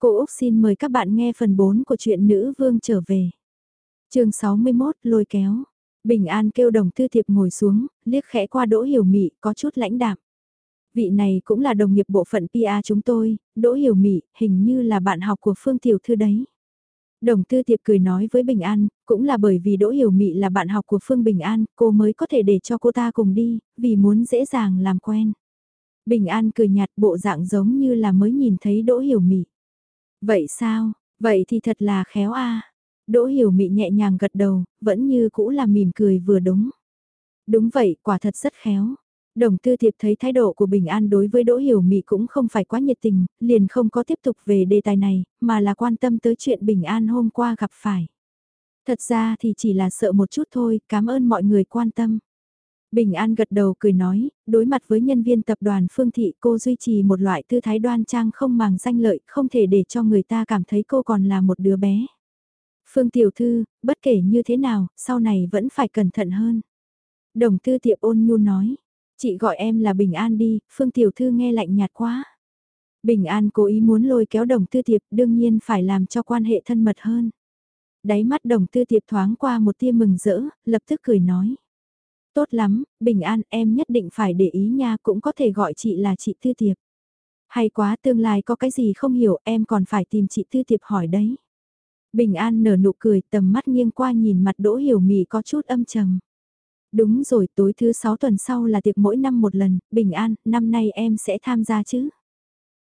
Cô Úc xin mời các bạn nghe phần 4 của truyện Nữ Vương trở về. chương 61 lôi kéo. Bình An kêu đồng tư thiệp ngồi xuống, liếc khẽ qua đỗ hiểu mị có chút lãnh đạm. Vị này cũng là đồng nghiệp bộ phận PA chúng tôi, đỗ hiểu mị, hình như là bạn học của Phương Tiểu Thư đấy. Đồng tư tiệp cười nói với Bình An, cũng là bởi vì Đỗ Hiểu Mị là bạn học của Phương Bình An, cô mới có thể để cho cô ta cùng đi, vì muốn dễ dàng làm quen. Bình An cười nhạt bộ dạng giống như là mới nhìn thấy Đỗ Hiểu Mị. Vậy sao, vậy thì thật là khéo a. Đỗ Hiểu Mị nhẹ nhàng gật đầu, vẫn như cũ là mỉm cười vừa đúng. Đúng vậy, quả thật rất khéo. Đồng tư thiệp thấy thái độ của Bình An đối với Đỗ Hiểu Mị cũng không phải quá nhiệt tình, liền không có tiếp tục về đề tài này, mà là quan tâm tới chuyện Bình An hôm qua gặp phải. Thật ra thì chỉ là sợ một chút thôi, cảm ơn mọi người quan tâm. Bình An gật đầu cười nói, đối mặt với nhân viên tập đoàn Phương Thị cô duy trì một loại tư thái đoan trang không màng danh lợi, không thể để cho người ta cảm thấy cô còn là một đứa bé. Phương Tiểu Thư, bất kể như thế nào, sau này vẫn phải cẩn thận hơn. Đồng tư tiệp ôn nhu nói, chị gọi em là Bình An đi, Phương Tiểu Thư nghe lạnh nhạt quá. Bình An cố ý muốn lôi kéo đồng tư tiệp đương nhiên phải làm cho quan hệ thân mật hơn. Đáy mắt đồng tư tiệp thoáng qua một tia mừng rỡ, lập tức cười nói. Tốt lắm, bình an em nhất định phải để ý nha cũng có thể gọi chị là chị Tư Tiệp. Hay quá tương lai có cái gì không hiểu em còn phải tìm chị Tư Tiệp hỏi đấy. Bình an nở nụ cười tầm mắt nghiêng qua nhìn mặt đỗ hiểu mì có chút âm trầm. Đúng rồi tối thứ sáu tuần sau là tiệc mỗi năm một lần, bình an, năm nay em sẽ tham gia chứ?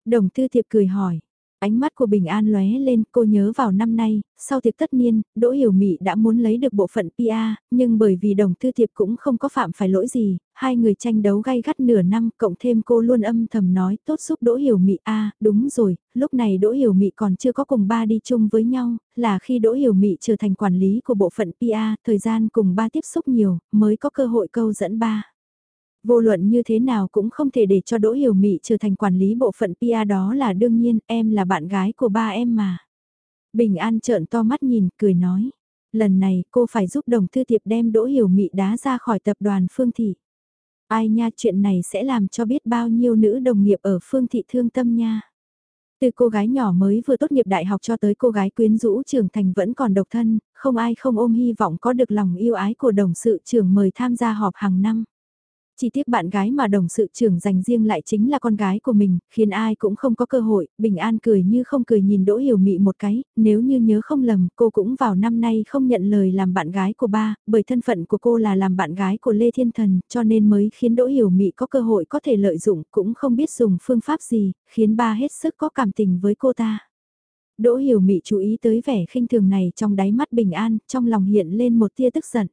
Đồng Tư Tiệp cười hỏi, Ánh mắt của Bình An lóe lên, cô nhớ vào năm nay, sau tiệc tất niên, Đỗ Hiểu Mị đã muốn lấy được bộ phận PA, nhưng bởi vì đồng tư thiệp cũng không có phạm phải lỗi gì, hai người tranh đấu gay gắt nửa năm, cộng thêm cô luôn âm thầm nói tốt giúp Đỗ Hiểu Mị a, đúng rồi, lúc này Đỗ Hiểu Mị còn chưa có cùng ba đi chung với nhau, là khi Đỗ Hiểu Mị trở thành quản lý của bộ phận PA, thời gian cùng ba tiếp xúc nhiều, mới có cơ hội câu dẫn ba. Vô luận như thế nào cũng không thể để cho Đỗ Hiểu Mị trở thành quản lý bộ phận PR đó là đương nhiên, em là bạn gái của ba em mà. Bình An trợn to mắt nhìn, cười nói. Lần này cô phải giúp đồng thư tiệp đem Đỗ Hiểu Mị đá ra khỏi tập đoàn Phương Thị. Ai nha chuyện này sẽ làm cho biết bao nhiêu nữ đồng nghiệp ở Phương Thị thương tâm nha. Từ cô gái nhỏ mới vừa tốt nghiệp đại học cho tới cô gái quyến rũ trưởng thành vẫn còn độc thân, không ai không ôm hy vọng có được lòng yêu ái của đồng sự trưởng mời tham gia họp hàng năm. Chỉ tiếc bạn gái mà đồng sự trưởng dành riêng lại chính là con gái của mình, khiến ai cũng không có cơ hội, bình an cười như không cười nhìn Đỗ Hiểu Mị một cái, nếu như nhớ không lầm, cô cũng vào năm nay không nhận lời làm bạn gái của ba, bởi thân phận của cô là làm bạn gái của Lê Thiên Thần, cho nên mới khiến Đỗ Hiểu Mị có cơ hội có thể lợi dụng, cũng không biết dùng phương pháp gì, khiến ba hết sức có cảm tình với cô ta. Đỗ Hiểu Mị chú ý tới vẻ khinh thường này trong đáy mắt bình an, trong lòng hiện lên một tia tức giận.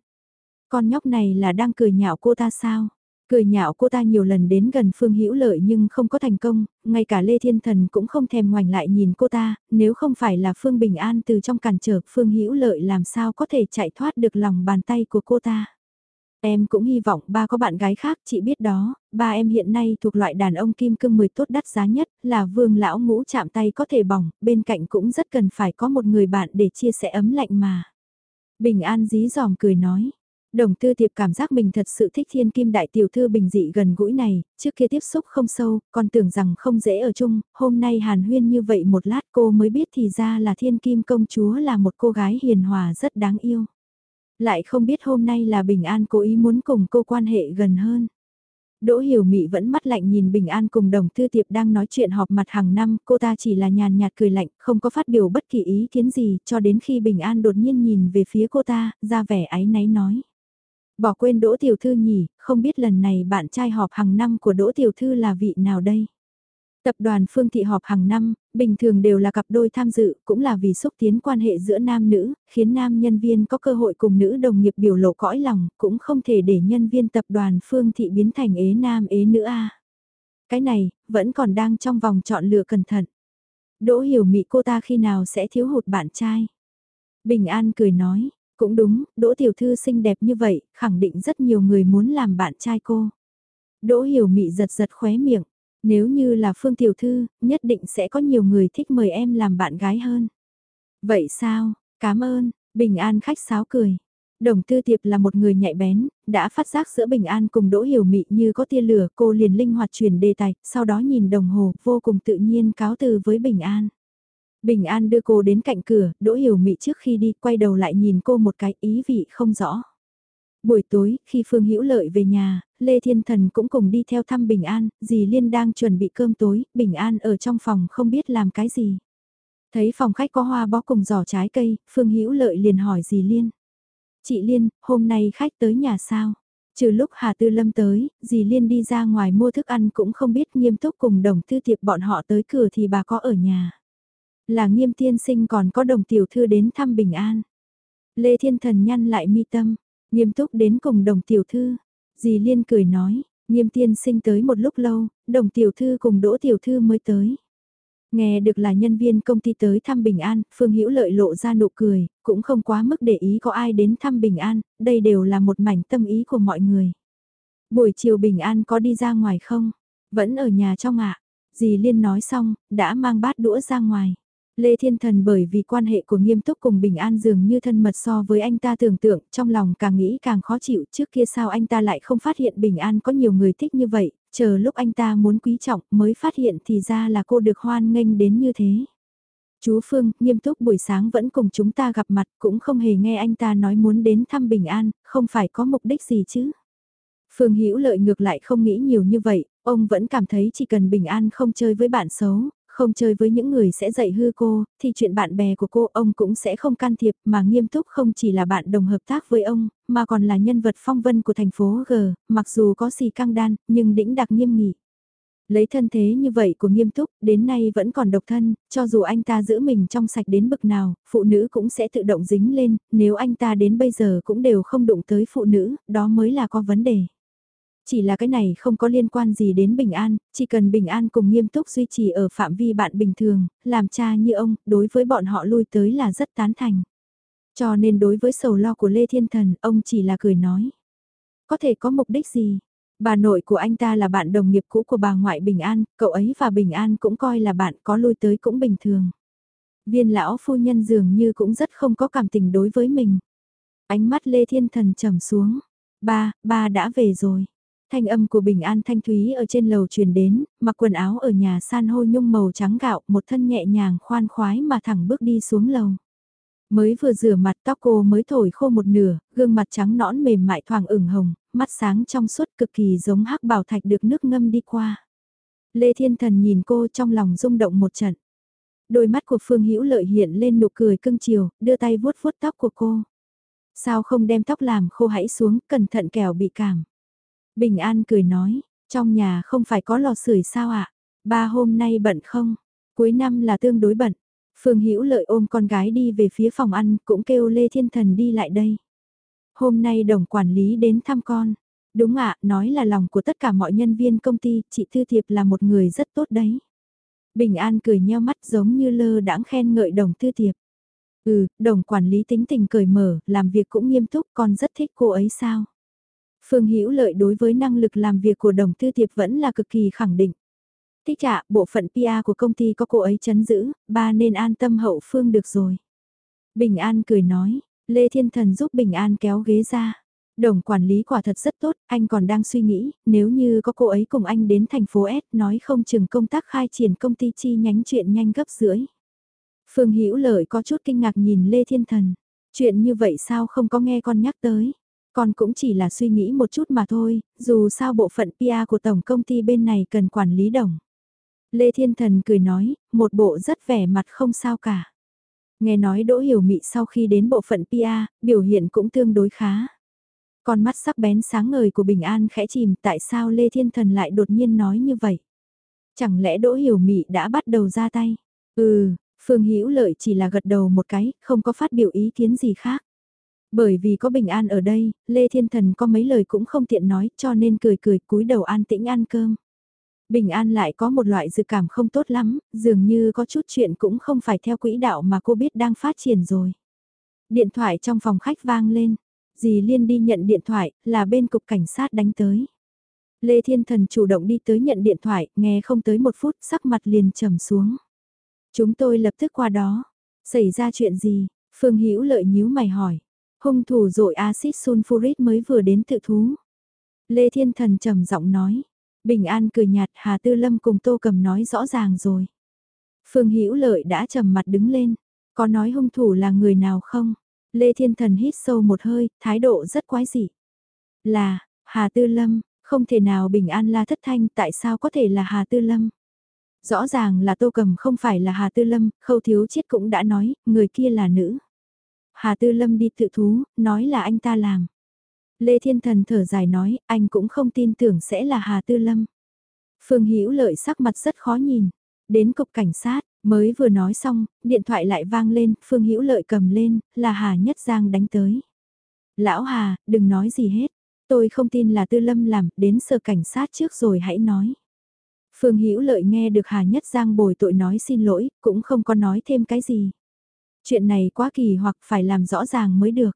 Con nhóc này là đang cười nhạo cô ta sao? Cười nhạo cô ta nhiều lần đến gần Phương Hữu Lợi nhưng không có thành công, ngay cả Lê Thiên Thần cũng không thèm ngoảnh lại nhìn cô ta, nếu không phải là Phương Bình An từ trong cản trở, Phương Hữu Lợi làm sao có thể chạy thoát được lòng bàn tay của cô ta. Em cũng hy vọng ba có bạn gái khác, chị biết đó, ba em hiện nay thuộc loại đàn ông kim cương 10 tốt đắt giá nhất, là vương lão ngũ chạm tay có thể bỏng, bên cạnh cũng rất cần phải có một người bạn để chia sẻ ấm lạnh mà. Bình An dí dòm cười nói, Đồng tư tiệp cảm giác mình thật sự thích thiên kim đại tiểu thư bình dị gần gũi này, trước kia tiếp xúc không sâu, còn tưởng rằng không dễ ở chung, hôm nay hàn huyên như vậy một lát cô mới biết thì ra là thiên kim công chúa là một cô gái hiền hòa rất đáng yêu. Lại không biết hôm nay là bình an cố ý muốn cùng cô quan hệ gần hơn. Đỗ Hiểu Mị vẫn mắt lạnh nhìn Bình An cùng đồng thư tiệp đang nói chuyện họp mặt hàng năm, cô ta chỉ là nhàn nhạt cười lạnh, không có phát biểu bất kỳ ý kiến gì, cho đến khi Bình An đột nhiên nhìn về phía cô ta, ra vẻ áy náy nói. Bỏ quên Đỗ Tiểu Thư nhỉ, không biết lần này bạn trai họp hàng năm của Đỗ Tiểu Thư là vị nào đây? Tập đoàn Phương Thị họp hàng năm, bình thường đều là cặp đôi tham dự, cũng là vì xúc tiến quan hệ giữa nam nữ, khiến nam nhân viên có cơ hội cùng nữ đồng nghiệp biểu lộ cõi lòng, cũng không thể để nhân viên tập đoàn Phương Thị biến thành ế nam ế nữ a. Cái này, vẫn còn đang trong vòng chọn lựa cẩn thận. Đỗ hiểu mị cô ta khi nào sẽ thiếu hụt bạn trai. Bình An cười nói, cũng đúng, Đỗ Tiểu Thư xinh đẹp như vậy, khẳng định rất nhiều người muốn làm bạn trai cô. Đỗ Hiểu Mị giật giật khóe miệng, nếu như là Phương Tiểu Thư, nhất định sẽ có nhiều người thích mời em làm bạn gái hơn. Vậy sao, cảm ơn, Bình An khách sáo cười. Đồng Tư Tiệp là một người nhạy bén, đã phát giác giữa Bình An cùng Đỗ Hiểu Mị như có tia lửa, cô liền linh hoạt chuyển đề tài, sau đó nhìn đồng hồ, vô cùng tự nhiên cáo từ với Bình An. Bình An đưa cô đến cạnh cửa, Đỗ Hiểu Mị trước khi đi quay đầu lại nhìn cô một cái ý vị không rõ. Buổi tối, khi Phương Hữu Lợi về nhà, Lê Thiên Thần cũng cùng đi theo thăm Bình An, dì Liên đang chuẩn bị cơm tối, Bình An ở trong phòng không biết làm cái gì. Thấy phòng khách có hoa bó cùng giỏ trái cây, Phương Hữu Lợi liền hỏi dì Liên. Chị Liên, hôm nay khách tới nhà sao? Trừ lúc Hà Tư Lâm tới, dì Liên đi ra ngoài mua thức ăn cũng không biết nghiêm túc cùng đồng tư tiệp bọn họ tới cửa thì bà có ở nhà. Là nghiêm tiên sinh còn có đồng tiểu thư đến thăm bình an. Lê Thiên Thần nhăn lại mi tâm, nghiêm túc đến cùng đồng tiểu thư. Dì Liên cười nói, nghiêm tiên sinh tới một lúc lâu, đồng tiểu thư cùng đỗ tiểu thư mới tới. Nghe được là nhân viên công ty tới thăm Bình An, Phương Hữu Lợi lộ ra nụ cười, cũng không quá mức để ý có ai đến thăm Bình An, đây đều là một mảnh tâm ý của mọi người. Buổi chiều Bình An có đi ra ngoài không? Vẫn ở nhà trong ạ. Dì Liên nói xong, đã mang bát đũa ra ngoài. Lê Thiên Thần bởi vì quan hệ của nghiêm túc cùng Bình An dường như thân mật so với anh ta tưởng tượng, trong lòng càng nghĩ càng khó chịu, trước kia sao anh ta lại không phát hiện Bình An có nhiều người thích như vậy, chờ lúc anh ta muốn quý trọng mới phát hiện thì ra là cô được hoan nghênh đến như thế. Chú Phương, nghiêm túc buổi sáng vẫn cùng chúng ta gặp mặt, cũng không hề nghe anh ta nói muốn đến thăm Bình An, không phải có mục đích gì chứ. Phương Hữu Lợi ngược lại không nghĩ nhiều như vậy, ông vẫn cảm thấy chỉ cần Bình An không chơi với bạn xấu, không chơi với những người sẽ dạy hư cô, thì chuyện bạn bè của cô ông cũng sẽ không can thiệp mà nghiêm túc không chỉ là bạn đồng hợp tác với ông, mà còn là nhân vật phong vân của thành phố G, mặc dù có xì căng đan, nhưng đĩnh đặc nghiêm nghị. Lấy thân thế như vậy của nghiêm túc, đến nay vẫn còn độc thân, cho dù anh ta giữ mình trong sạch đến bực nào, phụ nữ cũng sẽ tự động dính lên, nếu anh ta đến bây giờ cũng đều không đụng tới phụ nữ, đó mới là có vấn đề. Chỉ là cái này không có liên quan gì đến bình an, chỉ cần bình an cùng nghiêm túc duy trì ở phạm vi bạn bình thường, làm cha như ông, đối với bọn họ lui tới là rất tán thành. Cho nên đối với sầu lo của Lê Thiên Thần, ông chỉ là cười nói. Có thể có mục đích gì? Bà nội của anh ta là bạn đồng nghiệp cũ của bà ngoại Bình An, cậu ấy và Bình An cũng coi là bạn có lui tới cũng bình thường. Viên lão phu nhân dường như cũng rất không có cảm tình đối với mình. Ánh mắt Lê Thiên Thần trầm xuống. Ba, ba đã về rồi. Thanh âm của Bình An Thanh Thúy ở trên lầu truyền đến, mặc quần áo ở nhà san hô nhung màu trắng gạo, một thân nhẹ nhàng khoan khoái mà thẳng bước đi xuống lầu. Mới vừa rửa mặt tóc cô mới thổi khô một nửa, gương mặt trắng nõn mềm mại thoảng ửng hồng, mắt sáng trong suốt cực kỳ giống hắc bảo thạch được nước ngâm đi qua. Lê Thiên Thần nhìn cô trong lòng rung động một trận. Đôi mắt của Phương Hữu Lợi hiện lên nụ cười cưng chiều, đưa tay vuốt vuốt tóc của cô. Sao không đem tóc làm khô hãy xuống, cẩn thận kẻo bị cảm. Bình An cười nói, trong nhà không phải có lò sưởi sao ạ? Ba hôm nay bận không? Cuối năm là tương đối bận. Phương Hữu Lợi ôm con gái đi về phía phòng ăn, cũng kêu Lê Thiên Thần đi lại đây. Hôm nay đồng quản lý đến thăm con. Đúng ạ, nói là lòng của tất cả mọi nhân viên công ty, chị Thư Thiệp là một người rất tốt đấy. Bình An cười nheo mắt giống như lơ đãng khen ngợi đồng Thư Thiệp. Ừ, đồng quản lý tính tình cởi mở, làm việc cũng nghiêm túc, con rất thích cô ấy sao? Phương Hữu Lợi đối với năng lực làm việc của đồng tư tiệp vẫn là cực kỳ khẳng định. Thích trả, bộ phận PR của công ty có cô ấy chấn giữ, ba nên an tâm hậu phương được rồi. Bình An cười nói, Lê Thiên Thần giúp Bình An kéo ghế ra. Đồng quản lý quả thật rất tốt, anh còn đang suy nghĩ, nếu như có cô ấy cùng anh đến thành phố S nói không chừng công tác khai triển công ty chi nhánh chuyện nhanh gấp rưỡi. Phương Hữu Lợi có chút kinh ngạc nhìn Lê Thiên Thần, chuyện như vậy sao không có nghe con nhắc tới. Con cũng chỉ là suy nghĩ một chút mà thôi, dù sao bộ phận PR của tổng công ty bên này cần quản lý đồng. Lê Thiên Thần cười nói, một bộ rất vẻ mặt không sao cả. Nghe nói Đỗ Hiểu Mị sau khi đến bộ phận PR, biểu hiện cũng tương đối khá. Con mắt sắc bén sáng ngời của Bình An khẽ chìm tại sao Lê Thiên Thần lại đột nhiên nói như vậy? Chẳng lẽ Đỗ Hiểu Mị đã bắt đầu ra tay? Ừ, Phương Hữu Lợi chỉ là gật đầu một cái, không có phát biểu ý kiến gì khác. Bởi vì có bình an ở đây, Lê Thiên Thần có mấy lời cũng không tiện nói cho nên cười cười cúi đầu an tĩnh ăn cơm. Bình an lại có một loại dự cảm không tốt lắm, dường như có chút chuyện cũng không phải theo quỹ đạo mà cô biết đang phát triển rồi. Điện thoại trong phòng khách vang lên, dì Liên đi nhận điện thoại, là bên cục cảnh sát đánh tới. Lê Thiên Thần chủ động đi tới nhận điện thoại, nghe không tới một phút sắc mặt liền trầm xuống. Chúng tôi lập tức qua đó. Xảy ra chuyện gì? Phương Hữu lợi nhíu mày hỏi. Hung thủ dội axit sulfuric mới vừa đến tự thú. Lê Thiên Thần trầm giọng nói. Bình An cười nhạt Hà Tư Lâm cùng Tô Cầm nói rõ ràng rồi. Phương Hữu Lợi đã trầm mặt đứng lên, có nói hung thủ là người nào không? Lê Thiên Thần hít sâu một hơi, thái độ rất quái dị. Là, Hà Tư Lâm, không thể nào bình an la thất thanh, tại sao có thể là Hà Tư Lâm? Rõ ràng là Tô Cầm không phải là Hà Tư Lâm, Khâu Thiếu Chiết cũng đã nói, người kia là nữ. Hà Tư Lâm đi tự thú, nói là anh ta làm. Lê Thiên Thần thở dài nói, anh cũng không tin tưởng sẽ là Hà Tư Lâm. Phương Hữu Lợi sắc mặt rất khó nhìn. Đến cục cảnh sát, mới vừa nói xong, điện thoại lại vang lên, Phương Hữu Lợi cầm lên, là Hà Nhất Giang đánh tới. Lão Hà, đừng nói gì hết. Tôi không tin là Tư Lâm làm, đến sở cảnh sát trước rồi hãy nói. Phương Hữu Lợi nghe được Hà Nhất Giang bồi tội nói xin lỗi, cũng không có nói thêm cái gì. Chuyện này quá kỳ hoặc phải làm rõ ràng mới được.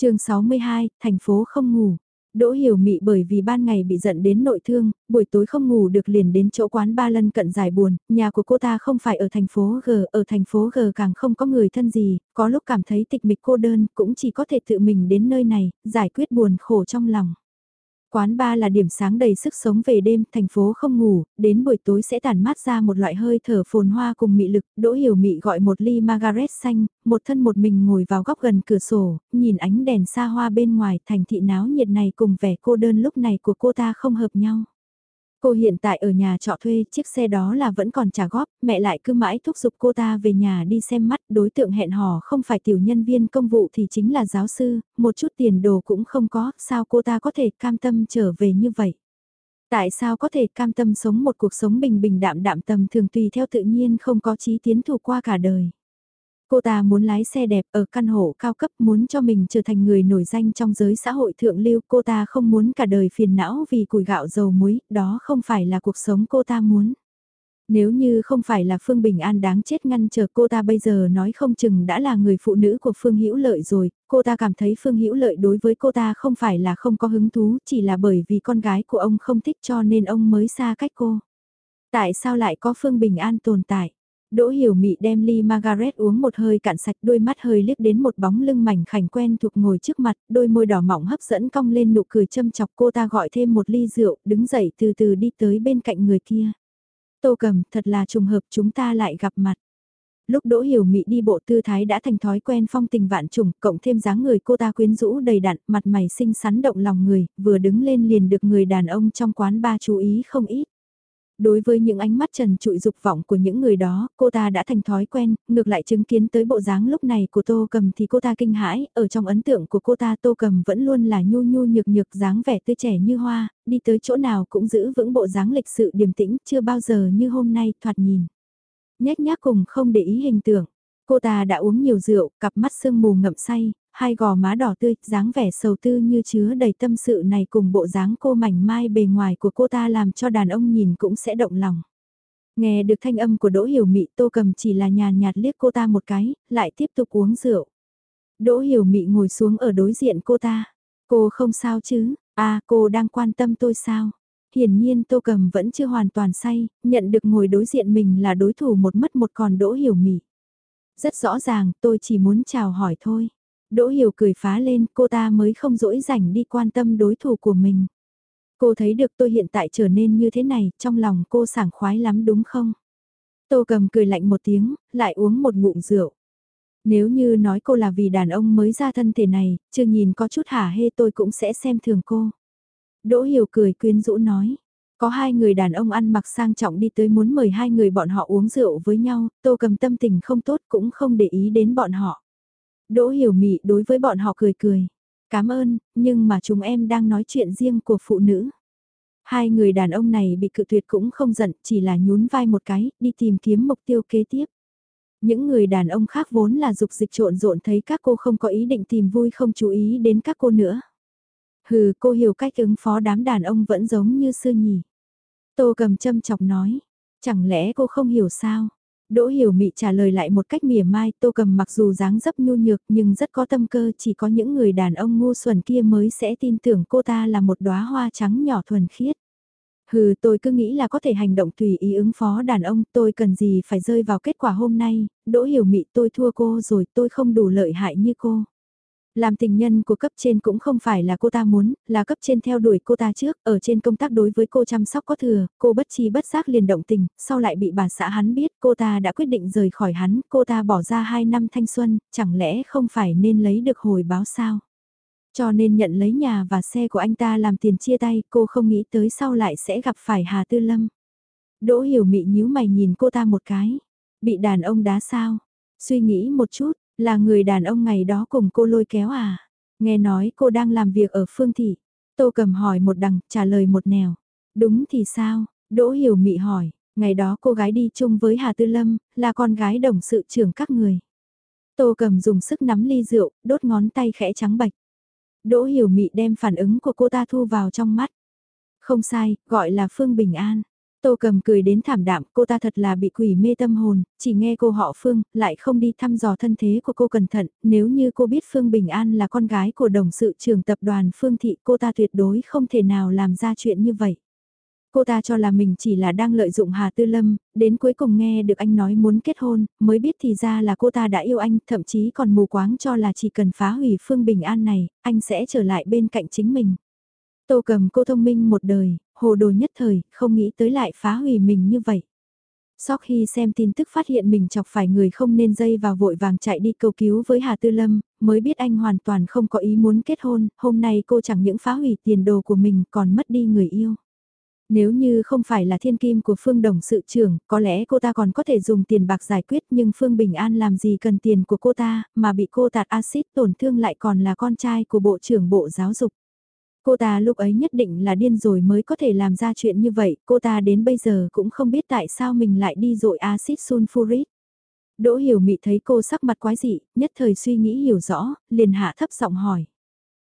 chương 62, thành phố không ngủ. Đỗ Hiểu Mị bởi vì ban ngày bị giận đến nội thương, buổi tối không ngủ được liền đến chỗ quán ba lân cận giải buồn, nhà của cô ta không phải ở thành phố G, ở thành phố G càng không có người thân gì, có lúc cảm thấy tịch mịch cô đơn, cũng chỉ có thể tự mình đến nơi này, giải quyết buồn khổ trong lòng. Quán ba là điểm sáng đầy sức sống về đêm, thành phố không ngủ, đến buổi tối sẽ tản mát ra một loại hơi thở phồn hoa cùng mị lực, Đỗ Hiểu Mị gọi một ly margaret xanh, một thân một mình ngồi vào góc gần cửa sổ, nhìn ánh đèn xa hoa bên ngoài thành thị náo nhiệt này cùng vẻ cô đơn lúc này của cô ta không hợp nhau. Cô hiện tại ở nhà trọ thuê, chiếc xe đó là vẫn còn trả góp, mẹ lại cứ mãi thúc giục cô ta về nhà đi xem mắt, đối tượng hẹn hò không phải tiểu nhân viên công vụ thì chính là giáo sư, một chút tiền đồ cũng không có, sao cô ta có thể cam tâm trở về như vậy? Tại sao có thể cam tâm sống một cuộc sống bình bình đạm đạm tầm thường tùy theo tự nhiên không có chí tiến thủ qua cả đời? Cô ta muốn lái xe đẹp ở căn hộ cao cấp muốn cho mình trở thành người nổi danh trong giới xã hội thượng lưu. Cô ta không muốn cả đời phiền não vì củi gạo dầu muối, đó không phải là cuộc sống cô ta muốn. Nếu như không phải là Phương Bình An đáng chết ngăn chờ cô ta bây giờ nói không chừng đã là người phụ nữ của Phương Hữu Lợi rồi, cô ta cảm thấy Phương Hữu Lợi đối với cô ta không phải là không có hứng thú, chỉ là bởi vì con gái của ông không thích cho nên ông mới xa cách cô. Tại sao lại có Phương Bình An tồn tại? Đỗ hiểu mị đem ly Margaret uống một hơi cạn sạch đôi mắt hơi liếc đến một bóng lưng mảnh khảnh quen thuộc ngồi trước mặt, đôi môi đỏ mỏng hấp dẫn cong lên nụ cười châm chọc cô ta gọi thêm một ly rượu, đứng dậy từ từ đi tới bên cạnh người kia. Tô cầm, thật là trùng hợp chúng ta lại gặp mặt. Lúc Đỗ Hiểu Mị đi bộ tư thái đã thành thói quen phong tình vạn trùng, cộng thêm dáng người cô ta quyến rũ đầy đặn, mặt mày xinh xắn động lòng người, vừa đứng lên liền được người đàn ông trong quán ba chú ý không ít. Đối với những ánh mắt trần trụi dục vọng của những người đó, cô ta đã thành thói quen, ngược lại chứng kiến tới bộ dáng lúc này của Tô Cầm thì cô ta kinh hãi, ở trong ấn tượng của cô ta Tô Cầm vẫn luôn là nhu nhu nhược nhược dáng vẻ tươi trẻ như hoa, đi tới chỗ nào cũng giữ vững bộ dáng lịch sự điềm tĩnh, chưa bao giờ như hôm nay thoạt nhìn. Nhét nhác cùng không để ý hình tượng. Cô ta đã uống nhiều rượu, cặp mắt sương mù ngậm say, hai gò má đỏ tươi, dáng vẻ sầu tư như chứa đầy tâm sự này cùng bộ dáng cô mảnh mai bề ngoài của cô ta làm cho đàn ông nhìn cũng sẽ động lòng. Nghe được thanh âm của Đỗ Hiểu Mị Tô Cầm chỉ là nhàn nhạt liếc cô ta một cái, lại tiếp tục uống rượu. Đỗ Hiểu Mị ngồi xuống ở đối diện cô ta. Cô không sao chứ, à cô đang quan tâm tôi sao? Hiển nhiên Tô Cầm vẫn chưa hoàn toàn say, nhận được ngồi đối diện mình là đối thủ một mất một còn Đỗ Hiểu Mị. Rất rõ ràng tôi chỉ muốn chào hỏi thôi. Đỗ Hiểu cười phá lên, cô ta mới không dỗi rảnh đi quan tâm đối thủ của mình. Cô thấy được tôi hiện tại trở nên như thế này, trong lòng cô sảng khoái lắm đúng không? Tô cầm cười lạnh một tiếng, lại uống một ngụm rượu. Nếu như nói cô là vì đàn ông mới ra thân thể này, chưa nhìn có chút hả hê tôi cũng sẽ xem thường cô. Đỗ Hiểu cười quyến rũ nói. Có hai người đàn ông ăn mặc sang trọng đi tới muốn mời hai người bọn họ uống rượu với nhau, tô cầm tâm tình không tốt cũng không để ý đến bọn họ. Đỗ hiểu mị đối với bọn họ cười cười. Cảm ơn, nhưng mà chúng em đang nói chuyện riêng của phụ nữ. Hai người đàn ông này bị cự tuyệt cũng không giận, chỉ là nhún vai một cái, đi tìm kiếm mục tiêu kế tiếp. Những người đàn ông khác vốn là dục dịch trộn rộn thấy các cô không có ý định tìm vui không chú ý đến các cô nữa. Hừ, cô hiểu cách ứng phó đám đàn ông vẫn giống như xưa nhỉ. Tô cầm châm chọc nói, chẳng lẽ cô không hiểu sao? Đỗ Hiểu Mị trả lời lại một cách mỉa mai, Tô Cầm mặc dù dáng dấp nhu nhược nhưng rất có tâm cơ, chỉ có những người đàn ông ngu xuẩn kia mới sẽ tin tưởng cô ta là một đóa hoa trắng nhỏ thuần khiết. Hừ, tôi cứ nghĩ là có thể hành động tùy ý ứng phó đàn ông, tôi cần gì phải rơi vào kết quả hôm nay, Đỗ Hiểu Mị tôi thua cô rồi, tôi không đủ lợi hại như cô. Làm tình nhân của cấp trên cũng không phải là cô ta muốn, là cấp trên theo đuổi cô ta trước, ở trên công tác đối với cô chăm sóc có thừa, cô bất chi bất giác liền động tình, sau lại bị bà xã hắn biết cô ta đã quyết định rời khỏi hắn, cô ta bỏ ra 2 năm thanh xuân, chẳng lẽ không phải nên lấy được hồi báo sao? Cho nên nhận lấy nhà và xe của anh ta làm tiền chia tay, cô không nghĩ tới sau lại sẽ gặp phải Hà Tư Lâm. Đỗ hiểu mị nhíu mày nhìn cô ta một cái. Bị đàn ông đá sao? Suy nghĩ một chút, là người đàn ông ngày đó cùng cô lôi kéo à? Nghe nói cô đang làm việc ở phương thị. Tô cầm hỏi một đằng, trả lời một nẻo. Đúng thì sao? Đỗ hiểu mị hỏi. Ngày đó cô gái đi chung với Hà Tư Lâm, là con gái đồng sự trưởng các người. Tô cầm dùng sức nắm ly rượu, đốt ngón tay khẽ trắng bạch. Đỗ hiểu mị đem phản ứng của cô ta thu vào trong mắt. Không sai, gọi là Phương Bình An. Tô cầm cười đến thảm đạm, cô ta thật là bị quỷ mê tâm hồn, chỉ nghe cô họ Phương, lại không đi thăm dò thân thế của cô cẩn thận, nếu như cô biết Phương Bình An là con gái của đồng sự trưởng tập đoàn Phương Thị cô ta tuyệt đối không thể nào làm ra chuyện như vậy. Cô ta cho là mình chỉ là đang lợi dụng Hà Tư Lâm, đến cuối cùng nghe được anh nói muốn kết hôn, mới biết thì ra là cô ta đã yêu anh, thậm chí còn mù quáng cho là chỉ cần phá hủy Phương Bình An này, anh sẽ trở lại bên cạnh chính mình. Tô cầm cô thông minh một đời, hồ đồ nhất thời, không nghĩ tới lại phá hủy mình như vậy. Sau khi xem tin tức phát hiện mình chọc phải người không nên dây vào vội vàng chạy đi cầu cứu với Hà Tư Lâm, mới biết anh hoàn toàn không có ý muốn kết hôn, hôm nay cô chẳng những phá hủy tiền đồ của mình còn mất đi người yêu. Nếu như không phải là thiên kim của Phương Đồng sự trưởng, có lẽ cô ta còn có thể dùng tiền bạc giải quyết nhưng Phương Bình An làm gì cần tiền của cô ta, mà bị cô tạt axit tổn thương lại còn là con trai của Bộ trưởng Bộ Giáo dục. Cô ta lúc ấy nhất định là điên rồi mới có thể làm ra chuyện như vậy, cô ta đến bây giờ cũng không biết tại sao mình lại đi dội axit sulfuric. Đỗ hiểu mị thấy cô sắc mặt quái dị, nhất thời suy nghĩ hiểu rõ, liền hạ thấp giọng hỏi.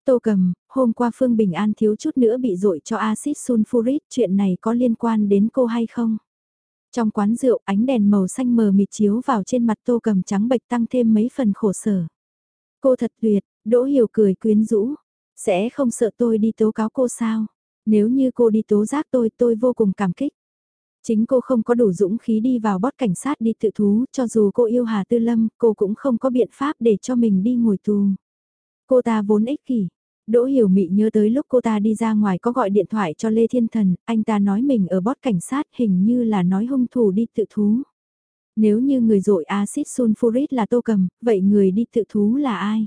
Tô cầm, hôm qua Phương Bình An thiếu chút nữa bị dội cho axit sulfuric, chuyện này có liên quan đến cô hay không? Trong quán rượu, ánh đèn màu xanh mờ mịt chiếu vào trên mặt tô cầm trắng bệch tăng thêm mấy phần khổ sở. Cô thật tuyệt, Đỗ Hiểu cười quyến rũ, sẽ không sợ tôi đi tố cáo cô sao? Nếu như cô đi tố giác tôi, tôi vô cùng cảm kích. Chính cô không có đủ dũng khí đi vào bót cảnh sát đi tự thú, cho dù cô yêu Hà Tư Lâm, cô cũng không có biện pháp để cho mình đi ngồi tù. Cô ta vốn ích kỷ. Đỗ Hiểu Mị nhớ tới lúc cô ta đi ra ngoài có gọi điện thoại cho Lê Thiên Thần, anh ta nói mình ở bót cảnh sát hình như là nói hung thủ đi tự thú. Nếu như người dội axit sulfuric là tô cầm, vậy người đi tự thú là ai?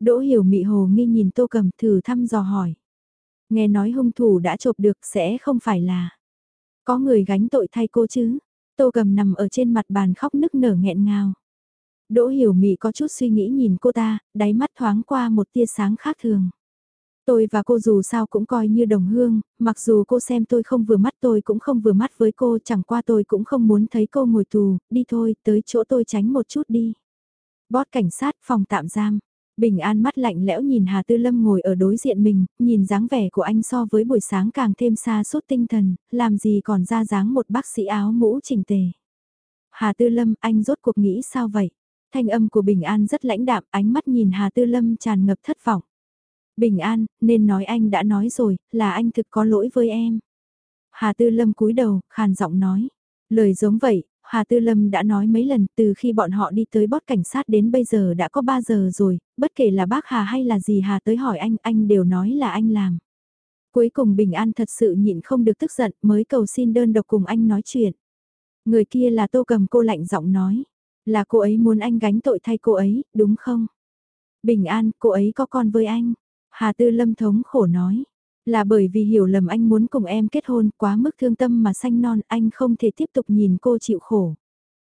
Đỗ hiểu mị hồ nghi nhìn tô cầm thử thăm dò hỏi. Nghe nói hung thủ đã chộp được sẽ không phải là. Có người gánh tội thay cô chứ. Tô cầm nằm ở trên mặt bàn khóc nức nở nghẹn ngào. Đỗ hiểu mị có chút suy nghĩ nhìn cô ta, đáy mắt thoáng qua một tia sáng khác thường. Tôi và cô dù sao cũng coi như đồng hương, mặc dù cô xem tôi không vừa mắt tôi cũng không vừa mắt với cô chẳng qua tôi cũng không muốn thấy cô ngồi tù, đi thôi, tới chỗ tôi tránh một chút đi. Bót cảnh sát phòng tạm giam, Bình An mắt lạnh lẽo nhìn Hà Tư Lâm ngồi ở đối diện mình, nhìn dáng vẻ của anh so với buổi sáng càng thêm xa suốt tinh thần, làm gì còn ra dáng một bác sĩ áo mũ chỉnh tề. Hà Tư Lâm, anh rốt cuộc nghĩ sao vậy? Thanh âm của Bình An rất lãnh đạm, ánh mắt nhìn Hà Tư Lâm tràn ngập thất vọng. Bình An, nên nói anh đã nói rồi, là anh thực có lỗi với em. Hà Tư Lâm cúi đầu, khàn giọng nói. Lời giống vậy, Hà Tư Lâm đã nói mấy lần từ khi bọn họ đi tới bót cảnh sát đến bây giờ đã có 3 giờ rồi, bất kể là bác Hà hay là gì Hà tới hỏi anh, anh đều nói là anh làm. Cuối cùng Bình An thật sự nhịn không được tức giận mới cầu xin đơn độc cùng anh nói chuyện. Người kia là tô cầm cô lạnh giọng nói, là cô ấy muốn anh gánh tội thay cô ấy, đúng không? Bình An, cô ấy có con với anh. Hà Tư Lâm thống khổ nói, là bởi vì hiểu lầm anh muốn cùng em kết hôn quá mức thương tâm mà xanh non anh không thể tiếp tục nhìn cô chịu khổ.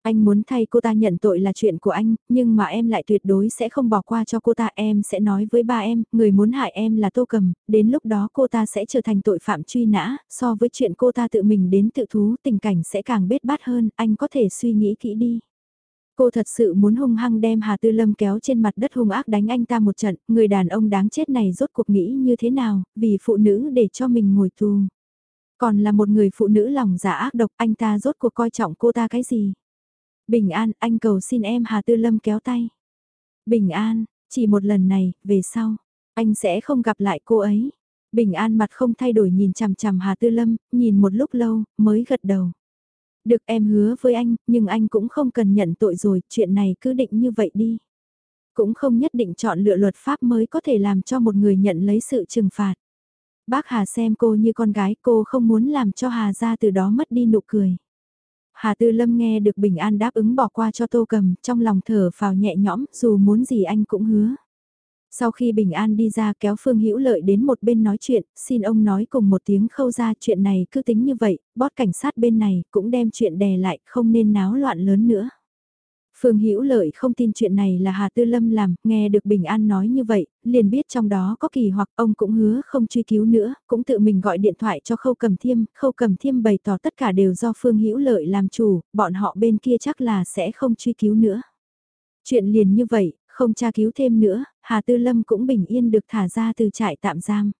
Anh muốn thay cô ta nhận tội là chuyện của anh, nhưng mà em lại tuyệt đối sẽ không bỏ qua cho cô ta. Em sẽ nói với ba em, người muốn hại em là Tô Cầm, đến lúc đó cô ta sẽ trở thành tội phạm truy nã, so với chuyện cô ta tự mình đến tự thú tình cảnh sẽ càng bết bát hơn, anh có thể suy nghĩ kỹ đi. Cô thật sự muốn hung hăng đem Hà Tư Lâm kéo trên mặt đất hung ác đánh anh ta một trận, người đàn ông đáng chết này rốt cuộc nghĩ như thế nào, vì phụ nữ để cho mình ngồi tù. Còn là một người phụ nữ lòng giả dạ ác độc, anh ta rốt cuộc coi trọng cô ta cái gì? Bình an, anh cầu xin em Hà Tư Lâm kéo tay. Bình an, chỉ một lần này, về sau, anh sẽ không gặp lại cô ấy. Bình an mặt không thay đổi nhìn chằm chằm Hà Tư Lâm, nhìn một lúc lâu, mới gật đầu. Được em hứa với anh, nhưng anh cũng không cần nhận tội rồi, chuyện này cứ định như vậy đi. Cũng không nhất định chọn lựa luật pháp mới có thể làm cho một người nhận lấy sự trừng phạt. Bác Hà xem cô như con gái cô không muốn làm cho Hà ra từ đó mất đi nụ cười. Hà Tư Lâm nghe được Bình An đáp ứng bỏ qua cho Tô Cầm, trong lòng thở phào nhẹ nhõm, dù muốn gì anh cũng hứa. Sau khi Bình An đi ra kéo Phương Hữu Lợi đến một bên nói chuyện, xin ông nói cùng một tiếng khâu ra chuyện này cứ tính như vậy, bót cảnh sát bên này cũng đem chuyện đè lại, không nên náo loạn lớn nữa. Phương Hữu Lợi không tin chuyện này là Hà Tư Lâm làm, nghe được Bình An nói như vậy, liền biết trong đó có kỳ hoặc ông cũng hứa không truy cứu nữa, cũng tự mình gọi điện thoại cho Khâu Cầm Thiêm, Khâu Cầm Thiêm bày tỏ tất cả đều do Phương Hữu Lợi làm chủ, bọn họ bên kia chắc là sẽ không truy cứu nữa. Chuyện liền như vậy, không tra cứu thêm nữa, Hà Tư Lâm cũng bình yên được thả ra từ trại tạm giam.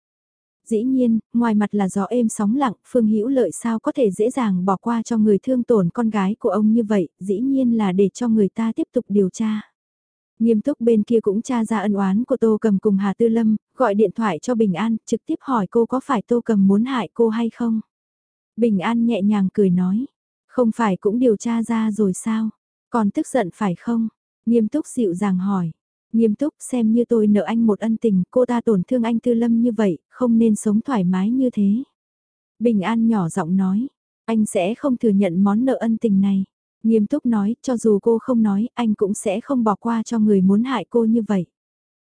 Dĩ nhiên, ngoài mặt là gió êm sóng lặng, Phương Hữu Lợi sao có thể dễ dàng bỏ qua cho người thương tổn con gái của ông như vậy, dĩ nhiên là để cho người ta tiếp tục điều tra. Nghiêm túc bên kia cũng tra ra ân oán của Tô Cầm cùng Hà Tư Lâm, gọi điện thoại cho Bình An, trực tiếp hỏi cô có phải Tô Cầm muốn hại cô hay không. Bình An nhẹ nhàng cười nói, không phải cũng điều tra ra rồi sao, còn tức giận phải không? Nghiêm túc dịu dàng hỏi, Nghiêm túc xem như tôi nợ anh một ân tình, cô ta tổn thương anh Tư Lâm như vậy, không nên sống thoải mái như thế. Bình An nhỏ giọng nói, anh sẽ không thừa nhận món nợ ân tình này. Nghiêm túc nói, cho dù cô không nói, anh cũng sẽ không bỏ qua cho người muốn hại cô như vậy.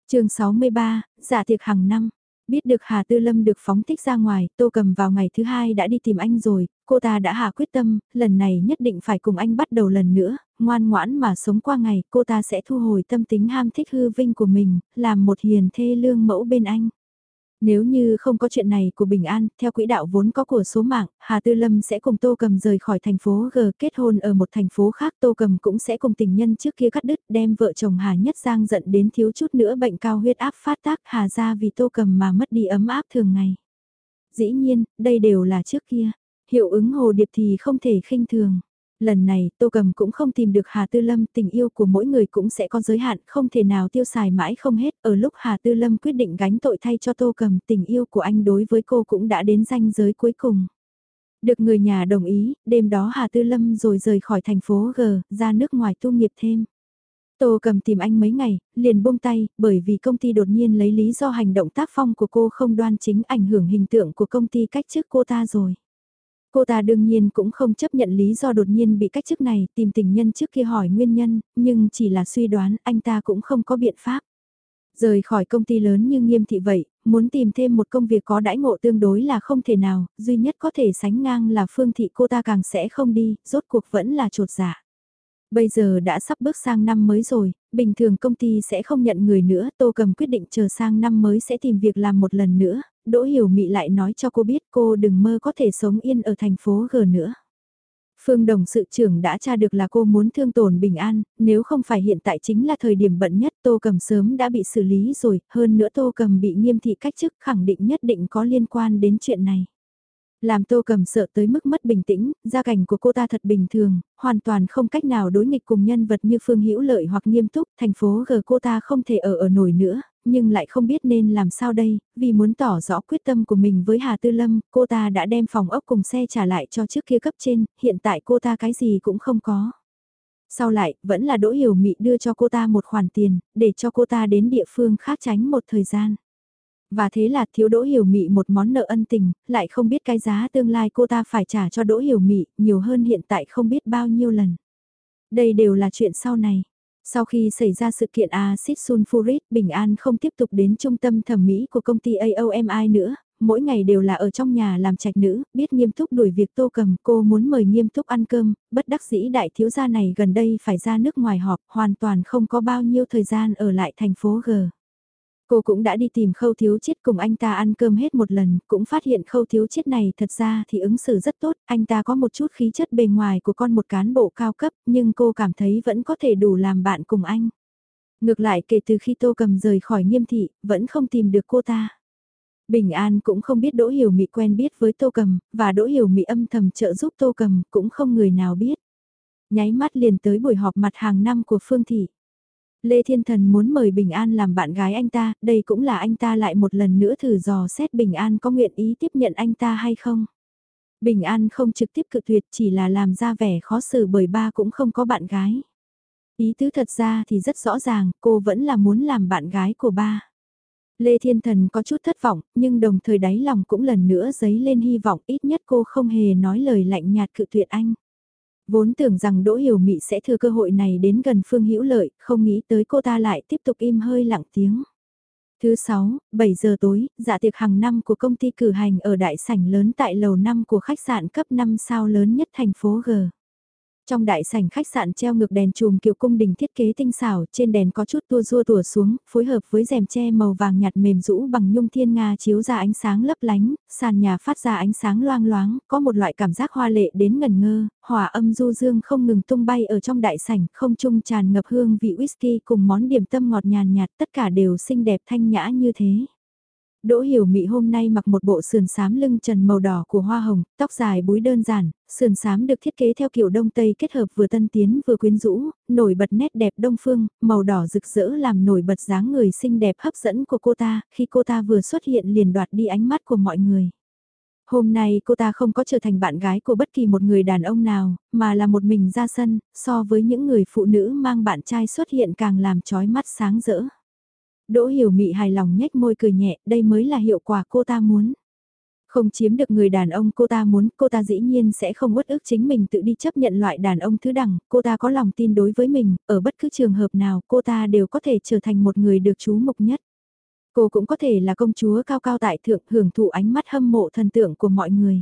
chương 63, giả tiệc hàng năm. Biết được Hà Tư Lâm được phóng thích ra ngoài, Tô Cầm vào ngày thứ hai đã đi tìm anh rồi, cô ta đã hạ quyết tâm, lần này nhất định phải cùng anh bắt đầu lần nữa, ngoan ngoãn mà sống qua ngày, cô ta sẽ thu hồi tâm tính ham thích hư vinh của mình, làm một hiền thê lương mẫu bên anh. Nếu như không có chuyện này của Bình An, theo quỹ đạo vốn có của số mạng, Hà Tư Lâm sẽ cùng Tô Cầm rời khỏi thành phố G kết hôn ở một thành phố khác. Tô Cầm cũng sẽ cùng tình nhân trước kia cắt đứt đem vợ chồng Hà Nhất Giang giận đến thiếu chút nữa bệnh cao huyết áp phát tác Hà ra vì Tô Cầm mà mất đi ấm áp thường ngày. Dĩ nhiên, đây đều là trước kia. Hiệu ứng hồ điệp thì không thể khinh thường. Lần này, Tô Cầm cũng không tìm được Hà Tư Lâm, tình yêu của mỗi người cũng sẽ có giới hạn, không thể nào tiêu xài mãi không hết. Ở lúc Hà Tư Lâm quyết định gánh tội thay cho Tô Cầm, tình yêu của anh đối với cô cũng đã đến ranh giới cuối cùng. Được người nhà đồng ý, đêm đó Hà Tư Lâm rồi rời khỏi thành phố G, ra nước ngoài tu nghiệp thêm. Tô cầm tìm anh mấy ngày, liền buông tay, bởi vì công ty đột nhiên lấy lý do hành động tác phong của cô không đoan chính ảnh hưởng hình tượng của công ty cách chức cô ta rồi. Cô ta đương nhiên cũng không chấp nhận lý do đột nhiên bị cách chức này, tìm tình nhân trước kia hỏi nguyên nhân, nhưng chỉ là suy đoán anh ta cũng không có biện pháp. Rời khỏi công ty lớn như nghiêm thị vậy, muốn tìm thêm một công việc có đãi ngộ tương đối là không thể nào, duy nhất có thể sánh ngang là phương thị cô ta càng sẽ không đi, rốt cuộc vẫn là trột giả. Bây giờ đã sắp bước sang năm mới rồi, bình thường công ty sẽ không nhận người nữa, Tô Cầm quyết định chờ sang năm mới sẽ tìm việc làm một lần nữa, Đỗ Hiểu Mị lại nói cho cô biết cô đừng mơ có thể sống yên ở thành phố G nữa. Phương Đồng sự trưởng đã tra được là cô muốn thương tổn bình an, nếu không phải hiện tại chính là thời điểm bận nhất Tô Cầm sớm đã bị xử lý rồi, hơn nữa Tô Cầm bị nghiêm thị cách chức khẳng định nhất định có liên quan đến chuyện này. Làm tô cầm sợ tới mức mất bình tĩnh, gia cảnh của cô ta thật bình thường, hoàn toàn không cách nào đối nghịch cùng nhân vật như Phương Hữu Lợi hoặc nghiêm túc, thành phố G cô ta không thể ở ở nổi nữa, nhưng lại không biết nên làm sao đây, vì muốn tỏ rõ quyết tâm của mình với Hà Tư Lâm, cô ta đã đem phòng ốc cùng xe trả lại cho trước kia cấp trên, hiện tại cô ta cái gì cũng không có. Sau lại, vẫn là Đỗ Hiểu Mị đưa cho cô ta một khoản tiền, để cho cô ta đến địa phương khác tránh một thời gian. Và thế là thiếu đỗ hiểu mị một món nợ ân tình, lại không biết cái giá tương lai cô ta phải trả cho đỗ hiểu mị, nhiều hơn hiện tại không biết bao nhiêu lần. Đây đều là chuyện sau này. Sau khi xảy ra sự kiện acid sulfuric, Bình An không tiếp tục đến trung tâm thẩm mỹ của công ty AOMI nữa, mỗi ngày đều là ở trong nhà làm trạch nữ, biết nghiêm túc đuổi việc tô cầm, cô muốn mời nghiêm túc ăn cơm, bất đắc dĩ đại thiếu gia này gần đây phải ra nước ngoài họp, hoàn toàn không có bao nhiêu thời gian ở lại thành phố G. Cô cũng đã đi tìm khâu thiếu chiết cùng anh ta ăn cơm hết một lần, cũng phát hiện khâu thiếu chiết này thật ra thì ứng xử rất tốt, anh ta có một chút khí chất bề ngoài của con một cán bộ cao cấp, nhưng cô cảm thấy vẫn có thể đủ làm bạn cùng anh. Ngược lại kể từ khi Tô Cầm rời khỏi nghiêm thị, vẫn không tìm được cô ta. Bình An cũng không biết Đỗ Hiểu Mị quen biết với Tô Cầm, và Đỗ Hiểu Mị âm thầm trợ giúp Tô Cầm, cũng không người nào biết. Nháy mắt liền tới buổi họp mặt hàng năm của Phương Thị. Lê Thiên Thần muốn mời Bình An làm bạn gái anh ta, đây cũng là anh ta lại một lần nữa thử dò xét Bình An có nguyện ý tiếp nhận anh ta hay không. Bình An không trực tiếp cự tuyệt chỉ là làm ra vẻ khó xử bởi ba cũng không có bạn gái. Ý tứ thật ra thì rất rõ ràng, cô vẫn là muốn làm bạn gái của ba. Lê Thiên Thần có chút thất vọng, nhưng đồng thời đáy lòng cũng lần nữa dấy lên hy vọng ít nhất cô không hề nói lời lạnh nhạt cự tuyệt anh. Vốn tưởng rằng Đỗ Hiểu Mị sẽ thừa cơ hội này đến gần Phương Hữu Lợi, không nghĩ tới cô ta lại tiếp tục im hơi lặng tiếng. Thứ 6, 7 giờ tối, dạ tiệc hàng năm của công ty cử hành ở đại sảnh lớn tại lầu 5 của khách sạn cấp 5 sao lớn nhất thành phố G. Trong đại sảnh khách sạn treo ngược đèn chùm kiểu cung đình thiết kế tinh xảo, trên đèn có chút tua rua tủa xuống, phối hợp với rèm che màu vàng nhạt mềm rũ bằng nhung thiên nga chiếu ra ánh sáng lấp lánh, sàn nhà phát ra ánh sáng loang loáng, có một loại cảm giác hoa lệ đến ngần ngơ, hòa âm du dương không ngừng tung bay ở trong đại sảnh, không trung tràn ngập hương vị whisky cùng món điểm tâm ngọt nhàn nhạt, tất cả đều xinh đẹp thanh nhã như thế. Đỗ Hiểu Mị hôm nay mặc một bộ sườn xám lưng trần màu đỏ của hoa hồng, tóc dài búi đơn giản, sườn xám được thiết kế theo kiểu đông tây kết hợp vừa tân tiến vừa quyến rũ, nổi bật nét đẹp đông phương, màu đỏ rực rỡ làm nổi bật dáng người xinh đẹp hấp dẫn của cô ta, khi cô ta vừa xuất hiện liền đoạt đi ánh mắt của mọi người. Hôm nay cô ta không có trở thành bạn gái của bất kỳ một người đàn ông nào, mà là một mình ra sân, so với những người phụ nữ mang bạn trai xuất hiện càng làm trói mắt sáng rỡ. Đỗ hiểu mị hài lòng nhếch môi cười nhẹ, đây mới là hiệu quả cô ta muốn. Không chiếm được người đàn ông cô ta muốn, cô ta dĩ nhiên sẽ không uất ức chính mình tự đi chấp nhận loại đàn ông thứ đẳng, cô ta có lòng tin đối với mình, ở bất cứ trường hợp nào cô ta đều có thể trở thành một người được chú mục nhất. Cô cũng có thể là công chúa cao cao tại thượng hưởng thụ ánh mắt hâm mộ thần tượng của mọi người.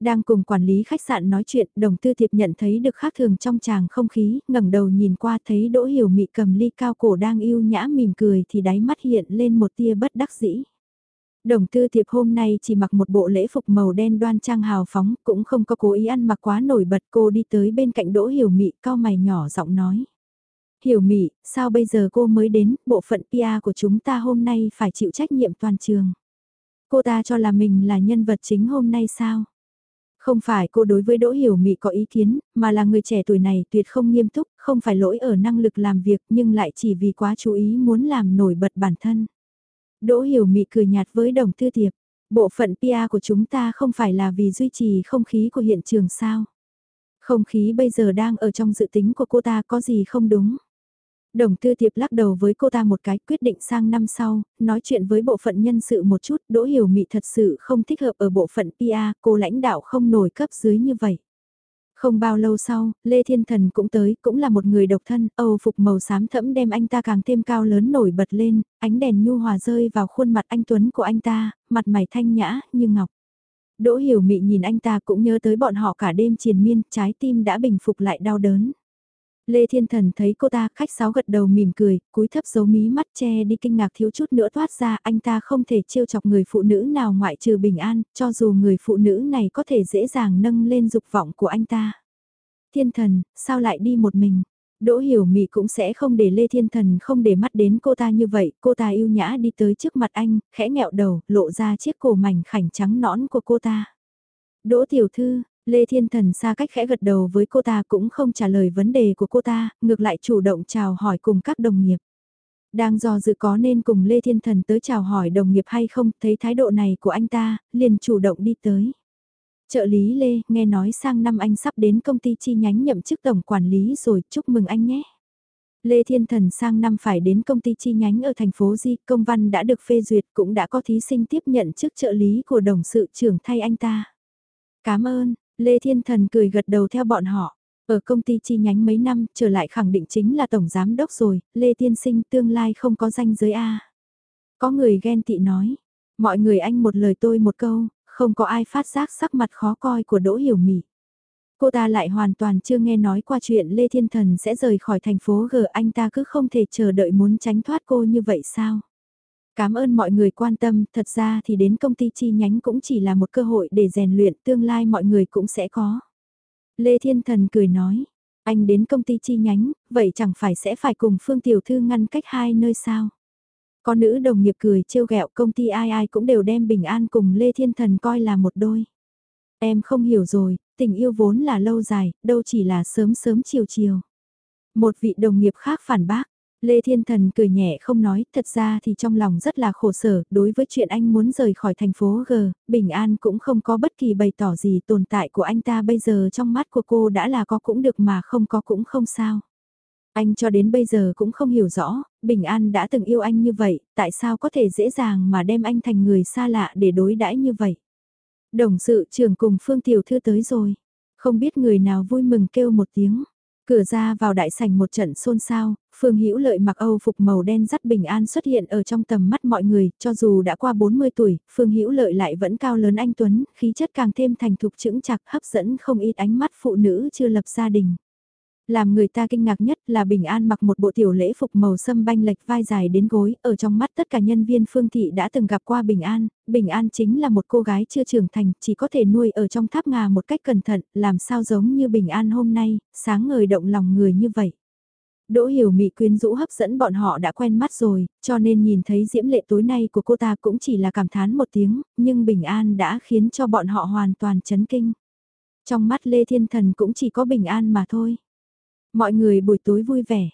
Đang cùng quản lý khách sạn nói chuyện, đồng tư thiệp nhận thấy được khác thường trong tràng không khí, ngẩng đầu nhìn qua thấy Đỗ Hiểu Mị cầm ly cao cổ đang yêu nhã mỉm cười thì đáy mắt hiện lên một tia bất đắc dĩ. Đồng tư thiệp hôm nay chỉ mặc một bộ lễ phục màu đen đoan trang hào phóng, cũng không có cố ý ăn mặc quá nổi bật cô đi tới bên cạnh Đỗ Hiểu Mị cao mày nhỏ giọng nói. Hiểu Mị, sao bây giờ cô mới đến, bộ phận PR của chúng ta hôm nay phải chịu trách nhiệm toàn trường. Cô ta cho là mình là nhân vật chính hôm nay sao? Không phải cô đối với Đỗ Hiểu Mị có ý kiến, mà là người trẻ tuổi này tuyệt không nghiêm túc, không phải lỗi ở năng lực làm việc nhưng lại chỉ vì quá chú ý muốn làm nổi bật bản thân. Đỗ Hiểu Mị cười nhạt với đồng thư tiệp, bộ phận PR của chúng ta không phải là vì duy trì không khí của hiện trường sao. Không khí bây giờ đang ở trong dự tính của cô ta có gì không đúng. Đồng tư tiệp lắc đầu với cô ta một cái quyết định sang năm sau, nói chuyện với bộ phận nhân sự một chút, Đỗ Hiểu Mị thật sự không thích hợp ở bộ phận PA, cô lãnh đạo không nổi cấp dưới như vậy. Không bao lâu sau, Lê Thiên Thần cũng tới, cũng là một người độc thân, Âu phục màu xám thẫm đem anh ta càng thêm cao lớn nổi bật lên, ánh đèn nhu hòa rơi vào khuôn mặt anh Tuấn của anh ta, mặt mày thanh nhã, như ngọc. Đỗ Hiểu Mị nhìn anh ta cũng nhớ tới bọn họ cả đêm triền miên, trái tim đã bình phục lại đau đớn. Lê Thiên Thần thấy cô ta khách sáo gật đầu mỉm cười, cúi thấp dấu mí mắt che đi kinh ngạc thiếu chút nữa thoát ra anh ta không thể trêu chọc người phụ nữ nào ngoại trừ bình an, cho dù người phụ nữ này có thể dễ dàng nâng lên dục vọng của anh ta. Thiên Thần, sao lại đi một mình? Đỗ Hiểu Mị cũng sẽ không để Lê Thiên Thần không để mắt đến cô ta như vậy, cô ta yêu nhã đi tới trước mặt anh, khẽ nghẹo đầu, lộ ra chiếc cổ mảnh khảnh trắng nõn của cô ta. Đỗ Tiểu Thư, Lê Thiên Thần xa cách khẽ gật đầu với cô ta cũng không trả lời vấn đề của cô ta, ngược lại chủ động chào hỏi cùng các đồng nghiệp. Đang do dự có nên cùng Lê Thiên Thần tới chào hỏi đồng nghiệp hay không, thấy thái độ này của anh ta, liền chủ động đi tới. Trợ lý Lê, nghe nói sang năm anh sắp đến công ty chi nhánh nhậm chức tổng quản lý rồi, chúc mừng anh nhé. Lê Thiên Thần sang năm phải đến công ty chi nhánh ở thành phố Di, công văn đã được phê duyệt cũng đã có thí sinh tiếp nhận chức trợ lý của đồng sự trưởng thay anh ta. Cảm ơn, Lê Thiên Thần cười gật đầu theo bọn họ. Ở công ty chi nhánh mấy năm, trở lại khẳng định chính là tổng giám đốc rồi, Lê Tiên Sinh tương lai không có danh giới A. Có người ghen tị nói, mọi người anh một lời tôi một câu, không có ai phát giác sắc mặt khó coi của Đỗ Hiểu Mỹ. Cô ta lại hoàn toàn chưa nghe nói qua chuyện Lê Thiên Thần sẽ rời khỏi thành phố G anh ta cứ không thể chờ đợi muốn tránh thoát cô như vậy sao? Cảm ơn mọi người quan tâm, thật ra thì đến công ty chi nhánh cũng chỉ là một cơ hội để rèn luyện tương lai mọi người cũng sẽ có. Lê Thiên Thần cười nói, anh đến công ty chi nhánh, vậy chẳng phải sẽ phải cùng Phương Tiểu Thư ngăn cách hai nơi sao? Có nữ đồng nghiệp cười trêu ghẹo công ty ai ai cũng đều đem bình an cùng Lê Thiên Thần coi là một đôi. Em không hiểu rồi, tình yêu vốn là lâu dài, đâu chỉ là sớm sớm chiều chiều. Một vị đồng nghiệp khác phản bác, Lê Thiên Thần cười nhẹ không nói, thật ra thì trong lòng rất là khổ sở, đối với chuyện anh muốn rời khỏi thành phố G, Bình An cũng không có bất kỳ bày tỏ gì tồn tại của anh ta bây giờ trong mắt của cô đã là có cũng được mà không có cũng không sao. Anh cho đến bây giờ cũng không hiểu rõ, Bình An đã từng yêu anh như vậy, tại sao có thể dễ dàng mà đem anh thành người xa lạ để đối đãi như vậy. Đồng sự trưởng cùng Phương Tiểu Thư tới rồi, không biết người nào vui mừng kêu một tiếng. Cửa ra vào đại sảnh một trận xôn xao, Phương Hữu Lợi mặc Âu phục màu đen dắt bình an xuất hiện ở trong tầm mắt mọi người, cho dù đã qua 40 tuổi, Phương Hữu Lợi lại vẫn cao lớn anh tuấn, khí chất càng thêm thành thục chững chạc, hấp dẫn không ít ánh mắt phụ nữ chưa lập gia đình. Làm người ta kinh ngạc nhất là Bình An mặc một bộ tiểu lễ phục màu sâm banh lệch vai dài đến gối, ở trong mắt tất cả nhân viên phương thị đã từng gặp qua Bình An, Bình An chính là một cô gái chưa trưởng thành, chỉ có thể nuôi ở trong tháp ngà một cách cẩn thận, làm sao giống như Bình An hôm nay, sáng ngời động lòng người như vậy. Đỗ hiểu mị quyến rũ hấp dẫn bọn họ đã quen mắt rồi, cho nên nhìn thấy diễm lệ tối nay của cô ta cũng chỉ là cảm thán một tiếng, nhưng Bình An đã khiến cho bọn họ hoàn toàn chấn kinh. Trong mắt Lê Thiên Thần cũng chỉ có Bình An mà thôi. Mọi người buổi tối vui vẻ.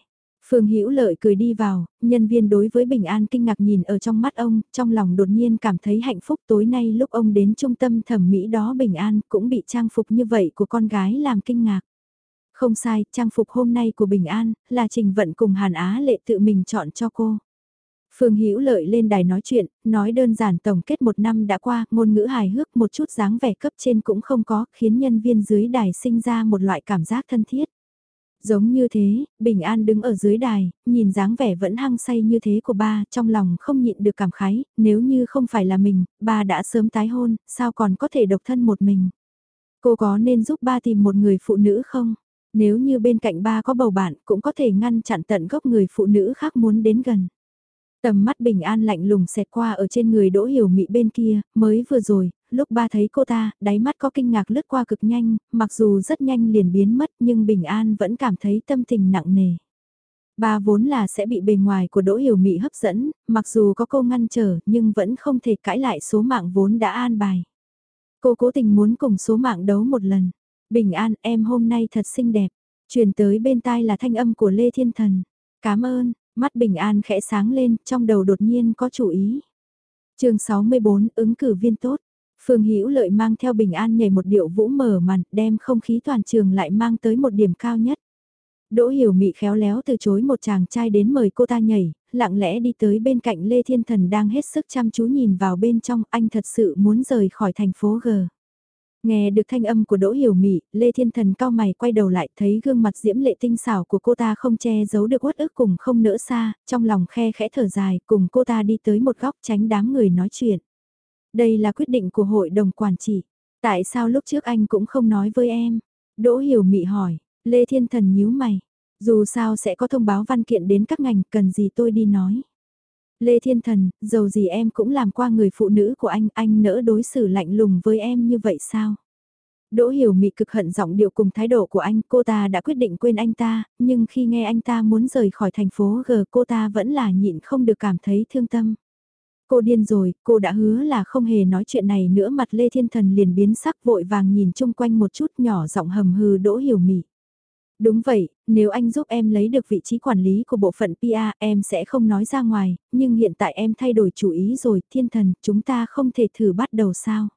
Phương Hữu Lợi cười đi vào, nhân viên đối với Bình An kinh ngạc nhìn ở trong mắt ông, trong lòng đột nhiên cảm thấy hạnh phúc tối nay lúc ông đến trung tâm thẩm mỹ đó Bình An cũng bị trang phục như vậy của con gái làm kinh ngạc. Không sai, trang phục hôm nay của Bình An là Trình Vận cùng Hàn Á Lệ tự mình chọn cho cô. Phương Hữu Lợi lên đài nói chuyện, nói đơn giản tổng kết một năm đã qua, ngôn ngữ hài hước một chút dáng vẻ cấp trên cũng không có, khiến nhân viên dưới đài sinh ra một loại cảm giác thân thiết. Giống như thế, Bình An đứng ở dưới đài, nhìn dáng vẻ vẫn hăng say như thế của ba, trong lòng không nhịn được cảm khái, nếu như không phải là mình, ba đã sớm tái hôn, sao còn có thể độc thân một mình. Cô có nên giúp ba tìm một người phụ nữ không? Nếu như bên cạnh ba có bầu bạn, cũng có thể ngăn chặn tận gốc người phụ nữ khác muốn đến gần. Tầm mắt bình an lạnh lùng xẹt qua ở trên người đỗ hiểu mị bên kia, mới vừa rồi, lúc ba thấy cô ta, đáy mắt có kinh ngạc lướt qua cực nhanh, mặc dù rất nhanh liền biến mất nhưng bình an vẫn cảm thấy tâm tình nặng nề. Ba vốn là sẽ bị bề ngoài của Đỗ Hiểu Mị hấp dẫn, mặc dù có cô ngăn trở nhưng vẫn không thể cãi lại số mạng vốn đã an bài. Cô cố tình muốn cùng số mạng đấu một lần. Bình an em hôm nay thật xinh đẹp. Truyền tới bên tai là thanh âm của Lê Thiên Thần. Cảm ơn, Mắt bình an khẽ sáng lên, trong đầu đột nhiên có chủ ý. chương 64 ứng cử viên tốt. Phương Hữu Lợi mang theo bình an nhảy một điệu vũ mở màn, đem không khí toàn trường lại mang tới một điểm cao nhất. Đỗ Hiểu Mị khéo léo từ chối một chàng trai đến mời cô ta nhảy, lặng lẽ đi tới bên cạnh Lê Thiên Thần đang hết sức chăm chú nhìn vào bên trong, anh thật sự muốn rời khỏi thành phố G. Nghe được thanh âm của Đỗ Hiểu Mị, Lê Thiên Thần cao mày quay đầu lại thấy gương mặt diễm lệ tinh xảo của cô ta không che giấu được uất ức cùng không nỡ xa, trong lòng khe khẽ thở dài cùng cô ta đi tới một góc tránh đám người nói chuyện. Đây là quyết định của hội đồng quản trị. Tại sao lúc trước anh cũng không nói với em? Đỗ Hiểu Mị hỏi, Lê Thiên Thần nhíu mày. Dù sao sẽ có thông báo văn kiện đến các ngành cần gì tôi đi nói. Lê Thiên Thần, dầu gì em cũng làm qua người phụ nữ của anh, anh nỡ đối xử lạnh lùng với em như vậy sao? Đỗ hiểu mị cực hận giọng điệu cùng thái độ của anh, cô ta đã quyết định quên anh ta, nhưng khi nghe anh ta muốn rời khỏi thành phố G cô ta vẫn là nhịn không được cảm thấy thương tâm. Cô điên rồi, cô đã hứa là không hề nói chuyện này nữa mặt Lê Thiên Thần liền biến sắc vội vàng nhìn chung quanh một chút nhỏ giọng hầm hừ đỗ hiểu mị. Đúng vậy, nếu anh giúp em lấy được vị trí quản lý của bộ phận PR em sẽ không nói ra ngoài, nhưng hiện tại em thay đổi chủ ý rồi, thiên thần, chúng ta không thể thử bắt đầu sao.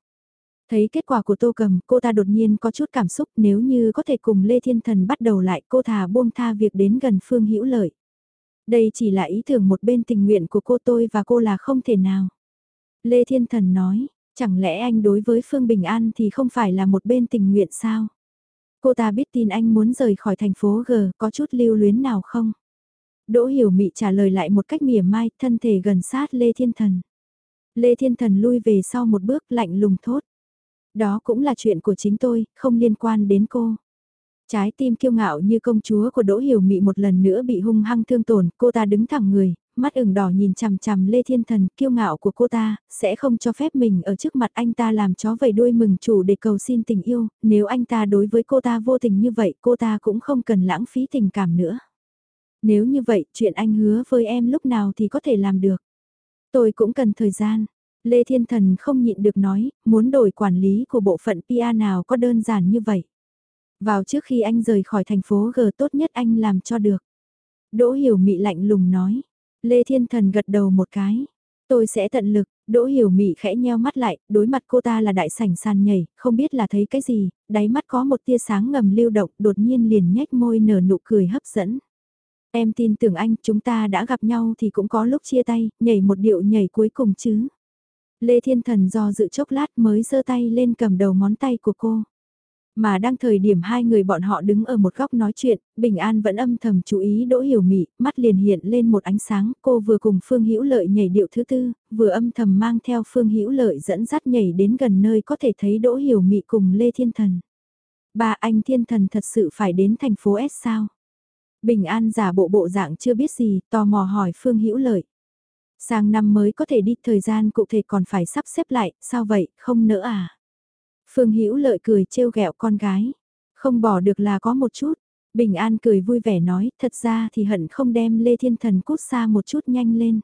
Thấy kết quả của Tô Cầm, cô ta đột nhiên có chút cảm xúc nếu như có thể cùng Lê Thiên Thần bắt đầu lại cô thà buông tha việc đến gần Phương Hữu Lợi. Đây chỉ là ý tưởng một bên tình nguyện của cô tôi và cô là không thể nào. Lê Thiên Thần nói, chẳng lẽ anh đối với Phương Bình An thì không phải là một bên tình nguyện sao? Cô ta biết tin anh muốn rời khỏi thành phố G, có chút lưu luyến nào không? Đỗ Hiểu Mị trả lời lại một cách mỉa mai, thân thể gần sát Lê Thiên Thần. Lê Thiên Thần lui về sau một bước lạnh lùng thốt. Đó cũng là chuyện của chính tôi, không liên quan đến cô. Trái tim kiêu ngạo như công chúa của Đỗ Hiểu Mị một lần nữa bị hung hăng thương tổn, cô ta đứng thẳng người, mắt ửng đỏ nhìn chằm chằm Lê Thiên Thần, kiêu ngạo của cô ta, sẽ không cho phép mình ở trước mặt anh ta làm chó vầy đuôi mừng chủ để cầu xin tình yêu, nếu anh ta đối với cô ta vô tình như vậy cô ta cũng không cần lãng phí tình cảm nữa. Nếu như vậy, chuyện anh hứa với em lúc nào thì có thể làm được. Tôi cũng cần thời gian. Lê Thiên Thần không nhịn được nói, muốn đổi quản lý của bộ phận PA nào có đơn giản như vậy. Vào trước khi anh rời khỏi thành phố G tốt nhất anh làm cho được. Đỗ Hiểu Mị lạnh lùng nói, Lê Thiên Thần gật đầu một cái. Tôi sẽ tận lực, Đỗ Hiểu Mị khẽ nheo mắt lại, đối mặt cô ta là đại sảnh sàn nhảy, không biết là thấy cái gì, đáy mắt có một tia sáng ngầm lưu động, đột nhiên liền nhếch môi nở nụ cười hấp dẫn. Em tin tưởng anh, chúng ta đã gặp nhau thì cũng có lúc chia tay, nhảy một điệu nhảy cuối cùng chứ. Lê Thiên Thần do dự chốc lát mới giơ tay lên cầm đầu ngón tay của cô. Mà đang thời điểm hai người bọn họ đứng ở một góc nói chuyện, Bình An vẫn âm thầm chú ý Đỗ Hiểu Mị, mắt liền hiện lên một ánh sáng, cô vừa cùng Phương Hữu Lợi nhảy điệu thứ tư, vừa âm thầm mang theo Phương Hữu Lợi dẫn dắt nhảy đến gần nơi có thể thấy Đỗ Hiểu Mị cùng Lê Thiên Thần. Ba anh Thiên Thần thật sự phải đến thành phố S sao? Bình An giả bộ bộ dạng chưa biết gì, tò mò hỏi Phương Hữu Lợi. Sang năm mới có thể đi, thời gian cụ thể còn phải sắp xếp lại, sao vậy, không nỡ à? Phương Hữu Lợi cười trêu ghẹo con gái. Không bỏ được là có một chút. Bình An cười vui vẻ nói, thật ra thì hận không đem Lê Thiên Thần cút xa một chút nhanh lên.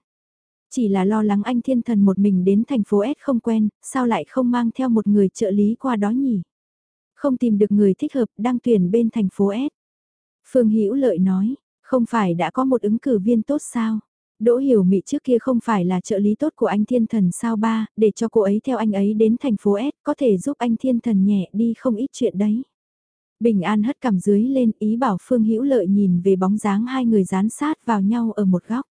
Chỉ là lo lắng anh Thiên Thần một mình đến thành phố S không quen, sao lại không mang theo một người trợ lý qua đó nhỉ? Không tìm được người thích hợp đang tuyển bên thành phố S. Phương Hữu Lợi nói, không phải đã có một ứng cử viên tốt sao? Đỗ Hiểu Mị trước kia không phải là trợ lý tốt của anh Thiên Thần sao ba, để cho cô ấy theo anh ấy đến thành phố S, có thể giúp anh Thiên Thần nhẹ đi không ít chuyện đấy. Bình An hất cằm dưới lên ý bảo Phương Hữu Lợi nhìn về bóng dáng hai người dán sát vào nhau ở một góc.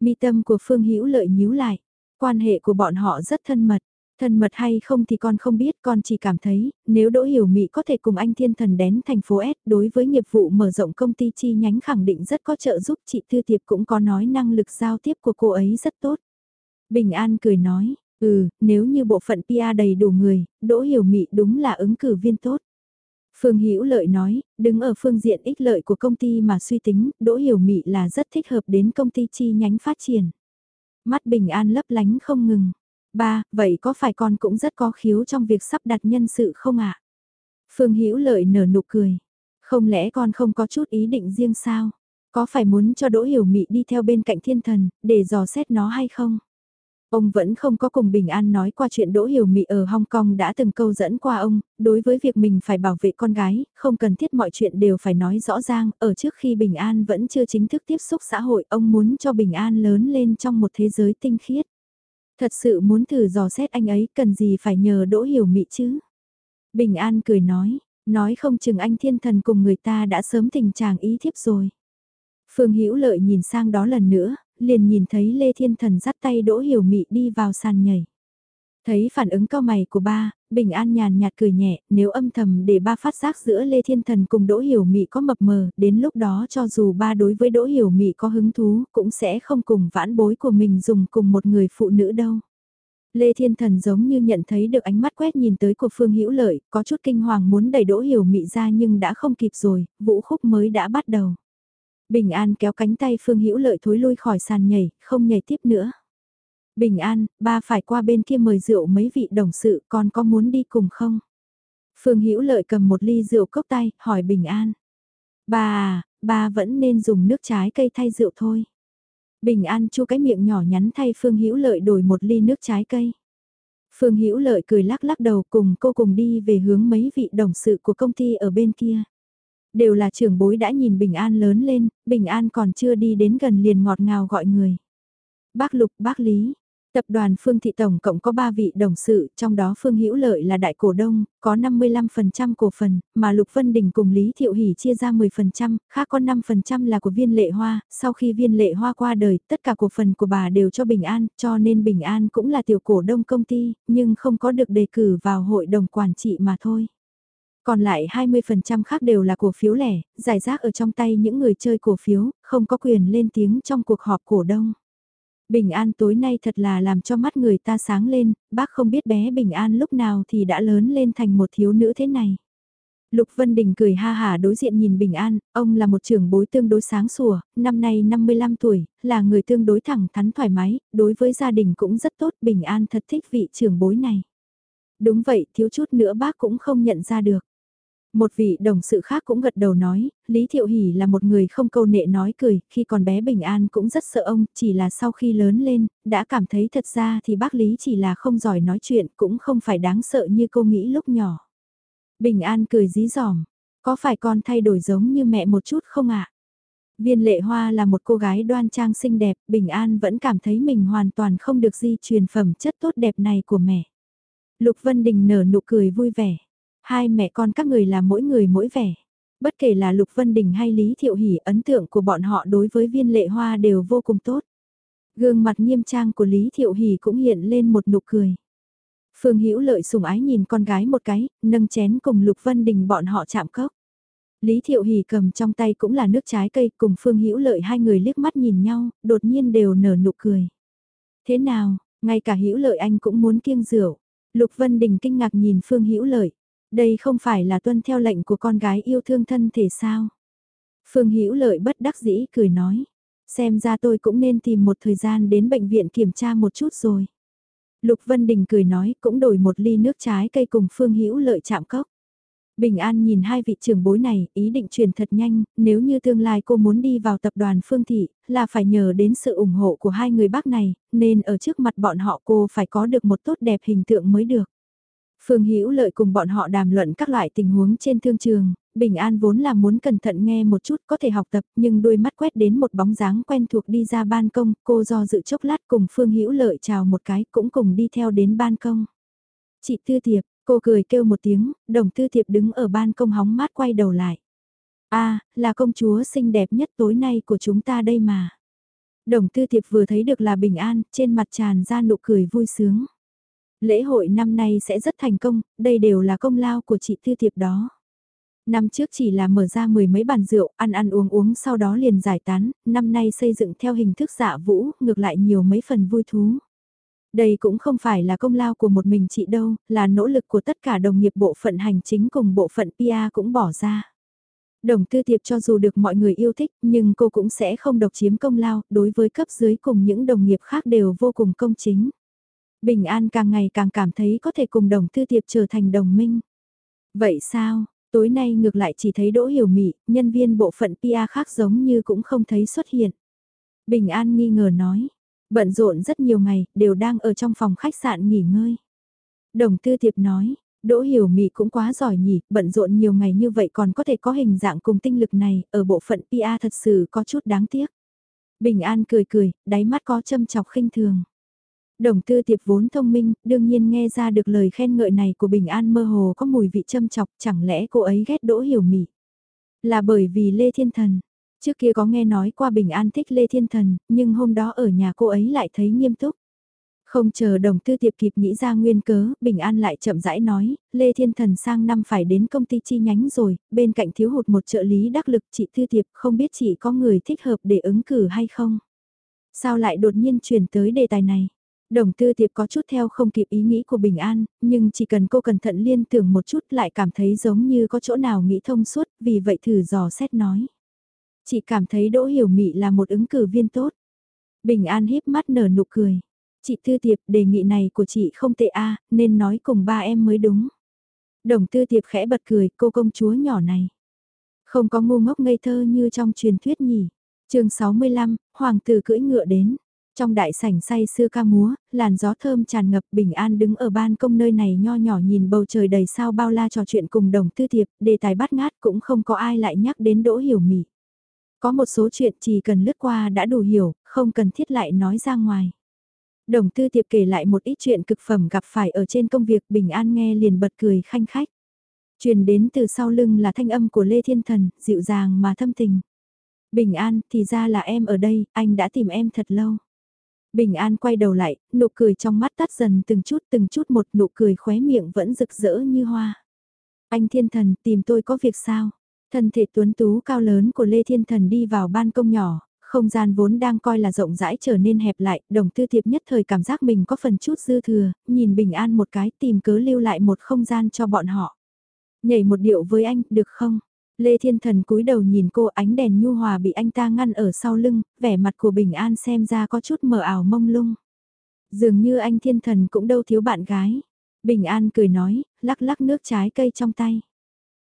Mi tâm của Phương Hữu Lợi nhíu lại, quan hệ của bọn họ rất thân mật, Thân mật hay không thì con không biết, con chỉ cảm thấy, nếu Đỗ Hiểu Mị có thể cùng anh Thiên Thần đến thành phố S đối với nghiệp vụ mở rộng công ty chi nhánh khẳng định rất có trợ giúp chị Thư Tiệp cũng có nói năng lực giao tiếp của cô ấy rất tốt. Bình An cười nói, ừ, nếu như bộ phận PR đầy đủ người, Đỗ Hiểu Mị đúng là ứng cử viên tốt. Phương Hữu Lợi nói, đứng ở phương diện ích lợi của công ty mà suy tính, Đỗ Hiểu Mị là rất thích hợp đến công ty chi nhánh phát triển. Mắt Bình An lấp lánh không ngừng. Ba, vậy có phải con cũng rất có khiếu trong việc sắp đặt nhân sự không ạ? Phương Hữu Lợi nở nụ cười. Không lẽ con không có chút ý định riêng sao? Có phải muốn cho Đỗ Hiểu Mị đi theo bên cạnh thiên thần, để dò xét nó hay không? Ông vẫn không có cùng Bình An nói qua chuyện Đỗ Hiểu Mị ở Hong Kong đã từng câu dẫn qua ông, đối với việc mình phải bảo vệ con gái, không cần thiết mọi chuyện đều phải nói rõ ràng, ở trước khi Bình An vẫn chưa chính thức tiếp xúc xã hội, ông muốn cho Bình An lớn lên trong một thế giới tinh khiết. Thật sự muốn thử dò xét anh ấy cần gì phải nhờ đỗ hiểu mị chứ. Bình An cười nói, nói không chừng anh thiên thần cùng người ta đã sớm tình trạng ý thiếp rồi. Phương Hữu Lợi nhìn sang đó lần nữa, liền nhìn thấy Lê Thiên Thần dắt tay Đỗ Hiểu Mị đi vào sàn nhảy. Thấy phản ứng cao mày của ba, Bình An nhàn nhạt cười nhẹ, nếu âm thầm để ba phát giác giữa Lê Thiên Thần cùng Đỗ Hiểu Mị có mập mờ, đến lúc đó cho dù ba đối với Đỗ Hiểu Mị có hứng thú, cũng sẽ không cùng vãn bối của mình dùng cùng một người phụ nữ đâu. Lê Thiên Thần giống như nhận thấy được ánh mắt quét nhìn tới của Phương Hữu Lợi, có chút kinh hoàng muốn đẩy Đỗ Hiểu Mị ra nhưng đã không kịp rồi, vũ khúc mới đã bắt đầu. Bình An kéo cánh tay Phương Hữu Lợi thối lui khỏi sàn nhảy, không nhảy tiếp nữa. Bình an, ba phải qua bên kia mời rượu mấy vị đồng sự, con có muốn đi cùng không? Phương Hữu Lợi cầm một ly rượu cốc tay, hỏi Bình an. Ba à, ba vẫn nên dùng nước trái cây thay rượu thôi. Bình an chu cái miệng nhỏ nhắn thay Phương Hữu Lợi đổi một ly nước trái cây. Phương Hữu Lợi cười lắc lắc đầu cùng cô cùng đi về hướng mấy vị đồng sự của công ty ở bên kia. Đều là trưởng bối đã nhìn Bình An lớn lên, Bình An còn chưa đi đến gần liền ngọt ngào gọi người. Bác Lục, bác Lý, Tập đoàn Phương Thị Tổng cộng có 3 vị đồng sự, trong đó Phương Hữu Lợi là đại cổ đông, có 55% cổ phần, mà Lục Vân Đình cùng Lý Thiệu Hỷ chia ra 10%, khác có 5% là của viên lệ hoa, sau khi viên lệ hoa qua đời, tất cả cổ phần của bà đều cho Bình An, cho nên Bình An cũng là tiểu cổ đông công ty, nhưng không có được đề cử vào hội đồng quản trị mà thôi. Còn lại 20% khác đều là cổ phiếu lẻ, giải rác ở trong tay những người chơi cổ phiếu, không có quyền lên tiếng trong cuộc họp cổ đông. Bình An tối nay thật là làm cho mắt người ta sáng lên, bác không biết bé Bình An lúc nào thì đã lớn lên thành một thiếu nữ thế này. Lục Vân Đình cười ha hà đối diện nhìn Bình An, ông là một trưởng bối tương đối sáng sủa, năm nay 55 tuổi, là người tương đối thẳng thắn thoải mái, đối với gia đình cũng rất tốt, Bình An thật thích vị trưởng bối này. Đúng vậy, thiếu chút nữa bác cũng không nhận ra được. Một vị đồng sự khác cũng gật đầu nói, Lý Thiệu Hỷ là một người không câu nệ nói cười, khi còn bé Bình An cũng rất sợ ông, chỉ là sau khi lớn lên, đã cảm thấy thật ra thì bác Lý chỉ là không giỏi nói chuyện, cũng không phải đáng sợ như cô nghĩ lúc nhỏ. Bình An cười dí dỏm, có phải con thay đổi giống như mẹ một chút không ạ? Viên lệ hoa là một cô gái đoan trang xinh đẹp, Bình An vẫn cảm thấy mình hoàn toàn không được di truyền phẩm chất tốt đẹp này của mẹ. Lục Vân Đình nở nụ cười vui vẻ. Hai mẹ con các người là mỗi người mỗi vẻ. Bất kể là Lục Vân Đình hay Lý Thiệu Hỷ, ấn tượng của bọn họ đối với viên lệ hoa đều vô cùng tốt. Gương mặt nghiêm trang của Lý Thiệu Hỷ cũng hiện lên một nụ cười. Phương Hữu Lợi sùng ái nhìn con gái một cái, nâng chén cùng Lục Vân Đình bọn họ chạm cốc. Lý Thiệu Hỷ cầm trong tay cũng là nước trái cây cùng Phương Hữu Lợi hai người liếc mắt nhìn nhau, đột nhiên đều nở nụ cười. Thế nào, ngay cả Hữu Lợi anh cũng muốn kiêng rượu. Lục Vân Đình kinh ngạc nhìn Phương Hữu Lợi. Đây không phải là tuân theo lệnh của con gái yêu thương thân thể sao? Phương Hữu Lợi bất đắc dĩ cười nói. Xem ra tôi cũng nên tìm một thời gian đến bệnh viện kiểm tra một chút rồi. Lục Vân Đình cười nói cũng đổi một ly nước trái cây cùng Phương Hữu Lợi chạm cốc. Bình An nhìn hai vị trưởng bối này, ý định truyền thật nhanh, nếu như tương lai cô muốn đi vào tập đoàn Phương Thị, là phải nhờ đến sự ủng hộ của hai người bác này, nên ở trước mặt bọn họ cô phải có được một tốt đẹp hình tượng mới được. Phương Hữu Lợi cùng bọn họ đàm luận các loại tình huống trên thương trường, Bình An vốn là muốn cẩn thận nghe một chút có thể học tập nhưng đôi mắt quét đến một bóng dáng quen thuộc đi ra ban công, cô do dự chốc lát cùng Phương Hữu Lợi chào một cái cũng cùng đi theo đến ban công. Chị Tư Tiệp, cô cười kêu một tiếng, đồng Tư Tiệp đứng ở ban công hóng mát quay đầu lại. a là công chúa xinh đẹp nhất tối nay của chúng ta đây mà. Đồng Tư Tiệp vừa thấy được là Bình An, trên mặt tràn ra nụ cười vui sướng. Lễ hội năm nay sẽ rất thành công, đây đều là công lao của chị Tư Tiệp đó. Năm trước chỉ là mở ra mười mấy bàn rượu, ăn ăn uống uống sau đó liền giải tán, năm nay xây dựng theo hình thức dạ vũ, ngược lại nhiều mấy phần vui thú. Đây cũng không phải là công lao của một mình chị đâu, là nỗ lực của tất cả đồng nghiệp bộ phận hành chính cùng bộ phận PR cũng bỏ ra. Đồng tư tiệp cho dù được mọi người yêu thích, nhưng cô cũng sẽ không độc chiếm công lao, đối với cấp dưới cùng những đồng nghiệp khác đều vô cùng công chính. Bình An càng ngày càng cảm thấy có thể cùng đồng tư tiệp trở thành đồng minh. Vậy sao, tối nay ngược lại chỉ thấy Đỗ Hiểu Mị, nhân viên bộ phận PR khác giống như cũng không thấy xuất hiện. Bình An nghi ngờ nói, bận rộn rất nhiều ngày, đều đang ở trong phòng khách sạn nghỉ ngơi. Đồng tư tiệp nói, Đỗ Hiểu Mị cũng quá giỏi nhỉ, bận rộn nhiều ngày như vậy còn có thể có hình dạng cùng tinh lực này, ở bộ phận PR thật sự có chút đáng tiếc. Bình An cười cười, đáy mắt có châm chọc khinh thường. Đồng tư tiệp vốn thông minh, đương nhiên nghe ra được lời khen ngợi này của Bình An mơ hồ có mùi vị châm chọc, chẳng lẽ cô ấy ghét đỗ hiểu mỉ. Là bởi vì Lê Thiên Thần. Trước kia có nghe nói qua Bình An thích Lê Thiên Thần, nhưng hôm đó ở nhà cô ấy lại thấy nghiêm túc. Không chờ đồng tư tiệp kịp nghĩ ra nguyên cớ, Bình An lại chậm rãi nói, Lê Thiên Thần sang năm phải đến công ty chi nhánh rồi, bên cạnh thiếu hụt một trợ lý đắc lực chị tư tiệp không biết chị có người thích hợp để ứng cử hay không. Sao lại đột nhiên chuyển tới đề tài này? Đồng tư tiệp có chút theo không kịp ý nghĩ của Bình An, nhưng chỉ cần cô cẩn thận liên tưởng một chút lại cảm thấy giống như có chỗ nào nghĩ thông suốt, vì vậy thử dò xét nói. Chị cảm thấy Đỗ Hiểu Mị là một ứng cử viên tốt. Bình An híp mắt nở nụ cười. Chị Tư Tiệp đề nghị này của chị không tệ a nên nói cùng ba em mới đúng. Đồng Tư Tiệp khẽ bật cười cô công chúa nhỏ này. Không có ngu ngốc ngây thơ như trong truyền thuyết nhỉ. chương 65, Hoàng tử cưỡi ngựa đến. Trong đại sảnh say sưa ca múa, làn gió thơm tràn ngập bình an đứng ở ban công nơi này nho nhỏ nhìn bầu trời đầy sao bao la trò chuyện cùng đồng tư thiệp, đề tài bắt ngát cũng không có ai lại nhắc đến đỗ hiểu mỉ. Có một số chuyện chỉ cần lướt qua đã đủ hiểu, không cần thiết lại nói ra ngoài. Đồng tư tiệp kể lại một ít chuyện cực phẩm gặp phải ở trên công việc bình an nghe liền bật cười khanh khách. Truyền đến từ sau lưng là thanh âm của Lê Thiên Thần, dịu dàng mà thâm tình. Bình an, thì ra là em ở đây, anh đã tìm em thật lâu. Bình An quay đầu lại, nụ cười trong mắt tắt dần từng chút từng chút một nụ cười khóe miệng vẫn rực rỡ như hoa. Anh thiên thần tìm tôi có việc sao? Thân thể tuấn tú cao lớn của Lê Thiên Thần đi vào ban công nhỏ, không gian vốn đang coi là rộng rãi trở nên hẹp lại, đồng tư thiệp nhất thời cảm giác mình có phần chút dư thừa, nhìn Bình An một cái tìm cớ lưu lại một không gian cho bọn họ. Nhảy một điệu với anh, được không? Lê Thiên Thần cúi đầu nhìn cô ánh đèn nhu hòa bị anh ta ngăn ở sau lưng, vẻ mặt của Bình An xem ra có chút mờ ảo mông lung. Dường như anh Thiên Thần cũng đâu thiếu bạn gái. Bình An cười nói, lắc lắc nước trái cây trong tay.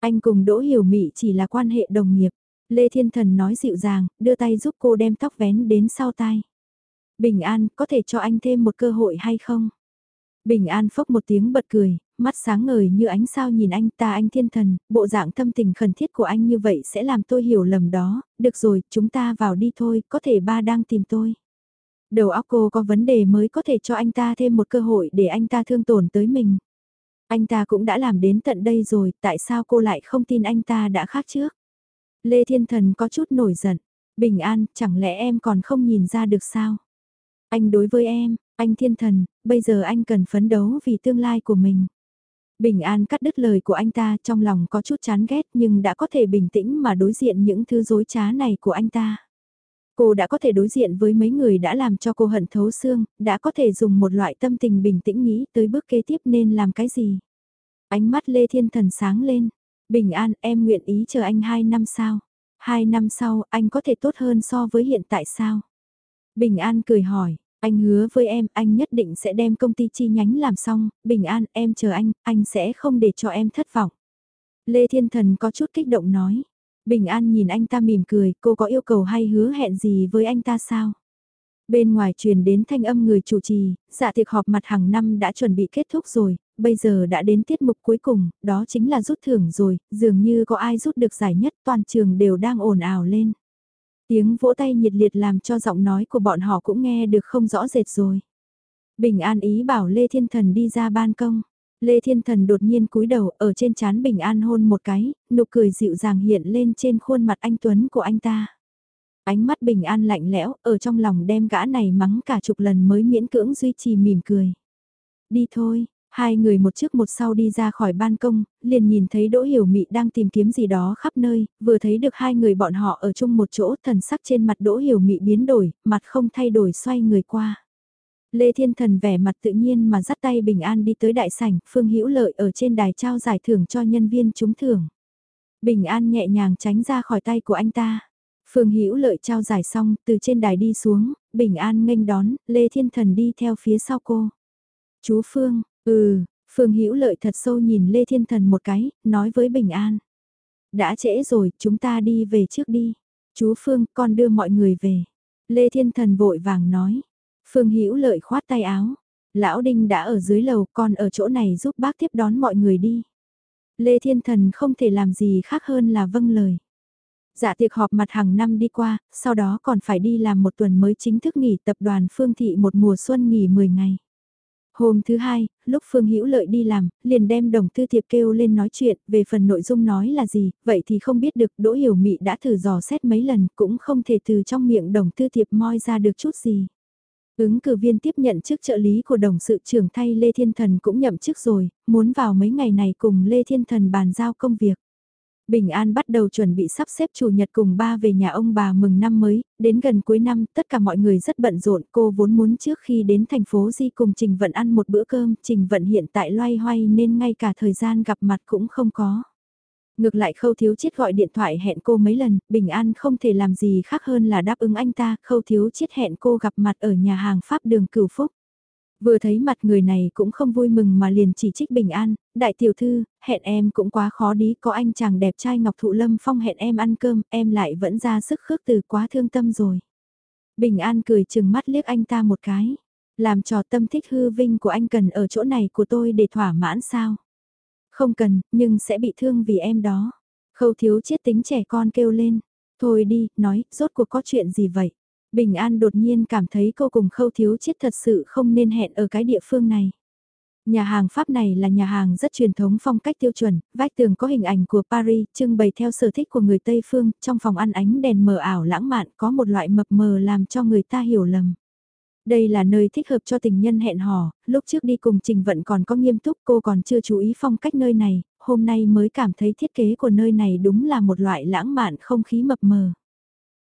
Anh cùng Đỗ Hiểu Mị chỉ là quan hệ đồng nghiệp. Lê Thiên Thần nói dịu dàng, đưa tay giúp cô đem tóc vén đến sau tai. Bình An, có thể cho anh thêm một cơ hội hay không? Bình An phốc một tiếng bật cười, mắt sáng ngời như ánh sao nhìn anh ta anh thiên thần, bộ dạng thâm tình khẩn thiết của anh như vậy sẽ làm tôi hiểu lầm đó, được rồi, chúng ta vào đi thôi, có thể ba đang tìm tôi. Đầu óc cô có vấn đề mới có thể cho anh ta thêm một cơ hội để anh ta thương tổn tới mình. Anh ta cũng đã làm đến tận đây rồi, tại sao cô lại không tin anh ta đã khác trước? Lê Thiên Thần có chút nổi giận. Bình an, chẳng lẽ em còn không nhìn ra được sao? Anh đối với em, anh Thiên Thần, bây giờ anh cần phấn đấu vì tương lai của mình. Bình An cắt đứt lời của anh ta trong lòng có chút chán ghét nhưng đã có thể bình tĩnh mà đối diện những thứ dối trá này của anh ta. Cô đã có thể đối diện với mấy người đã làm cho cô hận thấu xương, đã có thể dùng một loại tâm tình bình tĩnh nghĩ tới bước kế tiếp nên làm cái gì. Ánh mắt Lê Thiên Thần sáng lên. Bình An em nguyện ý chờ anh 2 năm sau. 2 năm sau anh có thể tốt hơn so với hiện tại sao? Bình An cười hỏi, anh hứa với em, anh nhất định sẽ đem công ty chi nhánh làm xong, bình an, em chờ anh, anh sẽ không để cho em thất vọng. Lê Thiên Thần có chút kích động nói. Bình an nhìn anh ta mỉm cười, cô có yêu cầu hay hứa hẹn gì với anh ta sao? Bên ngoài truyền đến thanh âm người chủ trì, dạ tiệc họp mặt hàng năm đã chuẩn bị kết thúc rồi, bây giờ đã đến tiết mục cuối cùng, đó chính là rút thưởng rồi, dường như có ai rút được giải nhất toàn trường đều đang ồn ào lên. Tiếng vỗ tay nhiệt liệt làm cho giọng nói của bọn họ cũng nghe được không rõ rệt rồi. Bình An ý bảo Lê Thiên Thần đi ra ban công. Lê Thiên Thần đột nhiên cúi đầu ở trên chán Bình An hôn một cái, nụ cười dịu dàng hiện lên trên khuôn mặt anh Tuấn của anh ta. Ánh mắt Bình An lạnh lẽo, ở trong lòng đem gã này mắng cả chục lần mới miễn cưỡng duy trì mỉm cười. Đi thôi, Hai người một trước một sau đi ra khỏi ban công, liền nhìn thấy Đỗ Hiểu Mị đang tìm kiếm gì đó khắp nơi, vừa thấy được hai người bọn họ ở chung một chỗ thần sắc trên mặt Đỗ Hiểu Mị biến đổi, mặt không thay đổi xoay người qua. Lê Thiên Thần vẻ mặt tự nhiên mà dắt tay Bình An đi tới đại sảnh, Phương Hữu Lợi ở trên đài trao giải thưởng cho nhân viên trúng thưởng. Bình An nhẹ nhàng tránh ra khỏi tay của anh ta. Phương Hữu Lợi trao giải xong, từ trên đài đi xuống, Bình An nghênh đón, Lê Thiên Thần đi theo phía sau cô. Chú Phương, Ừ, Phương Hữu Lợi thật sâu nhìn Lê Thiên Thần một cái, nói với Bình An. Đã trễ rồi, chúng ta đi về trước đi. Chú Phương, con đưa mọi người về. Lê Thiên Thần vội vàng nói. Phương Hữu Lợi khoát tay áo. Lão Đinh đã ở dưới lầu, con ở chỗ này giúp bác tiếp đón mọi người đi. Lê Thiên Thần không thể làm gì khác hơn là vâng lời. Dạ tiệc họp mặt hàng năm đi qua, sau đó còn phải đi làm một tuần mới chính thức nghỉ tập đoàn Phương Thị một mùa xuân nghỉ 10 ngày. Hôm thứ hai, lúc Phương Hữu Lợi đi làm, liền đem đồng tư thiệp kêu lên nói chuyện, về phần nội dung nói là gì, vậy thì không biết được, Đỗ Hiểu Mị đã thử dò xét mấy lần, cũng không thể từ trong miệng đồng tư thiệp moi ra được chút gì. Ứng cử viên tiếp nhận chức trợ lý của đồng sự trưởng thay Lê Thiên Thần cũng nhậm chức rồi, muốn vào mấy ngày này cùng Lê Thiên Thần bàn giao công việc. Bình An bắt đầu chuẩn bị sắp xếp chủ nhật cùng ba về nhà ông bà mừng năm mới, đến gần cuối năm tất cả mọi người rất bận rộn. Cô vốn muốn trước khi đến thành phố Di cùng Trình Vận ăn một bữa cơm, Trình Vận hiện tại loay hoay nên ngay cả thời gian gặp mặt cũng không có. Ngược lại khâu thiếu chiết gọi điện thoại hẹn cô mấy lần, Bình An không thể làm gì khác hơn là đáp ứng anh ta, khâu thiếu chiết hẹn cô gặp mặt ở nhà hàng Pháp đường Cửu Phúc. Vừa thấy mặt người này cũng không vui mừng mà liền chỉ trích bình an, đại tiểu thư, hẹn em cũng quá khó đi, có anh chàng đẹp trai Ngọc Thụ Lâm Phong hẹn em ăn cơm, em lại vẫn ra sức khước từ quá thương tâm rồi. Bình an cười chừng mắt liếc anh ta một cái, làm trò tâm thích hư vinh của anh cần ở chỗ này của tôi để thỏa mãn sao? Không cần, nhưng sẽ bị thương vì em đó. Khâu thiếu chiết tính trẻ con kêu lên, thôi đi, nói, rốt cuộc có chuyện gì vậy? Bình An đột nhiên cảm thấy cô cùng khâu thiếu chết thật sự không nên hẹn ở cái địa phương này. Nhà hàng Pháp này là nhà hàng rất truyền thống phong cách tiêu chuẩn, vách tường có hình ảnh của Paris, trưng bày theo sở thích của người Tây Phương, trong phòng ăn ánh đèn mờ ảo lãng mạn có một loại mập mờ làm cho người ta hiểu lầm. Đây là nơi thích hợp cho tình nhân hẹn hò, lúc trước đi cùng Trình Vận còn có nghiêm túc cô còn chưa chú ý phong cách nơi này, hôm nay mới cảm thấy thiết kế của nơi này đúng là một loại lãng mạn không khí mập mờ.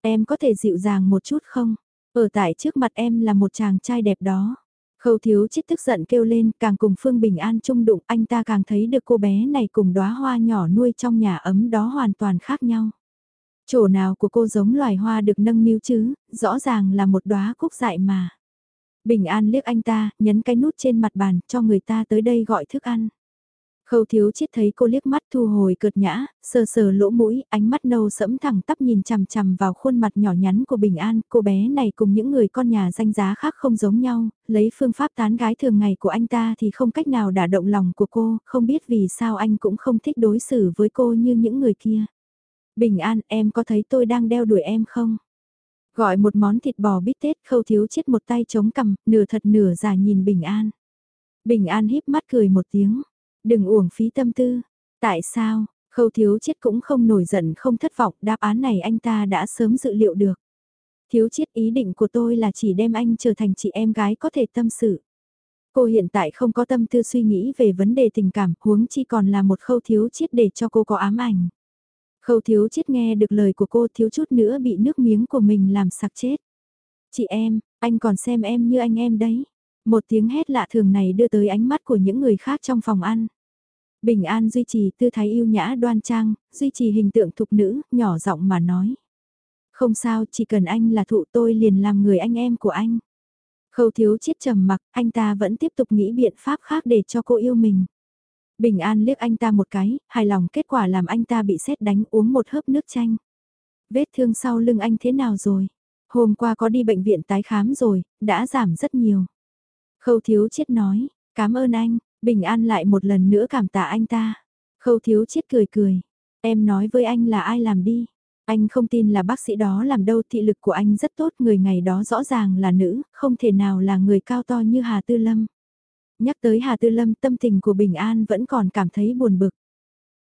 Em có thể dịu dàng một chút không? Ở tại trước mặt em là một chàng trai đẹp đó. Khâu thiếu chết tức giận kêu lên càng cùng Phương Bình An chung đụng anh ta càng thấy được cô bé này cùng đóa hoa nhỏ nuôi trong nhà ấm đó hoàn toàn khác nhau. Chỗ nào của cô giống loài hoa được nâng niu chứ, rõ ràng là một đóa cúc dại mà. Bình An liếc anh ta, nhấn cái nút trên mặt bàn cho người ta tới đây gọi thức ăn. Khâu thiếu chết thấy cô liếc mắt thu hồi cợt nhã, sờ sờ lỗ mũi, ánh mắt nâu sẫm thẳng tắp nhìn chằm chằm vào khuôn mặt nhỏ nhắn của Bình An, cô bé này cùng những người con nhà danh giá khác không giống nhau, lấy phương pháp tán gái thường ngày của anh ta thì không cách nào đả động lòng của cô, không biết vì sao anh cũng không thích đối xử với cô như những người kia. Bình An, em có thấy tôi đang đeo đuổi em không? Gọi một món thịt bò bít tết khâu thiếu chết một tay chống cằm, nửa thật nửa giả nhìn Bình An. Bình An híp mắt cười một tiếng. Đừng uổng phí tâm tư. Tại sao? Khâu thiếu chết cũng không nổi giận không thất vọng, đáp án này anh ta đã sớm dự liệu được. Thiếu chết ý định của tôi là chỉ đem anh trở thành chị em gái có thể tâm sự. Cô hiện tại không có tâm tư suy nghĩ về vấn đề tình cảm, huống chi còn là một khâu thiếu chết để cho cô có ám ảnh. Khâu thiếu chết nghe được lời của cô thiếu chút nữa bị nước miếng của mình làm sặc chết. Chị em, anh còn xem em như anh em đấy. Một tiếng hét lạ thường này đưa tới ánh mắt của những người khác trong phòng ăn. Bình An duy trì tư thái yêu nhã đoan trang, duy trì hình tượng thục nữ, nhỏ giọng mà nói. Không sao, chỉ cần anh là thụ tôi liền làm người anh em của anh. Khâu thiếu chiết trầm mặc, anh ta vẫn tiếp tục nghĩ biện pháp khác để cho cô yêu mình. Bình An liếc anh ta một cái, hài lòng kết quả làm anh ta bị xét đánh uống một hớp nước chanh. Vết thương sau lưng anh thế nào rồi? Hôm qua có đi bệnh viện tái khám rồi, đã giảm rất nhiều. Khâu thiếu chiết nói, cảm ơn anh, Bình An lại một lần nữa cảm tạ anh ta. Khâu thiếu chiết cười cười, em nói với anh là ai làm đi. Anh không tin là bác sĩ đó làm đâu thị lực của anh rất tốt người ngày đó rõ ràng là nữ, không thể nào là người cao to như Hà Tư Lâm. Nhắc tới Hà Tư Lâm tâm tình của Bình An vẫn còn cảm thấy buồn bực.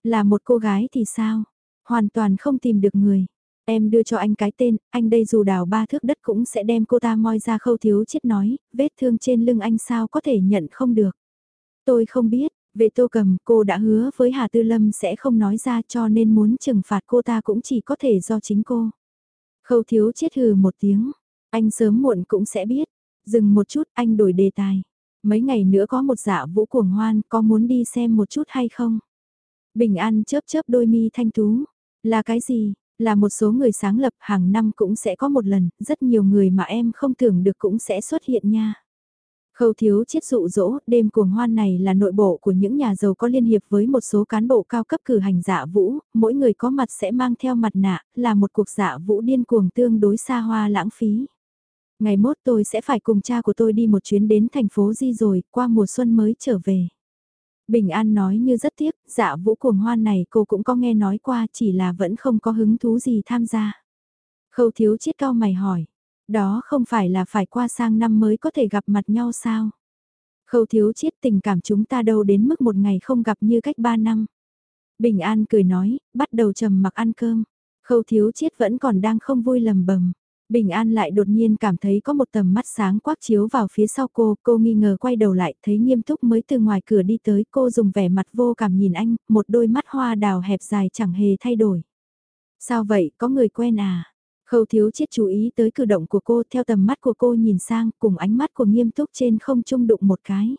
Là một cô gái thì sao? Hoàn toàn không tìm được người. Em đưa cho anh cái tên, anh đây dù đào ba thước đất cũng sẽ đem cô ta moi ra khâu thiếu chết nói, vết thương trên lưng anh sao có thể nhận không được. Tôi không biết, về tô cầm cô đã hứa với Hà Tư Lâm sẽ không nói ra cho nên muốn trừng phạt cô ta cũng chỉ có thể do chính cô. Khâu thiếu chết hừ một tiếng, anh sớm muộn cũng sẽ biết. Dừng một chút anh đổi đề tài. Mấy ngày nữa có một dạ vũ cuồng hoan có muốn đi xem một chút hay không? Bình An chớp chớp đôi mi thanh tú. Là cái gì? Là một số người sáng lập hàng năm cũng sẽ có một lần, rất nhiều người mà em không tưởng được cũng sẽ xuất hiện nha. Khâu thiếu chiết dụ dỗ, đêm cuồng hoan này là nội bộ của những nhà giàu có liên hiệp với một số cán bộ cao cấp cử hành dạ vũ, mỗi người có mặt sẽ mang theo mặt nạ, là một cuộc dạ vũ điên cuồng tương đối xa hoa lãng phí. Ngày mốt tôi sẽ phải cùng cha của tôi đi một chuyến đến thành phố Di rồi, qua mùa xuân mới trở về. Bình An nói như rất tiếc, dạ vũ cuồng hoan này cô cũng có nghe nói qua chỉ là vẫn không có hứng thú gì tham gia. Khâu thiếu chiết cao mày hỏi, đó không phải là phải qua sang năm mới có thể gặp mặt nhau sao? Khâu thiếu chiết tình cảm chúng ta đâu đến mức một ngày không gặp như cách ba năm. Bình An cười nói, bắt đầu trầm mặc ăn cơm. Khâu thiếu chiết vẫn còn đang không vui lầm bầm. Bình An lại đột nhiên cảm thấy có một tầm mắt sáng quắc chiếu vào phía sau cô, cô nghi ngờ quay đầu lại, thấy nghiêm túc mới từ ngoài cửa đi tới, cô dùng vẻ mặt vô cảm nhìn anh, một đôi mắt hoa đào hẹp dài chẳng hề thay đổi. Sao vậy, có người quen à? Khâu thiếu chết chú ý tới cử động của cô theo tầm mắt của cô nhìn sang cùng ánh mắt của nghiêm túc trên không trung đụng một cái.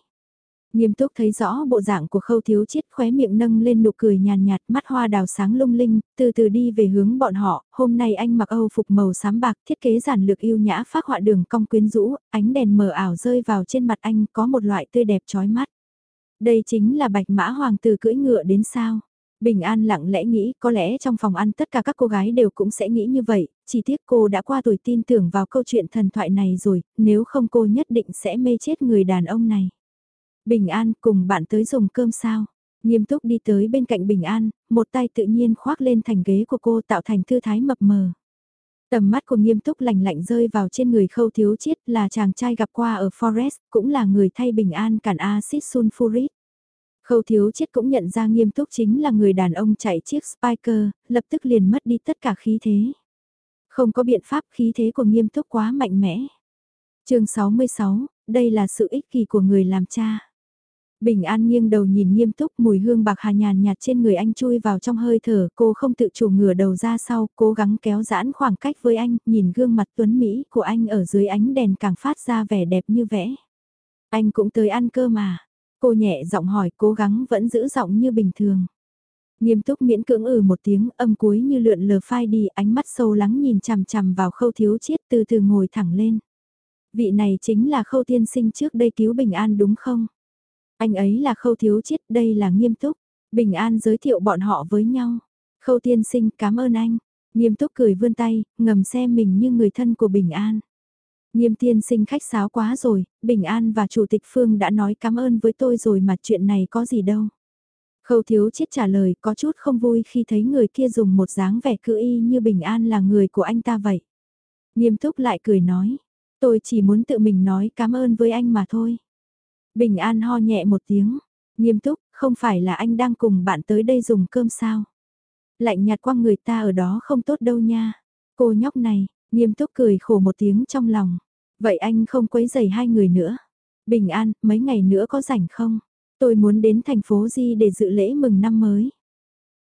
Nghiêm túc thấy rõ bộ dạng của khâu thiếu chiết khóe miệng nâng lên nụ cười nhàn nhạt, mắt hoa đào sáng lung linh, từ từ đi về hướng bọn họ, hôm nay anh mặc âu phục màu xám bạc thiết kế giản lược yêu nhã phát họa đường cong quyến rũ, ánh đèn mờ ảo rơi vào trên mặt anh có một loại tươi đẹp chói mắt. Đây chính là bạch mã hoàng tử cưỡi ngựa đến sao. Bình An lặng lẽ nghĩ có lẽ trong phòng ăn tất cả các cô gái đều cũng sẽ nghĩ như vậy, chỉ tiếc cô đã qua tuổi tin tưởng vào câu chuyện thần thoại này rồi, nếu không cô nhất định sẽ mê chết người đàn ông này. Bình An cùng bạn tới dùng cơm sao? Nghiêm túc đi tới bên cạnh Bình An, một tay tự nhiên khoác lên thành ghế của cô tạo thành thư thái mập mờ. Tầm mắt của nghiêm túc lạnh lạnh rơi vào trên người khâu thiếu chiết là chàng trai gặp qua ở Forest, cũng là người thay Bình An cản Acid sulfuric. Khâu thiếu chết cũng nhận ra nghiêm túc chính là người đàn ông chạy chiếc spiker, lập tức liền mất đi tất cả khí thế. Không có biện pháp khí thế của nghiêm túc quá mạnh mẽ. chương 66, đây là sự ích kỷ của người làm cha. Bình An nghiêng đầu nhìn nghiêm túc mùi hương bạc hà nhàn nhạt trên người anh chui vào trong hơi thở, cô không tự chủ ngửa đầu ra sau, cố gắng kéo giãn khoảng cách với anh, nhìn gương mặt tuấn Mỹ của anh ở dưới ánh đèn càng phát ra vẻ đẹp như vẽ. Anh cũng tới ăn cơ mà. Cô nhẹ giọng hỏi cố gắng vẫn giữ giọng như bình thường. Nghiêm túc miễn cưỡng ừ một tiếng âm cuối như lượn lờ phai đi ánh mắt sâu lắng nhìn chằm chằm vào khâu thiếu chiết từ từ ngồi thẳng lên. Vị này chính là khâu tiên sinh trước đây cứu Bình An đúng không? Anh ấy là khâu thiếu chiết đây là nghiêm túc. Bình An giới thiệu bọn họ với nhau. Khâu tiên sinh cảm ơn anh. Nghiêm túc cười vươn tay, ngầm xem mình như người thân của Bình An. Nghiêm tiên sinh khách sáo quá rồi, Bình An và Chủ tịch Phương đã nói cảm ơn với tôi rồi mà chuyện này có gì đâu. Khâu thiếu chết trả lời có chút không vui khi thấy người kia dùng một dáng vẻ cự y như Bình An là người của anh ta vậy. Nghiêm túc lại cười nói, tôi chỉ muốn tự mình nói cảm ơn với anh mà thôi. Bình An ho nhẹ một tiếng, nghiêm túc, không phải là anh đang cùng bạn tới đây dùng cơm sao? Lạnh nhạt qua người ta ở đó không tốt đâu nha. Cô nhóc này, nghiêm túc cười khổ một tiếng trong lòng. Vậy anh không quấy rầy hai người nữa. Bình an, mấy ngày nữa có rảnh không? Tôi muốn đến thành phố Di để dự lễ mừng năm mới.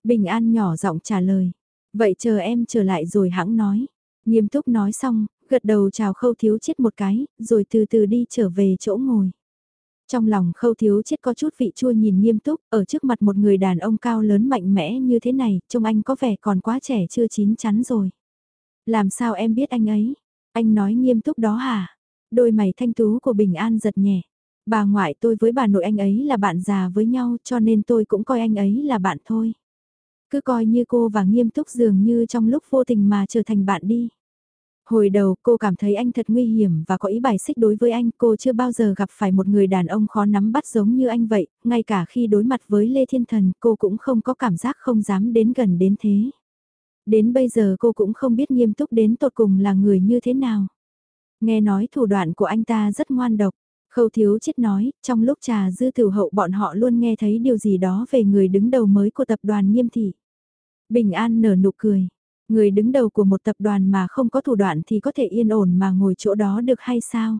Bình an nhỏ giọng trả lời. Vậy chờ em trở lại rồi hãng nói. Nghiêm túc nói xong, gật đầu chào khâu thiếu chết một cái, rồi từ từ đi trở về chỗ ngồi. Trong lòng khâu thiếu chết có chút vị chua nhìn nghiêm túc, ở trước mặt một người đàn ông cao lớn mạnh mẽ như thế này, trông anh có vẻ còn quá trẻ chưa chín chắn rồi. Làm sao em biết anh ấy? Anh nói nghiêm túc đó hả? Đôi mày thanh tú của Bình An giật nhẹ. Bà ngoại tôi với bà nội anh ấy là bạn già với nhau cho nên tôi cũng coi anh ấy là bạn thôi. Cứ coi như cô và nghiêm túc dường như trong lúc vô tình mà trở thành bạn đi. Hồi đầu cô cảm thấy anh thật nguy hiểm và có ý bài xích đối với anh. Cô chưa bao giờ gặp phải một người đàn ông khó nắm bắt giống như anh vậy. Ngay cả khi đối mặt với Lê Thiên Thần, cô cũng không có cảm giác không dám đến gần đến thế. Đến bây giờ cô cũng không biết nghiêm túc đến tột cùng là người như thế nào. Nghe nói thủ đoạn của anh ta rất ngoan độc. Khâu thiếu chết nói, trong lúc trà dư tử hậu bọn họ luôn nghe thấy điều gì đó về người đứng đầu mới của tập đoàn nghiêm thị. Bình An nở nụ cười. Người đứng đầu của một tập đoàn mà không có thủ đoạn thì có thể yên ổn mà ngồi chỗ đó được hay sao?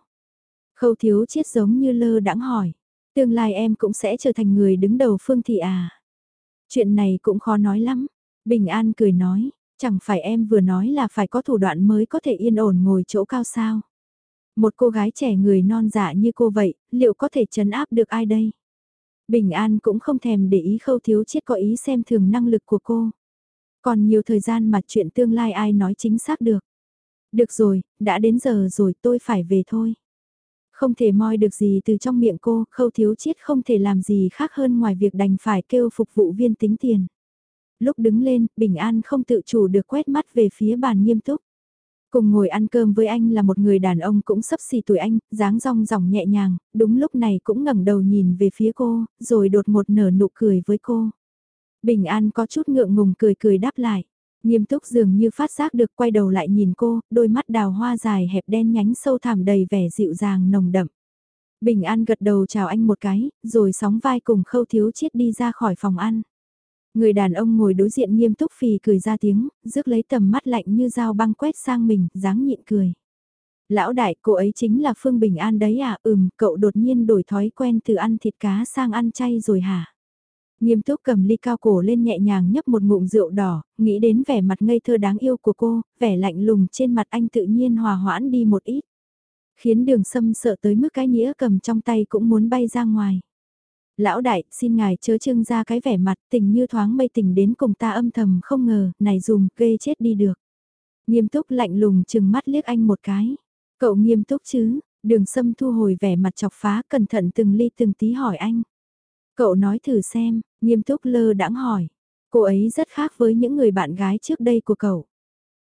Khâu thiếu chết giống như lơ đãng hỏi. Tương lai em cũng sẽ trở thành người đứng đầu phương thị à? Chuyện này cũng khó nói lắm. Bình An cười nói, chẳng phải em vừa nói là phải có thủ đoạn mới có thể yên ổn ngồi chỗ cao sao? Một cô gái trẻ người non dạ như cô vậy, liệu có thể chấn áp được ai đây? Bình An cũng không thèm để ý khâu thiếu chết có ý xem thường năng lực của cô. Còn nhiều thời gian mà chuyện tương lai ai nói chính xác được. Được rồi, đã đến giờ rồi tôi phải về thôi. Không thể moi được gì từ trong miệng cô, khâu thiếu chiết không thể làm gì khác hơn ngoài việc đành phải kêu phục vụ viên tính tiền. Lúc đứng lên, Bình An không tự chủ được quét mắt về phía bàn nghiêm túc. Cùng ngồi ăn cơm với anh là một người đàn ông cũng sấp xì tuổi anh, dáng rong ròng nhẹ nhàng, đúng lúc này cũng ngẩng đầu nhìn về phía cô, rồi đột một nở nụ cười với cô. Bình An có chút ngượng ngùng cười cười đáp lại. Nghiêm túc dường như phát giác được quay đầu lại nhìn cô, đôi mắt đào hoa dài hẹp đen nhánh sâu thẳm đầy vẻ dịu dàng nồng đậm. Bình An gật đầu chào anh một cái, rồi sóng vai cùng khâu thiếu chiết đi ra khỏi phòng ăn. Người đàn ông ngồi đối diện nghiêm túc phì cười ra tiếng, rước lấy tầm mắt lạnh như dao băng quét sang mình, dáng nhịn cười. Lão đại, cô ấy chính là Phương Bình An đấy à, ừm, cậu đột nhiên đổi thói quen từ ăn thịt cá sang ăn chay rồi hả? Nghiêm túc cầm ly cao cổ lên nhẹ nhàng nhấp một ngụm rượu đỏ, nghĩ đến vẻ mặt ngây thơ đáng yêu của cô, vẻ lạnh lùng trên mặt anh tự nhiên hòa hoãn đi một ít. Khiến đường sâm sợ tới mức cái nĩa cầm trong tay cũng muốn bay ra ngoài. Lão đại, xin ngài chớ trưng ra cái vẻ mặt tình như thoáng mây tình đến cùng ta âm thầm không ngờ, này dùng gây chết đi được. Nghiêm túc lạnh lùng chừng mắt liếc anh một cái. Cậu nghiêm túc chứ, đường sâm thu hồi vẻ mặt chọc phá cẩn thận từng ly từng tí hỏi anh. Cậu nói thử xem, nghiêm túc lơ đãng hỏi. Cô ấy rất khác với những người bạn gái trước đây của cậu.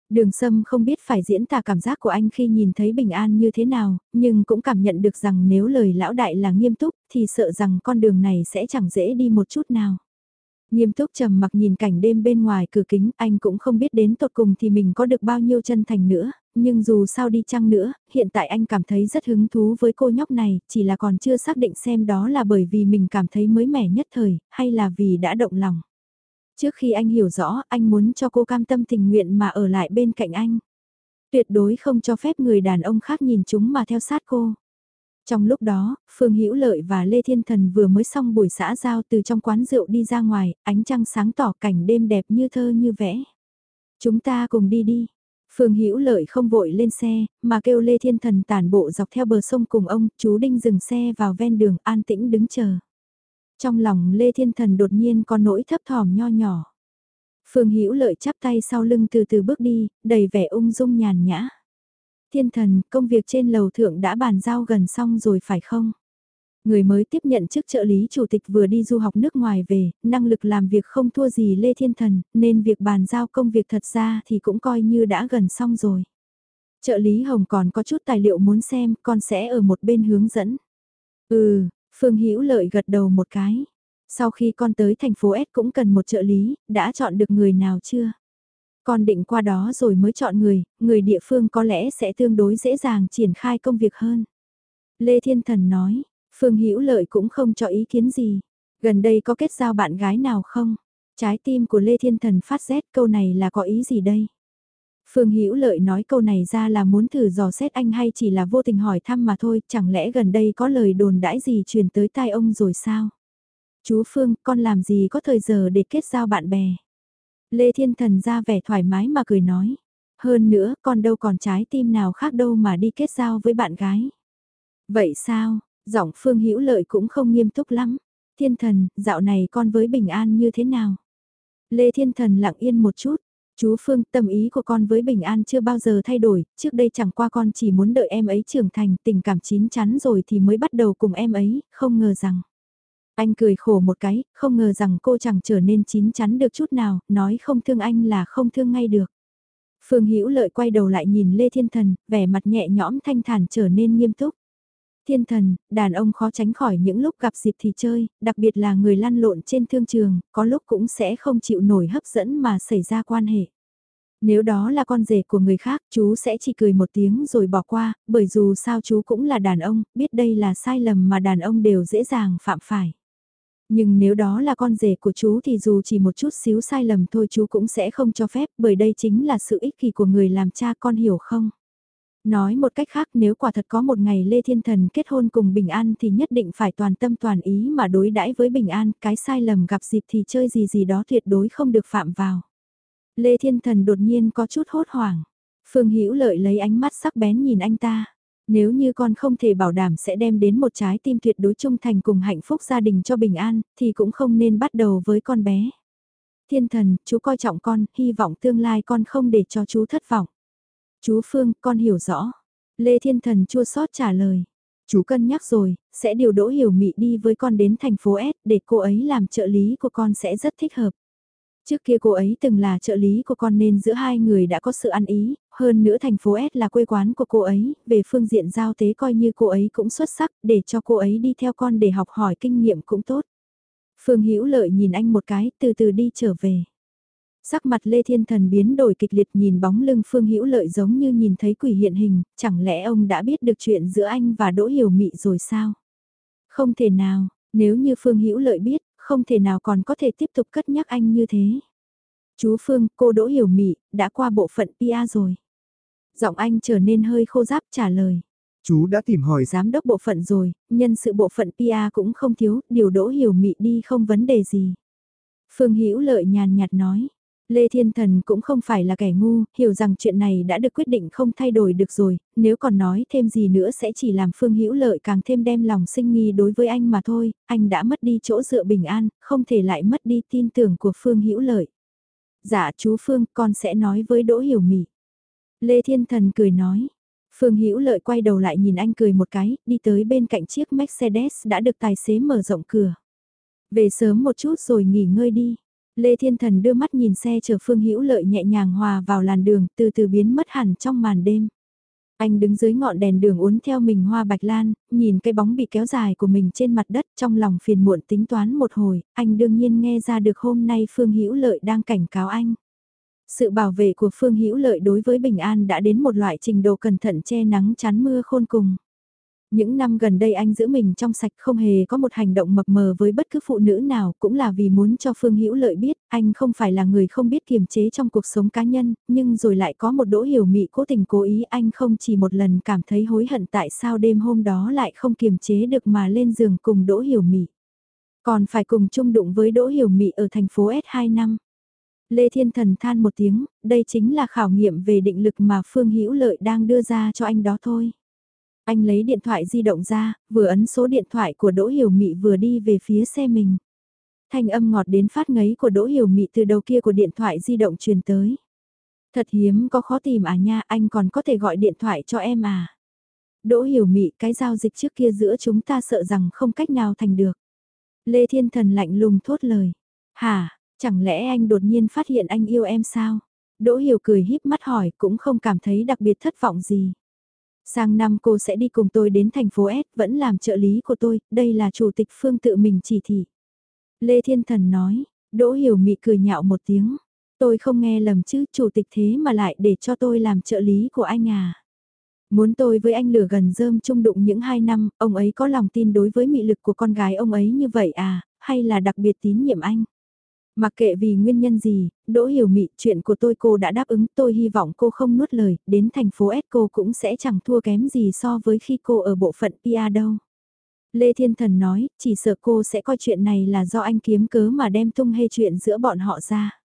Đường Sâm không biết phải diễn tả cảm giác của anh khi nhìn thấy Bình An như thế nào, nhưng cũng cảm nhận được rằng nếu lời lão đại là nghiêm túc thì sợ rằng con đường này sẽ chẳng dễ đi một chút nào. Nghiêm túc trầm mặc nhìn cảnh đêm bên ngoài cửa kính, anh cũng không biết đến tột cùng thì mình có được bao nhiêu chân thành nữa, nhưng dù sao đi chăng nữa, hiện tại anh cảm thấy rất hứng thú với cô nhóc này, chỉ là còn chưa xác định xem đó là bởi vì mình cảm thấy mới mẻ nhất thời, hay là vì đã động lòng. Trước khi anh hiểu rõ, anh muốn cho cô cam tâm tình nguyện mà ở lại bên cạnh anh. Tuyệt đối không cho phép người đàn ông khác nhìn chúng mà theo sát cô. Trong lúc đó, Phương Hữu Lợi và Lê Thiên Thần vừa mới xong buổi xã giao từ trong quán rượu đi ra ngoài, ánh trăng sáng tỏ cảnh đêm đẹp như thơ như vẽ. Chúng ta cùng đi đi. Phương Hữu Lợi không vội lên xe, mà kêu Lê Thiên Thần tản bộ dọc theo bờ sông cùng ông, chú Đinh dừng xe vào ven đường an tĩnh đứng chờ. Trong lòng Lê Thiên Thần đột nhiên có nỗi thấp thỏm nho nhỏ. Phương Hữu Lợi chắp tay sau lưng từ từ bước đi, đầy vẻ ung dung nhàn nhã. Thiên thần, công việc trên lầu thượng đã bàn giao gần xong rồi phải không? Người mới tiếp nhận chức trợ lý chủ tịch vừa đi du học nước ngoài về, năng lực làm việc không thua gì Lê Thiên Thần, nên việc bàn giao công việc thật ra thì cũng coi như đã gần xong rồi. Trợ lý Hồng còn có chút tài liệu muốn xem, con sẽ ở một bên hướng dẫn. Ừ, Phương Hữu Lợi gật đầu một cái. Sau khi con tới thành phố S cũng cần một trợ lý, đã chọn được người nào chưa? Con định qua đó rồi mới chọn người, người địa phương có lẽ sẽ tương đối dễ dàng triển khai công việc hơn. Lê Thiên Thần nói, Phương Hữu Lợi cũng không cho ý kiến gì. Gần đây có kết giao bạn gái nào không? Trái tim của Lê Thiên Thần phát rét câu này là có ý gì đây? Phương Hữu Lợi nói câu này ra là muốn thử dò xét anh hay chỉ là vô tình hỏi thăm mà thôi, chẳng lẽ gần đây có lời đồn đãi gì truyền tới tai ông rồi sao? Chú Phương, con làm gì có thời giờ để kết giao bạn bè? Lê Thiên Thần ra vẻ thoải mái mà cười nói. Hơn nữa, con đâu còn trái tim nào khác đâu mà đi kết giao với bạn gái. Vậy sao, giọng Phương Hữu Lợi cũng không nghiêm túc lắm. Thiên Thần, dạo này con với Bình An như thế nào? Lê Thiên Thần lặng yên một chút. Chú Phương, tâm ý của con với Bình An chưa bao giờ thay đổi, trước đây chẳng qua con chỉ muốn đợi em ấy trưởng thành, tình cảm chín chắn rồi thì mới bắt đầu cùng em ấy, không ngờ rằng. Anh cười khổ một cái, không ngờ rằng cô chẳng trở nên chín chắn được chút nào, nói không thương anh là không thương ngay được. Phương Hữu Lợi quay đầu lại nhìn Lê Thiên Thần, vẻ mặt nhẹ nhõm thanh thản trở nên nghiêm túc. Thiên thần, đàn ông khó tránh khỏi những lúc gặp dịp thì chơi, đặc biệt là người lăn lộn trên thương trường, có lúc cũng sẽ không chịu nổi hấp dẫn mà xảy ra quan hệ. Nếu đó là con rể của người khác, chú sẽ chỉ cười một tiếng rồi bỏ qua, bởi dù sao chú cũng là đàn ông, biết đây là sai lầm mà đàn ông đều dễ dàng phạm phải. Nhưng nếu đó là con rể của chú thì dù chỉ một chút xíu sai lầm thôi chú cũng sẽ không cho phép bởi đây chính là sự ích kỷ của người làm cha con hiểu không? Nói một cách khác nếu quả thật có một ngày Lê Thiên Thần kết hôn cùng Bình An thì nhất định phải toàn tâm toàn ý mà đối đãi với Bình An, cái sai lầm gặp dịp thì chơi gì gì đó tuyệt đối không được phạm vào. Lê Thiên Thần đột nhiên có chút hốt hoảng. Phương Hữu Lợi lấy ánh mắt sắc bén nhìn anh ta. Nếu như con không thể bảo đảm sẽ đem đến một trái tim tuyệt đối trung thành cùng hạnh phúc gia đình cho bình an, thì cũng không nên bắt đầu với con bé. Thiên thần, chú coi trọng con, hy vọng tương lai con không để cho chú thất vọng. Chú Phương, con hiểu rõ. Lê Thiên Thần chua xót trả lời. Chú cân nhắc rồi, sẽ điều đỗ hiểu mị đi với con đến thành phố S để cô ấy làm trợ lý của con sẽ rất thích hợp. Trước kia cô ấy từng là trợ lý của con nên giữa hai người đã có sự ăn ý, hơn nữa thành phố S là quê quán của cô ấy, về phương diện giao tế coi như cô ấy cũng xuất sắc, để cho cô ấy đi theo con để học hỏi kinh nghiệm cũng tốt. Phương Hữu Lợi nhìn anh một cái, từ từ đi trở về. Sắc mặt Lê Thiên Thần biến đổi kịch liệt nhìn bóng lưng Phương Hữu Lợi giống như nhìn thấy quỷ hiện hình, chẳng lẽ ông đã biết được chuyện giữa anh và Đỗ Hiểu Mị rồi sao? Không thể nào, nếu như Phương Hữu Lợi biết, không thể nào còn có thể tiếp tục cất nhắc anh như thế. Chú Phương, cô Đỗ Hiểu Mị, đã qua bộ phận PA rồi. Giọng anh trở nên hơi khô giáp trả lời. Chú đã tìm hỏi giám đốc bộ phận rồi, nhân sự bộ phận PA cũng không thiếu, điều Đỗ Hiểu Mị đi không vấn đề gì. Phương Hữu Lợi nhàn nhạt nói. Lê Thiên Thần cũng không phải là kẻ ngu, hiểu rằng chuyện này đã được quyết định không thay đổi được rồi, nếu còn nói thêm gì nữa sẽ chỉ làm Phương Hữu Lợi càng thêm đem lòng sinh nghi đối với anh mà thôi, anh đã mất đi chỗ dựa bình an, không thể lại mất đi tin tưởng của Phương Hữu Lợi. Dạ chú Phương, con sẽ nói với Đỗ Hiểu Mỹ. Lê Thiên Thần cười nói. Phương Hữu Lợi quay đầu lại nhìn anh cười một cái, đi tới bên cạnh chiếc Mercedes đã được tài xế mở rộng cửa. Về sớm một chút rồi nghỉ ngơi đi. Lê Thiên Thần đưa mắt nhìn xe chở Phương Hữu Lợi nhẹ nhàng hòa vào làn đường, từ từ biến mất hẳn trong màn đêm. Anh đứng dưới ngọn đèn đường uốn theo mình hoa bạch lan, nhìn cái bóng bị kéo dài của mình trên mặt đất trong lòng phiền muộn tính toán một hồi, anh đương nhiên nghe ra được hôm nay Phương Hữu Lợi đang cảnh cáo anh. Sự bảo vệ của Phương Hữu Lợi đối với Bình An đã đến một loại trình độ cẩn thận che nắng chắn mưa khôn cùng. Những năm gần đây anh giữ mình trong sạch không hề có một hành động mập mờ với bất cứ phụ nữ nào cũng là vì muốn cho Phương Hữu Lợi biết anh không phải là người không biết kiềm chế trong cuộc sống cá nhân, nhưng rồi lại có một đỗ hiểu mị cố tình cố ý anh không chỉ một lần cảm thấy hối hận tại sao đêm hôm đó lại không kiềm chế được mà lên giường cùng đỗ hiểu mị. Còn phải cùng chung đụng với đỗ hiểu mị ở thành phố S2 năm. Lê Thiên Thần than một tiếng, đây chính là khảo nghiệm về định lực mà Phương Hữu Lợi đang đưa ra cho anh đó thôi. Anh lấy điện thoại di động ra, vừa ấn số điện thoại của Đỗ Hiểu Mị vừa đi về phía xe mình. Thanh âm ngọt đến phát ngấy của Đỗ Hiểu Mị từ đầu kia của điện thoại di động truyền tới. Thật hiếm có khó tìm à nha, anh còn có thể gọi điện thoại cho em à. Đỗ Hiểu Mị cái giao dịch trước kia giữa chúng ta sợ rằng không cách nào thành được. Lê Thiên Thần lạnh lùng thốt lời. Hả, chẳng lẽ anh đột nhiên phát hiện anh yêu em sao? Đỗ Hiểu cười híp mắt hỏi cũng không cảm thấy đặc biệt thất vọng gì. Sang năm cô sẽ đi cùng tôi đến thành phố S, vẫn làm trợ lý của tôi, đây là chủ tịch Phương tự mình chỉ thị. Lê Thiên Thần nói, Đỗ Hiểu Mị cười nhạo một tiếng. Tôi không nghe lầm chứ, chủ tịch thế mà lại để cho tôi làm trợ lý của anh à. Muốn tôi với anh lửa gần rơm chung đụng những hai năm, ông ấy có lòng tin đối với mị lực của con gái ông ấy như vậy à, hay là đặc biệt tín nhiệm anh. Mặc kệ vì nguyên nhân gì, Đỗ Hiểu Mị, chuyện của tôi cô đã đáp ứng, tôi hy vọng cô không nuốt lời, đến thành phố S cô cũng sẽ chẳng thua kém gì so với khi cô ở bộ phận PR đâu. Lê Thiên Thần nói, chỉ sợ cô sẽ coi chuyện này là do anh kiếm cớ mà đem tung hê chuyện giữa bọn họ ra.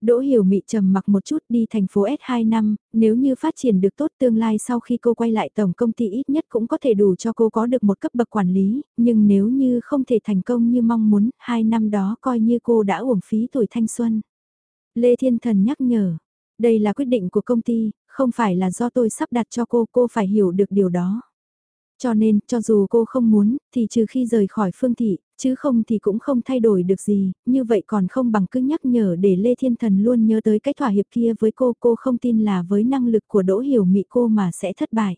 Đỗ Hiểu Mị trầm mặc một chút đi thành phố S2 năm, nếu như phát triển được tốt tương lai sau khi cô quay lại tổng công ty ít nhất cũng có thể đủ cho cô có được một cấp bậc quản lý, nhưng nếu như không thể thành công như mong muốn, hai năm đó coi như cô đã uổng phí tuổi thanh xuân. Lê Thiên Thần nhắc nhở, đây là quyết định của công ty, không phải là do tôi sắp đặt cho cô, cô phải hiểu được điều đó. Cho nên, cho dù cô không muốn, thì trừ khi rời khỏi phương thị, chứ không thì cũng không thay đổi được gì, như vậy còn không bằng cứ nhắc nhở để Lê Thiên Thần luôn nhớ tới cái thỏa hiệp kia với cô, cô không tin là với năng lực của Đỗ Hiểu Mị cô mà sẽ thất bại.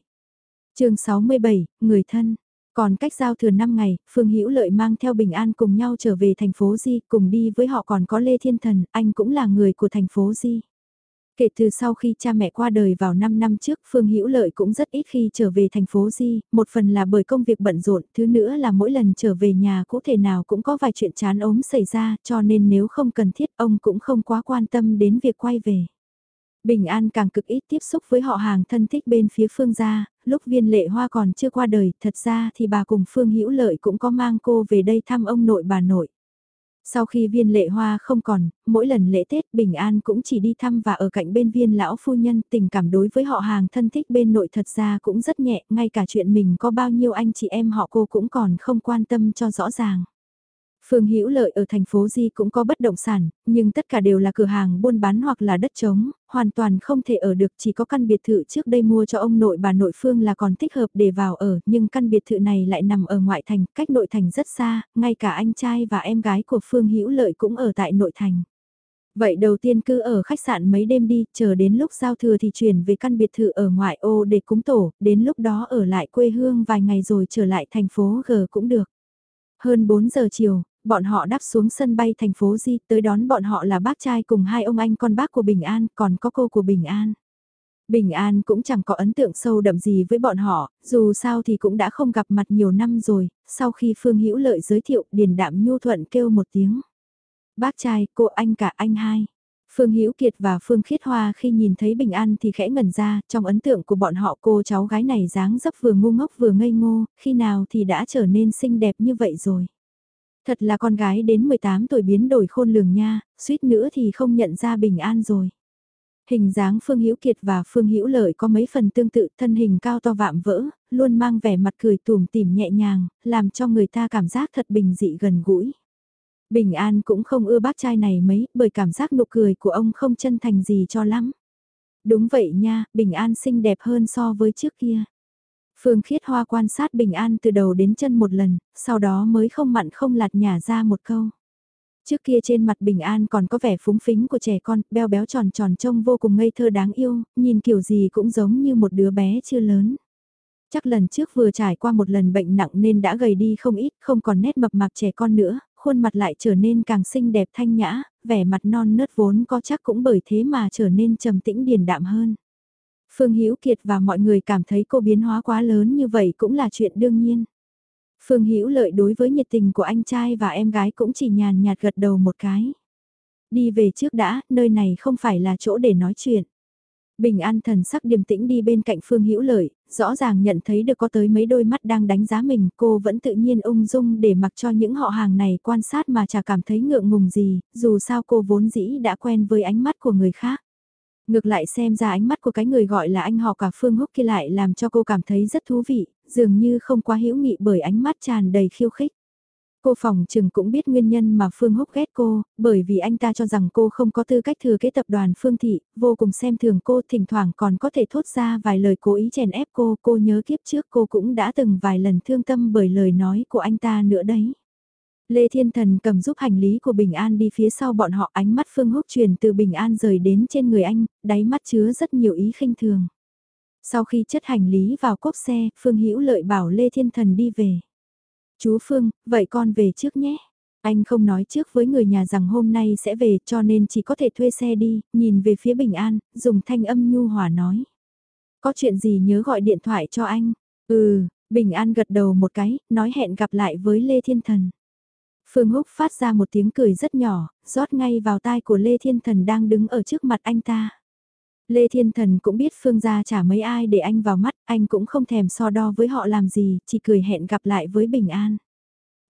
chương 67, Người thân. Còn cách giao thừa 5 ngày, Phương Hữu Lợi mang theo Bình An cùng nhau trở về thành phố Di, cùng đi với họ còn có Lê Thiên Thần, anh cũng là người của thành phố Di. Kể từ sau khi cha mẹ qua đời vào 5 năm trước, Phương Hữu Lợi cũng rất ít khi trở về thành phố Di, một phần là bởi công việc bận rộn, thứ nữa là mỗi lần trở về nhà cụ thể nào cũng có vài chuyện chán ốm xảy ra, cho nên nếu không cần thiết ông cũng không quá quan tâm đến việc quay về. Bình An càng cực ít tiếp xúc với họ hàng thân thích bên phía Phương gia, lúc viên lệ hoa còn chưa qua đời, thật ra thì bà cùng Phương Hữu Lợi cũng có mang cô về đây thăm ông nội bà nội. Sau khi viên lệ hoa không còn, mỗi lần lễ Tết Bình An cũng chỉ đi thăm và ở cạnh bên viên lão phu nhân tình cảm đối với họ hàng thân thích bên nội thật ra cũng rất nhẹ, ngay cả chuyện mình có bao nhiêu anh chị em họ cô cũng còn không quan tâm cho rõ ràng. Phương Hữu Lợi ở thành phố Di cũng có bất động sản, nhưng tất cả đều là cửa hàng buôn bán hoặc là đất trống, hoàn toàn không thể ở được chỉ có căn biệt thự trước đây mua cho ông nội bà nội Phương là còn thích hợp để vào ở, nhưng căn biệt thự này lại nằm ở ngoại thành, cách nội thành rất xa, ngay cả anh trai và em gái của Phương Hữu Lợi cũng ở tại nội thành. Vậy đầu tiên cứ ở khách sạn mấy đêm đi, chờ đến lúc giao thừa thì chuyển về căn biệt thự ở ngoại ô để cúng tổ, đến lúc đó ở lại quê hương vài ngày rồi trở lại thành phố G cũng được. Hơn 4 giờ chiều, bọn họ đáp xuống sân bay thành phố Di, tới đón bọn họ là bác trai cùng hai ông anh con bác của Bình An, còn có cô của Bình An. Bình An cũng chẳng có ấn tượng sâu đậm gì với bọn họ, dù sao thì cũng đã không gặp mặt nhiều năm rồi, sau khi Phương Hữu Lợi giới thiệu Điền Đạm Nhu Thuận kêu một tiếng. Bác trai, cô anh cả anh hai. Phương Hữu Kiệt và Phương Khiết Hoa khi nhìn thấy Bình An thì khẽ ngẩn ra, trong ấn tượng của bọn họ cô cháu gái này dáng dấp vừa ngu ngốc vừa ngây ngô, khi nào thì đã trở nên xinh đẹp như vậy rồi. Thật là con gái đến 18 tuổi biến đổi khôn lường nha, suýt nữa thì không nhận ra bình an rồi. Hình dáng Phương Hữu Kiệt và Phương Hữu Lợi có mấy phần tương tự, thân hình cao to vạm vỡ, luôn mang vẻ mặt cười tùm tìm nhẹ nhàng, làm cho người ta cảm giác thật bình dị gần gũi. Bình An cũng không ưa bác trai này mấy, bởi cảm giác nụ cười của ông không chân thành gì cho lắm. Đúng vậy nha, Bình An xinh đẹp hơn so với trước kia. Phương Khiết Hoa quan sát Bình An từ đầu đến chân một lần, sau đó mới không mặn không lạt nhả ra một câu. Trước kia trên mặt Bình An còn có vẻ phúng phính của trẻ con, beo béo tròn tròn trông vô cùng ngây thơ đáng yêu, nhìn kiểu gì cũng giống như một đứa bé chưa lớn. Chắc lần trước vừa trải qua một lần bệnh nặng nên đã gầy đi không ít, không còn nét mập mạp trẻ con nữa, khuôn mặt lại trở nên càng xinh đẹp thanh nhã, vẻ mặt non nớt vốn có chắc cũng bởi thế mà trở nên trầm tĩnh điềm đạm hơn. Phương Hữu Kiệt và mọi người cảm thấy cô biến hóa quá lớn như vậy cũng là chuyện đương nhiên. Phương Hữu Lợi đối với nhiệt tình của anh trai và em gái cũng chỉ nhàn nhạt gật đầu một cái. Đi về trước đã, nơi này không phải là chỗ để nói chuyện. Bình an thần sắc điềm tĩnh đi bên cạnh Phương Hữu Lợi, rõ ràng nhận thấy được có tới mấy đôi mắt đang đánh giá mình, cô vẫn tự nhiên ung dung để mặc cho những họ hàng này quan sát mà chả cảm thấy ngượng ngùng gì, dù sao cô vốn dĩ đã quen với ánh mắt của người khác. Ngược lại xem ra ánh mắt của cái người gọi là anh họ cả Phương Húc kia lại làm cho cô cảm thấy rất thú vị, dường như không quá hữu nghị bởi ánh mắt tràn đầy khiêu khích. Cô phòng trừng cũng biết nguyên nhân mà Phương Húc ghét cô, bởi vì anh ta cho rằng cô không có tư cách thừa kế tập đoàn Phương Thị, vô cùng xem thường cô, thỉnh thoảng còn có thể thốt ra vài lời cố ý chèn ép cô, cô nhớ kiếp trước cô cũng đã từng vài lần thương tâm bởi lời nói của anh ta nữa đấy. Lê Thiên Thần cầm giúp hành lý của Bình An đi phía sau bọn họ ánh mắt Phương Húc truyền từ Bình An rời đến trên người anh, đáy mắt chứa rất nhiều ý khinh thường. Sau khi chất hành lý vào cốp xe, Phương Hữu lợi bảo Lê Thiên Thần đi về. Chú Phương, vậy con về trước nhé. Anh không nói trước với người nhà rằng hôm nay sẽ về cho nên chỉ có thể thuê xe đi, nhìn về phía Bình An, dùng thanh âm nhu hòa nói. Có chuyện gì nhớ gọi điện thoại cho anh. Ừ, Bình An gật đầu một cái, nói hẹn gặp lại với Lê Thiên Thần. Phương Húc phát ra một tiếng cười rất nhỏ, rót ngay vào tai của Lê Thiên Thần đang đứng ở trước mặt anh ta. Lê Thiên Thần cũng biết Phương gia chả mấy ai để anh vào mắt, anh cũng không thèm so đo với họ làm gì, chỉ cười hẹn gặp lại với Bình An.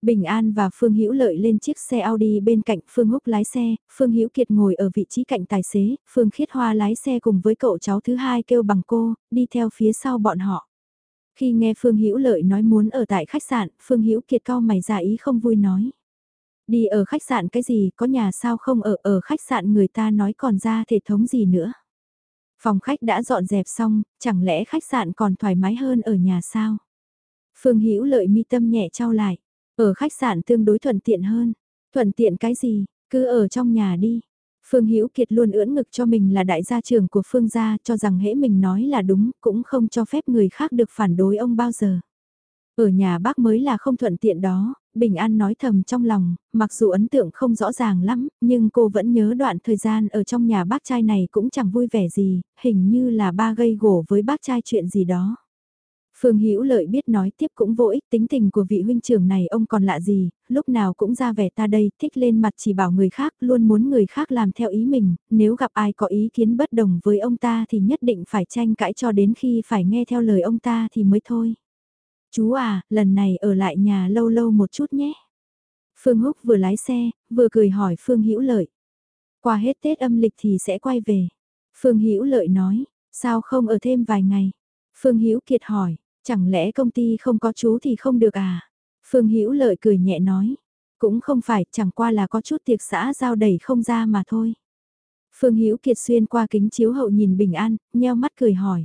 Bình An và Phương Hữu Lợi lên chiếc xe Audi bên cạnh Phương Húc lái xe, Phương Hữu Kiệt ngồi ở vị trí cạnh tài xế, Phương Khiết Hoa lái xe cùng với cậu cháu thứ hai kêu bằng cô, đi theo phía sau bọn họ. Khi nghe Phương Hữu Lợi nói muốn ở tại khách sạn, Phương Hữu Kiệt cau mày ra ý không vui nói. Đi ở khách sạn cái gì, có nhà sao không ở, ở khách sạn người ta nói còn ra thể thống gì nữa. Phòng khách đã dọn dẹp xong, chẳng lẽ khách sạn còn thoải mái hơn ở nhà sao? Phương Hữu Lợi mi tâm nhẹ trao lại. Ở khách sạn tương đối thuận tiện hơn. Thuận tiện cái gì, cứ ở trong nhà đi. Phương Hữu Kiệt luôn ưỡn ngực cho mình là đại gia trưởng của Phương gia, cho rằng hễ mình nói là đúng, cũng không cho phép người khác được phản đối ông bao giờ. Ở nhà bác mới là không thuận tiện đó, Bình An nói thầm trong lòng, mặc dù ấn tượng không rõ ràng lắm, nhưng cô vẫn nhớ đoạn thời gian ở trong nhà bác trai này cũng chẳng vui vẻ gì, hình như là ba gây gổ với bác trai chuyện gì đó. Phương Hữu Lợi biết nói tiếp cũng vô ích, tính tình của vị huynh trưởng này ông còn lạ gì, lúc nào cũng ra vẻ ta đây, thích lên mặt chỉ bảo người khác, luôn muốn người khác làm theo ý mình, nếu gặp ai có ý kiến bất đồng với ông ta thì nhất định phải tranh cãi cho đến khi phải nghe theo lời ông ta thì mới thôi. Chú à, lần này ở lại nhà lâu lâu một chút nhé. Phương Húc vừa lái xe, vừa cười hỏi Phương Hữu Lợi. Qua hết Tết âm lịch thì sẽ quay về. Phương Hữu Lợi nói, sao không ở thêm vài ngày? Phương Hữu Kiệt hỏi, Chẳng lẽ công ty không có chú thì không được à? Phương Hữu Lợi cười nhẹ nói. Cũng không phải, chẳng qua là có chút tiệc xã giao đẩy không ra mà thôi. Phương Hữu Kiệt xuyên qua kính chiếu hậu nhìn Bình An, nheo mắt cười hỏi.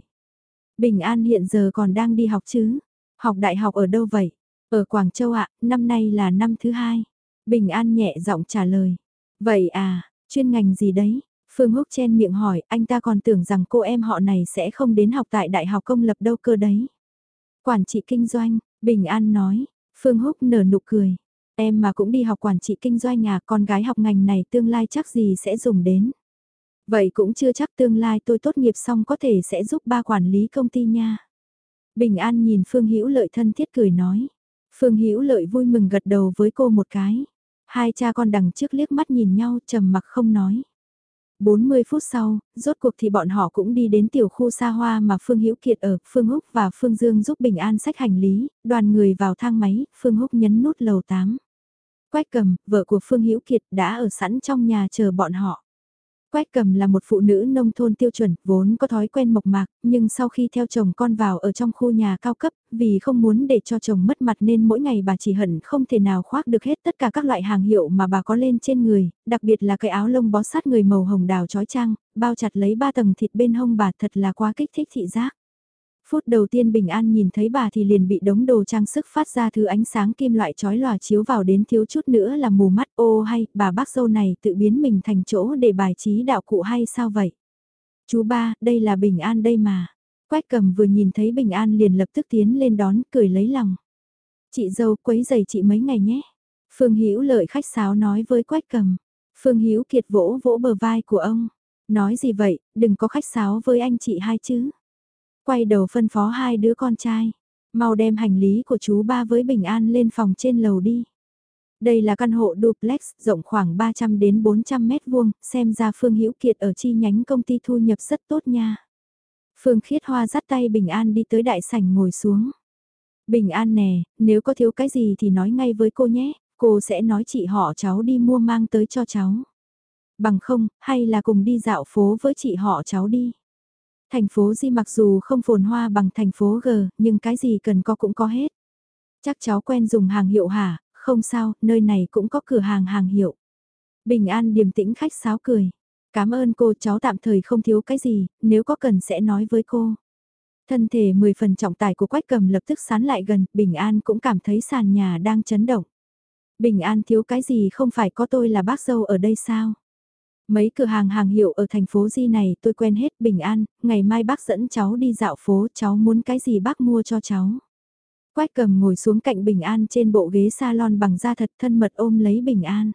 Bình An hiện giờ còn đang đi học chứ? Học đại học ở đâu vậy? Ở Quảng Châu ạ, năm nay là năm thứ hai. Bình An nhẹ giọng trả lời. Vậy à, chuyên ngành gì đấy? Phương Húc chen miệng hỏi, anh ta còn tưởng rằng cô em họ này sẽ không đến học tại Đại học Công lập đâu cơ đấy. Quản trị kinh doanh, Bình An nói, Phương Húc nở nụ cười. Em mà cũng đi học quản trị kinh doanh nhà con gái học ngành này tương lai chắc gì sẽ dùng đến. Vậy cũng chưa chắc tương lai tôi tốt nghiệp xong có thể sẽ giúp ba quản lý công ty nha. Bình An nhìn Phương Hữu Lợi thân thiết cười nói. Phương Hữu Lợi vui mừng gật đầu với cô một cái. Hai cha con đằng trước liếc mắt nhìn nhau trầm mặc không nói. 40 phút sau, rốt cuộc thì bọn họ cũng đi đến tiểu khu xa hoa mà Phương Hữu Kiệt ở, Phương Húc và Phương Dương giúp Bình An sách hành lý, đoàn người vào thang máy, Phương Húc nhấn nút lầu 8. Quách cầm, vợ của Phương Hữu Kiệt đã ở sẵn trong nhà chờ bọn họ. Quách cầm là một phụ nữ nông thôn tiêu chuẩn, vốn có thói quen mộc mạc, nhưng sau khi theo chồng con vào ở trong khu nhà cao cấp, vì không muốn để cho chồng mất mặt nên mỗi ngày bà chỉ hận không thể nào khoác được hết tất cả các loại hàng hiệu mà bà có lên trên người, đặc biệt là cái áo lông bó sát người màu hồng đào trói trang, bao chặt lấy ba tầng thịt bên hông bà thật là quá kích thích thị giác. Phút đầu tiên Bình An nhìn thấy bà thì liền bị đống đồ trang sức phát ra thứ ánh sáng kim loại chói lòa chiếu vào đến thiếu chút nữa là mù mắt ô hay bà bác dâu này tự biến mình thành chỗ để bài trí đạo cụ hay sao vậy? Chú ba, đây là Bình An đây mà. Quách cầm vừa nhìn thấy Bình An liền lập tức tiến lên đón cười lấy lòng. Chị dâu quấy giày chị mấy ngày nhé. Phương Hữu lợi khách sáo nói với Quách cầm. Phương Hữu kiệt vỗ vỗ bờ vai của ông. Nói gì vậy, đừng có khách sáo với anh chị hai chứ. Quay đầu phân phó hai đứa con trai. Mau đem hành lý của chú ba với Bình An lên phòng trên lầu đi. Đây là căn hộ duplex rộng khoảng 300 đến 400 mét vuông, xem ra Phương Hữu Kiệt ở chi nhánh công ty thu nhập rất tốt nha. Phương Khiết Hoa dắt tay Bình An đi tới đại sảnh ngồi xuống. Bình An nè, nếu có thiếu cái gì thì nói ngay với cô nhé, cô sẽ nói chị họ cháu đi mua mang tới cho cháu. Bằng không, hay là cùng đi dạo phố với chị họ cháu đi. Thành phố Di mặc dù không phồn hoa bằng thành phố G, nhưng cái gì cần có cũng có hết. Chắc cháu quen dùng hàng hiệu hả, không sao, nơi này cũng có cửa hàng hàng hiệu. Bình An điềm tĩnh khách sáo cười. Cảm ơn cô cháu tạm thời không thiếu cái gì, nếu có cần sẽ nói với cô. Thân thể 10 phần trọng tải của Quách cầm lập tức sán lại gần, Bình An cũng cảm thấy sàn nhà đang chấn động. Bình An thiếu cái gì không phải có tôi là bác dâu ở đây sao? Mấy cửa hàng hàng hiệu ở thành phố Di này tôi quen hết Bình An, ngày mai bác dẫn cháu đi dạo phố, cháu muốn cái gì bác mua cho cháu. Quách cầm ngồi xuống cạnh Bình An trên bộ ghế salon bằng da thật thân mật ôm lấy Bình An.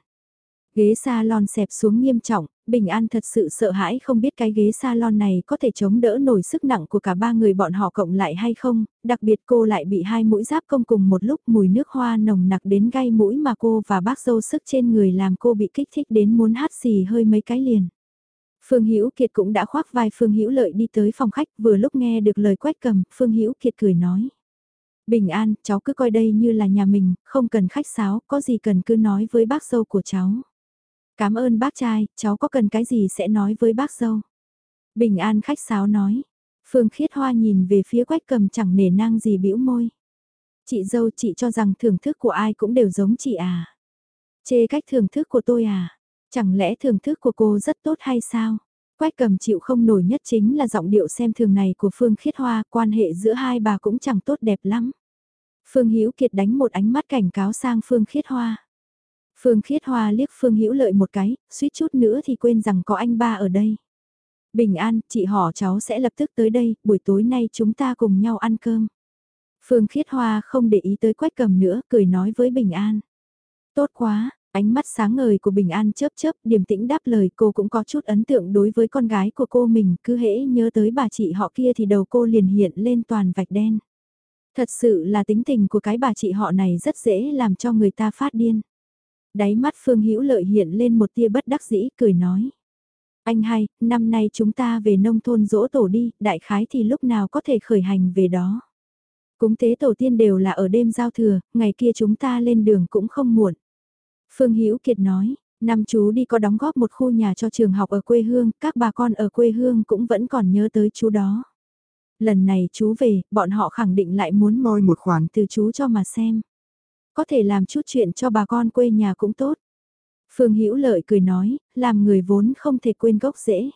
Ghế salon xẹp xuống nghiêm trọng, Bình An thật sự sợ hãi không biết cái ghế salon này có thể chống đỡ nổi sức nặng của cả ba người bọn họ cộng lại hay không, đặc biệt cô lại bị hai mũi giáp công cùng một lúc mùi nước hoa nồng nặc đến gai mũi mà cô và bác dâu sức trên người làm cô bị kích thích đến muốn hát xì hơi mấy cái liền. Phương Hữu Kiệt cũng đã khoác vai Phương Hữu Lợi đi tới phòng khách, vừa lúc nghe được lời quét cầm, Phương Hữu Kiệt cười nói: "Bình an, cháu cứ coi đây như là nhà mình, không cần khách sáo, có gì cần cứ nói với bác dâu của cháu." Cảm ơn bác trai, cháu có cần cái gì sẽ nói với bác dâu. Bình an khách sáo nói. Phương Khiết Hoa nhìn về phía quách cầm chẳng nể nang gì bĩu môi. Chị dâu chị cho rằng thưởng thức của ai cũng đều giống chị à. Chê cách thưởng thức của tôi à. Chẳng lẽ thưởng thức của cô rất tốt hay sao? Quách cầm chịu không nổi nhất chính là giọng điệu xem thường này của Phương Khiết Hoa, quan hệ giữa hai bà cũng chẳng tốt đẹp lắm. Phương Hữu Kiệt đánh một ánh mắt cảnh cáo sang Phương Khiết Hoa. Phương Khiết Hoa liếc Phương Hữu Lợi một cái, suýt chút nữa thì quên rằng có anh ba ở đây. Bình an, chị họ cháu sẽ lập tức tới đây, buổi tối nay chúng ta cùng nhau ăn cơm. Phương Khiết Hoa không để ý tới quách cầm nữa, cười nói với Bình An. Tốt quá, ánh mắt sáng ngời của Bình An chớp chớp, điềm tĩnh đáp lời cô cũng có chút ấn tượng đối với con gái của cô mình, cứ hễ nhớ tới bà chị họ kia thì đầu cô liền hiện lên toàn vạch đen. Thật sự là tính tình của cái bà chị họ này rất dễ làm cho người ta phát điên. Đáy mắt Phương Hữu Lợi hiện lên một tia bất đắc dĩ, cười nói. Anh hai, năm nay chúng ta về nông thôn dỗ tổ đi, đại khái thì lúc nào có thể khởi hành về đó. Cúng tế tổ tiên đều là ở đêm giao thừa, ngày kia chúng ta lên đường cũng không muộn. Phương Hữu Kiệt nói, năm chú đi có đóng góp một khu nhà cho trường học ở quê hương, các bà con ở quê hương cũng vẫn còn nhớ tới chú đó. Lần này chú về, bọn họ khẳng định lại muốn moi một khoản từ chú cho mà xem. Có thể làm chút chuyện cho bà con quê nhà cũng tốt. Phương Hữu Lợi cười nói, làm người vốn không thể quên gốc rễ.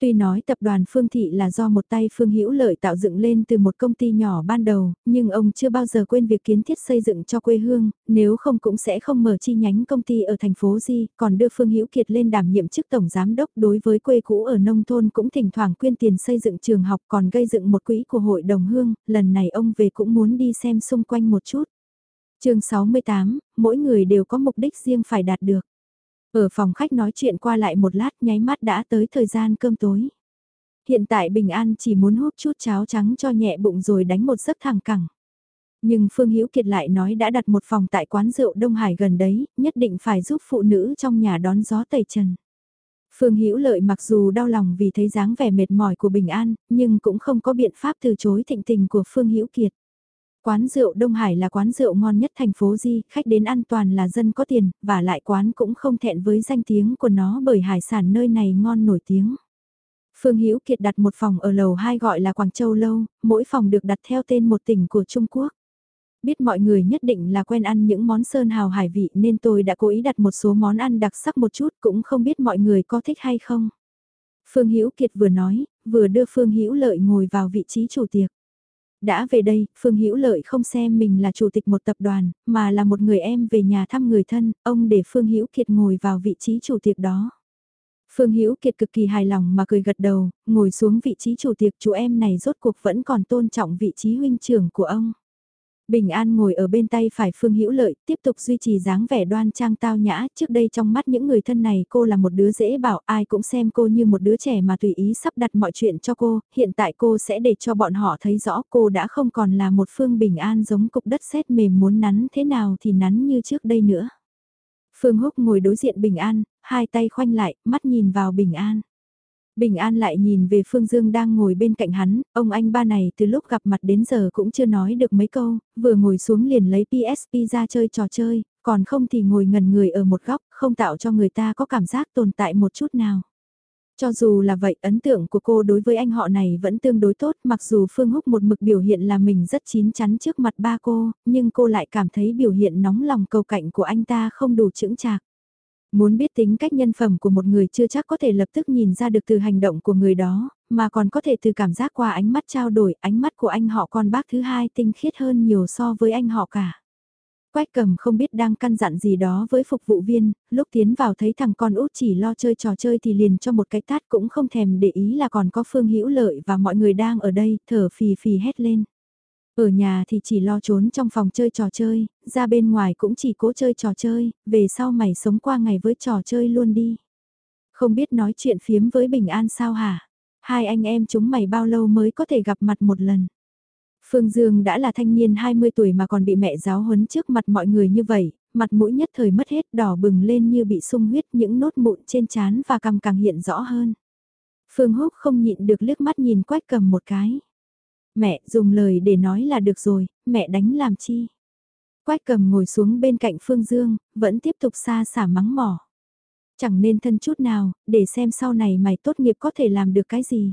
Tuy nói tập đoàn Phương Thị là do một tay Phương Hữu Lợi tạo dựng lên từ một công ty nhỏ ban đầu, nhưng ông chưa bao giờ quên việc kiến thiết xây dựng cho quê hương, nếu không cũng sẽ không mở chi nhánh công ty ở thành phố Di, còn đưa Phương Hữu Kiệt lên đảm nhiệm chức tổng giám đốc đối với quê cũ ở nông thôn cũng thỉnh thoảng quyên tiền xây dựng trường học còn gây dựng một quỹ của hội đồng hương, lần này ông về cũng muốn đi xem xung quanh một chút chương 68, mỗi người đều có mục đích riêng phải đạt được. Ở phòng khách nói chuyện qua lại một lát nháy mắt đã tới thời gian cơm tối. Hiện tại Bình An chỉ muốn hút chút cháo trắng cho nhẹ bụng rồi đánh một giấc thẳng cẳng. Nhưng Phương Hữu Kiệt lại nói đã đặt một phòng tại quán rượu Đông Hải gần đấy, nhất định phải giúp phụ nữ trong nhà đón gió tẩy trần. Phương Hữu Lợi mặc dù đau lòng vì thấy dáng vẻ mệt mỏi của Bình An, nhưng cũng không có biện pháp từ chối thịnh tình của Phương Hữu Kiệt. Quán rượu Đông Hải là quán rượu ngon nhất thành phố Di, khách đến an toàn là dân có tiền, và lại quán cũng không thẹn với danh tiếng của nó bởi hải sản nơi này ngon nổi tiếng. Phương Hữu Kiệt đặt một phòng ở lầu 2 gọi là Quảng Châu Lâu, mỗi phòng được đặt theo tên một tỉnh của Trung Quốc. Biết mọi người nhất định là quen ăn những món sơn hào hải vị nên tôi đã cố ý đặt một số món ăn đặc sắc một chút cũng không biết mọi người có thích hay không. Phương Hữu Kiệt vừa nói, vừa đưa Phương Hữu Lợi ngồi vào vị trí chủ tiệc. Đã về đây, Phương Hữu Lợi không xem mình là chủ tịch một tập đoàn, mà là một người em về nhà thăm người thân, ông để Phương Hữu Kiệt ngồi vào vị trí chủ tiệc đó. Phương Hữu Kiệt cực kỳ hài lòng mà cười gật đầu, ngồi xuống vị trí chủ tiệc chú em này rốt cuộc vẫn còn tôn trọng vị trí huynh trưởng của ông. Bình An ngồi ở bên tay phải Phương Hữu Lợi, tiếp tục duy trì dáng vẻ đoan trang tao nhã, trước đây trong mắt những người thân này cô là một đứa dễ bảo, ai cũng xem cô như một đứa trẻ mà tùy ý sắp đặt mọi chuyện cho cô, hiện tại cô sẽ để cho bọn họ thấy rõ cô đã không còn là một Phương Bình An giống cục đất sét mềm muốn nắn thế nào thì nắn như trước đây nữa. Phương Húc ngồi đối diện Bình An, hai tay khoanh lại, mắt nhìn vào Bình An. Bình An lại nhìn về Phương Dương đang ngồi bên cạnh hắn, ông anh ba này từ lúc gặp mặt đến giờ cũng chưa nói được mấy câu, vừa ngồi xuống liền lấy PSP ra chơi trò chơi, còn không thì ngồi ngần người ở một góc, không tạo cho người ta có cảm giác tồn tại một chút nào. Cho dù là vậy, ấn tượng của cô đối với anh họ này vẫn tương đối tốt, mặc dù Phương Húc một mực biểu hiện là mình rất chín chắn trước mặt ba cô, nhưng cô lại cảm thấy biểu hiện nóng lòng cầu cạnh của anh ta không đủ chững chạc. Muốn biết tính cách nhân phẩm của một người chưa chắc có thể lập tức nhìn ra được từ hành động của người đó, mà còn có thể từ cảm giác qua ánh mắt trao đổi, ánh mắt của anh họ con bác thứ hai tinh khiết hơn nhiều so với anh họ cả. Quách cầm không biết đang căn dặn gì đó với phục vụ viên, lúc tiến vào thấy thằng con út chỉ lo chơi trò chơi thì liền cho một cái tát cũng không thèm để ý là còn có phương hữu lợi và mọi người đang ở đây, thở phì phì hét lên. Ở nhà thì chỉ lo trốn trong phòng chơi trò chơi, ra bên ngoài cũng chỉ cố chơi trò chơi, về sau mày sống qua ngày với trò chơi luôn đi. Không biết nói chuyện phiếm với Bình An sao hả? Hai anh em chúng mày bao lâu mới có thể gặp mặt một lần? Phương Dương đã là thanh niên 20 tuổi mà còn bị mẹ giáo huấn trước mặt mọi người như vậy, mặt mũi nhất thời mất hết đỏ bừng lên như bị sung huyết những nốt mụn trên trán và cằm càng hiện rõ hơn. Phương Húc không nhịn được liếc mắt nhìn quách cầm một cái. Mẹ dùng lời để nói là được rồi, mẹ đánh làm chi? Quách cầm ngồi xuống bên cạnh Phương Dương, vẫn tiếp tục xa xả mắng mỏ. Chẳng nên thân chút nào, để xem sau này mày tốt nghiệp có thể làm được cái gì.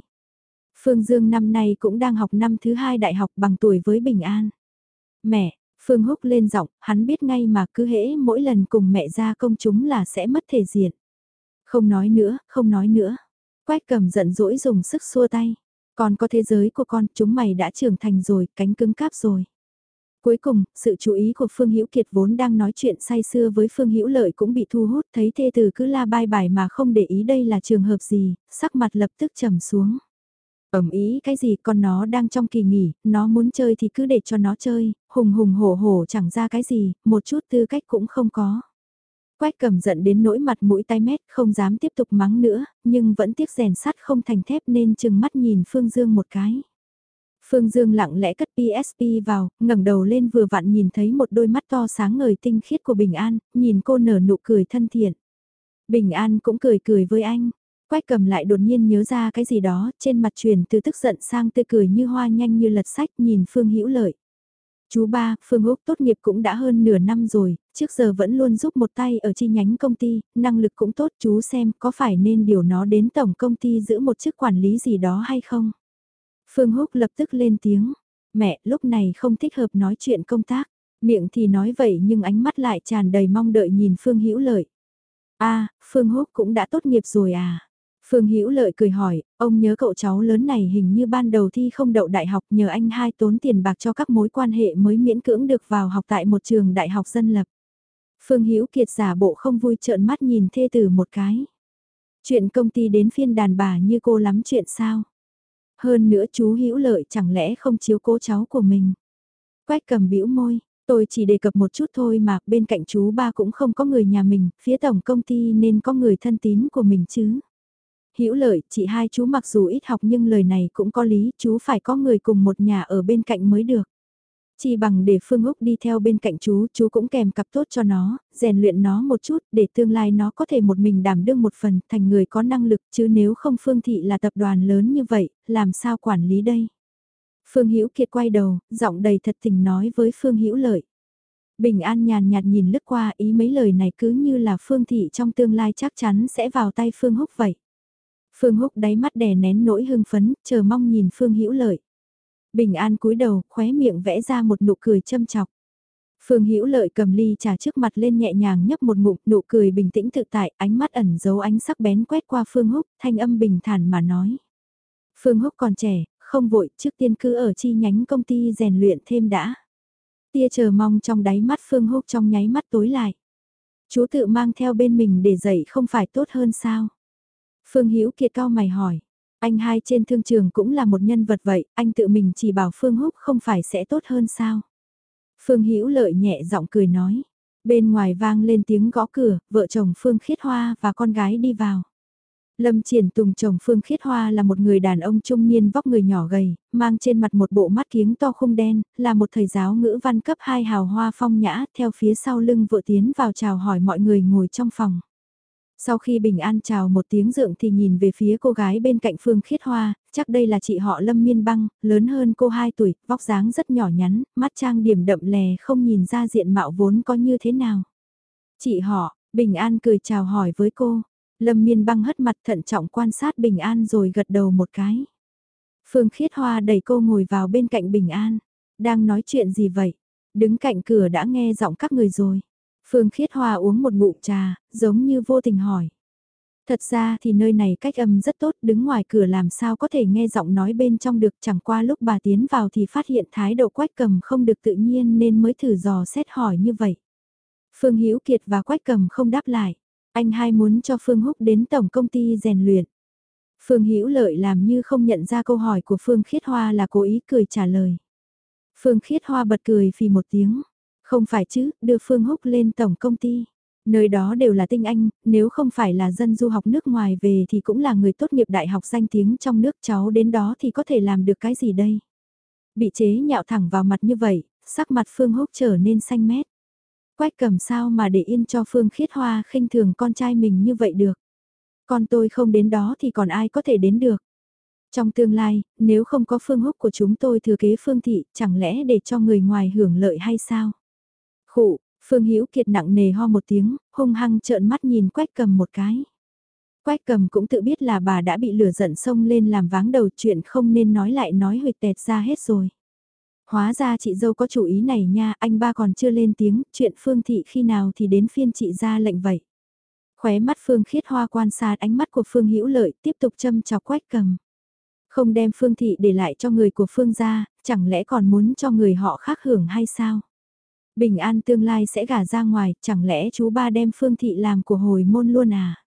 Phương Dương năm nay cũng đang học năm thứ hai đại học bằng tuổi với Bình An. Mẹ, Phương Húc lên giọng, hắn biết ngay mà cứ hễ mỗi lần cùng mẹ ra công chúng là sẽ mất thể diện. Không nói nữa, không nói nữa. Quách cầm giận dỗi dùng sức xua tay. Còn có thế giới của con, chúng mày đã trưởng thành rồi, cánh cứng cáp rồi. Cuối cùng, sự chú ý của Phương Hữu Kiệt vốn đang nói chuyện say sưa với Phương Hữu Lợi cũng bị thu hút, thấy thê tử cứ la bai bài mà không để ý đây là trường hợp gì, sắc mặt lập tức trầm xuống. Ẩm ý cái gì con nó đang trong kỳ nghỉ, nó muốn chơi thì cứ để cho nó chơi, hùng hùng hổ hổ chẳng ra cái gì, một chút tư cách cũng không có. Quách cầm giận đến nỗi mặt mũi tay mét không dám tiếp tục mắng nữa, nhưng vẫn tiếc rèn sắt không thành thép nên chừng mắt nhìn Phương Dương một cái. Phương Dương lặng lẽ cất PSP vào, ngẩng đầu lên vừa vặn nhìn thấy một đôi mắt to sáng ngời tinh khiết của Bình An, nhìn cô nở nụ cười thân thiện. Bình An cũng cười cười với anh. Quách cầm lại đột nhiên nhớ ra cái gì đó, trên mặt truyền từ tức giận sang tươi cười như hoa nhanh như lật sách nhìn Phương Hữu Lợi. Chú ba, Phương Úc tốt nghiệp cũng đã hơn nửa năm rồi, trước giờ vẫn luôn giúp một tay ở chi nhánh công ty, năng lực cũng tốt chú xem có phải nên điều nó đến tổng công ty giữ một chức quản lý gì đó hay không. Phương Húc lập tức lên tiếng, mẹ lúc này không thích hợp nói chuyện công tác, miệng thì nói vậy nhưng ánh mắt lại tràn đầy mong đợi nhìn Phương Hữu Lợi. a Phương Húc cũng đã tốt nghiệp rồi à? Phương Hữu Lợi cười hỏi, ông nhớ cậu cháu lớn này hình như ban đầu thi không đậu đại học nhờ anh hai tốn tiền bạc cho các mối quan hệ mới miễn cưỡng được vào học tại một trường đại học dân lập. Phương Hữu Kiệt giả bộ không vui trợn mắt nhìn thê tử một cái. Chuyện công ty đến phiên đàn bà như cô lắm chuyện sao? Hơn nữa chú Hữu Lợi chẳng lẽ không chiếu cố cháu của mình? Quách cầm bĩu môi, tôi chỉ đề cập một chút thôi mà bên cạnh chú ba cũng không có người nhà mình, phía tổng công ty nên có người thân tín của mình chứ. Hữu lợi, chị hai chú mặc dù ít học nhưng lời này cũng có lý, chú phải có người cùng một nhà ở bên cạnh mới được. Chỉ bằng để Phương Úc đi theo bên cạnh chú, chú cũng kèm cặp tốt cho nó, rèn luyện nó một chút để tương lai nó có thể một mình đảm đương một phần thành người có năng lực chứ nếu không Phương Thị là tập đoàn lớn như vậy, làm sao quản lý đây? Phương Hữu Kiệt quay đầu, giọng đầy thật tình nói với Phương Hữu Lợi. Bình An nhàn nhạt nhìn lướt qua ý mấy lời này cứ như là Phương Thị trong tương lai chắc chắn sẽ vào tay Phương Húc vậy. Phương Húc đáy mắt đè nén nỗi hưng phấn, chờ mong nhìn Phương Hữu Lợi. Bình An cúi đầu, khóe miệng vẽ ra một nụ cười châm chọc. Phương Hữu Lợi cầm ly trà trước mặt lên nhẹ nhàng nhấp một ngụm, nụ cười bình tĩnh tự tại, ánh mắt ẩn giấu ánh sắc bén quét qua Phương Húc, thanh âm bình thản mà nói. Phương Húc còn trẻ, không vội, trước tiên cứ ở chi nhánh công ty rèn luyện thêm đã. Tia chờ mong trong đáy mắt Phương Húc trong nháy mắt tối lại. Chú tự mang theo bên mình để dạy không phải tốt hơn sao? Phương Hữu Kiệt cao mày hỏi. Anh hai trên thương trường cũng là một nhân vật vậy, anh tự mình chỉ bảo Phương Húc không phải sẽ tốt hơn sao? Phương Hữu Lợi nhẹ giọng cười nói. Bên ngoài vang lên tiếng gõ cửa, vợ chồng Phương Khiết Hoa và con gái đi vào. Lâm Triển Tùng chồng Phương Khiết Hoa là một người đàn ông trung niên vóc người nhỏ gầy, mang trên mặt một bộ mắt kiếng to khung đen, là một thầy giáo ngữ văn cấp 2 hào hoa phong nhã, theo phía sau lưng vợ tiến vào chào hỏi mọi người ngồi trong phòng. Sau khi Bình An chào một tiếng dượng thì nhìn về phía cô gái bên cạnh Phương Khiết Hoa, chắc đây là chị họ Lâm Miên Băng, lớn hơn cô 2 tuổi, vóc dáng rất nhỏ nhắn, mắt trang điểm đậm lè không nhìn ra diện mạo vốn có như thế nào. Chị họ, Bình An cười chào hỏi với cô, Lâm Miên Băng hất mặt thận trọng quan sát Bình An rồi gật đầu một cái. Phương Khiết Hoa đẩy cô ngồi vào bên cạnh Bình An, đang nói chuyện gì vậy? Đứng cạnh cửa đã nghe giọng các người rồi. Phương Khiết Hoa uống một ngụm trà, giống như vô tình hỏi. Thật ra thì nơi này cách âm rất tốt, đứng ngoài cửa làm sao có thể nghe giọng nói bên trong được chẳng qua lúc bà tiến vào thì phát hiện thái độ quách cầm không được tự nhiên nên mới thử dò xét hỏi như vậy. Phương Hữu Kiệt và quách cầm không đáp lại, anh hai muốn cho Phương Húc đến tổng công ty rèn luyện. Phương Hữu Lợi làm như không nhận ra câu hỏi của Phương Khiết Hoa là cố ý cười trả lời. Phương Khiết Hoa bật cười phì một tiếng. Không phải chứ, đưa Phương Húc lên tổng công ty. Nơi đó đều là tinh anh, nếu không phải là dân du học nước ngoài về thì cũng là người tốt nghiệp đại học danh tiếng trong nước cháu đến đó thì có thể làm được cái gì đây. Bị chế nhạo thẳng vào mặt như vậy, sắc mặt Phương Húc trở nên xanh mét. Quách cầm sao mà để yên cho Phương Khiết Hoa khinh thường con trai mình như vậy được. Con tôi không đến đó thì còn ai có thể đến được. Trong tương lai, nếu không có Phương Húc của chúng tôi thừa kế Phương Thị, chẳng lẽ để cho người ngoài hưởng lợi hay sao? Khụ, Phương Hữu Kiệt nặng nề ho một tiếng, hung hăng trợn mắt nhìn Quách cầm một cái. Quách cầm cũng tự biết là bà đã bị lửa giận xông lên làm váng đầu chuyện không nên nói lại nói hụt tẹt ra hết rồi. Hóa ra chị dâu có chủ ý này nha, anh ba còn chưa lên tiếng, chuyện Phương Thị khi nào thì đến phiên chị ra lệnh vậy. Khóe mắt Phương khiết hoa quan sát ánh mắt của Phương Hữu Lợi tiếp tục châm chọc quách cầm. Không đem Phương Thị để lại cho người của Phương gia, chẳng lẽ còn muốn cho người họ khác hưởng hay sao? Bình an tương lai sẽ gả ra ngoài, chẳng lẽ chú ba đem Phương Thị làm của hồi môn luôn à?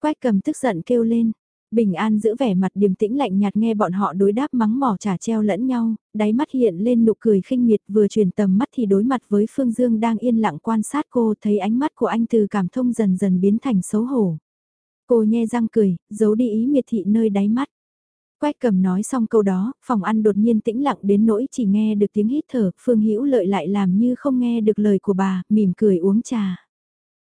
Quách cầm tức giận kêu lên, Bình An giữ vẻ mặt điềm tĩnh lạnh nhạt nghe bọn họ đối đáp mắng mỏ trả treo lẫn nhau, đáy mắt hiện lên nụ cười khinh miệt vừa truyền tầm mắt thì đối mặt với Phương Dương đang yên lặng quan sát cô thấy ánh mắt của anh từ cảm thông dần dần biến thành xấu hổ. Cô nhe răng cười, giấu đi ý miệt thị nơi đáy mắt. Quách cầm nói xong câu đó, phòng ăn đột nhiên tĩnh lặng đến nỗi chỉ nghe được tiếng hít thở, Phương Hữu lợi lại làm như không nghe được lời của bà, mỉm cười uống trà.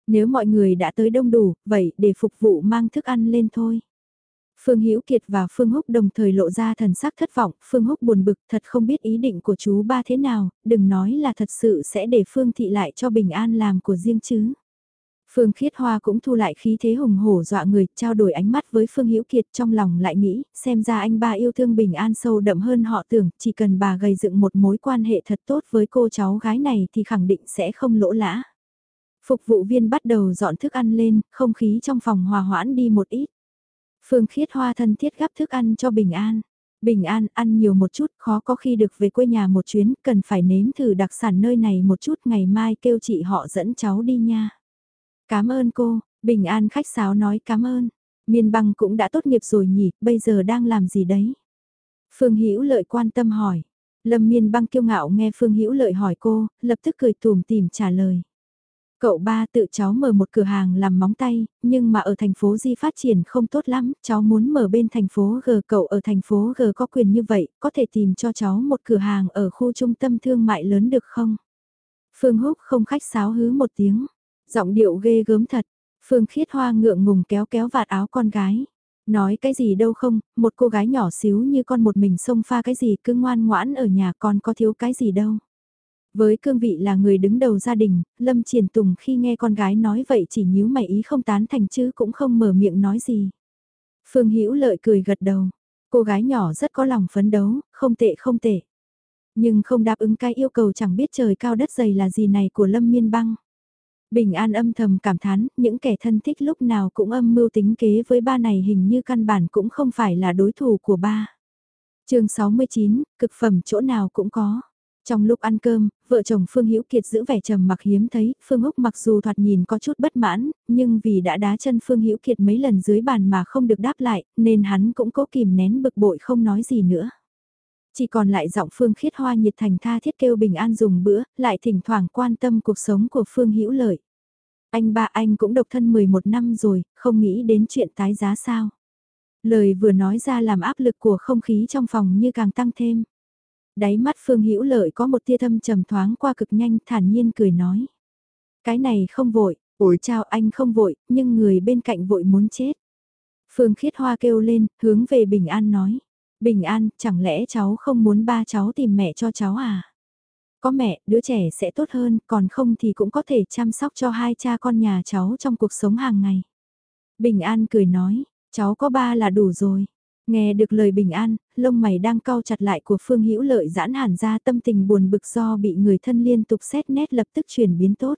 Nếu mọi người đã tới đông đủ, vậy để phục vụ mang thức ăn lên thôi. Phương Hữu Kiệt và Phương Húc đồng thời lộ ra thần sắc thất vọng, Phương Húc buồn bực thật không biết ý định của chú ba thế nào, đừng nói là thật sự sẽ để Phương Thị lại cho Bình An làm của riêng chứ. Phương Khiết Hoa cũng thu lại khí thế hùng hổ dọa người, trao đổi ánh mắt với Phương Hữu Kiệt trong lòng lại nghĩ, xem ra anh ba yêu thương Bình An sâu đậm hơn họ tưởng, chỉ cần bà gây dựng một mối quan hệ thật tốt với cô cháu gái này thì khẳng định sẽ không lỗ lã. Phục vụ viên bắt đầu dọn thức ăn lên, không khí trong phòng hòa hoãn đi một ít. Phương Khiết Hoa thân thiết gắp thức ăn cho Bình An. Bình An ăn nhiều một chút, khó có khi được về quê nhà một chuyến, cần phải nếm thử đặc sản nơi này một chút, ngày mai kêu chị họ dẫn cháu đi nha. Cảm ơn cô, Bình An khách sáo nói cảm ơn. Miên băng cũng đã tốt nghiệp rồi nhỉ, bây giờ đang làm gì đấy? Phương Hữu Lợi quan tâm hỏi. Lâm Miên băng kiêu ngạo nghe Phương Hữu Lợi hỏi cô, lập tức cười tùm tìm trả lời. Cậu ba tự cháu mở một cửa hàng làm móng tay, nhưng mà ở thành phố Di phát triển không tốt lắm, cháu muốn mở bên thành phố G. Cậu ở thành phố G có quyền như vậy, có thể tìm cho cháu một cửa hàng ở khu trung tâm thương mại lớn được không? Phương Húc không khách sáo hứ một tiếng, giọng điệu ghê gớm thật. Phương Khiết Hoa ngượng ngùng kéo kéo vạt áo con gái. Nói cái gì đâu không, một cô gái nhỏ xíu như con một mình xông pha cái gì cứ ngoan ngoãn ở nhà con có thiếu cái gì đâu. Với cương vị là người đứng đầu gia đình, Lâm Triển Tùng khi nghe con gái nói vậy chỉ nhíu mày ý không tán thành chứ cũng không mở miệng nói gì. Phương Hữu Lợi cười gật đầu. Cô gái nhỏ rất có lòng phấn đấu, không tệ không tệ. Nhưng không đáp ứng cái yêu cầu chẳng biết trời cao đất dày là gì này của Lâm Miên Băng. Bình An âm thầm cảm thán, những kẻ thân thích lúc nào cũng âm mưu tính kế với ba này hình như căn bản cũng không phải là đối thủ của ba. chương 69, cực phẩm chỗ nào cũng có. Trong lúc ăn cơm, vợ chồng Phương Hữu Kiệt giữ vẻ trầm mặc hiếm thấy, Phương Húc mặc dù thoạt nhìn có chút bất mãn, nhưng vì đã đá chân Phương Hữu Kiệt mấy lần dưới bàn mà không được đáp lại, nên hắn cũng cố kìm nén bực bội không nói gì nữa. Chỉ còn lại giọng Phương Khiết Hoa nhiệt thành tha thiết kêu bình an dùng bữa, lại thỉnh thoảng quan tâm cuộc sống của Phương Hữu Lợi. Anh ba anh cũng độc thân 11 năm rồi, không nghĩ đến chuyện tái giá sao. Lời vừa nói ra làm áp lực của không khí trong phòng như càng tăng thêm đáy mắt Phương Hữu Lợi có một tia thâm trầm thoáng qua cực nhanh thản nhiên cười nói. Cái này không vội, ủi chào anh không vội, nhưng người bên cạnh vội muốn chết. Phương Khiết Hoa kêu lên, hướng về Bình An nói. Bình An, chẳng lẽ cháu không muốn ba cháu tìm mẹ cho cháu à? Có mẹ, đứa trẻ sẽ tốt hơn, còn không thì cũng có thể chăm sóc cho hai cha con nhà cháu trong cuộc sống hàng ngày. Bình An cười nói, cháu có ba là đủ rồi. Nghe được lời bình an, lông mày đang cau chặt lại của Phương Hữu Lợi giãn hẳn ra tâm tình buồn bực do bị người thân liên tục xét nét lập tức chuyển biến tốt.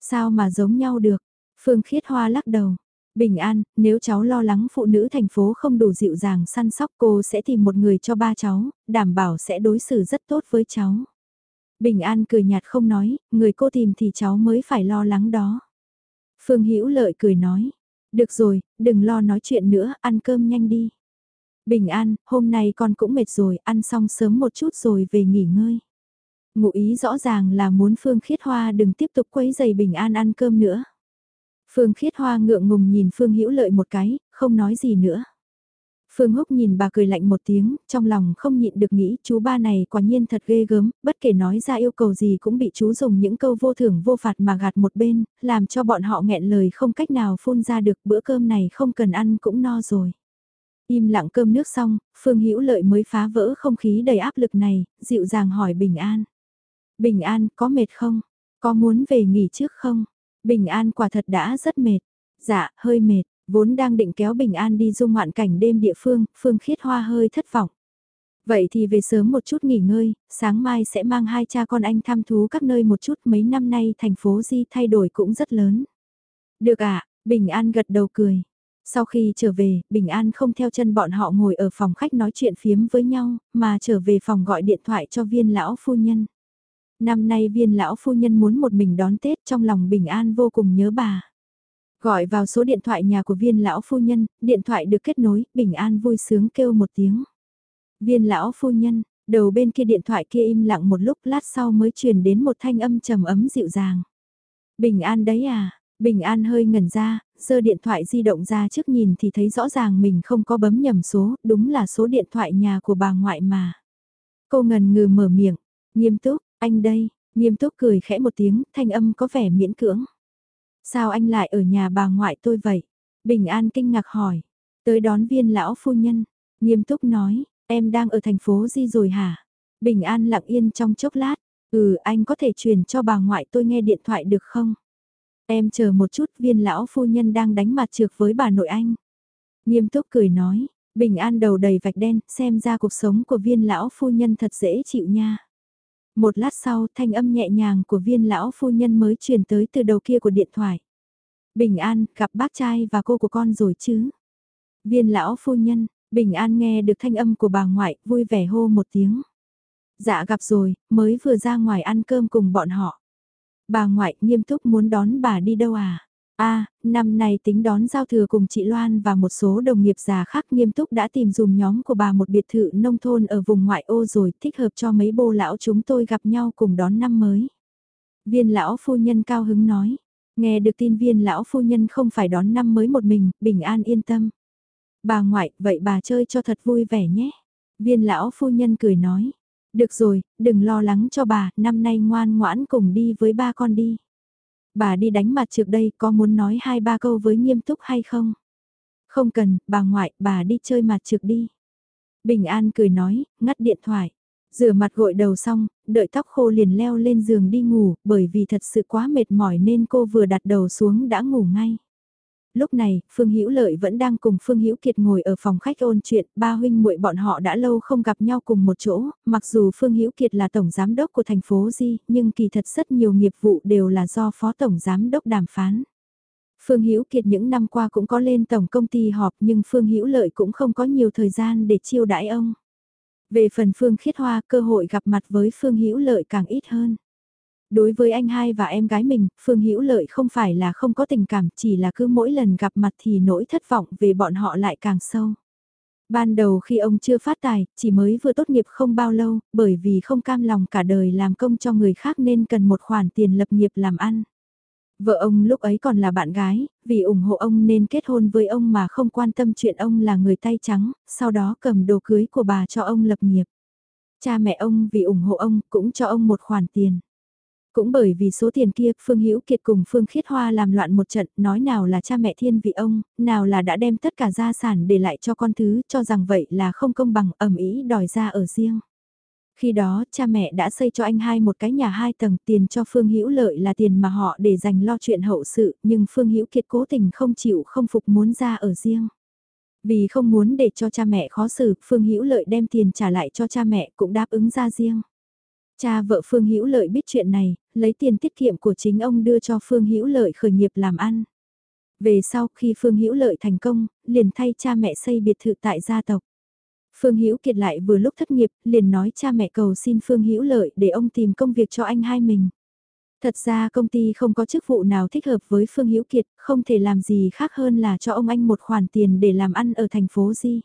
Sao mà giống nhau được? Phương Khiết Hoa lắc đầu. Bình an, nếu cháu lo lắng phụ nữ thành phố không đủ dịu dàng săn sóc cô sẽ tìm một người cho ba cháu, đảm bảo sẽ đối xử rất tốt với cháu. Bình an cười nhạt không nói, người cô tìm thì cháu mới phải lo lắng đó. Phương Hữu Lợi cười nói, được rồi, đừng lo nói chuyện nữa, ăn cơm nhanh đi. Bình an, hôm nay con cũng mệt rồi, ăn xong sớm một chút rồi về nghỉ ngơi. Ngụ ý rõ ràng là muốn Phương Khiết Hoa đừng tiếp tục quấy giày Bình An ăn cơm nữa. Phương Khiết Hoa ngượng ngùng nhìn Phương Hữu Lợi một cái, không nói gì nữa. Phương Húc nhìn bà cười lạnh một tiếng, trong lòng không nhịn được nghĩ chú ba này quả nhiên thật ghê gớm, bất kể nói ra yêu cầu gì cũng bị chú dùng những câu vô thưởng vô phạt mà gạt một bên, làm cho bọn họ nghẹn lời không cách nào phun ra được bữa cơm này không cần ăn cũng no rồi. Im lặng cơm nước xong, Phương Hữu Lợi mới phá vỡ không khí đầy áp lực này, dịu dàng hỏi Bình An. Bình An, có mệt không? Có muốn về nghỉ trước không? Bình An quả thật đã rất mệt. Dạ, hơi mệt, vốn đang định kéo Bình An đi dung ngoạn cảnh đêm địa phương, Phương Khiết Hoa hơi thất vọng. Vậy thì về sớm một chút nghỉ ngơi, sáng mai sẽ mang hai cha con anh tham thú các nơi một chút mấy năm nay thành phố Di thay đổi cũng rất lớn. Được ạ, Bình An gật đầu cười. Sau khi trở về, Bình An không theo chân bọn họ ngồi ở phòng khách nói chuyện phiếm với nhau, mà trở về phòng gọi điện thoại cho viên lão phu nhân. Năm nay viên lão phu nhân muốn một mình đón Tết trong lòng Bình An vô cùng nhớ bà. Gọi vào số điện thoại nhà của viên lão phu nhân, điện thoại được kết nối, Bình An vui sướng kêu một tiếng. Viên lão phu nhân, đầu bên kia điện thoại kia im lặng một lúc lát sau mới truyền đến một thanh âm trầm ấm dịu dàng. Bình An đấy à, Bình An hơi ngẩn ra, giơ điện thoại di động ra trước nhìn thì thấy rõ ràng mình không có bấm nhầm số, đúng là số điện thoại nhà của bà ngoại mà. Cô ngần ngừ mở miệng, nghiêm túc, anh đây, nghiêm túc cười khẽ một tiếng, thanh âm có vẻ miễn cưỡng. Sao anh lại ở nhà bà ngoại tôi vậy? Bình An kinh ngạc hỏi. Tới đón viên lão phu nhân. Nghiêm túc nói, em đang ở thành phố Di rồi hả? Bình An lặng yên trong chốc lát. Ừ, anh có thể truyền cho bà ngoại tôi nghe điện thoại được không? Em chờ một chút, viên lão phu nhân đang đánh mặt trược với bà nội anh. Nghiêm túc cười nói, Bình An đầu đầy vạch đen, xem ra cuộc sống của viên lão phu nhân thật dễ chịu nha. Một lát sau thanh âm nhẹ nhàng của viên lão phu nhân mới truyền tới từ đầu kia của điện thoại. Bình an, gặp bác trai và cô của con rồi chứ? Viên lão phu nhân, Bình an nghe được thanh âm của bà ngoại, vui vẻ hô một tiếng. Dạ gặp rồi, mới vừa ra ngoài ăn cơm cùng bọn họ. Bà ngoại nghiêm túc muốn đón bà đi đâu à? A năm nay tính đón giao thừa cùng chị Loan và một số đồng nghiệp già khác nghiêm túc đã tìm dùm nhóm của bà một biệt thự nông thôn ở vùng ngoại ô rồi thích hợp cho mấy bô lão chúng tôi gặp nhau cùng đón năm mới. Viên lão phu nhân cao hứng nói, nghe được tin viên lão phu nhân không phải đón năm mới một mình, bình an yên tâm. Bà ngoại, vậy bà chơi cho thật vui vẻ nhé. Viên lão phu nhân cười nói, được rồi, đừng lo lắng cho bà, năm nay ngoan ngoãn cùng đi với ba con đi. Bà đi đánh mặt trước đây có muốn nói hai ba câu với nghiêm túc hay không? Không cần, bà ngoại, bà đi chơi mặt trực đi. Bình An cười nói, ngắt điện thoại. Rửa mặt gội đầu xong, đợi tóc khô liền leo lên giường đi ngủ, bởi vì thật sự quá mệt mỏi nên cô vừa đặt đầu xuống đã ngủ ngay. Lúc này, Phương Hữu Lợi vẫn đang cùng Phương Hữu Kiệt ngồi ở phòng khách ôn chuyện, ba huynh muội bọn họ đã lâu không gặp nhau cùng một chỗ, mặc dù Phương Hữu Kiệt là tổng giám đốc của thành phố Di, nhưng kỳ thật rất nhiều nghiệp vụ đều là do phó tổng giám đốc đàm phán. Phương Hữu Kiệt những năm qua cũng có lên tổng công ty họp nhưng Phương Hữu Lợi cũng không có nhiều thời gian để chiêu đãi ông. Về phần Phương Khiết Hoa, cơ hội gặp mặt với Phương Hữu Lợi càng ít hơn. Đối với anh hai và em gái mình, Phương Hữu Lợi không phải là không có tình cảm, chỉ là cứ mỗi lần gặp mặt thì nỗi thất vọng về bọn họ lại càng sâu. Ban đầu khi ông chưa phát tài, chỉ mới vừa tốt nghiệp không bao lâu, bởi vì không cam lòng cả đời làm công cho người khác nên cần một khoản tiền lập nghiệp làm ăn. Vợ ông lúc ấy còn là bạn gái, vì ủng hộ ông nên kết hôn với ông mà không quan tâm chuyện ông là người tay trắng, sau đó cầm đồ cưới của bà cho ông lập nghiệp. Cha mẹ ông vì ủng hộ ông cũng cho ông một khoản tiền. Cũng bởi vì số tiền kia, Phương Hữu Kiệt cùng Phương Khiết Hoa làm loạn một trận, nói nào là cha mẹ thiên vị ông, nào là đã đem tất cả gia sản để lại cho con thứ, cho rằng vậy là không công bằng, ẩm ý đòi ra ở riêng. Khi đó, cha mẹ đã xây cho anh hai một cái nhà hai tầng tiền cho Phương Hữu Lợi là tiền mà họ để dành lo chuyện hậu sự, nhưng Phương Hữu Kiệt cố tình không chịu không phục muốn ra ở riêng. Vì không muốn để cho cha mẹ khó xử, Phương Hữu Lợi đem tiền trả lại cho cha mẹ cũng đáp ứng ra riêng. Cha vợ Phương Hữu Lợi biết chuyện này, lấy tiền tiết kiệm của chính ông đưa cho Phương Hữu Lợi khởi nghiệp làm ăn. Về sau khi Phương Hữu Lợi thành công, liền thay cha mẹ xây biệt thự tại gia tộc. Phương Hữu Kiệt lại vừa lúc thất nghiệp, liền nói cha mẹ cầu xin Phương Hữu Lợi để ông tìm công việc cho anh hai mình. Thật ra công ty không có chức vụ nào thích hợp với Phương Hữu Kiệt, không thể làm gì khác hơn là cho ông anh một khoản tiền để làm ăn ở thành phố Di.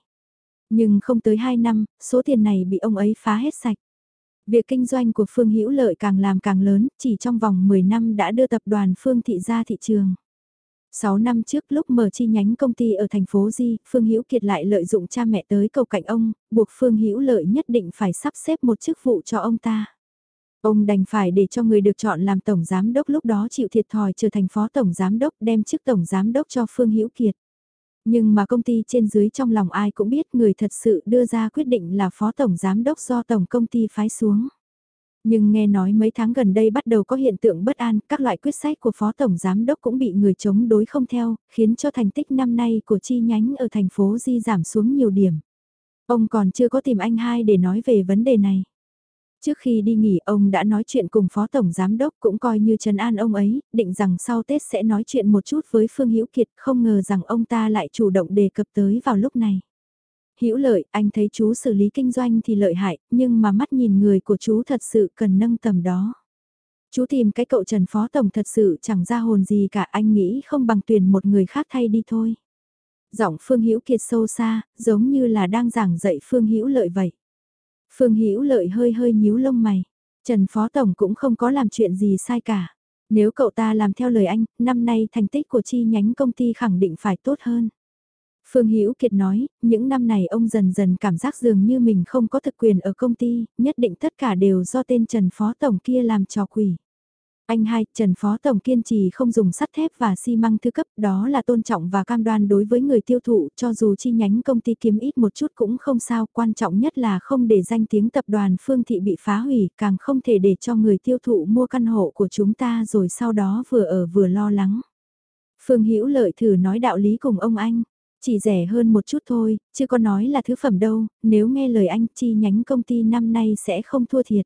Nhưng không tới 2 năm, số tiền này bị ông ấy phá hết sạch. Việc kinh doanh của Phương Hữu Lợi càng làm càng lớn, chỉ trong vòng 10 năm đã đưa tập đoàn Phương Thị ra thị trường. 6 năm trước lúc mở chi nhánh công ty ở thành phố Di, Phương Hữu Kiệt lại lợi dụng cha mẹ tới cầu cạnh ông, buộc Phương Hữu Lợi nhất định phải sắp xếp một chức vụ cho ông ta. Ông đành phải để cho người được chọn làm tổng giám đốc lúc đó chịu thiệt thòi trở thành phó tổng giám đốc đem chức tổng giám đốc cho Phương Hữu Kiệt. Nhưng mà công ty trên dưới trong lòng ai cũng biết người thật sự đưa ra quyết định là phó tổng giám đốc do tổng công ty phái xuống. Nhưng nghe nói mấy tháng gần đây bắt đầu có hiện tượng bất an, các loại quyết sách của phó tổng giám đốc cũng bị người chống đối không theo, khiến cho thành tích năm nay của chi nhánh ở thành phố Di giảm xuống nhiều điểm. Ông còn chưa có tìm anh hai để nói về vấn đề này. Trước khi đi nghỉ ông đã nói chuyện cùng Phó Tổng Giám Đốc cũng coi như trấn an ông ấy, định rằng sau Tết sẽ nói chuyện một chút với Phương Hữu Kiệt, không ngờ rằng ông ta lại chủ động đề cập tới vào lúc này. Hữu lợi, anh thấy chú xử lý kinh doanh thì lợi hại, nhưng mà mắt nhìn người của chú thật sự cần nâng tầm đó. Chú tìm cái cậu Trần Phó Tổng thật sự chẳng ra hồn gì cả anh nghĩ không bằng tuyển một người khác thay đi thôi. Giọng Phương Hữu Kiệt sâu xa, giống như là đang giảng dạy Phương Hữu lợi vậy. Phương Hữu Lợi hơi hơi nhíu lông mày. Trần Phó Tổng cũng không có làm chuyện gì sai cả. Nếu cậu ta làm theo lời anh, năm nay thành tích của chi nhánh công ty khẳng định phải tốt hơn. Phương Hữu Kiệt nói, những năm này ông dần dần cảm giác dường như mình không có thực quyền ở công ty, nhất định tất cả đều do tên Trần Phó Tổng kia làm trò quỷ. Anh hai, Trần Phó Tổng kiên trì không dùng sắt thép và xi măng thứ cấp, đó là tôn trọng và cam đoan đối với người tiêu thụ, cho dù chi nhánh công ty kiếm ít một chút cũng không sao, quan trọng nhất là không để danh tiếng tập đoàn Phương Thị bị phá hủy, càng không thể để cho người tiêu thụ mua căn hộ của chúng ta rồi sau đó vừa ở vừa lo lắng. Phương Hữu Lợi thử nói đạo lý cùng ông anh, chỉ rẻ hơn một chút thôi, chứ có nói là thứ phẩm đâu, nếu nghe lời anh chi nhánh công ty năm nay sẽ không thua thiệt.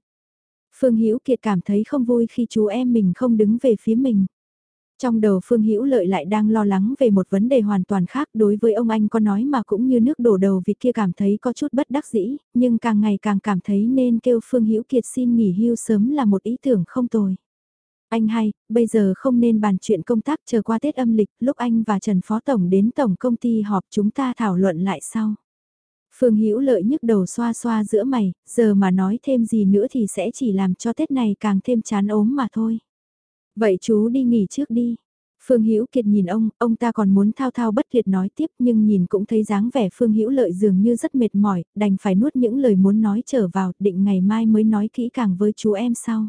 Phương Hữu Kiệt cảm thấy không vui khi chú em mình không đứng về phía mình. Trong đầu Phương Hữu Lợi lại đang lo lắng về một vấn đề hoàn toàn khác đối với ông anh có nói mà cũng như nước đổ đầu vịt kia cảm thấy có chút bất đắc dĩ, nhưng càng ngày càng cảm thấy nên kêu Phương Hữu Kiệt xin nghỉ hưu sớm là một ý tưởng không tồi. Anh hay, bây giờ không nên bàn chuyện công tác chờ qua Tết âm lịch, lúc anh và Trần Phó Tổng đến Tổng công ty họp chúng ta thảo luận lại sau. Phương Hữu Lợi nhức đầu xoa xoa giữa mày, giờ mà nói thêm gì nữa thì sẽ chỉ làm cho Tết này càng thêm chán ốm mà thôi. Vậy chú đi nghỉ trước đi. Phương Hữu Kiệt nhìn ông, ông ta còn muốn thao thao bất tuyệt nói tiếp nhưng nhìn cũng thấy dáng vẻ Phương Hữu Lợi dường như rất mệt mỏi, đành phải nuốt những lời muốn nói trở vào, định ngày mai mới nói kỹ càng với chú em sau.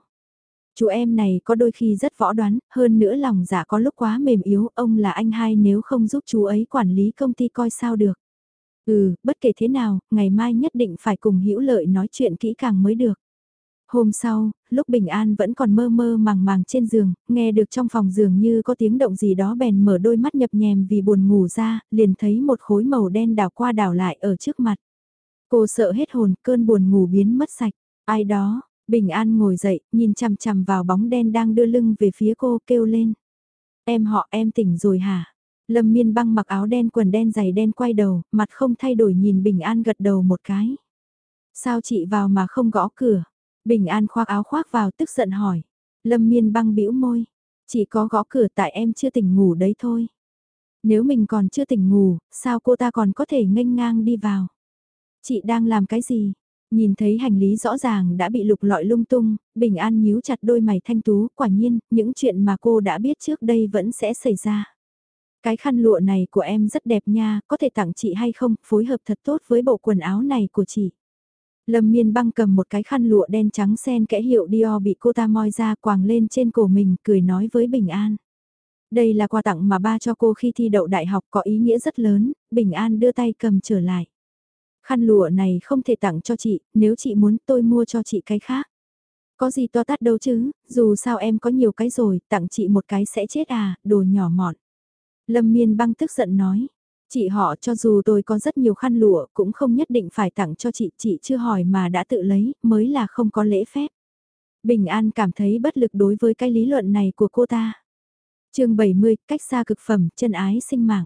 Chú em này có đôi khi rất võ đoán, hơn nữa lòng dạ có lúc quá mềm yếu, ông là anh hai nếu không giúp chú ấy quản lý công ty coi sao được. Ừ, bất kể thế nào, ngày mai nhất định phải cùng hữu lợi nói chuyện kỹ càng mới được. Hôm sau, lúc Bình An vẫn còn mơ mơ màng màng trên giường, nghe được trong phòng giường như có tiếng động gì đó bèn mở đôi mắt nhập nhèm vì buồn ngủ ra, liền thấy một khối màu đen đảo qua đảo lại ở trước mặt. Cô sợ hết hồn, cơn buồn ngủ biến mất sạch. Ai đó, Bình An ngồi dậy, nhìn chằm chằm vào bóng đen đang đưa lưng về phía cô kêu lên. Em họ em tỉnh rồi hả? Lâm miên băng mặc áo đen quần đen giày đen quay đầu, mặt không thay đổi nhìn Bình An gật đầu một cái. Sao chị vào mà không gõ cửa? Bình An khoác áo khoác vào tức giận hỏi. Lâm miên băng bĩu môi. Chỉ có gõ cửa tại em chưa tỉnh ngủ đấy thôi. Nếu mình còn chưa tỉnh ngủ, sao cô ta còn có thể nghênh ngang đi vào? Chị đang làm cái gì? Nhìn thấy hành lý rõ ràng đã bị lục lọi lung tung, Bình An nhíu chặt đôi mày thanh tú, quả nhiên, những chuyện mà cô đã biết trước đây vẫn sẽ xảy ra. Cái khăn lụa này của em rất đẹp nha, có thể tặng chị hay không, phối hợp thật tốt với bộ quần áo này của chị. Lâm miên băng cầm một cái khăn lụa đen trắng sen kẽ hiệu Dior bị cô ta moi ra quàng lên trên cổ mình, cười nói với Bình An. Đây là quà tặng mà ba cho cô khi thi đậu đại học có ý nghĩa rất lớn, Bình An đưa tay cầm trở lại. Khăn lụa này không thể tặng cho chị, nếu chị muốn tôi mua cho chị cái khác. Có gì to tát đâu chứ, dù sao em có nhiều cái rồi, tặng chị một cái sẽ chết à, đồ nhỏ mọn. Lâm miên băng tức giận nói. Chị họ cho dù tôi có rất nhiều khăn lụa cũng không nhất định phải tặng cho chị, chị chưa hỏi mà đã tự lấy, mới là không có lễ phép. Bình An cảm thấy bất lực đối với cái lý luận này của cô ta. chương 70, cách xa cực phẩm, chân ái sinh mạng.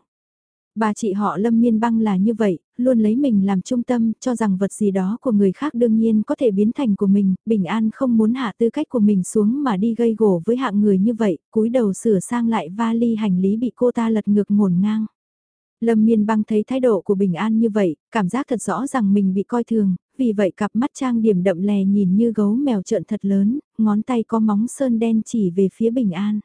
Bà chị họ Lâm Miên Băng là như vậy, luôn lấy mình làm trung tâm, cho rằng vật gì đó của người khác đương nhiên có thể biến thành của mình, Bình An không muốn hạ tư cách của mình xuống mà đi gây gổ với hạng người như vậy, cúi đầu sửa sang lại vali hành lý bị cô ta lật ngược ngổn ngang. Lâm Miên Băng thấy thái độ của Bình An như vậy, cảm giác thật rõ rằng mình bị coi thường, vì vậy cặp mắt trang điểm đậm lè nhìn như gấu mèo trợn thật lớn, ngón tay có móng sơn đen chỉ về phía Bình An.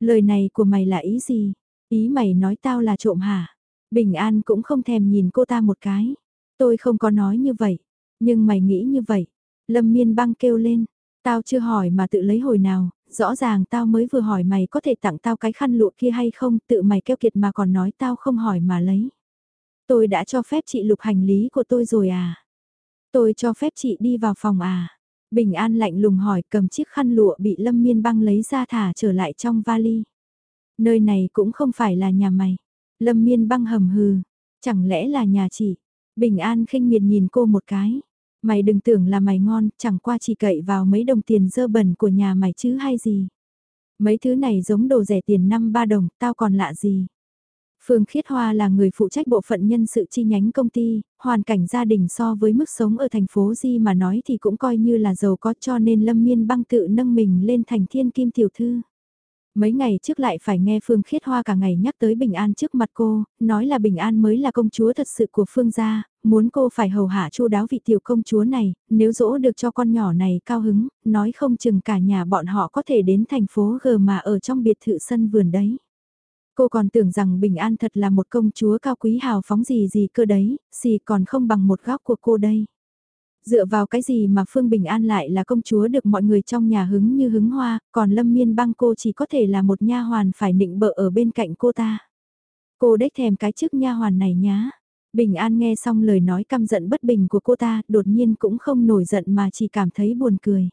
Lời này của mày là ý gì? Ý mày nói tao là trộm hả? Bình An cũng không thèm nhìn cô ta một cái. Tôi không có nói như vậy, nhưng mày nghĩ như vậy. Lâm miên băng kêu lên, tao chưa hỏi mà tự lấy hồi nào, rõ ràng tao mới vừa hỏi mày có thể tặng tao cái khăn lụa kia hay không, tự mày keo kiệt mà còn nói tao không hỏi mà lấy. Tôi đã cho phép chị lục hành lý của tôi rồi à? Tôi cho phép chị đi vào phòng à? Bình An lạnh lùng hỏi cầm chiếc khăn lụa bị Lâm Miên băng lấy ra thả trở lại trong vali. Nơi này cũng không phải là nhà mày. Lâm Miên băng hầm hừ. Chẳng lẽ là nhà chị? Bình An khinh miệt nhìn cô một cái. Mày đừng tưởng là mày ngon, chẳng qua chỉ cậy vào mấy đồng tiền dơ bẩn của nhà mày chứ hay gì. Mấy thứ này giống đồ rẻ tiền năm ba đồng, tao còn lạ gì. Phương Khiết Hoa là người phụ trách bộ phận nhân sự chi nhánh công ty, hoàn cảnh gia đình so với mức sống ở thành phố Di mà nói thì cũng coi như là giàu có cho nên Lâm Miên băng tự nâng mình lên thành thiên kim tiểu thư. Mấy ngày trước lại phải nghe Phương Khiết Hoa cả ngày nhắc tới Bình An trước mặt cô, nói là Bình An mới là công chúa thật sự của Phương gia, muốn cô phải hầu hạ chu đáo vị tiểu công chúa này, nếu dỗ được cho con nhỏ này cao hứng, nói không chừng cả nhà bọn họ có thể đến thành phố G mà ở trong biệt thự sân vườn đấy. Cô còn tưởng rằng Bình An thật là một công chúa cao quý hào phóng gì gì cơ đấy, xì còn không bằng một góc của cô đây. Dựa vào cái gì mà Phương Bình An lại là công chúa được mọi người trong nhà hứng như hứng hoa, còn Lâm Miên băng cô chỉ có thể là một nha hoàn phải nịnh bợ ở bên cạnh cô ta. Cô đếch thèm cái chức nha hoàn này nhá. Bình An nghe xong lời nói căm giận bất bình của cô ta, đột nhiên cũng không nổi giận mà chỉ cảm thấy buồn cười.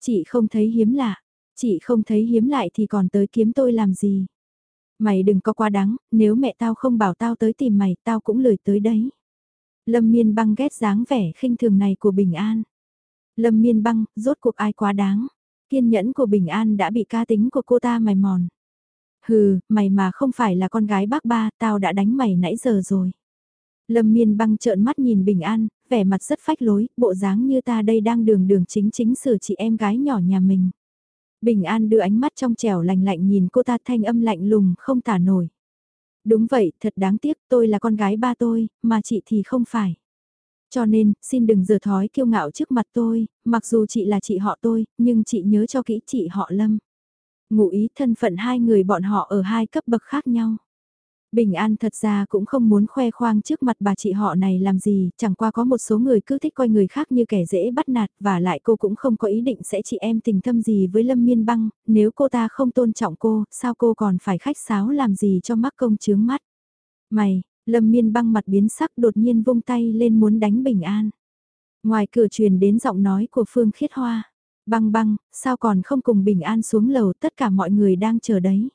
Chị không thấy hiếm lạ, chị không thấy hiếm lại thì còn tới kiếm tôi làm gì. Mày đừng có quá đáng, nếu mẹ tao không bảo tao tới tìm mày, tao cũng lười tới đấy. Lâm Miên Băng ghét dáng vẻ khinh thường này của Bình An. Lâm Miên Băng, rốt cuộc ai quá đáng. Kiên nhẫn của Bình An đã bị ca tính của cô ta mày mòn. Hừ, mày mà không phải là con gái bác ba, tao đã đánh mày nãy giờ rồi. Lâm Miên Băng trợn mắt nhìn Bình An, vẻ mặt rất phách lối, bộ dáng như ta đây đang đường đường chính chính xử chị em gái nhỏ nhà mình. Bình An đưa ánh mắt trong trẻo lạnh lạnh nhìn cô ta thanh âm lạnh lùng không tả nổi. Đúng vậy, thật đáng tiếc tôi là con gái ba tôi, mà chị thì không phải. Cho nên, xin đừng giờ thói kiêu ngạo trước mặt tôi, mặc dù chị là chị họ tôi, nhưng chị nhớ cho kỹ chị họ Lâm. Ngụ ý thân phận hai người bọn họ ở hai cấp bậc khác nhau. Bình An thật ra cũng không muốn khoe khoang trước mặt bà chị họ này làm gì, chẳng qua có một số người cứ thích coi người khác như kẻ dễ bắt nạt và lại cô cũng không có ý định sẽ chị em tình thâm gì với Lâm Miên Băng, nếu cô ta không tôn trọng cô, sao cô còn phải khách sáo làm gì cho mắc công chướng mắt. Mày, Lâm Miên Băng mặt biến sắc đột nhiên vung tay lên muốn đánh Bình An. Ngoài cửa truyền đến giọng nói của Phương Khiết Hoa, băng băng, sao còn không cùng Bình An xuống lầu tất cả mọi người đang chờ đấy.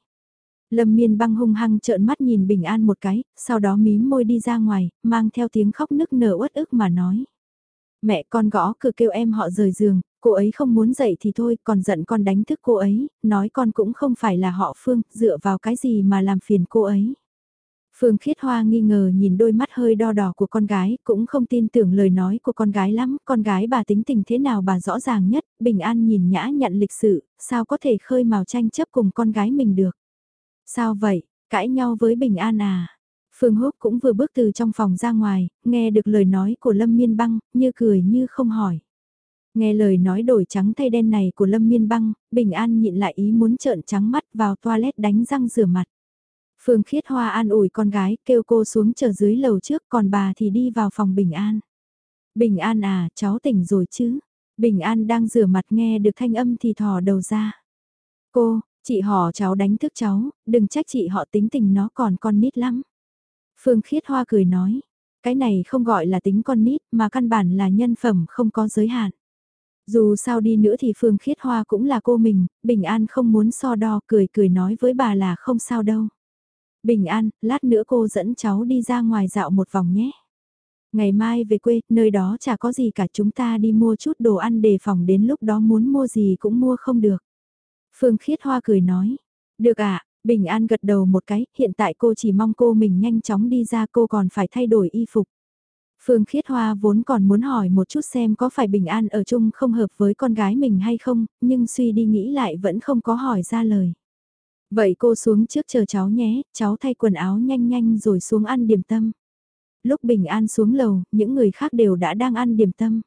Lâm miên băng hung hăng trợn mắt nhìn Bình An một cái, sau đó mím môi đi ra ngoài, mang theo tiếng khóc nức nở uất ức mà nói. Mẹ con gõ cửa kêu em họ rời giường, cô ấy không muốn dậy thì thôi, còn giận con đánh thức cô ấy, nói con cũng không phải là họ Phương, dựa vào cái gì mà làm phiền cô ấy. Phương Khiết Hoa nghi ngờ nhìn đôi mắt hơi đo đỏ của con gái, cũng không tin tưởng lời nói của con gái lắm, con gái bà tính tình thế nào bà rõ ràng nhất, Bình An nhìn nhã nhận lịch sự, sao có thể khơi mào tranh chấp cùng con gái mình được. Sao vậy, cãi nhau với Bình An à? Phương Húc cũng vừa bước từ trong phòng ra ngoài, nghe được lời nói của Lâm Miên Băng, như cười như không hỏi. Nghe lời nói đổi trắng thay đen này của Lâm Miên Băng, Bình An nhịn lại ý muốn trợn trắng mắt vào toilet đánh răng rửa mặt. Phương Khiết Hoa an ủi con gái, kêu cô xuống chờ dưới lầu trước, còn bà thì đi vào phòng Bình An. Bình An à, cháu tỉnh rồi chứ? Bình An đang rửa mặt nghe được thanh âm thì thò đầu ra. Cô, Chị họ cháu đánh thức cháu, đừng trách chị họ tính tình nó còn con nít lắm. Phương Khiết Hoa cười nói, cái này không gọi là tính con nít mà căn bản là nhân phẩm không có giới hạn. Dù sao đi nữa thì Phương Khiết Hoa cũng là cô mình, Bình An không muốn so đo cười cười nói với bà là không sao đâu. Bình An, lát nữa cô dẫn cháu đi ra ngoài dạo một vòng nhé. Ngày mai về quê, nơi đó chả có gì cả chúng ta đi mua chút đồ ăn đề phòng đến lúc đó muốn mua gì cũng mua không được. Phương Khiết Hoa cười nói, được ạ, à, Bình An gật đầu một cái, hiện tại cô chỉ mong cô mình nhanh chóng đi ra cô còn phải thay đổi y phục. Phương Khiết Hoa vốn còn muốn hỏi một chút xem có phải Bình An ở chung không hợp với con gái mình hay không, nhưng suy đi nghĩ lại vẫn không có hỏi ra lời. Vậy cô xuống trước chờ cháu nhé, cháu thay quần áo nhanh nhanh rồi xuống ăn điểm tâm. Lúc Bình An xuống lầu, những người khác đều đã đang ăn điểm tâm.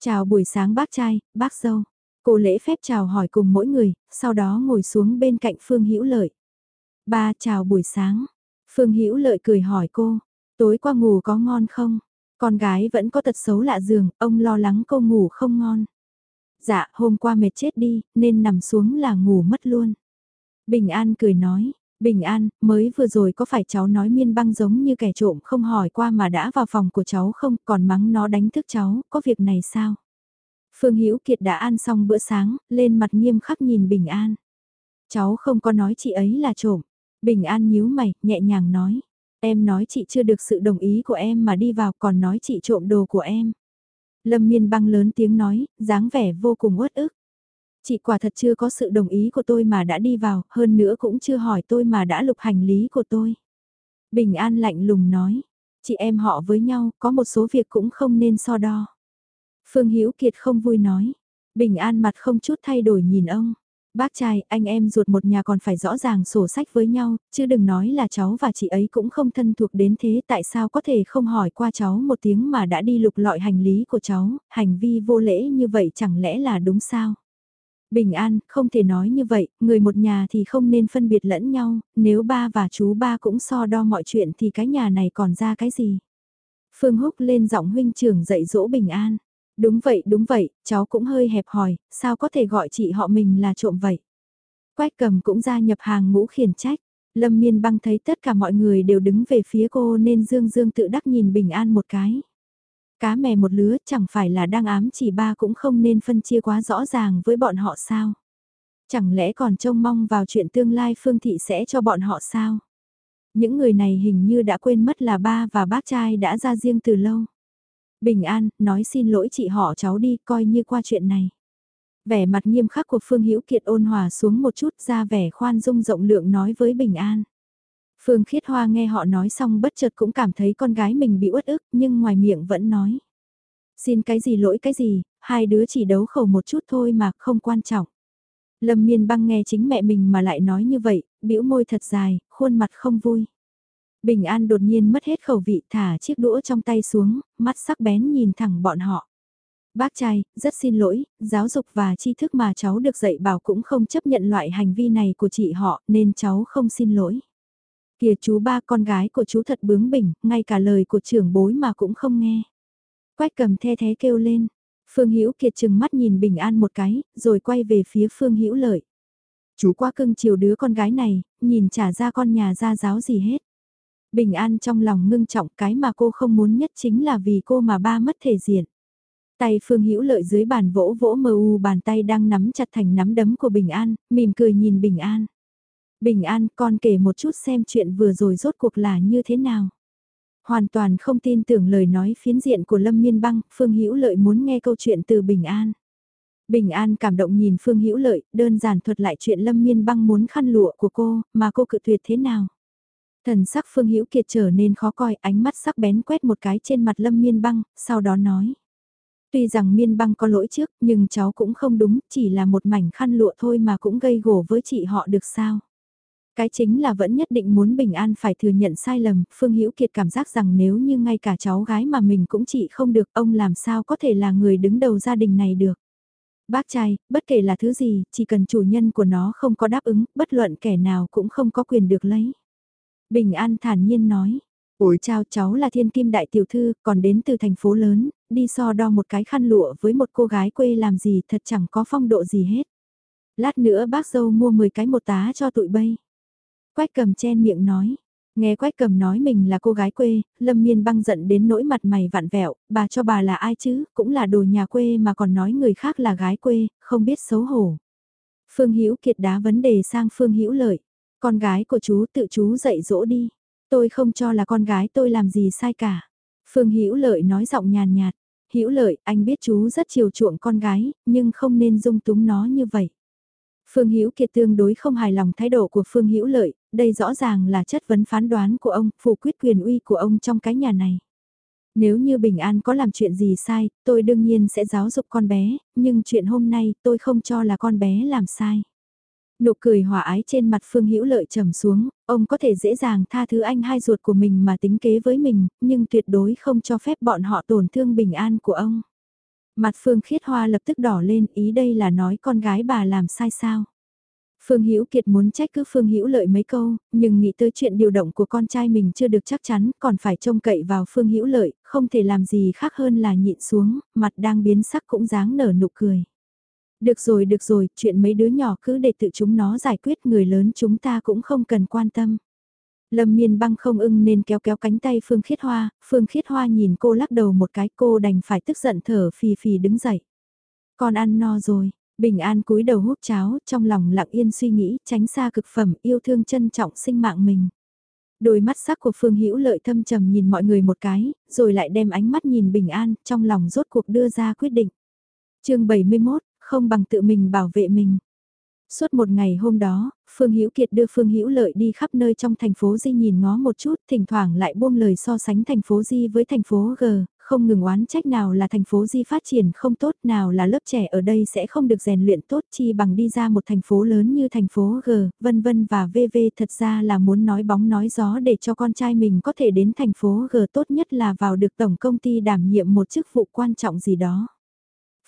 Chào buổi sáng bác trai, bác dâu. Cô lễ phép chào hỏi cùng mỗi người, sau đó ngồi xuống bên cạnh Phương Hữu Lợi. Ba chào buổi sáng. Phương Hữu Lợi cười hỏi cô, tối qua ngủ có ngon không? Con gái vẫn có tật xấu lạ giường, ông lo lắng cô ngủ không ngon. Dạ, hôm qua mệt chết đi, nên nằm xuống là ngủ mất luôn. Bình An cười nói, Bình An, mới vừa rồi có phải cháu nói miên băng giống như kẻ trộm không hỏi qua mà đã vào phòng của cháu không, còn mắng nó đánh thức cháu, có việc này sao? Phương Hữu Kiệt đã ăn xong bữa sáng, lên mặt nghiêm khắc nhìn Bình An. Cháu không có nói chị ấy là trộm. Bình An nhíu mày, nhẹ nhàng nói. Em nói chị chưa được sự đồng ý của em mà đi vào còn nói chị trộm đồ của em. Lâm miên băng lớn tiếng nói, dáng vẻ vô cùng uất ức. Chị quả thật chưa có sự đồng ý của tôi mà đã đi vào, hơn nữa cũng chưa hỏi tôi mà đã lục hành lý của tôi. Bình An lạnh lùng nói, chị em họ với nhau, có một số việc cũng không nên so đo. Phương Hữu Kiệt không vui nói, Bình An mặt không chút thay đổi nhìn ông. Bác trai, anh em ruột một nhà còn phải rõ ràng sổ sách với nhau, chứ đừng nói là cháu và chị ấy cũng không thân thuộc đến thế tại sao có thể không hỏi qua cháu một tiếng mà đã đi lục lọi hành lý của cháu, hành vi vô lễ như vậy chẳng lẽ là đúng sao? Bình an, không thể nói như vậy, người một nhà thì không nên phân biệt lẫn nhau, nếu ba và chú ba cũng so đo mọi chuyện thì cái nhà này còn ra cái gì? Phương Húc lên giọng huynh trưởng dạy dỗ Bình an. Đúng vậy, đúng vậy, cháu cũng hơi hẹp hòi, sao có thể gọi chị họ mình là trộm vậy? Quách cầm cũng gia nhập hàng ngũ khiển trách. Lâm miên băng thấy tất cả mọi người đều đứng về phía cô nên dương dương tự đắc nhìn bình an một cái. Cá mè một lứa chẳng phải là đang ám chỉ ba cũng không nên phân chia quá rõ ràng với bọn họ sao? Chẳng lẽ còn trông mong vào chuyện tương lai Phương Thị sẽ cho bọn họ sao? Những người này hình như đã quên mất là ba và bác trai đã ra riêng từ lâu. Bình an, nói xin lỗi chị họ cháu đi, coi như qua chuyện này. Vẻ mặt nghiêm khắc của Phương Hữu Kiệt ôn hòa xuống một chút ra vẻ khoan dung rộng lượng nói với Bình An. Phương Khiết Hoa nghe họ nói xong bất chợt cũng cảm thấy con gái mình bị uất ức nhưng ngoài miệng vẫn nói. Xin cái gì lỗi cái gì, hai đứa chỉ đấu khẩu một chút thôi mà không quan trọng. Lâm miên băng nghe chính mẹ mình mà lại nói như vậy, bĩu môi thật dài, khuôn mặt không vui. Bình An đột nhiên mất hết khẩu vị thả chiếc đũa trong tay xuống, mắt sắc bén nhìn thẳng bọn họ. Bác trai, rất xin lỗi, giáo dục và tri thức mà cháu được dạy bảo cũng không chấp nhận loại hành vi này của chị họ nên cháu không xin lỗi. Kìa chú ba con gái của chú thật bướng bỉnh, ngay cả lời của trưởng bối mà cũng không nghe. Quách cầm the thế kêu lên. Phương Hữu Kiệt chừng mắt nhìn Bình An một cái, rồi quay về phía Phương Hữu Lợi. Chú quá cưng chiều đứa con gái này, nhìn trả ra con nhà ra giáo gì hết. Bình An trong lòng ngưng trọng cái mà cô không muốn nhất chính là vì cô mà ba mất thể diện. Tay Phương Hữu Lợi dưới bàn vỗ vỗ mờ u bàn tay đang nắm chặt thành nắm đấm của Bình An, mỉm cười nhìn Bình An. Bình An, con kể một chút xem chuyện vừa rồi rốt cuộc là như thế nào. Hoàn toàn không tin tưởng lời nói phiến diện của Lâm Miên Băng, Phương Hữu Lợi muốn nghe câu chuyện từ Bình An. Bình An cảm động nhìn Phương Hữu Lợi, đơn giản thuật lại chuyện Lâm Miên Băng muốn khăn lụa của cô, mà cô cự tuyệt thế nào. Thần sắc Phương Hữu Kiệt trở nên khó coi, ánh mắt sắc bén quét một cái trên mặt Lâm Miên Băng, sau đó nói. Tuy rằng Miên Băng có lỗi trước, nhưng cháu cũng không đúng, chỉ là một mảnh khăn lụa thôi mà cũng gây gổ với chị họ được sao. Cái chính là vẫn nhất định muốn Bình An phải thừa nhận sai lầm, Phương Hữu Kiệt cảm giác rằng nếu như ngay cả cháu gái mà mình cũng chỉ không được, ông làm sao có thể là người đứng đầu gia đình này được. Bác trai, bất kể là thứ gì, chỉ cần chủ nhân của nó không có đáp ứng, bất luận kẻ nào cũng không có quyền được lấy. Bình An thản nhiên nói, ủi chào cháu là thiên kim đại tiểu thư, còn đến từ thành phố lớn, đi so đo một cái khăn lụa với một cô gái quê làm gì thật chẳng có phong độ gì hết. Lát nữa bác dâu mua 10 cái một tá cho tụi bay. Quách cầm chen miệng nói. Nghe Quách cầm nói mình là cô gái quê, Lâm Miên băng giận đến nỗi mặt mày vặn vẹo, bà cho bà là ai chứ, cũng là đồ nhà quê mà còn nói người khác là gái quê, không biết xấu hổ. Phương Hữu Kiệt đá vấn đề sang Phương Hữu Lợi. Con gái của chú tự chú dạy dỗ đi. Tôi không cho là con gái tôi làm gì sai cả. Phương Hữu Lợi nói giọng nhàn nhạt. Hữu Lợi, anh biết chú rất chiều chuộng con gái, nhưng không nên dung túng nó như vậy. Phương Hữu Kiệt tương đối không hài lòng thái độ của Phương Hữu Lợi, đây rõ ràng là chất vấn phán đoán của ông, phủ quyết quyền uy của ông trong cái nhà này. Nếu như Bình An có làm chuyện gì sai, tôi đương nhiên sẽ giáo dục con bé, nhưng chuyện hôm nay tôi không cho là con bé làm sai. Nụ cười hòa ái trên mặt Phương Hữu Lợi trầm xuống, ông có thể dễ dàng tha thứ anh hai ruột của mình mà tính kế với mình, nhưng tuyệt đối không cho phép bọn họ tổn thương bình an của ông. Mặt Phương Khiết Hoa lập tức đỏ lên, ý đây là nói con gái bà làm sai sao. Phương Hữu Kiệt muốn trách cứ Phương Hữu Lợi mấy câu, nhưng nghĩ tới chuyện điều động của con trai mình chưa được chắc chắn, còn phải trông cậy vào Phương Hữu Lợi, không thể làm gì khác hơn là nhịn xuống, mặt đang biến sắc cũng dáng nở nụ cười. Được rồi, được rồi, chuyện mấy đứa nhỏ cứ để tự chúng nó giải quyết, người lớn chúng ta cũng không cần quan tâm. Lâm miên băng không ưng nên kéo kéo cánh tay Phương Khiết Hoa, Phương Khiết Hoa nhìn cô lắc đầu một cái cô đành phải tức giận thở phì phì đứng dậy. Con ăn no rồi, Bình An cúi đầu hút cháo, trong lòng lặng yên suy nghĩ, tránh xa cực phẩm, yêu thương trân trọng sinh mạng mình. Đôi mắt sắc của Phương Hữu Lợi thâm trầm nhìn mọi người một cái, rồi lại đem ánh mắt nhìn Bình An, trong lòng rốt cuộc đưa ra quyết định. chương 71, không bằng tự mình bảo vệ mình. Suốt một ngày hôm đó, Phương Hữu Kiệt đưa Phương Hữu Lợi đi khắp nơi trong thành phố Di nhìn ngó một chút, thỉnh thoảng lại buông lời so sánh thành phố Di với thành phố G, không ngừng oán trách nào là thành phố Di phát triển không tốt, nào là lớp trẻ ở đây sẽ không được rèn luyện tốt chi bằng đi ra một thành phố lớn như thành phố G, vân vân và VV thật ra là muốn nói bóng nói gió để cho con trai mình có thể đến thành phố G tốt nhất là vào được tổng công ty đảm nhiệm một chức vụ quan trọng gì đó.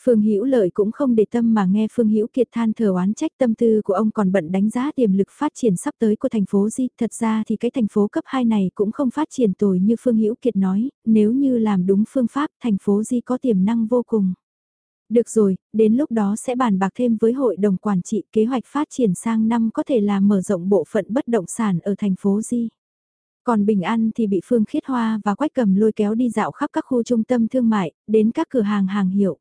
Phương Hữu Lợi cũng không để tâm mà nghe Phương Hữu Kiệt than thở oán trách tâm tư của ông còn bận đánh giá tiềm lực phát triển sắp tới của thành phố Di, thật ra thì cái thành phố cấp 2 này cũng không phát triển tồi như Phương Hữu Kiệt nói, nếu như làm đúng phương pháp, thành phố Di có tiềm năng vô cùng. Được rồi, đến lúc đó sẽ bàn bạc thêm với hội đồng quản trị kế hoạch phát triển sang năm có thể là mở rộng bộ phận bất động sản ở thành phố Di. Còn Bình An thì bị Phương Khiết Hoa và Quách Cầm lôi kéo đi dạo khắp các khu trung tâm thương mại, đến các cửa hàng hàng hiệu.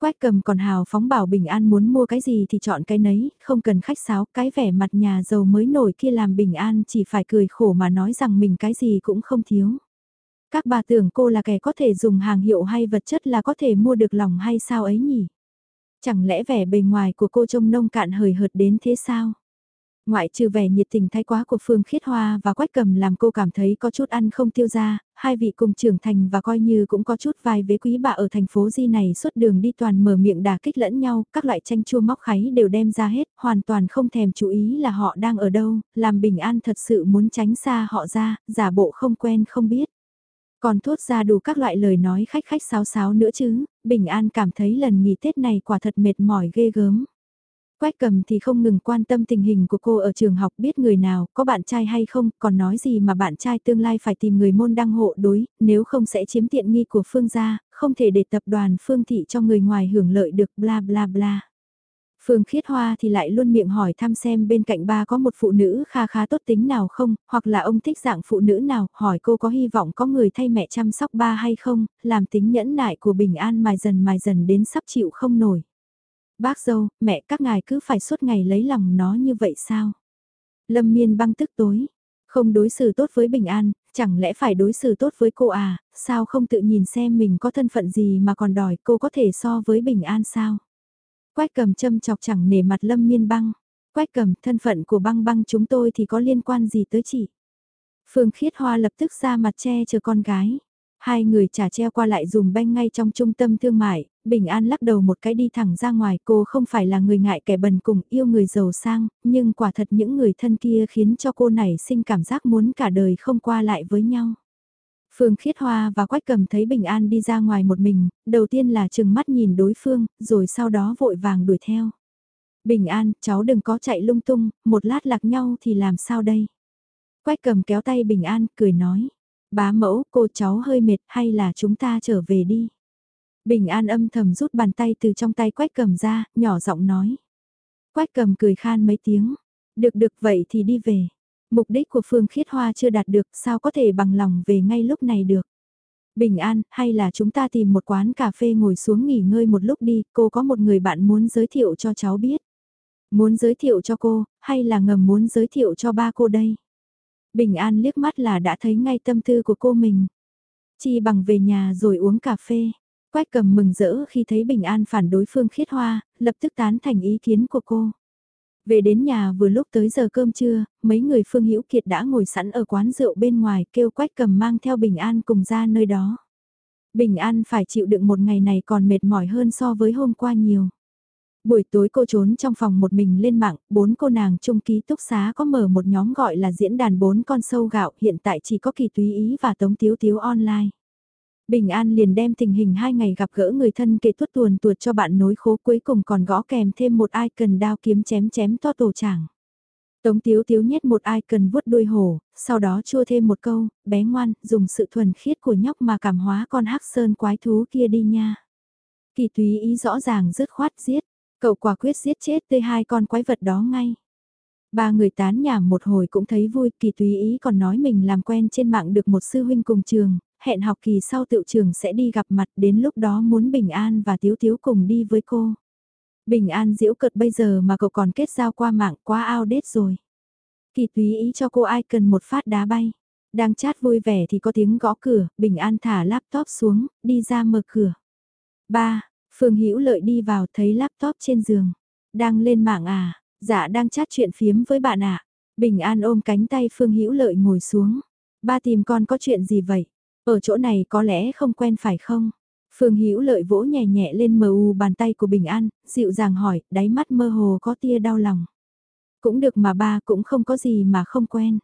Quách cầm còn hào phóng bảo Bình An muốn mua cái gì thì chọn cái nấy, không cần khách sáo, cái vẻ mặt nhà giàu mới nổi kia làm Bình An chỉ phải cười khổ mà nói rằng mình cái gì cũng không thiếu. Các bà tưởng cô là kẻ có thể dùng hàng hiệu hay vật chất là có thể mua được lòng hay sao ấy nhỉ? Chẳng lẽ vẻ bề ngoài của cô trông nông cạn hời hợt đến thế sao? Ngoại trừ vẻ nhiệt tình thái quá của Phương Khiết Hoa và Quách Cầm làm cô cảm thấy có chút ăn không tiêu ra, hai vị cùng trưởng thành và coi như cũng có chút vài vế quý bà ở thành phố Di này suốt đường đi toàn mở miệng đả kích lẫn nhau, các loại tranh chua móc kháy đều đem ra hết, hoàn toàn không thèm chú ý là họ đang ở đâu, làm bình an thật sự muốn tránh xa họ ra, giả bộ không quen không biết. Còn thốt ra đủ các loại lời nói khách khách sáo sáo nữa chứ, bình an cảm thấy lần nghỉ Tết này quả thật mệt mỏi ghê gớm. Quách cầm thì không ngừng quan tâm tình hình của cô ở trường học biết người nào, có bạn trai hay không, còn nói gì mà bạn trai tương lai phải tìm người môn đăng hộ đối, nếu không sẽ chiếm tiện nghi của Phương gia, không thể để tập đoàn Phương thị cho người ngoài hưởng lợi được bla bla bla. Phương Khiết Hoa thì lại luôn miệng hỏi thăm xem bên cạnh ba có một phụ nữ kha khá tốt tính nào không, hoặc là ông thích dạng phụ nữ nào, hỏi cô có hy vọng có người thay mẹ chăm sóc ba hay không, làm tính nhẫn nại của Bình An mài dần mài dần đến sắp chịu không nổi. Bác dâu, mẹ các ngài cứ phải suốt ngày lấy lòng nó như vậy sao? Lâm miên băng tức tối. Không đối xử tốt với Bình An, chẳng lẽ phải đối xử tốt với cô à, sao không tự nhìn xem mình có thân phận gì mà còn đòi cô có thể so với Bình An sao? Quách cầm châm chọc chẳng nể mặt lâm miên băng. Quách cầm thân phận của băng băng chúng tôi thì có liên quan gì tới chị? Phương Khiết Hoa lập tức ra mặt che chờ con gái. Hai người trả treo qua lại dùng banh ngay trong trung tâm thương mại, Bình An lắc đầu một cái đi thẳng ra ngoài cô không phải là người ngại kẻ bần cùng yêu người giàu sang, nhưng quả thật những người thân kia khiến cho cô này sinh cảm giác muốn cả đời không qua lại với nhau. Phương Khiết Hoa và Quách Cầm thấy Bình An đi ra ngoài một mình, đầu tiên là chừng mắt nhìn đối phương, rồi sau đó vội vàng đuổi theo. Bình An, cháu đừng có chạy lung tung, một lát lạc nhau thì làm sao đây? Quách Cầm kéo tay Bình An, cười nói. Bá mẫu, cô cháu hơi mệt hay là chúng ta trở về đi. Bình An âm thầm rút bàn tay từ trong tay Quách cầm ra, nhỏ giọng nói. Quách cầm cười khan mấy tiếng. Được được vậy thì đi về. Mục đích của Phương Khiết Hoa chưa đạt được sao có thể bằng lòng về ngay lúc này được. Bình An, hay là chúng ta tìm một quán cà phê ngồi xuống nghỉ ngơi một lúc đi, cô có một người bạn muốn giới thiệu cho cháu biết. Muốn giới thiệu cho cô, hay là ngầm muốn giới thiệu cho ba cô đây? Bình An liếc mắt là đã thấy ngay tâm tư của cô mình. Chi bằng về nhà rồi uống cà phê. Quách cầm mừng rỡ khi thấy Bình An phản đối Phương Khiết Hoa, lập tức tán thành ý kiến của cô. Về đến nhà vừa lúc tới giờ cơm trưa, mấy người Phương Hữu Kiệt đã ngồi sẵn ở quán rượu bên ngoài kêu Quách cầm mang theo Bình An cùng ra nơi đó. Bình An phải chịu đựng một ngày này còn mệt mỏi hơn so với hôm qua nhiều. Buổi tối cô trốn trong phòng một mình lên mạng, bốn cô nàng trung ký túc xá có mở một nhóm gọi là diễn đàn bốn con sâu gạo, hiện tại chỉ có kỳ túy ý và tống tiếu tiếu online. Bình An liền đem tình hình hai ngày gặp gỡ người thân kể tuốt tuồn tuột cho bạn nối khố cuối cùng còn gõ kèm thêm một ai cần đao kiếm chém chém to tổ chẳng Tống tiếu tiếu nhét một ai cần vuốt đuôi hổ, sau đó chua thêm một câu, bé ngoan, dùng sự thuần khiết của nhóc mà cảm hóa con hắc sơn quái thú kia đi nha. Kỳ túy ý rõ ràng dứt khoát giết, cậu quả quyết giết chết tê hai con quái vật đó ngay. Ba người tán nhảm một hồi cũng thấy vui, kỳ túy ý còn nói mình làm quen trên mạng được một sư huynh cùng trường, hẹn học kỳ sau tự trường sẽ đi gặp mặt đến lúc đó muốn Bình An và Tiếu Tiếu cùng đi với cô. Bình An diễu cợt bây giờ mà cậu còn kết giao qua mạng quá outdated rồi. Kỳ túy ý cho cô ai cần một phát đá bay. Đang chat vui vẻ thì có tiếng gõ cửa, Bình An thả laptop xuống, đi ra mở cửa. Ba, Phương Hữu Lợi đi vào thấy laptop trên giường. Đang lên mạng à? Dạ đang chat chuyện phiếm với bạn ạ. À? Bình An ôm cánh tay Phương Hữu Lợi ngồi xuống. Ba tìm con có chuyện gì vậy? Ở chỗ này có lẽ không quen phải không? Phương Hữu Lợi vỗ nhẹ nhẹ lên mờ u bàn tay của Bình An, dịu dàng hỏi, đáy mắt mơ hồ có tia đau lòng. Cũng được mà ba cũng không có gì mà không quen.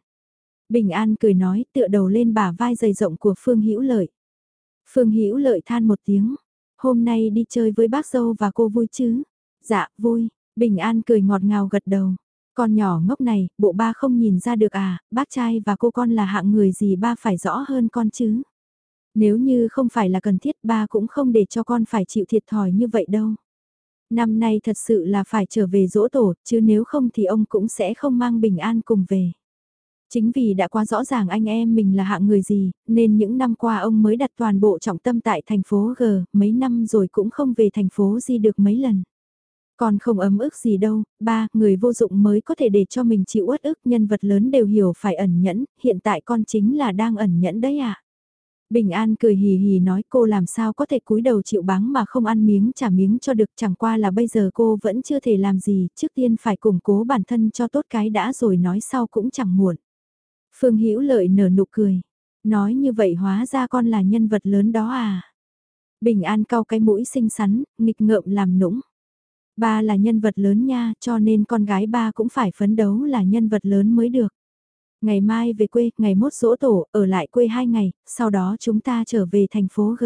Bình An cười nói, tựa đầu lên bả vai dày rộng của Phương Hữu Lợi. Phương Hữu Lợi than một tiếng, hôm nay đi chơi với bác dâu và cô vui chứ? Dạ, vui. Bình An cười ngọt ngào gật đầu. Con nhỏ ngốc này, bộ ba không nhìn ra được à, bác trai và cô con là hạng người gì ba phải rõ hơn con chứ? Nếu như không phải là cần thiết ba cũng không để cho con phải chịu thiệt thòi như vậy đâu. Năm nay thật sự là phải trở về dỗ tổ, chứ nếu không thì ông cũng sẽ không mang bình an cùng về. Chính vì đã quá rõ ràng anh em mình là hạng người gì, nên những năm qua ông mới đặt toàn bộ trọng tâm tại thành phố G, mấy năm rồi cũng không về thành phố gì được mấy lần. Còn không ấm ức gì đâu, ba, người vô dụng mới có thể để cho mình chịu uất ức nhân vật lớn đều hiểu phải ẩn nhẫn, hiện tại con chính là đang ẩn nhẫn đấy à. Bình An cười hì hì nói cô làm sao có thể cúi đầu chịu báng mà không ăn miếng trả miếng cho được chẳng qua là bây giờ cô vẫn chưa thể làm gì, trước tiên phải củng cố bản thân cho tốt cái đã rồi nói sau cũng chẳng muộn. Phương Hữu Lợi nở nụ cười, nói như vậy hóa ra con là nhân vật lớn đó à. Bình An cau cái mũi xinh xắn, nghịch ngợm làm nũng. Ba là nhân vật lớn nha, cho nên con gái ba cũng phải phấn đấu là nhân vật lớn mới được. Ngày mai về quê, ngày mốt dỗ tổ, ở lại quê hai ngày, sau đó chúng ta trở về thành phố G.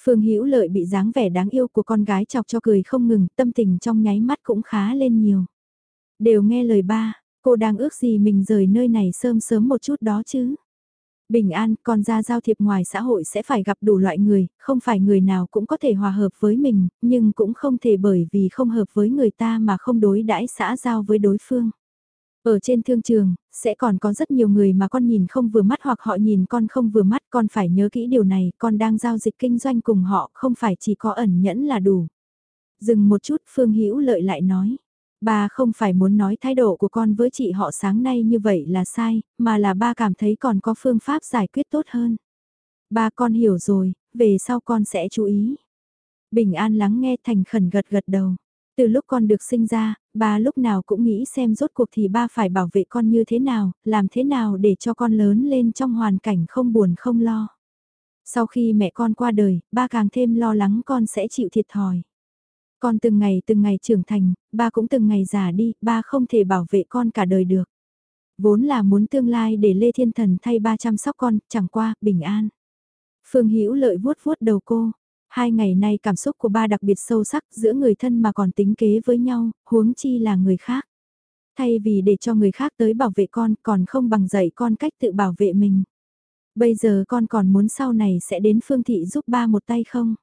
Phương Hữu Lợi bị dáng vẻ đáng yêu của con gái chọc cho cười không ngừng, tâm tình trong nháy mắt cũng khá lên nhiều. Đều nghe lời ba, cô đang ước gì mình rời nơi này sớm sớm một chút đó chứ. Bình an, còn ra giao thiệp ngoài xã hội sẽ phải gặp đủ loại người, không phải người nào cũng có thể hòa hợp với mình, nhưng cũng không thể bởi vì không hợp với người ta mà không đối đãi xã giao với đối phương. Ở trên thương trường, sẽ còn có rất nhiều người mà con nhìn không vừa mắt hoặc họ nhìn con không vừa mắt, con phải nhớ kỹ điều này, con đang giao dịch kinh doanh cùng họ, không phải chỉ có ẩn nhẫn là đủ. Dừng một chút, Phương Hữu lợi lại nói. Ba không phải muốn nói thái độ của con với chị họ sáng nay như vậy là sai, mà là ba cảm thấy còn có phương pháp giải quyết tốt hơn. Ba con hiểu rồi, về sau con sẽ chú ý. Bình an lắng nghe thành khẩn gật gật đầu. Từ lúc con được sinh ra, ba lúc nào cũng nghĩ xem rốt cuộc thì ba phải bảo vệ con như thế nào, làm thế nào để cho con lớn lên trong hoàn cảnh không buồn không lo. Sau khi mẹ con qua đời, ba càng thêm lo lắng con sẽ chịu thiệt thòi. Con từng ngày từng ngày trưởng thành, ba cũng từng ngày già đi, ba không thể bảo vệ con cả đời được. Vốn là muốn tương lai để Lê Thiên Thần thay ba chăm sóc con, chẳng qua, bình an. Phương Hữu lợi vuốt vuốt đầu cô, Hai ngày nay cảm xúc của ba đặc biệt sâu sắc giữa người thân mà còn tính kế với nhau, huống chi là người khác. Thay vì để cho người khác tới bảo vệ con còn không bằng dạy con cách tự bảo vệ mình. Bây giờ con còn muốn sau này sẽ đến phương thị giúp ba một tay không?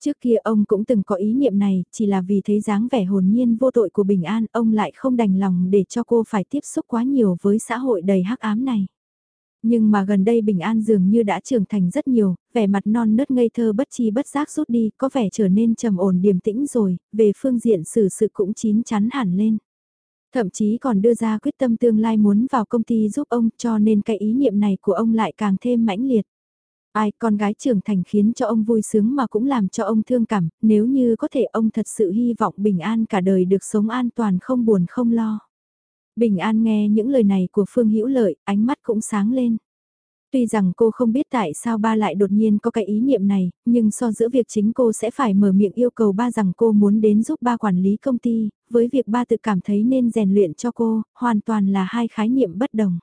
Trước kia ông cũng từng có ý niệm này, chỉ là vì thấy dáng vẻ hồn nhiên vô tội của Bình An, ông lại không đành lòng để cho cô phải tiếp xúc quá nhiều với xã hội đầy hắc ám này. Nhưng mà gần đây Bình An dường như đã trưởng thành rất nhiều, vẻ mặt non nớt ngây thơ bất chi bất giác rút đi, có vẻ trở nên trầm ổn điềm tĩnh rồi, về phương diện xử sự cũng chín chắn hẳn lên. Thậm chí còn đưa ra quyết tâm tương lai muốn vào công ty giúp ông cho nên cái ý niệm này của ông lại càng thêm mãnh liệt. Ai con gái trưởng thành khiến cho ông vui sướng mà cũng làm cho ông thương cảm, nếu như có thể ông thật sự hy vọng bình an cả đời được sống an toàn không buồn không lo. Bình An nghe những lời này của Phương Hữu Lợi, ánh mắt cũng sáng lên. Tuy rằng cô không biết tại sao ba lại đột nhiên có cái ý niệm này, nhưng so giữa việc chính cô sẽ phải mở miệng yêu cầu ba rằng cô muốn đến giúp ba quản lý công ty, với việc ba tự cảm thấy nên rèn luyện cho cô, hoàn toàn là hai khái niệm bất đồng.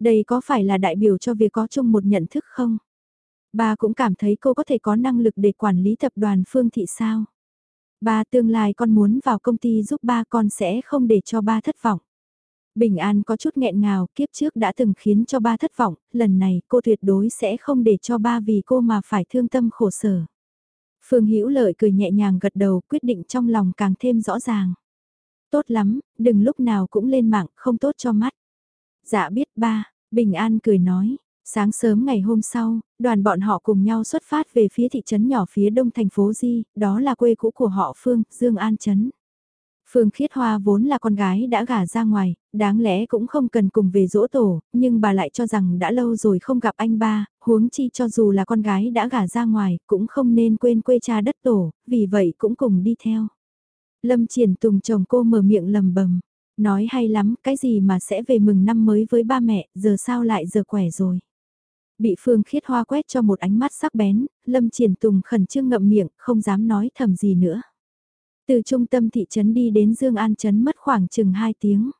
Đây có phải là đại biểu cho việc có chung một nhận thức không? Ba cũng cảm thấy cô có thể có năng lực để quản lý tập đoàn Phương Thị sao? Ba tương lai con muốn vào công ty giúp ba con sẽ không để cho ba thất vọng. Bình An có chút nghẹn ngào, kiếp trước đã từng khiến cho ba thất vọng, lần này cô tuyệt đối sẽ không để cho ba vì cô mà phải thương tâm khổ sở. Phương Hữu Lợi cười nhẹ nhàng gật đầu, quyết định trong lòng càng thêm rõ ràng. Tốt lắm, đừng lúc nào cũng lên mạng, không tốt cho mắt. Dạ biết ba, Bình An cười nói, Sáng sớm ngày hôm sau, đoàn bọn họ cùng nhau xuất phát về phía thị trấn nhỏ phía đông thành phố Di, đó là quê cũ của họ Phương, Dương An Trấn. Phương Khiết Hoa vốn là con gái đã gả ra ngoài, đáng lẽ cũng không cần cùng về dỗ tổ, nhưng bà lại cho rằng đã lâu rồi không gặp anh ba, huống chi cho dù là con gái đã gả ra ngoài, cũng không nên quên quê cha đất tổ, vì vậy cũng cùng đi theo. Lâm Triển Tùng chồng cô mở miệng lầm bầm, nói hay lắm, cái gì mà sẽ về mừng năm mới với ba mẹ, giờ sao lại giờ quẻ rồi. Bị Phương Khiết Hoa quét cho một ánh mắt sắc bén, Lâm Triển Tùng khẩn trương ngậm miệng, không dám nói thầm gì nữa. Từ trung tâm thị trấn đi đến Dương An Trấn mất khoảng chừng 2 tiếng.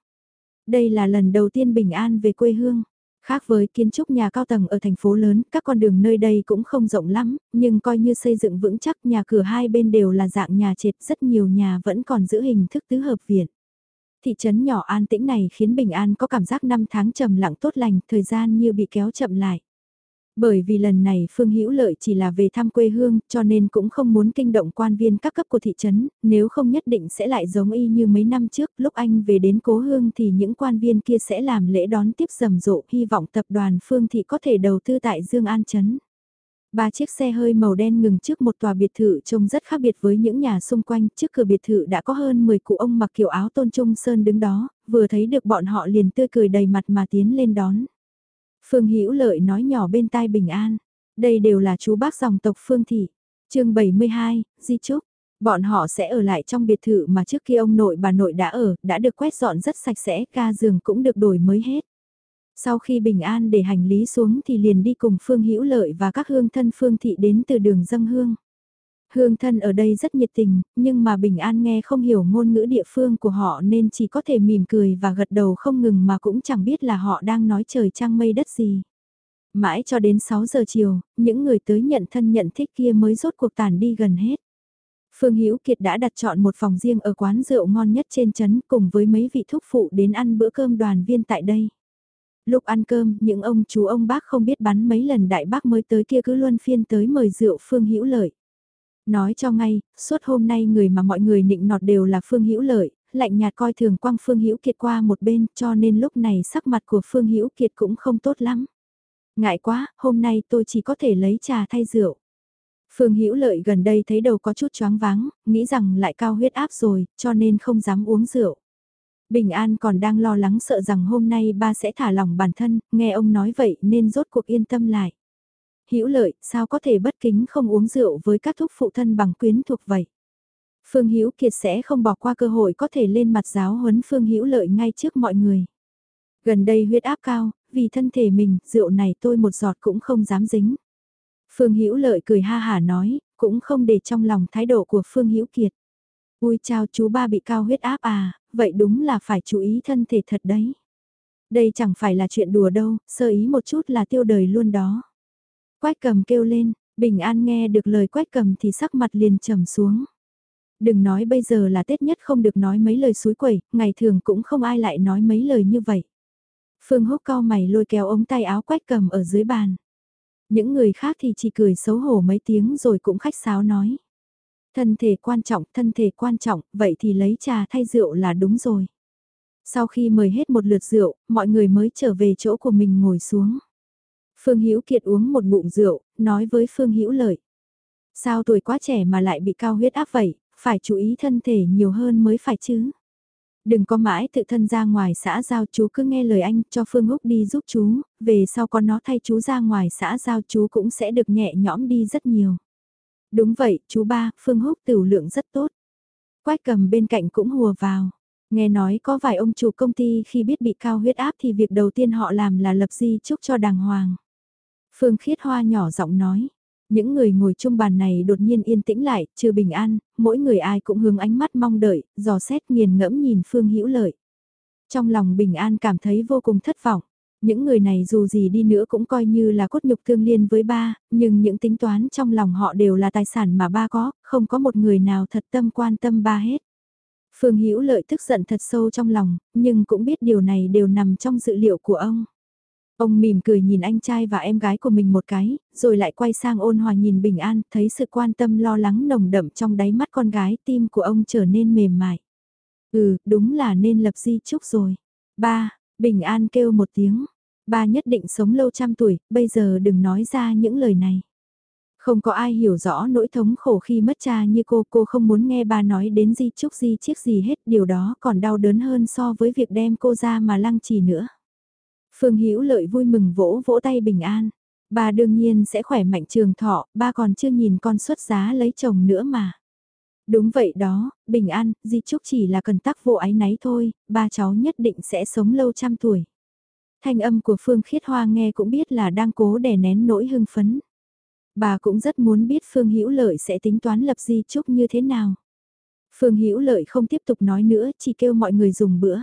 Đây là lần đầu tiên Bình An về quê hương. Khác với kiến trúc nhà cao tầng ở thành phố lớn, các con đường nơi đây cũng không rộng lắm, nhưng coi như xây dựng vững chắc nhà cửa hai bên đều là dạng nhà trệt, rất nhiều nhà vẫn còn giữ hình thức tứ hợp viện. Thị trấn nhỏ an tĩnh này khiến Bình An có cảm giác năm tháng trầm lặng tốt lành, thời gian như bị kéo chậm lại. Bởi vì lần này Phương Hữu Lợi chỉ là về thăm quê hương, cho nên cũng không muốn kinh động quan viên các cấp của thị trấn, nếu không nhất định sẽ lại giống y như mấy năm trước, lúc anh về đến cố hương thì những quan viên kia sẽ làm lễ đón tiếp rầm rộ, hy vọng tập đoàn Phương Thị có thể đầu tư tại Dương An Trấn. Ba chiếc xe hơi màu đen ngừng trước một tòa biệt thự trông rất khác biệt với những nhà xung quanh, trước cửa biệt thự đã có hơn 10 cụ ông mặc kiểu áo tôn trung sơn đứng đó, vừa thấy được bọn họ liền tươi cười đầy mặt mà tiến lên đón. Phương Hữu Lợi nói nhỏ bên tai Bình An, đây đều là chú bác dòng tộc Phương Thị. chương 72, Di Trúc, bọn họ sẽ ở lại trong biệt thự mà trước kia ông nội bà nội đã ở, đã được quét dọn rất sạch sẽ, ca giường cũng được đổi mới hết. Sau khi Bình An để hành lý xuống thì liền đi cùng Phương Hữu Lợi và các hương thân Phương Thị đến từ đường dâng hương. Hương thân ở đây rất nhiệt tình, nhưng mà Bình An nghe không hiểu ngôn ngữ địa phương của họ nên chỉ có thể mỉm cười và gật đầu không ngừng mà cũng chẳng biết là họ đang nói trời trăng mây đất gì. Mãi cho đến 6 giờ chiều, những người tới nhận thân nhận thích kia mới rốt cuộc tàn đi gần hết. Phương Hữu Kiệt đã đặt chọn một phòng riêng ở quán rượu ngon nhất trên trấn cùng với mấy vị thúc phụ đến ăn bữa cơm đoàn viên tại đây. Lúc ăn cơm, những ông chú ông bác không biết bắn mấy lần đại bác mới tới kia cứ luân phiên tới mời rượu Phương Hữu Lợi. Nói cho ngay, suốt hôm nay người mà mọi người nịnh nọt đều là Phương Hữu Lợi, lạnh nhạt coi thường quang Phương Hữu Kiệt qua một bên, cho nên lúc này sắc mặt của Phương Hữu Kiệt cũng không tốt lắm. Ngại quá, hôm nay tôi chỉ có thể lấy trà thay rượu. Phương Hữu Lợi gần đây thấy đầu có chút choáng váng, nghĩ rằng lại cao huyết áp rồi, cho nên không dám uống rượu. Bình An còn đang lo lắng sợ rằng hôm nay ba sẽ thả lỏng bản thân, nghe ông nói vậy nên rốt cuộc yên tâm lại. Hữu lợi, sao có thể bất kính không uống rượu với các thúc phụ thân bằng quyến thuộc vậy? Phương Hữu Kiệt sẽ không bỏ qua cơ hội có thể lên mặt giáo huấn Phương Hữu Lợi ngay trước mọi người. Gần đây huyết áp cao, vì thân thể mình, rượu này tôi một giọt cũng không dám dính. Phương Hữu Lợi cười ha hả nói, cũng không để trong lòng thái độ của Phương Hữu Kiệt. Ui chào chú ba bị cao huyết áp à, vậy đúng là phải chú ý thân thể thật đấy. Đây chẳng phải là chuyện đùa đâu, sơ ý một chút là tiêu đời luôn đó. Quách cầm kêu lên, bình an nghe được lời quách cầm thì sắc mặt liền trầm xuống. Đừng nói bây giờ là Tết nhất không được nói mấy lời suối quẩy, ngày thường cũng không ai lại nói mấy lời như vậy. Phương húc cao mày lôi kéo ống tay áo quách cầm ở dưới bàn. Những người khác thì chỉ cười xấu hổ mấy tiếng rồi cũng khách sáo nói. Thân thể quan trọng, thân thể quan trọng, vậy thì lấy trà thay rượu là đúng rồi. Sau khi mời hết một lượt rượu, mọi người mới trở về chỗ của mình ngồi xuống. Phương Hữu Kiệt uống một bụng rượu, nói với Phương Hữu Lợi. Sao tuổi quá trẻ mà lại bị cao huyết áp vậy, phải chú ý thân thể nhiều hơn mới phải chứ. Đừng có mãi tự thân ra ngoài xã giao chú cứ nghe lời anh cho Phương Húc đi giúp chú, về sau con nó thay chú ra ngoài xã giao chú cũng sẽ được nhẹ nhõm đi rất nhiều. Đúng vậy, chú ba, Phương Húc tiểu lượng rất tốt. Quách cầm bên cạnh cũng hùa vào. Nghe nói có vài ông chủ công ty khi biết bị cao huyết áp thì việc đầu tiên họ làm là lập di chúc cho đàng hoàng. Phương Khiết Hoa nhỏ giọng nói. Những người ngồi chung bàn này đột nhiên yên tĩnh lại, trừ bình an, mỗi người ai cũng hướng ánh mắt mong đợi, dò xét nghiền ngẫm nhìn Phương Hữu Lợi. Trong lòng bình an cảm thấy vô cùng thất vọng. Những người này dù gì đi nữa cũng coi như là cốt nhục tương liên với ba, nhưng những tính toán trong lòng họ đều là tài sản mà ba có, không có một người nào thật tâm quan tâm ba hết. Phương Hữu Lợi tức giận thật sâu trong lòng, nhưng cũng biết điều này đều nằm trong dự liệu của ông. Ông mỉm cười nhìn anh trai và em gái của mình một cái, rồi lại quay sang ôn hòa nhìn Bình An, thấy sự quan tâm lo lắng nồng đậm trong đáy mắt con gái, tim của ông trở nên mềm mại. Ừ, đúng là nên lập di chúc rồi. Ba, Bình An kêu một tiếng. Ba nhất định sống lâu trăm tuổi, bây giờ đừng nói ra những lời này. Không có ai hiểu rõ nỗi thống khổ khi mất cha như cô, cô không muốn nghe ba nói đến di chúc di chiếc gì hết, điều đó còn đau đớn hơn so với việc đem cô ra mà lăng trì nữa. Phương Hữu Lợi vui mừng vỗ vỗ tay bình an. Ba đương nhiên sẽ khỏe mạnh trường thọ, ba còn chưa nhìn con xuất giá lấy chồng nữa mà. Đúng vậy đó, bình an, di chúc chỉ là cần tắc vô ái náy thôi, ba cháu nhất định sẽ sống lâu trăm tuổi. Thanh âm của Phương Khiết Hoa nghe cũng biết là đang cố đè nén nỗi hưng phấn. Bà cũng rất muốn biết Phương Hữu Lợi sẽ tính toán lập di chúc như thế nào. Phương Hữu Lợi không tiếp tục nói nữa, chỉ kêu mọi người dùng bữa.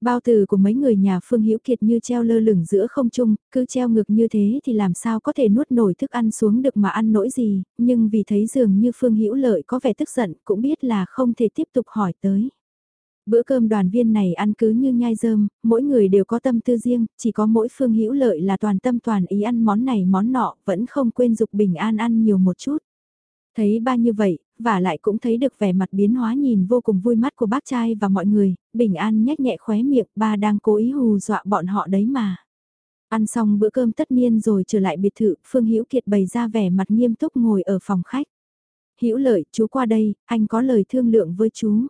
Bao từ của mấy người nhà Phương Hữu Kiệt như treo lơ lửng giữa không trung, cứ treo ngược như thế thì làm sao có thể nuốt nổi thức ăn xuống được mà ăn nỗi gì, nhưng vì thấy dường như Phương Hữu Lợi có vẻ tức giận cũng biết là không thể tiếp tục hỏi tới. Bữa cơm đoàn viên này ăn cứ như nhai rơm, mỗi người đều có tâm tư riêng, chỉ có mỗi Phương Hữu Lợi là toàn tâm toàn ý ăn món này món nọ, vẫn không quên dục bình an ăn nhiều một chút. Thấy ba như vậy, và lại cũng thấy được vẻ mặt biến hóa nhìn vô cùng vui mắt của bác trai và mọi người, bình an nhếch nhẹ khóe miệng, ba đang cố ý hù dọa bọn họ đấy mà. Ăn xong bữa cơm tất niên rồi trở lại biệt thự, Phương Hữu Kiệt bày ra vẻ mặt nghiêm túc ngồi ở phòng khách. Hữu Lợi, chú qua đây, anh có lời thương lượng với chú.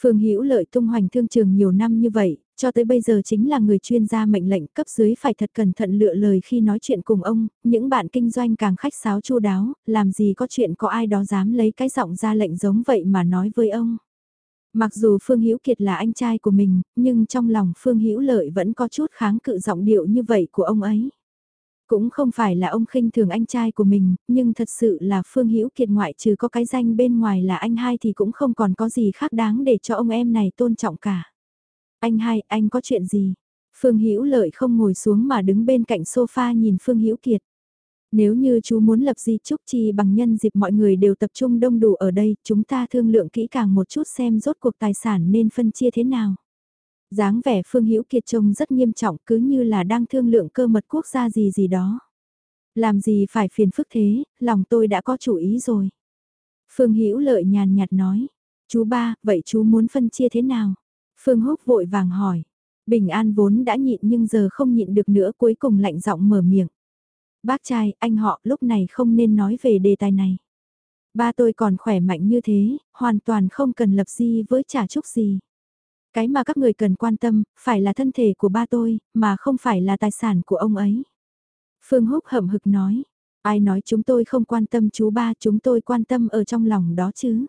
Phương Hữu Lợi tung hoành thương trường nhiều năm như vậy, cho tới bây giờ chính là người chuyên gia mệnh lệnh cấp dưới phải thật cẩn thận lựa lời khi nói chuyện cùng ông, những bạn kinh doanh càng khách sáo chu đáo, làm gì có chuyện có ai đó dám lấy cái giọng ra lệnh giống vậy mà nói với ông. Mặc dù Phương Hữu Kiệt là anh trai của mình, nhưng trong lòng Phương Hữu Lợi vẫn có chút kháng cự giọng điệu như vậy của ông ấy. Cũng không phải là ông khinh thường anh trai của mình, nhưng thật sự là Phương Hữu Kiệt ngoại trừ có cái danh bên ngoài là anh hai thì cũng không còn có gì khác đáng để cho ông em này tôn trọng cả. Anh hai, anh có chuyện gì? Phương Hữu Lợi không ngồi xuống mà đứng bên cạnh sofa nhìn Phương Hữu Kiệt. Nếu như chú muốn lập di chúc chi bằng nhân dịp mọi người đều tập trung đông đủ ở đây, chúng ta thương lượng kỹ càng một chút xem rốt cuộc tài sản nên phân chia thế nào dáng vẻ Phương Hữu Kiệt trông rất nghiêm trọng cứ như là đang thương lượng cơ mật quốc gia gì gì đó. Làm gì phải phiền phức thế, lòng tôi đã có chủ ý rồi. Phương Hữu Lợi nhàn nhạt nói, chú ba, vậy chú muốn phân chia thế nào? Phương Húc vội vàng hỏi. Bình An vốn đã nhịn nhưng giờ không nhịn được nữa cuối cùng lạnh giọng mở miệng. Bác trai, anh họ lúc này không nên nói về đề tài này. Ba tôi còn khỏe mạnh như thế, hoàn toàn không cần lập gì với trả chúc gì. Cái mà các người cần quan tâm, phải là thân thể của ba tôi, mà không phải là tài sản của ông ấy. Phương Húc hậm hực nói, ai nói chúng tôi không quan tâm chú ba, chúng tôi quan tâm ở trong lòng đó chứ.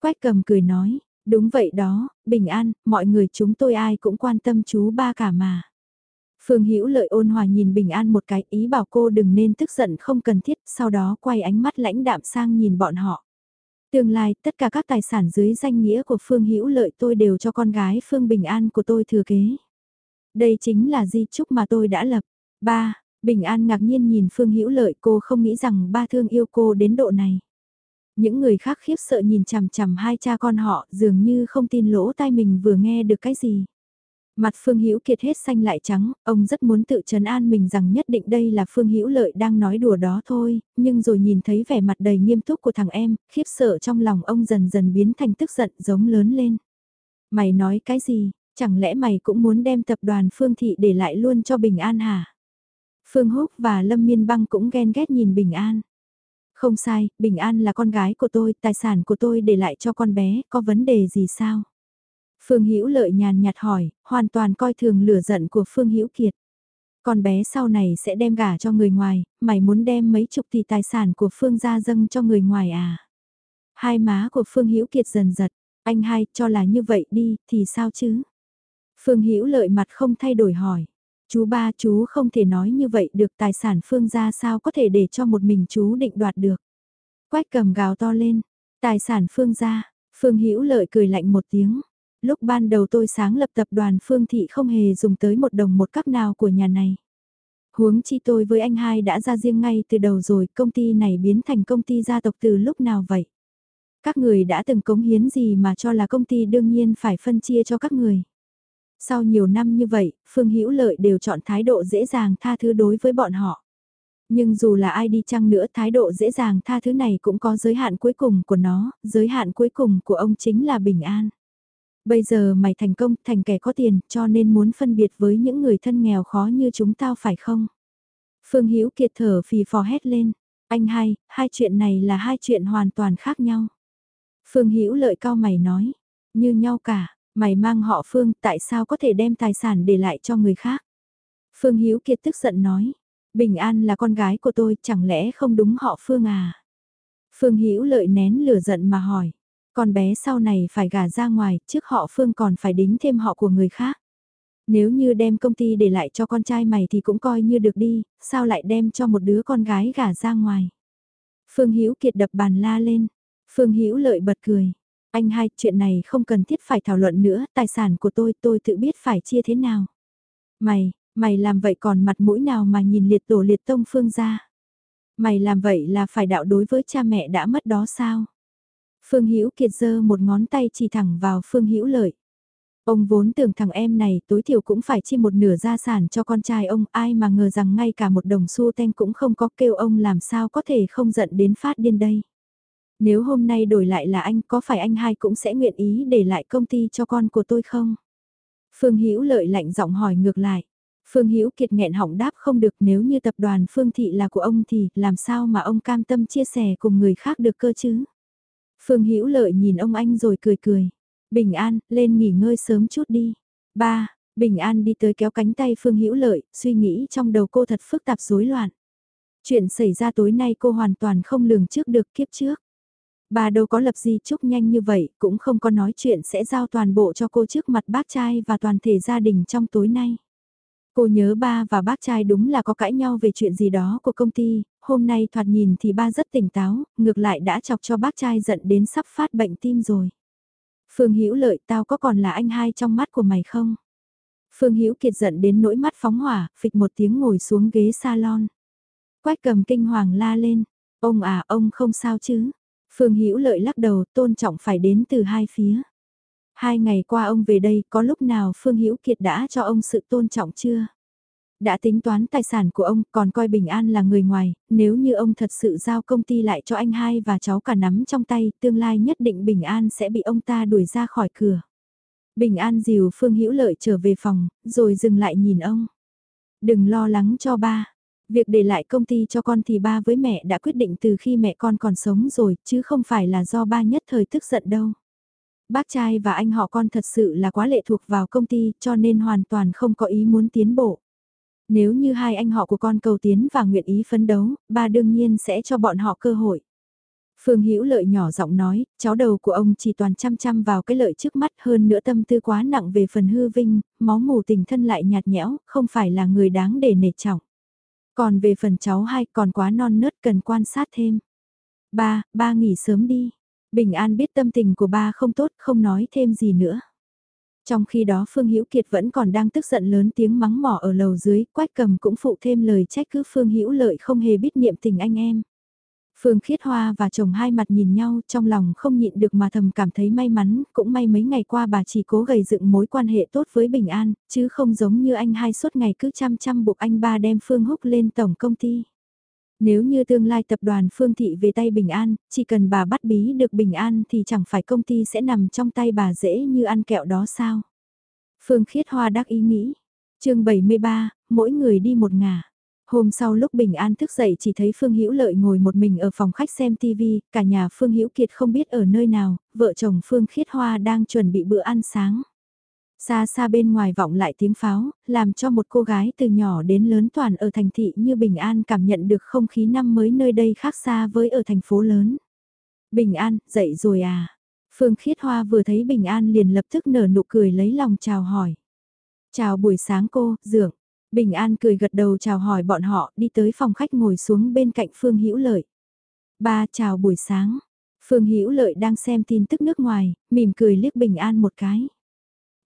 Quách cầm cười nói, Đúng vậy đó, bình an, mọi người chúng tôi ai cũng quan tâm chú ba cả mà. Phương Hữu lợi ôn hòa nhìn Bình An một cái ý bảo cô đừng nên tức giận không cần thiết, sau đó quay ánh mắt lãnh đạm sang nhìn bọn họ. Tương lai, tất cả các tài sản dưới danh nghĩa của Phương Hữu lợi tôi đều cho con gái Phương Bình An của tôi thừa kế. Đây chính là di chúc mà tôi đã lập. Ba, Bình An ngạc nhiên nhìn Phương Hữu lợi cô không nghĩ rằng ba thương yêu cô đến độ này. Những người khác khiếp sợ nhìn chằm chằm hai cha con họ dường như không tin lỗ tai mình vừa nghe được cái gì. Mặt Phương Hữu Kiệt hết xanh lại trắng, ông rất muốn tự trấn an mình rằng nhất định đây là Phương Hữu Lợi đang nói đùa đó thôi, nhưng rồi nhìn thấy vẻ mặt đầy nghiêm túc của thằng em, khiếp sợ trong lòng ông dần dần biến thành tức giận giống lớn lên. Mày nói cái gì, chẳng lẽ mày cũng muốn đem tập đoàn Phương Thị để lại luôn cho Bình An hả? Phương Húc và Lâm Miên Băng cũng ghen ghét nhìn Bình An. Không sai, Bình An là con gái của tôi, tài sản của tôi để lại cho con bé, có vấn đề gì sao? Phương Hữu Lợi nhàn nhạt hỏi, hoàn toàn coi thường lửa giận của Phương Hữu Kiệt. Con bé sau này sẽ đem gả cho người ngoài, mày muốn đem mấy chục tỷ tài sản của Phương gia dâng cho người ngoài à? Hai má của Phương Hữu Kiệt dần giật, anh hai cho là như vậy đi, thì sao chứ? Phương Hữu Lợi mặt không thay đổi hỏi. Chú ba chú không thể nói như vậy được tài sản Phương gia sao có thể để cho một mình chú định đoạt được. Quách cầm gào to lên, tài sản Phương gia, Phương Hữu Lợi cười lạnh một tiếng. Lúc ban đầu tôi sáng lập tập đoàn Phương Thị không hề dùng tới một đồng một cắp nào của nhà này. Huống chi tôi với anh hai đã ra riêng ngay từ đầu rồi, công ty này biến thành công ty gia tộc từ lúc nào vậy? Các người đã từng cống hiến gì mà cho là công ty đương nhiên phải phân chia cho các người. Sau nhiều năm như vậy, Phương Hữu Lợi đều chọn thái độ dễ dàng tha thứ đối với bọn họ. Nhưng dù là ai đi chăng nữa thái độ dễ dàng tha thứ này cũng có giới hạn cuối cùng của nó, giới hạn cuối cùng của ông chính là bình an. Bây giờ mày thành công, thành kẻ có tiền, cho nên muốn phân biệt với những người thân nghèo khó như chúng tao phải không? Phương Hữu Kiệt thở phì phò hét lên, anh hai, hai chuyện này là hai chuyện hoàn toàn khác nhau. Phương Hữu lợi cao mày nói, như nhau cả, mày mang họ Phương, tại sao có thể đem tài sản để lại cho người khác? Phương Hữu Kiệt tức giận nói, Bình An là con gái của tôi, chẳng lẽ không đúng họ Phương à? Phương Hữu lợi nén lửa giận mà hỏi, con bé sau này phải gả ra ngoài, trước họ Phương còn phải đính thêm họ của người khác. Nếu như đem công ty để lại cho con trai mày thì cũng coi như được đi, sao lại đem cho một đứa con gái gả ra ngoài. Phương Hữu Kiệt đập bàn la lên, Phương Hữu Lợi bật cười. Anh hai, chuyện này không cần thiết phải thảo luận nữa, tài sản của tôi tôi tự biết phải chia thế nào. Mày, mày làm vậy còn mặt mũi nào mà nhìn liệt tổ liệt tông Phương ra. Mày làm vậy là phải đạo đối với cha mẹ đã mất đó sao? Phương Hữu Kiệt giơ một ngón tay chỉ thẳng vào Phương Hữu Lợi. Ông vốn tưởng thằng em này tối thiểu cũng phải chi một nửa gia sản cho con trai ông, ai mà ngờ rằng ngay cả một đồng xu ten cũng không có kêu ông làm sao có thể không giận đến phát điên đây. Nếu hôm nay đổi lại là anh, có phải anh hai cũng sẽ nguyện ý để lại công ty cho con của tôi không? Phương Hữu Lợi lạnh giọng hỏi ngược lại. Phương Hữu Kiệt nghẹn họng đáp không được nếu như tập đoàn Phương Thị là của ông thì làm sao mà ông cam tâm chia sẻ cùng người khác được cơ chứ? Phương Hữu Lợi nhìn ông anh rồi cười cười. Bình An, lên nghỉ ngơi sớm chút đi. Ba, Bình An đi tới kéo cánh tay Phương Hữu Lợi, suy nghĩ trong đầu cô thật phức tạp rối loạn. Chuyện xảy ra tối nay cô hoàn toàn không lường trước được kiếp trước. Bà đâu có lập di chúc nhanh như vậy, cũng không có nói chuyện sẽ giao toàn bộ cho cô trước mặt bác trai và toàn thể gia đình trong tối nay. Cô nhớ ba và bác trai đúng là có cãi nhau về chuyện gì đó của công ty, hôm nay thoạt nhìn thì ba rất tỉnh táo, ngược lại đã chọc cho bác trai giận đến sắp phát bệnh tim rồi. Phương Hữu lợi tao có còn là anh hai trong mắt của mày không? Phương Hữu kiệt giận đến nỗi mắt phóng hỏa, phịch một tiếng ngồi xuống ghế salon. Quách cầm kinh hoàng la lên, ông à ông không sao chứ? Phương Hữu lợi lắc đầu tôn trọng phải đến từ hai phía. Hai ngày qua ông về đây có lúc nào Phương Hữu Kiệt đã cho ông sự tôn trọng chưa? Đã tính toán tài sản của ông còn coi Bình An là người ngoài, nếu như ông thật sự giao công ty lại cho anh hai và cháu cả nắm trong tay, tương lai nhất định Bình An sẽ bị ông ta đuổi ra khỏi cửa. Bình An dìu Phương Hữu Lợi trở về phòng, rồi dừng lại nhìn ông. Đừng lo lắng cho ba. Việc để lại công ty cho con thì ba với mẹ đã quyết định từ khi mẹ con còn sống rồi, chứ không phải là do ba nhất thời tức giận đâu. Bác trai và anh họ con thật sự là quá lệ thuộc vào công ty cho nên hoàn toàn không có ý muốn tiến bộ. Nếu như hai anh họ của con cầu tiến và nguyện ý phấn đấu, ba đương nhiên sẽ cho bọn họ cơ hội. Phương Hữu Lợi nhỏ giọng nói, cháu đầu của ông chỉ toàn chăm chăm vào cái lợi trước mắt hơn nữa tâm tư quá nặng về phần hư vinh, máu mù tình thân lại nhạt nhẽo, không phải là người đáng để nể trọng. Còn về phần cháu hai còn quá non nớt cần quan sát thêm. Ba, ba nghỉ sớm đi. Bình An biết tâm tình của ba không tốt, không nói thêm gì nữa. Trong khi đó Phương Hữu Kiệt vẫn còn đang tức giận lớn tiếng mắng mỏ ở lầu dưới, Quách Cầm cũng phụ thêm lời trách cứ Phương Hữu Lợi không hề biết niệm tình anh em. Phương Khiết Hoa và chồng hai mặt nhìn nhau trong lòng không nhịn được mà thầm cảm thấy may mắn, cũng may mấy ngày qua bà chỉ cố gầy dựng mối quan hệ tốt với Bình An, chứ không giống như anh hai suốt ngày cứ chăm chăm buộc anh ba đem Phương Húc lên tổng công ty. Nếu như tương lai tập đoàn Phương Thị về tay Bình An, chỉ cần bà bắt bí được Bình An thì chẳng phải công ty sẽ nằm trong tay bà dễ như ăn kẹo đó sao? Phương Khiết Hoa đắc ý nghĩ. chương 73, mỗi người đi một ngả. Hôm sau lúc Bình An thức dậy chỉ thấy Phương Hữu Lợi ngồi một mình ở phòng khách xem TV, cả nhà Phương Hữu Kiệt không biết ở nơi nào, vợ chồng Phương Khiết Hoa đang chuẩn bị bữa ăn sáng. Xa xa bên ngoài vọng lại tiếng pháo, làm cho một cô gái từ nhỏ đến lớn toàn ở thành thị như Bình An cảm nhận được không khí năm mới nơi đây khác xa với ở thành phố lớn. Bình An, dậy rồi à? Phương Khiết Hoa vừa thấy Bình An liền lập tức nở nụ cười lấy lòng chào hỏi. Chào buổi sáng cô, dượng. Bình An cười gật đầu chào hỏi bọn họ, đi tới phòng khách ngồi xuống bên cạnh Phương Hữu Lợi. Ba chào buổi sáng. Phương Hữu Lợi đang xem tin tức nước ngoài, mỉm cười liếc Bình An một cái.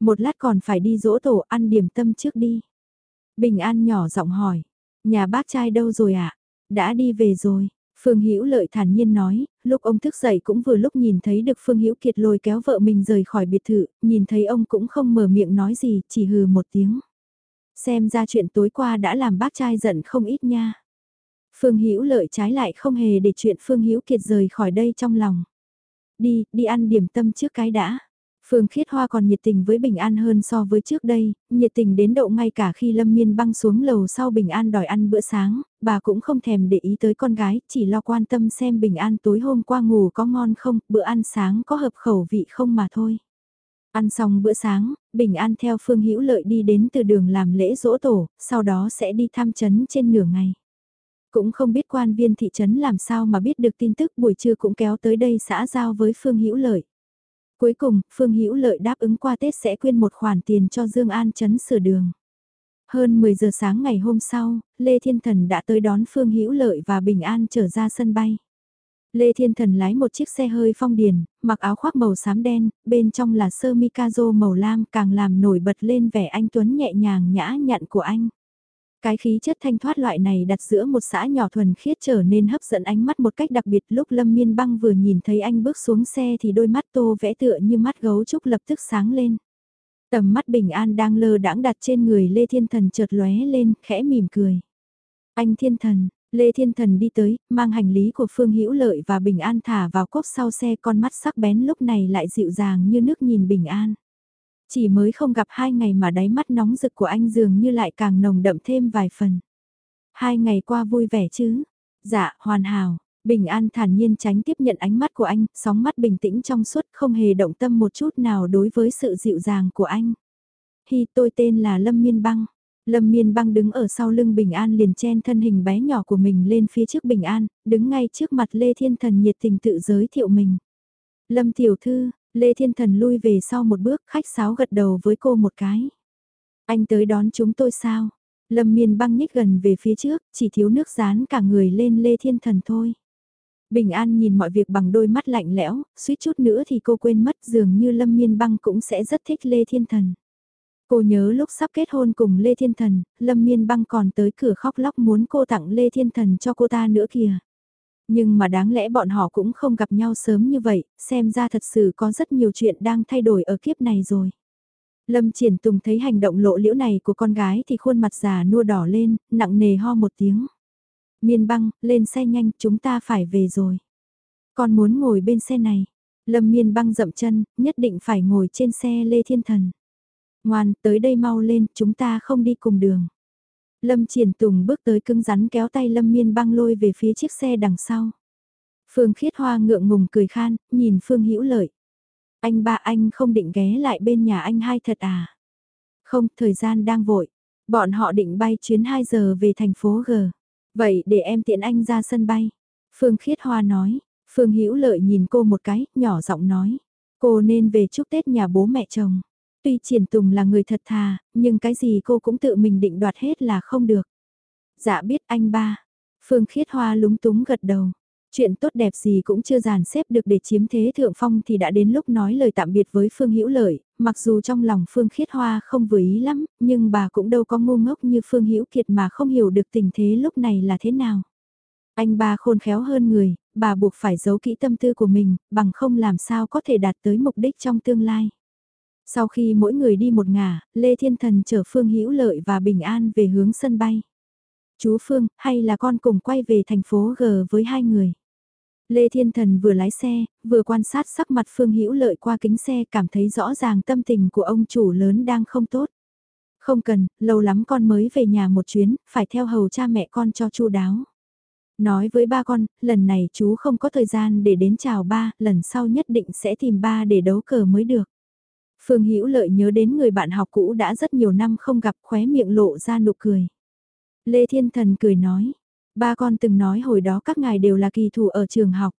Một lát còn phải đi dỗ tổ ăn điểm tâm trước đi. Bình An nhỏ giọng hỏi, nhà bác trai đâu rồi ạ? À? Đã đi về rồi. Phương Hữu Lợi thản nhiên nói, lúc ông thức dậy cũng vừa lúc nhìn thấy được Phương Hữu Kiệt lôi kéo vợ mình rời khỏi biệt thự, nhìn thấy ông cũng không mở miệng nói gì, chỉ hừ một tiếng. Xem ra chuyện tối qua đã làm bác trai giận không ít nha. Phương Hữu Lợi trái lại không hề để chuyện Phương Hữu Kiệt rời khỏi đây trong lòng. Đi, đi ăn điểm tâm trước cái đã. Phương Khiết Hoa còn nhiệt tình với Bình An hơn so với trước đây, nhiệt tình đến độ ngay cả khi Lâm Miên băng xuống lầu sau Bình An đòi ăn bữa sáng, bà cũng không thèm để ý tới con gái, chỉ lo quan tâm xem Bình An tối hôm qua ngủ có ngon không, bữa ăn sáng có hợp khẩu vị không mà thôi. Ăn xong bữa sáng, Bình An theo Phương Hữu Lợi đi đến từ đường làm lễ dỗ tổ, sau đó sẽ đi thăm trấn trên nửa ngày. Cũng không biết quan viên thị trấn làm sao mà biết được tin tức buổi trưa cũng kéo tới đây xã giao với Phương Hữu Lợi. Cuối cùng, Phương Hữu Lợi đáp ứng qua Tết sẽ quyên một khoản tiền cho Dương An chấn sửa đường. Hơn 10 giờ sáng ngày hôm sau, Lê Thiên Thần đã tới đón Phương Hữu Lợi và Bình An trở ra sân bay. Lê Thiên Thần lái một chiếc xe hơi phong điền, mặc áo khoác màu xám đen, bên trong là sơ mikazo màu lam càng làm nổi bật lên vẻ anh Tuấn nhẹ nhàng nhã nhặn của anh. Cái khí chất thanh thoát loại này đặt giữa một xã nhỏ thuần khiết trở nên hấp dẫn ánh mắt một cách đặc biệt lúc Lâm Miên Băng vừa nhìn thấy anh bước xuống xe thì đôi mắt tô vẽ tựa như mắt gấu trúc lập tức sáng lên. Tầm mắt bình an đang lơ đãng đặt trên người Lê Thiên Thần chợt lóe lên, khẽ mỉm cười. Anh Thiên Thần, Lê Thiên Thần đi tới, mang hành lý của Phương Hữu Lợi và Bình An thả vào cốp sau xe con mắt sắc bén lúc này lại dịu dàng như nước nhìn Bình An. Chỉ mới không gặp hai ngày mà đáy mắt nóng rực của anh dường như lại càng nồng đậm thêm vài phần. Hai ngày qua vui vẻ chứ? Dạ, hoàn hảo. Bình An thản nhiên tránh tiếp nhận ánh mắt của anh, sóng mắt bình tĩnh trong suốt không hề động tâm một chút nào đối với sự dịu dàng của anh. Hi tôi tên là Lâm Miên Băng. Lâm Miên Băng đứng ở sau lưng Bình An liền chen thân hình bé nhỏ của mình lên phía trước Bình An, đứng ngay trước mặt Lê Thiên Thần nhiệt tình tự giới thiệu mình. Lâm Tiểu Thư, Lê Thiên Thần lui về sau một bước khách sáo gật đầu với cô một cái. Anh tới đón chúng tôi sao? Lâm miên băng nhích gần về phía trước, chỉ thiếu nước dán cả người lên Lê Thiên Thần thôi. Bình An nhìn mọi việc bằng đôi mắt lạnh lẽo, suýt chút nữa thì cô quên mất dường như Lâm Miên Băng cũng sẽ rất thích Lê Thiên Thần. Cô nhớ lúc sắp kết hôn cùng Lê Thiên Thần, Lâm Miên Băng còn tới cửa khóc lóc muốn cô tặng Lê Thiên Thần cho cô ta nữa kìa. Nhưng mà đáng lẽ bọn họ cũng không gặp nhau sớm như vậy, xem ra thật sự có rất nhiều chuyện đang thay đổi ở kiếp này rồi. Lâm Triển Tùng thấy hành động lộ liễu này của con gái thì khuôn mặt già nua đỏ lên, nặng nề ho một tiếng. Miên băng, lên xe nhanh, chúng ta phải về rồi. Con muốn ngồi bên xe này. Lâm miên băng dậm chân, nhất định phải ngồi trên xe Lê Thiên Thần. Ngoan, tới đây mau lên, chúng ta không đi cùng đường. Lâm Triển Tùng bước tới cứng rắn kéo tay Lâm Miên băng lôi về phía chiếc xe đằng sau. Phương Khiết Hoa ngượng ngùng cười khan, nhìn Phương Hữu Lợi. Anh ba anh không định ghé lại bên nhà anh hai thật à? Không, thời gian đang vội. Bọn họ định bay chuyến 2 giờ về thành phố G. Vậy để em tiện anh ra sân bay. Phương Khiết Hoa nói. Phương Hữu Lợi nhìn cô một cái, nhỏ giọng nói. Cô nên về chúc Tết nhà bố mẹ chồng. Tuy Triển Tùng là người thật thà, nhưng cái gì cô cũng tự mình định đoạt hết là không được. Dạ biết anh ba. Phương Khiết Hoa lúng túng gật đầu. Chuyện tốt đẹp gì cũng chưa dàn xếp được để chiếm thế thượng phong thì đã đến lúc nói lời tạm biệt với Phương Hữu Lợi, mặc dù trong lòng Phương Khiết Hoa không vừa ý lắm, nhưng bà cũng đâu có ngu ngốc như Phương Hữu Kiệt mà không hiểu được tình thế lúc này là thế nào. Anh ba khôn khéo hơn người, bà buộc phải giấu kỹ tâm tư của mình, bằng không làm sao có thể đạt tới mục đích trong tương lai. Sau khi mỗi người đi một ngả, Lê Thiên Thần chở Phương Hữu Lợi và Bình An về hướng sân bay. Chú Phương, hay là con cùng quay về thành phố G với hai người? Lê Thiên Thần vừa lái xe, vừa quan sát sắc mặt Phương Hữu Lợi qua kính xe cảm thấy rõ ràng tâm tình của ông chủ lớn đang không tốt. Không cần, lâu lắm con mới về nhà một chuyến, phải theo hầu cha mẹ con cho chu đáo. Nói với ba con, lần này chú không có thời gian để đến chào ba, lần sau nhất định sẽ tìm ba để đấu cờ mới được. Phương Hữu Lợi nhớ đến người bạn học cũ đã rất nhiều năm không gặp khóe miệng lộ ra nụ cười. Lê Thiên Thần cười nói, ba con từng nói hồi đó các ngài đều là kỳ thủ ở trường học.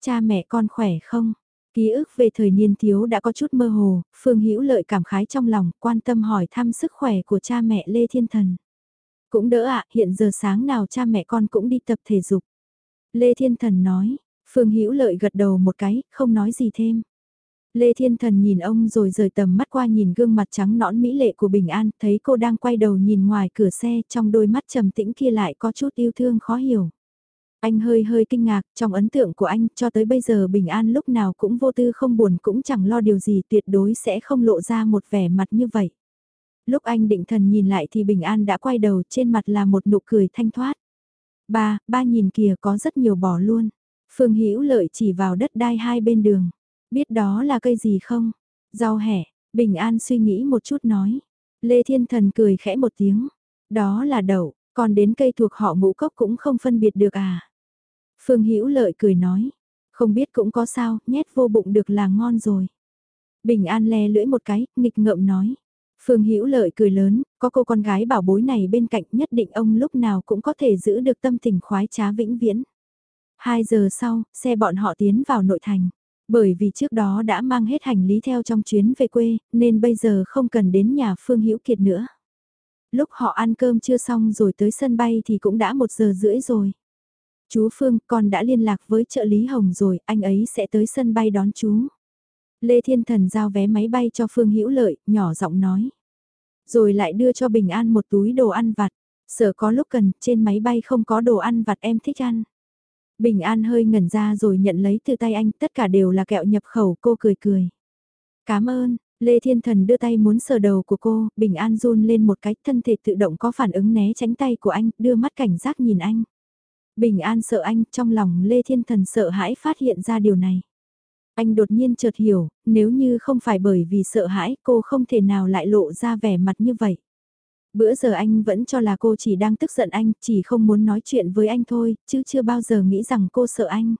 Cha mẹ con khỏe không? Ký ức về thời niên thiếu đã có chút mơ hồ, Phương Hữu Lợi cảm khái trong lòng, quan tâm hỏi thăm sức khỏe của cha mẹ Lê Thiên Thần. Cũng đỡ ạ, hiện giờ sáng nào cha mẹ con cũng đi tập thể dục. Lê Thiên Thần nói, Phương Hữu Lợi gật đầu một cái, không nói gì thêm. Lê Thiên Thần nhìn ông rồi rời tầm mắt qua nhìn gương mặt trắng nõn mỹ lệ của Bình An, thấy cô đang quay đầu nhìn ngoài cửa xe, trong đôi mắt trầm tĩnh kia lại có chút yêu thương khó hiểu. Anh hơi hơi kinh ngạc, trong ấn tượng của anh, cho tới bây giờ Bình An lúc nào cũng vô tư không buồn cũng chẳng lo điều gì tuyệt đối sẽ không lộ ra một vẻ mặt như vậy. Lúc anh định thần nhìn lại thì Bình An đã quay đầu trên mặt là một nụ cười thanh thoát. Ba, ba nhìn kìa có rất nhiều bò luôn. Phương Hữu lợi chỉ vào đất đai hai bên đường. Biết đó là cây gì không? Rau hẻ, Bình An suy nghĩ một chút nói. Lê Thiên Thần cười khẽ một tiếng. Đó là đậu, còn đến cây thuộc họ ngũ cốc cũng không phân biệt được à? Phương Hữu Lợi cười nói. Không biết cũng có sao, nhét vô bụng được là ngon rồi. Bình An le lưỡi một cái, nghịch ngợm nói. Phương Hữu Lợi cười lớn, có cô con gái bảo bối này bên cạnh nhất định ông lúc nào cũng có thể giữ được tâm tình khoái trá vĩnh viễn. Hai giờ sau, xe bọn họ tiến vào nội thành. Bởi vì trước đó đã mang hết hành lý theo trong chuyến về quê, nên bây giờ không cần đến nhà Phương Hữu Kiệt nữa. Lúc họ ăn cơm chưa xong rồi tới sân bay thì cũng đã một giờ rưỡi rồi. Chú Phương, con đã liên lạc với trợ lý Hồng rồi, anh ấy sẽ tới sân bay đón chú. Lê Thiên Thần giao vé máy bay cho Phương Hữu Lợi, nhỏ giọng nói. Rồi lại đưa cho Bình An một túi đồ ăn vặt. Sợ có lúc cần, trên máy bay không có đồ ăn vặt em thích ăn. Bình An hơi ngẩn ra rồi nhận lấy từ tay anh, tất cả đều là kẹo nhập khẩu, cô cười cười. Cảm ơn, Lê Thiên Thần đưa tay muốn sờ đầu của cô, Bình An run lên một cái, thân thể tự động có phản ứng né tránh tay của anh, đưa mắt cảnh giác nhìn anh. Bình An sợ anh, trong lòng Lê Thiên Thần sợ hãi phát hiện ra điều này. Anh đột nhiên chợt hiểu, nếu như không phải bởi vì sợ hãi cô không thể nào lại lộ ra vẻ mặt như vậy. Bữa giờ anh vẫn cho là cô chỉ đang tức giận anh, chỉ không muốn nói chuyện với anh thôi, chứ chưa bao giờ nghĩ rằng cô sợ anh.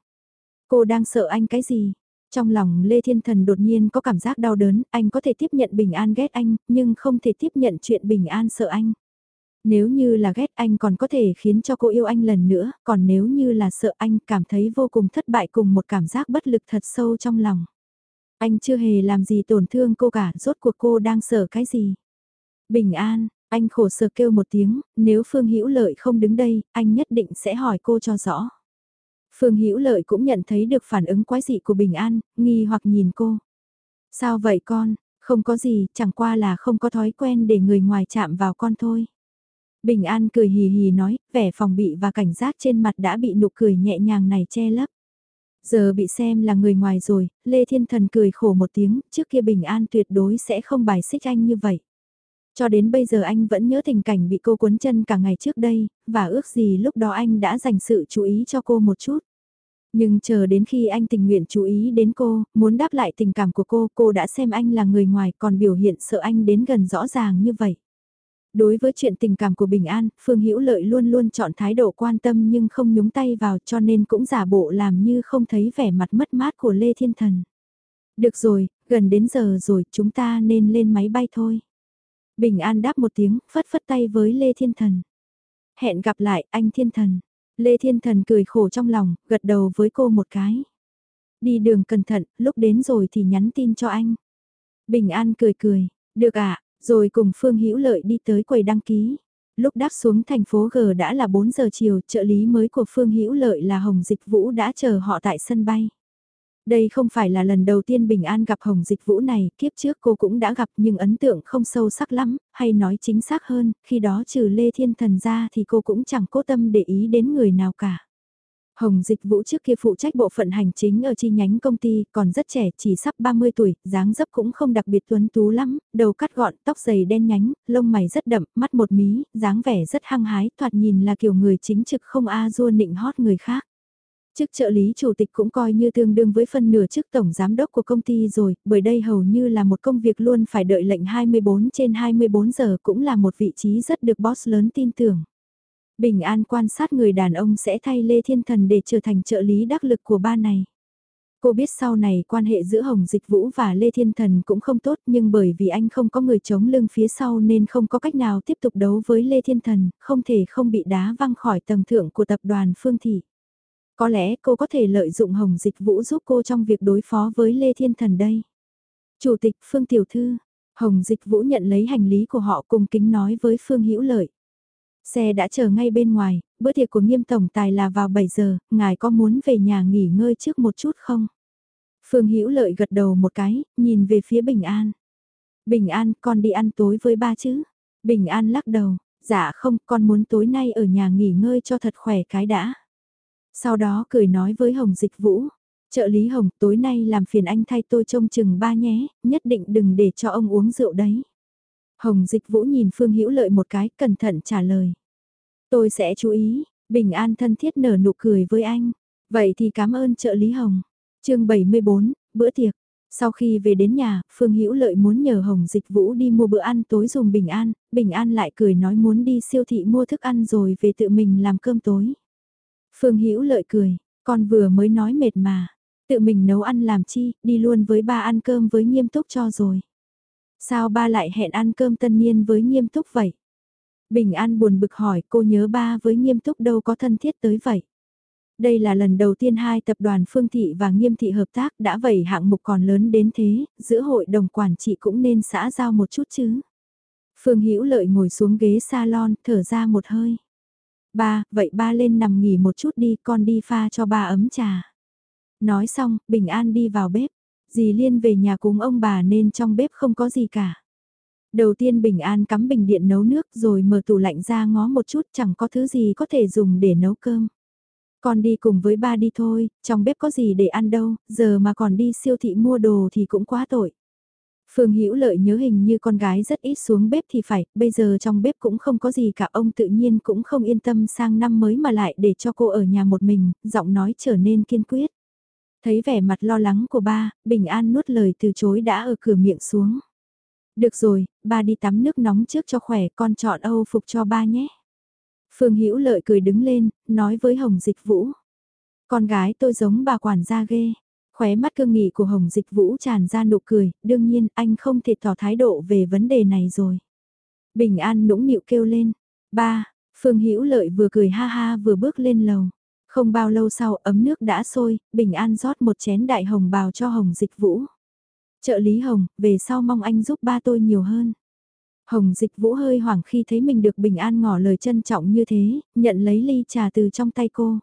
Cô đang sợ anh cái gì? Trong lòng Lê Thiên Thần đột nhiên có cảm giác đau đớn, anh có thể tiếp nhận Bình An ghét anh, nhưng không thể tiếp nhận chuyện Bình An sợ anh. Nếu như là ghét anh còn có thể khiến cho cô yêu anh lần nữa, còn nếu như là sợ anh cảm thấy vô cùng thất bại cùng một cảm giác bất lực thật sâu trong lòng. Anh chưa hề làm gì tổn thương cô cả, rốt cuộc cô đang sợ cái gì? Bình an, anh khổ sở kêu một tiếng, nếu Phương Hữu Lợi không đứng đây, anh nhất định sẽ hỏi cô cho rõ. Phương Hữu Lợi cũng nhận thấy được phản ứng quái dị của Bình An, nghi hoặc nhìn cô. Sao vậy con, không có gì, chẳng qua là không có thói quen để người ngoài chạm vào con thôi. Bình An cười hì hì nói, vẻ phòng bị và cảnh giác trên mặt đã bị nụ cười nhẹ nhàng này che lấp. Giờ bị xem là người ngoài rồi, Lê Thiên Thần cười khổ một tiếng, trước kia Bình An tuyệt đối sẽ không bài xích anh như vậy. Cho đến bây giờ anh vẫn nhớ tình cảnh bị cô cuốn chân cả ngày trước đây, và ước gì lúc đó anh đã dành sự chú ý cho cô một chút. Nhưng chờ đến khi anh tình nguyện chú ý đến cô, muốn đáp lại tình cảm của cô, cô đã xem anh là người ngoài còn biểu hiện sợ anh đến gần rõ ràng như vậy. Đối với chuyện tình cảm của Bình An, Phương Hữu Lợi luôn luôn chọn thái độ quan tâm nhưng không nhúng tay vào cho nên cũng giả bộ làm như không thấy vẻ mặt mất mát của Lê Thiên Thần. Được rồi, gần đến giờ rồi, chúng ta nên lên máy bay thôi. Bình An đáp một tiếng, phất phất tay với Lê Thiên Thần. Hẹn gặp lại, anh Thiên Thần. Lê Thiên Thần cười khổ trong lòng, gật đầu với cô một cái. Đi đường cẩn thận, lúc đến rồi thì nhắn tin cho anh. Bình An cười cười, được ạ, rồi cùng Phương Hữu Lợi đi tới quầy đăng ký. Lúc đáp xuống thành phố G đã là 4 giờ chiều, trợ lý mới của Phương Hữu Lợi là Hồng Dịch Vũ đã chờ họ tại sân bay. Đây không phải là lần đầu tiên Bình An gặp Hồng Dịch Vũ này, kiếp trước cô cũng đã gặp nhưng ấn tượng không sâu sắc lắm, hay nói chính xác hơn, khi đó trừ Lê Thiên Thần ra thì cô cũng chẳng cố tâm để ý đến người nào cả. Hồng Dịch Vũ trước kia phụ trách bộ phận hành chính ở chi nhánh công ty, còn rất trẻ, chỉ sắp 30 tuổi, dáng dấp cũng không đặc biệt tuấn tú lắm, đầu cắt gọn, tóc dày đen nhánh, lông mày rất đậm, mắt một mí, dáng vẻ rất hăng hái, thoạt nhìn là kiểu người chính trực không a dua nịnh hót người khác. Chức trợ lý chủ tịch cũng coi như tương đương với phân nửa chức tổng giám đốc của công ty rồi, bởi đây hầu như là một công việc luôn phải đợi lệnh 24 trên 24 giờ cũng là một vị trí rất được boss lớn tin tưởng. Bình An quan sát người đàn ông sẽ thay Lê Thiên Thần để trở thành trợ lý đắc lực của ba này. Cô biết sau này quan hệ giữa Hồng Dịch Vũ và Lê Thiên Thần cũng không tốt nhưng bởi vì anh không có người chống lưng phía sau nên không có cách nào tiếp tục đấu với Lê Thiên Thần, không thể không bị đá văng khỏi tầng thượng của tập đoàn Phương Thị. Có lẽ cô có thể lợi dụng Hồng Dịch Vũ giúp cô trong việc đối phó với Lê Thiên Thần đây. Chủ tịch Phương Tiểu Thư, Hồng Dịch Vũ nhận lấy hành lý của họ cùng kính nói với Phương Hữu Lợi. Xe đã chờ ngay bên ngoài, bữa tiệc của nghiêm tổng tài là vào 7 giờ, ngài có muốn về nhà nghỉ ngơi trước một chút không? Phương Hữu Lợi gật đầu một cái, nhìn về phía Bình An. Bình An, con đi ăn tối với ba chứ? Bình An lắc đầu, dạ không, con muốn tối nay ở nhà nghỉ ngơi cho thật khỏe cái đã. Sau đó cười nói với Hồng Dịch Vũ, trợ lý Hồng tối nay làm phiền anh thay tôi trông chừng ba nhé, nhất định đừng để cho ông uống rượu đấy. Hồng Dịch Vũ nhìn Phương Hữu Lợi một cái, cẩn thận trả lời. Tôi sẽ chú ý, Bình An thân thiết nở nụ cười với anh. Vậy thì cảm ơn trợ lý Hồng. chương 74, bữa tiệc. Sau khi về đến nhà, Phương Hữu Lợi muốn nhờ Hồng Dịch Vũ đi mua bữa ăn tối dùng Bình An, Bình An lại cười nói muốn đi siêu thị mua thức ăn rồi về tự mình làm cơm tối. Phương Hữu Lợi cười, con vừa mới nói mệt mà, tự mình nấu ăn làm chi, đi luôn với ba ăn cơm với nghiêm túc cho rồi. Sao ba lại hẹn ăn cơm tân niên với nghiêm túc vậy? Bình An buồn bực hỏi cô nhớ ba với nghiêm túc đâu có thân thiết tới vậy. Đây là lần đầu tiên hai tập đoàn Phương Thị và Nghiêm Thị hợp tác đã vậy hạng mục còn lớn đến thế, giữa hội đồng quản trị cũng nên xã giao một chút chứ. Phương Hữu Lợi ngồi xuống ghế salon, thở ra một hơi. Ba, vậy ba lên nằm nghỉ một chút đi, con đi pha cho ba ấm trà. Nói xong, Bình An đi vào bếp. Dì Liên về nhà cùng ông bà nên trong bếp không có gì cả. Đầu tiên Bình An cắm bình điện nấu nước rồi mở tủ lạnh ra ngó một chút chẳng có thứ gì có thể dùng để nấu cơm. Con đi cùng với ba đi thôi, trong bếp có gì để ăn đâu, giờ mà còn đi siêu thị mua đồ thì cũng quá tội. Phương Hữu Lợi nhớ hình như con gái rất ít xuống bếp thì phải, bây giờ trong bếp cũng không có gì cả ông tự nhiên cũng không yên tâm sang năm mới mà lại để cho cô ở nhà một mình, giọng nói trở nên kiên quyết. Thấy vẻ mặt lo lắng của ba, Bình An nuốt lời từ chối đã ở cửa miệng xuống. Được rồi, ba đi tắm nước nóng trước cho khỏe, con chọn Âu phục cho ba nhé. Phương Hữu Lợi cười đứng lên, nói với Hồng Dịch Vũ. Con gái tôi giống bà quản gia ghê. Khóe mắt cương nghị của Hồng Dịch Vũ tràn ra nụ cười, đương nhiên anh không thể tỏ thái độ về vấn đề này rồi. Bình An nũng nịu kêu lên. Ba, Phương Hữu Lợi vừa cười ha ha vừa bước lên lầu. Không bao lâu sau ấm nước đã sôi, Bình An rót một chén đại hồng bào cho Hồng Dịch Vũ. Trợ lý Hồng, về sau mong anh giúp ba tôi nhiều hơn. Hồng dịch vũ hơi hoảng khi thấy mình được bình an ngỏ lời trân trọng như thế, nhận lấy ly trà từ trong tay cô.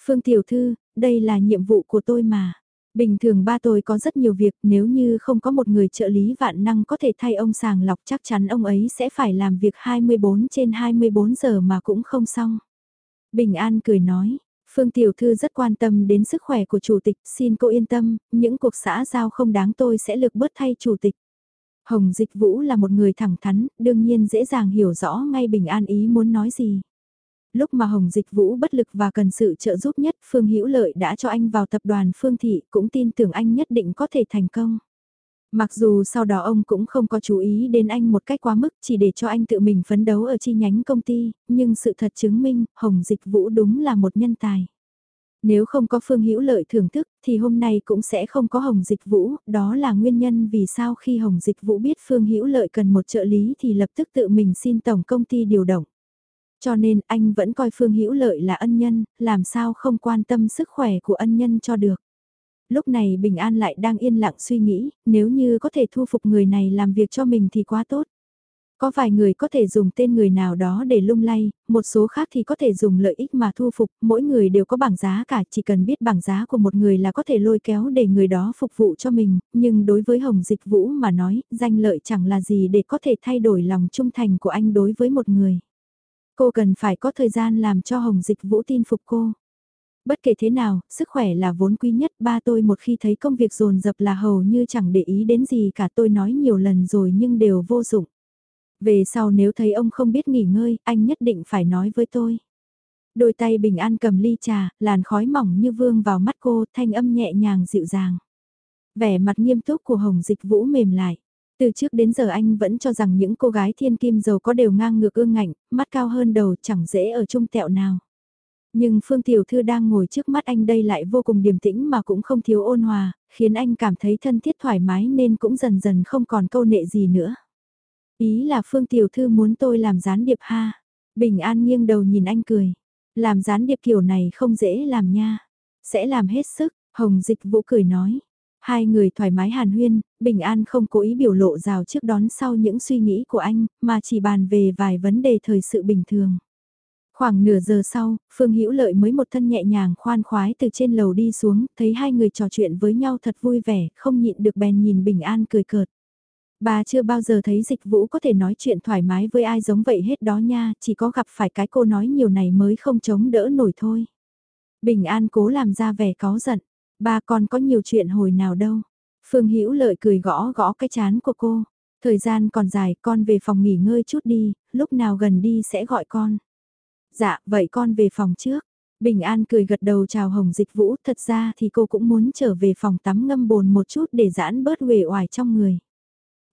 Phương Tiểu Thư, đây là nhiệm vụ của tôi mà. Bình thường ba tôi có rất nhiều việc nếu như không có một người trợ lý vạn năng có thể thay ông sàng lọc chắc chắn ông ấy sẽ phải làm việc 24 trên 24 giờ mà cũng không xong. Bình An cười nói, Phương Tiểu Thư rất quan tâm đến sức khỏe của Chủ tịch, xin cô yên tâm, những cuộc xã giao không đáng tôi sẽ lực bớt thay Chủ tịch. Hồng Dịch Vũ là một người thẳng thắn, đương nhiên dễ dàng hiểu rõ ngay Bình An ý muốn nói gì. Lúc mà Hồng Dịch Vũ bất lực và cần sự trợ giúp nhất, Phương Hữu Lợi đã cho anh vào tập đoàn Phương Thị, cũng tin tưởng anh nhất định có thể thành công. Mặc dù sau đó ông cũng không có chú ý đến anh một cách quá mức chỉ để cho anh tự mình phấn đấu ở chi nhánh công ty, nhưng sự thật chứng minh Hồng Dịch Vũ đúng là một nhân tài. Nếu không có Phương Hữu Lợi thưởng thức thì hôm nay cũng sẽ không có Hồng Dịch Vũ, đó là nguyên nhân vì sao khi Hồng Dịch Vũ biết Phương Hữu Lợi cần một trợ lý thì lập tức tự mình xin tổng công ty điều động. Cho nên anh vẫn coi Phương Hữu Lợi là ân nhân, làm sao không quan tâm sức khỏe của ân nhân cho được. Lúc này Bình An lại đang yên lặng suy nghĩ, nếu như có thể thu phục người này làm việc cho mình thì quá tốt. Có vài người có thể dùng tên người nào đó để lung lay, một số khác thì có thể dùng lợi ích mà thu phục, mỗi người đều có bảng giá cả, chỉ cần biết bảng giá của một người là có thể lôi kéo để người đó phục vụ cho mình, nhưng đối với Hồng Dịch Vũ mà nói, danh lợi chẳng là gì để có thể thay đổi lòng trung thành của anh đối với một người. Cô cần phải có thời gian làm cho Hồng Dịch Vũ tin phục cô. Bất kể thế nào, sức khỏe là vốn quý nhất, ba tôi một khi thấy công việc dồn dập là hầu như chẳng để ý đến gì cả tôi nói nhiều lần rồi nhưng đều vô dụng. Về sau nếu thấy ông không biết nghỉ ngơi, anh nhất định phải nói với tôi. Đôi tay bình an cầm ly trà, làn khói mỏng như vương vào mắt cô, thanh âm nhẹ nhàng dịu dàng. Vẻ mặt nghiêm túc của Hồng Dịch Vũ mềm lại. Từ trước đến giờ anh vẫn cho rằng những cô gái thiên kim giàu có đều ngang ngược ương ngạnh, mắt cao hơn đầu chẳng dễ ở chung tẹo nào. Nhưng Phương Tiểu Thư đang ngồi trước mắt anh đây lại vô cùng điềm tĩnh mà cũng không thiếu ôn hòa, khiến anh cảm thấy thân thiết thoải mái nên cũng dần dần không còn câu nệ gì nữa. Ý là Phương Tiểu Thư muốn tôi làm gián điệp ha. Bình An nghiêng đầu nhìn anh cười. Làm gián điệp kiểu này không dễ làm nha. Sẽ làm hết sức, Hồng Dịch Vũ cười nói. Hai người thoải mái hàn huyên, Bình An không cố ý biểu lộ rào trước đón sau những suy nghĩ của anh, mà chỉ bàn về vài vấn đề thời sự bình thường. Khoảng nửa giờ sau, Phương Hữu Lợi mới một thân nhẹ nhàng khoan khoái từ trên lầu đi xuống, thấy hai người trò chuyện với nhau thật vui vẻ, không nhịn được bèn nhìn Bình An cười cợt. Bà chưa bao giờ thấy dịch vũ có thể nói chuyện thoải mái với ai giống vậy hết đó nha, chỉ có gặp phải cái cô nói nhiều này mới không chống đỡ nổi thôi. Bình An cố làm ra vẻ có giận, ba con có nhiều chuyện hồi nào đâu. Phương Hữu Lợi cười gõ gõ cái chán của cô. Thời gian còn dài, con về phòng nghỉ ngơi chút đi, lúc nào gần đi sẽ gọi con. Dạ, vậy con về phòng trước. Bình An cười gật đầu chào Hồng Dịch Vũ, thật ra thì cô cũng muốn trở về phòng tắm ngâm bồn một chút để giãn bớt uể oải trong người.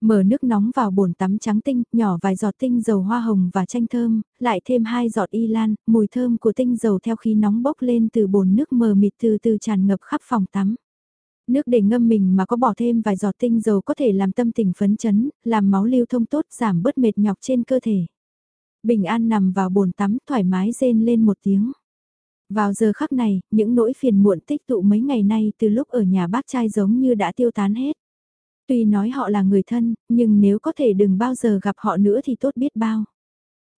Mở nước nóng vào bồn tắm trắng tinh, nhỏ vài giọt tinh dầu hoa hồng và chanh thơm, lại thêm hai giọt y lan, mùi thơm của tinh dầu theo khí nóng bốc lên từ bồn nước mờ mịt từ từ tràn ngập khắp phòng tắm. Nước để ngâm mình mà có bỏ thêm vài giọt tinh dầu có thể làm tâm tình phấn chấn, làm máu lưu thông tốt giảm bớt mệt nhọc trên cơ thể. Bình an nằm vào bồn tắm thoải mái rên lên một tiếng. Vào giờ khắc này, những nỗi phiền muộn tích tụ mấy ngày nay từ lúc ở nhà bác trai giống như đã tiêu tán hết. Tuy nói họ là người thân, nhưng nếu có thể đừng bao giờ gặp họ nữa thì tốt biết bao.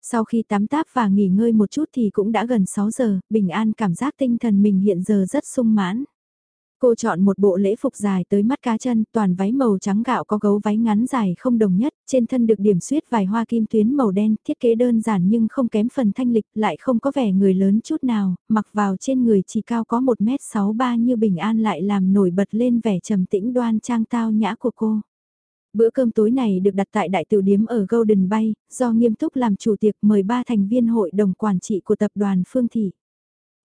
Sau khi tắm táp và nghỉ ngơi một chút thì cũng đã gần 6 giờ, Bình An cảm giác tinh thần mình hiện giờ rất sung mãn. Cô chọn một bộ lễ phục dài tới mắt cá chân, toàn váy màu trắng gạo có gấu váy ngắn dài không đồng nhất, trên thân được điểm xuyết vài hoa kim tuyến màu đen, thiết kế đơn giản nhưng không kém phần thanh lịch, lại không có vẻ người lớn chút nào, mặc vào trên người chỉ cao có 1m63 như bình an lại làm nổi bật lên vẻ trầm tĩnh đoan trang tao nhã của cô. Bữa cơm tối này được đặt tại đại tiểu điếm ở Golden Bay, do nghiêm túc làm chủ tiệc mời ba thành viên hội đồng quản trị của tập đoàn Phương Thị.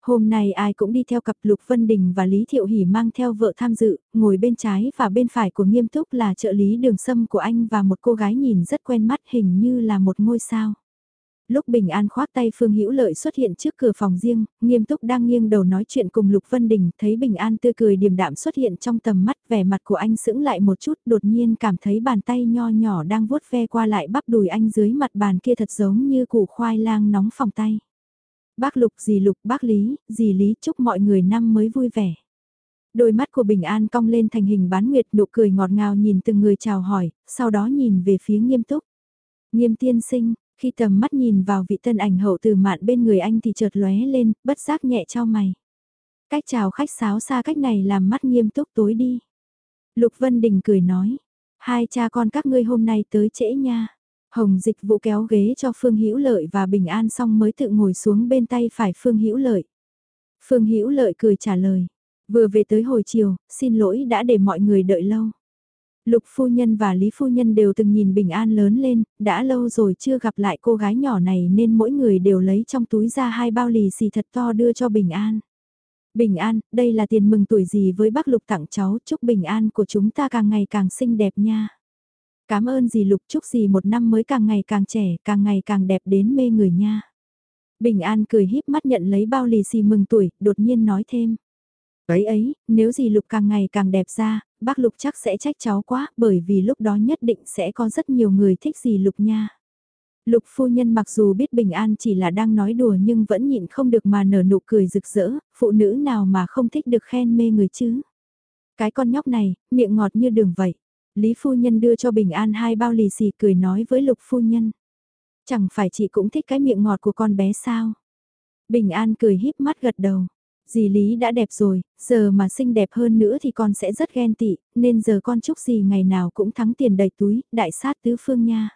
Hôm nay ai cũng đi theo cặp Lục Vân Đình và Lý Thiệu Hỷ mang theo vợ tham dự, ngồi bên trái và bên phải của nghiêm túc là trợ lý đường sâm của anh và một cô gái nhìn rất quen mắt hình như là một ngôi sao. Lúc Bình An khoác tay Phương Hữu Lợi xuất hiện trước cửa phòng riêng, nghiêm túc đang nghiêng đầu nói chuyện cùng Lục Vân Đình, thấy Bình An tươi cười điềm đạm xuất hiện trong tầm mắt, vẻ mặt của anh sững lại một chút, đột nhiên cảm thấy bàn tay nho nhỏ đang vuốt ve qua lại bắp đùi anh dưới mặt bàn kia thật giống như củ khoai lang nóng phòng tay. Bác Lục dì Lục bác Lý, dì Lý chúc mọi người năm mới vui vẻ. Đôi mắt của Bình An cong lên thành hình bán nguyệt nụ cười ngọt ngào nhìn từng người chào hỏi, sau đó nhìn về phía nghiêm túc. Nghiêm tiên sinh, khi tầm mắt nhìn vào vị tân ảnh hậu từ mạn bên người anh thì chợt lóe lên, bất giác nhẹ cho mày. Cách chào khách sáo xa cách này làm mắt nghiêm túc tối đi. Lục Vân Đình cười nói, hai cha con các ngươi hôm nay tới trễ nha. Hồng dịch vụ kéo ghế cho Phương Hữu Lợi và Bình An xong mới tự ngồi xuống bên tay phải Phương Hữu Lợi. Phương Hữu Lợi cười trả lời, vừa về tới hồi chiều, xin lỗi đã để mọi người đợi lâu. Lục phu nhân và Lý phu nhân đều từng nhìn Bình An lớn lên, đã lâu rồi chưa gặp lại cô gái nhỏ này nên mỗi người đều lấy trong túi ra hai bao lì xì thật to đưa cho Bình An. Bình An, đây là tiền mừng tuổi gì với bác Lục tặng cháu, chúc Bình An của chúng ta càng ngày càng xinh đẹp nha. Cảm ơn dì Lục chúc dì một năm mới càng ngày càng trẻ, càng ngày càng đẹp đến mê người nha. Bình An cười híp mắt nhận lấy bao lì xì mừng tuổi, đột nhiên nói thêm. Ấy ấy, nếu dì Lục càng ngày càng đẹp ra, bác Lục chắc sẽ trách cháu quá, bởi vì lúc đó nhất định sẽ có rất nhiều người thích dì Lục nha. Lục phu nhân mặc dù biết Bình An chỉ là đang nói đùa nhưng vẫn nhịn không được mà nở nụ cười rực rỡ, phụ nữ nào mà không thích được khen mê người chứ. Cái con nhóc này, miệng ngọt như đường vậy. Lý phu nhân đưa cho Bình An hai bao lì xì cười nói với Lục phu nhân. Chẳng phải chị cũng thích cái miệng ngọt của con bé sao? Bình An cười híp mắt gật đầu. Dì Lý đã đẹp rồi, giờ mà xinh đẹp hơn nữa thì con sẽ rất ghen tị, nên giờ con chúc gì ngày nào cũng thắng tiền đầy túi, đại sát tứ phương nha.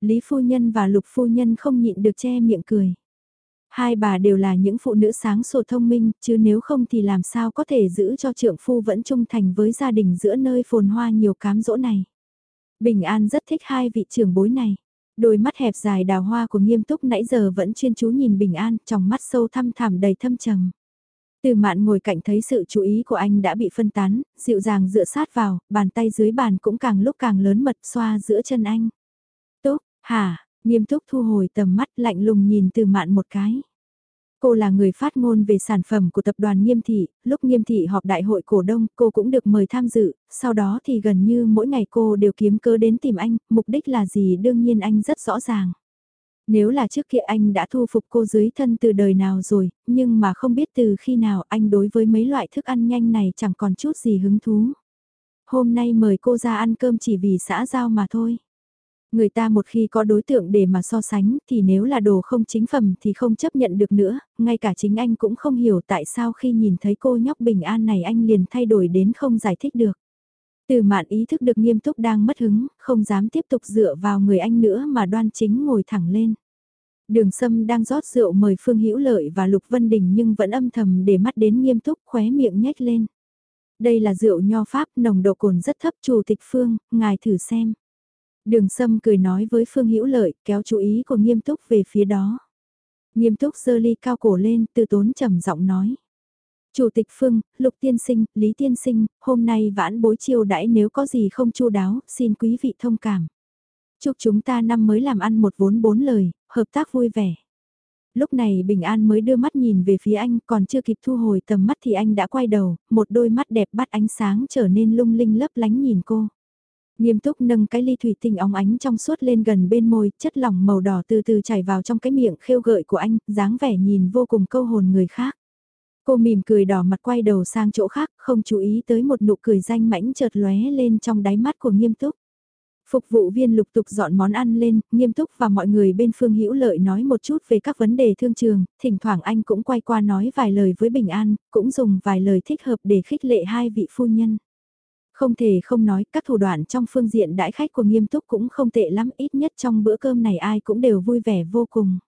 Lý phu nhân và lục phu nhân không nhịn được che miệng cười. Hai bà đều là những phụ nữ sáng sủa thông minh, chứ nếu không thì làm sao có thể giữ cho trượng phu vẫn trung thành với gia đình giữa nơi phồn hoa nhiều cám dỗ này. Bình An rất thích hai vị trưởng bối này. Đôi mắt hẹp dài đào hoa của nghiêm túc nãy giờ vẫn chuyên chú nhìn Bình An, trong mắt sâu thăm thẳm đầy thâm trầm. Từ mạn ngồi cạnh thấy sự chú ý của anh đã bị phân tán, dịu dàng dựa sát vào, bàn tay dưới bàn cũng càng lúc càng lớn mật xoa giữa chân anh. Túc, hả, Nghiêm túc thu hồi tầm mắt lạnh lùng nhìn từ mạn một cái. Cô là người phát ngôn về sản phẩm của tập đoàn Nghiêm Thị, lúc Nghiêm Thị họp đại hội cổ đông cô cũng được mời tham dự, sau đó thì gần như mỗi ngày cô đều kiếm cơ đến tìm anh, mục đích là gì đương nhiên anh rất rõ ràng. Nếu là trước kia anh đã thu phục cô dưới thân từ đời nào rồi, nhưng mà không biết từ khi nào anh đối với mấy loại thức ăn nhanh này chẳng còn chút gì hứng thú. Hôm nay mời cô ra ăn cơm chỉ vì xã giao mà thôi. Người ta một khi có đối tượng để mà so sánh thì nếu là đồ không chính phẩm thì không chấp nhận được nữa, ngay cả chính anh cũng không hiểu tại sao khi nhìn thấy cô nhóc bình an này anh liền thay đổi đến không giải thích được. Từ mạn ý thức được nghiêm túc đang mất hứng, không dám tiếp tục dựa vào người anh nữa mà đoan chính ngồi thẳng lên. Đường Sâm đang rót rượu mời Phương Hữu Lợi và Lục Vân Đình nhưng vẫn âm thầm để mắt đến nghiêm túc khóe miệng nhếch lên. Đây là rượu nho pháp, nồng độ cồn rất thấp chủ tịch Phương, ngài thử xem. Đường Sâm cười nói với Phương Hữu Lợi, kéo chú ý của nghiêm túc về phía đó. Nghiêm túc giơ ly cao cổ lên, từ tốn trầm giọng nói. Chủ tịch Phương, Lục Tiên Sinh, Lý Tiên Sinh, hôm nay vãn bối chiêu đãi nếu có gì không chu đáo, xin quý vị thông cảm. Chúc chúng ta năm mới làm ăn một vốn bốn lời, hợp tác vui vẻ. Lúc này Bình An mới đưa mắt nhìn về phía anh, còn chưa kịp thu hồi tầm mắt thì anh đã quay đầu, một đôi mắt đẹp bắt ánh sáng trở nên lung linh lấp lánh nhìn cô. Nghiêm túc nâng cái ly thủy tinh óng ánh trong suốt lên gần bên môi, chất lỏng màu đỏ từ từ chảy vào trong cái miệng khêu gợi của anh, dáng vẻ nhìn vô cùng câu hồn người khác. Cô mỉm cười đỏ mặt quay đầu sang chỗ khác, không chú ý tới một nụ cười danh mãnh chợt lóe lên trong đáy mắt của nghiêm túc. Phục vụ viên lục tục dọn món ăn lên, nghiêm túc và mọi người bên phương hữu lợi nói một chút về các vấn đề thương trường, thỉnh thoảng anh cũng quay qua nói vài lời với Bình An, cũng dùng vài lời thích hợp để khích lệ hai vị phu nhân. Không thể không nói, các thủ đoạn trong phương diện đãi khách của nghiêm túc cũng không tệ lắm, ít nhất trong bữa cơm này ai cũng đều vui vẻ vô cùng.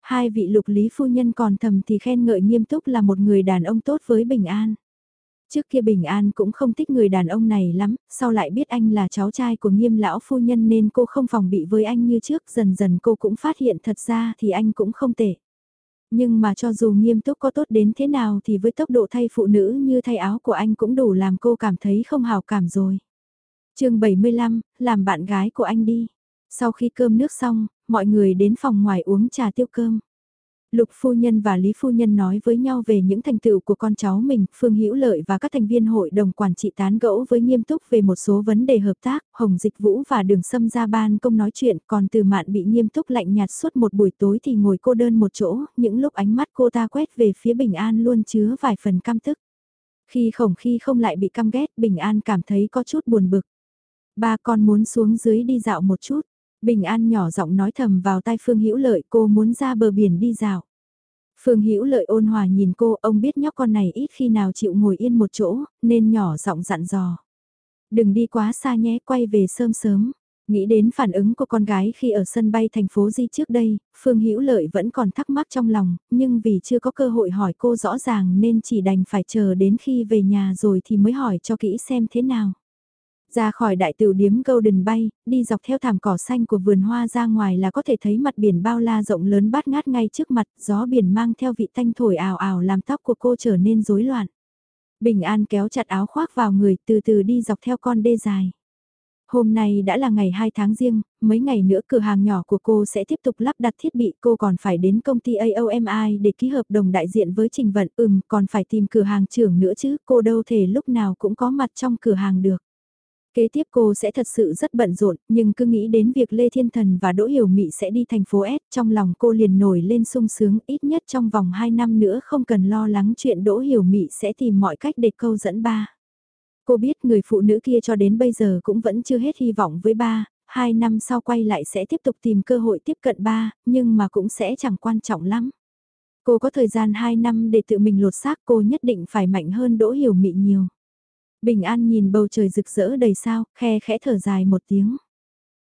Hai vị lục lý phu nhân còn thầm thì khen ngợi nghiêm túc là một người đàn ông tốt với Bình An. Trước kia Bình An cũng không thích người đàn ông này lắm, sau lại biết anh là cháu trai của nghiêm lão phu nhân nên cô không phòng bị với anh như trước, dần dần cô cũng phát hiện thật ra thì anh cũng không tệ. Nhưng mà cho dù nghiêm túc có tốt đến thế nào thì với tốc độ thay phụ nữ như thay áo của anh cũng đủ làm cô cảm thấy không hào cảm rồi. chương 75, làm bạn gái của anh đi. Sau khi cơm nước xong, mọi người đến phòng ngoài uống trà tiêu cơm. Lục phu nhân và Lý phu nhân nói với nhau về những thành tựu của con cháu mình, Phương Hữu Lợi và các thành viên hội đồng quản trị tán gẫu với nghiêm túc về một số vấn đề hợp tác, Hồng Dịch Vũ và Đường Sâm ra ban công nói chuyện, còn Từ Mạn bị nghiêm túc lạnh nhạt suốt một buổi tối thì ngồi cô đơn một chỗ, những lúc ánh mắt cô ta quét về phía Bình An luôn chứa vài phần căm tức. Khi khổng khi không lại bị căm ghét, Bình An cảm thấy có chút buồn bực. Ba con muốn xuống dưới đi dạo một chút. Bình An nhỏ giọng nói thầm vào tai Phương Hữu Lợi cô muốn ra bờ biển đi dạo. Phương Hữu Lợi ôn hòa nhìn cô, ông biết nhóc con này ít khi nào chịu ngồi yên một chỗ, nên nhỏ giọng dặn dò. Đừng đi quá xa nhé, quay về sớm sớm. Nghĩ đến phản ứng của con gái khi ở sân bay thành phố Di trước đây, Phương Hữu Lợi vẫn còn thắc mắc trong lòng, nhưng vì chưa có cơ hội hỏi cô rõ ràng nên chỉ đành phải chờ đến khi về nhà rồi thì mới hỏi cho kỹ xem thế nào. Ra khỏi đại tiểu điếm Golden Bay, đi dọc theo thảm cỏ xanh của vườn hoa ra ngoài là có thể thấy mặt biển bao la rộng lớn bát ngát ngay trước mặt, gió biển mang theo vị thanh thổi ảo ảo làm tóc của cô trở nên rối loạn. Bình An kéo chặt áo khoác vào người từ từ đi dọc theo con đê dài. Hôm nay đã là ngày 2 tháng riêng, mấy ngày nữa cửa hàng nhỏ của cô sẽ tiếp tục lắp đặt thiết bị cô còn phải đến công ty AOMI để ký hợp đồng đại diện với Trình Vận ừm còn phải tìm cửa hàng trưởng nữa chứ cô đâu thể lúc nào cũng có mặt trong cửa hàng được. Kế tiếp cô sẽ thật sự rất bận rộn, nhưng cứ nghĩ đến việc Lê Thiên Thần và Đỗ Hiểu Mị sẽ đi thành phố S, trong lòng cô liền nổi lên sung sướng, ít nhất trong vòng 2 năm nữa không cần lo lắng chuyện Đỗ Hiểu Mị sẽ tìm mọi cách để câu dẫn ba. Cô biết người phụ nữ kia cho đến bây giờ cũng vẫn chưa hết hy vọng với ba, 2 năm sau quay lại sẽ tiếp tục tìm cơ hội tiếp cận ba, nhưng mà cũng sẽ chẳng quan trọng lắm. Cô có thời gian 2 năm để tự mình lột xác cô nhất định phải mạnh hơn Đỗ Hiểu Mị nhiều. Bình An nhìn bầu trời rực rỡ đầy sao, khe khẽ thở dài một tiếng.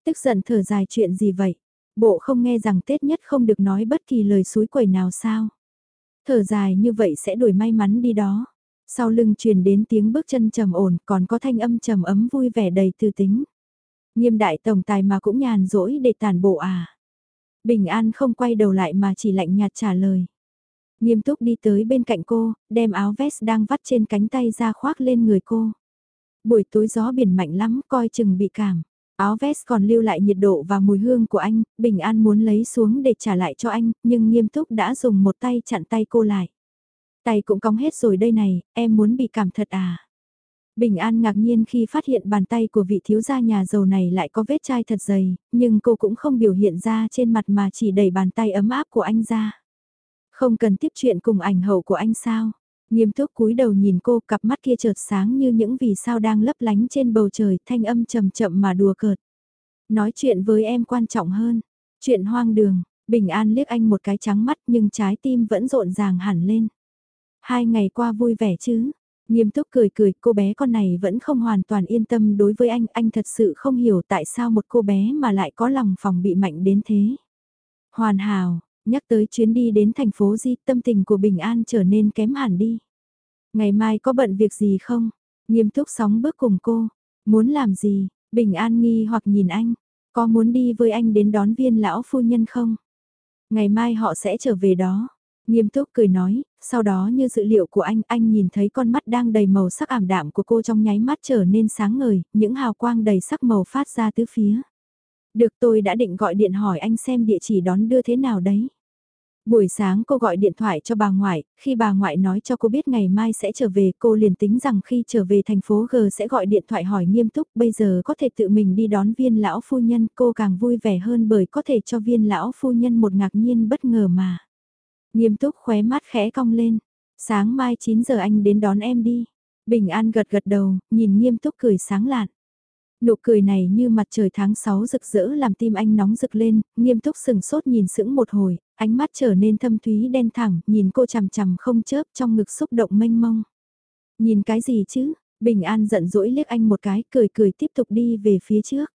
Tức giận thở dài chuyện gì vậy? Bộ không nghe rằng Tết nhất không được nói bất kỳ lời suối quẩy nào sao? Thở dài như vậy sẽ đuổi may mắn đi đó. Sau lưng truyền đến tiếng bước chân trầm ổn, còn có thanh âm trầm ấm vui vẻ đầy tư tính. Nghiêm đại tổng tài mà cũng nhàn rỗi để tàn bộ à? Bình An không quay đầu lại mà chỉ lạnh nhạt trả lời. Nghiêm túc đi tới bên cạnh cô, đem áo vest đang vắt trên cánh tay ra khoác lên người cô. Buổi tối gió biển mạnh lắm, coi chừng bị cảm. Áo vest còn lưu lại nhiệt độ và mùi hương của anh, Bình An muốn lấy xuống để trả lại cho anh, nhưng nghiêm túc đã dùng một tay chặn tay cô lại. Tay cũng cong hết rồi đây này, em muốn bị cảm thật à? Bình An ngạc nhiên khi phát hiện bàn tay của vị thiếu gia nhà giàu này lại có vết chai thật dày, nhưng cô cũng không biểu hiện ra trên mặt mà chỉ đẩy bàn tay ấm áp của anh ra. Không cần tiếp chuyện cùng ảnh hậu của anh sao? Nghiêm túc cúi đầu nhìn cô cặp mắt kia chợt sáng như những vì sao đang lấp lánh trên bầu trời thanh âm chậm chậm mà đùa cợt. Nói chuyện với em quan trọng hơn. Chuyện hoang đường, Bình An liếc anh một cái trắng mắt nhưng trái tim vẫn rộn ràng hẳn lên. Hai ngày qua vui vẻ chứ? Nghiêm túc cười cười, cô bé con này vẫn không hoàn toàn yên tâm đối với anh, anh thật sự không hiểu tại sao một cô bé mà lại có lòng phòng bị mạnh đến thế. Hoàn hảo, nhắc tới chuyến đi đến thành phố Di, tâm tình của Bình An trở nên kém hẳn đi. Ngày mai có bận việc gì không? Nghiêm túc sóng bước cùng cô. Muốn làm gì? Bình An nghi hoặc nhìn anh. Có muốn đi với anh đến đón viên lão phu nhân không? Ngày mai họ sẽ trở về đó. Nghiêm túc cười nói, sau đó như dự liệu của anh, anh nhìn thấy con mắt đang đầy màu sắc ảm đạm của cô trong nháy mắt trở nên sáng ngời, những hào quang đầy sắc màu phát ra tứ phía. Được tôi đã định gọi điện hỏi anh xem địa chỉ đón đưa thế nào đấy. Buổi sáng cô gọi điện thoại cho bà ngoại, khi bà ngoại nói cho cô biết ngày mai sẽ trở về cô liền tính rằng khi trở về thành phố G sẽ gọi điện thoại hỏi nghiêm túc bây giờ có thể tự mình đi đón viên lão phu nhân cô càng vui vẻ hơn bởi có thể cho viên lão phu nhân một ngạc nhiên bất ngờ mà. Nghiêm túc khóe mắt khẽ cong lên, sáng mai 9 giờ anh đến đón em đi. Bình An gật gật đầu, nhìn nghiêm túc cười sáng lạn. Nụ cười này như mặt trời tháng 6 rực rỡ làm tim anh nóng rực lên, nghiêm túc sừng sốt nhìn sững một hồi, ánh mắt trở nên thâm thúy đen thẳng, nhìn cô chằm chằm không chớp trong ngực xúc động mênh mông. Nhìn cái gì chứ? Bình An giận dỗi liếc anh một cái, cười cười tiếp tục đi về phía trước.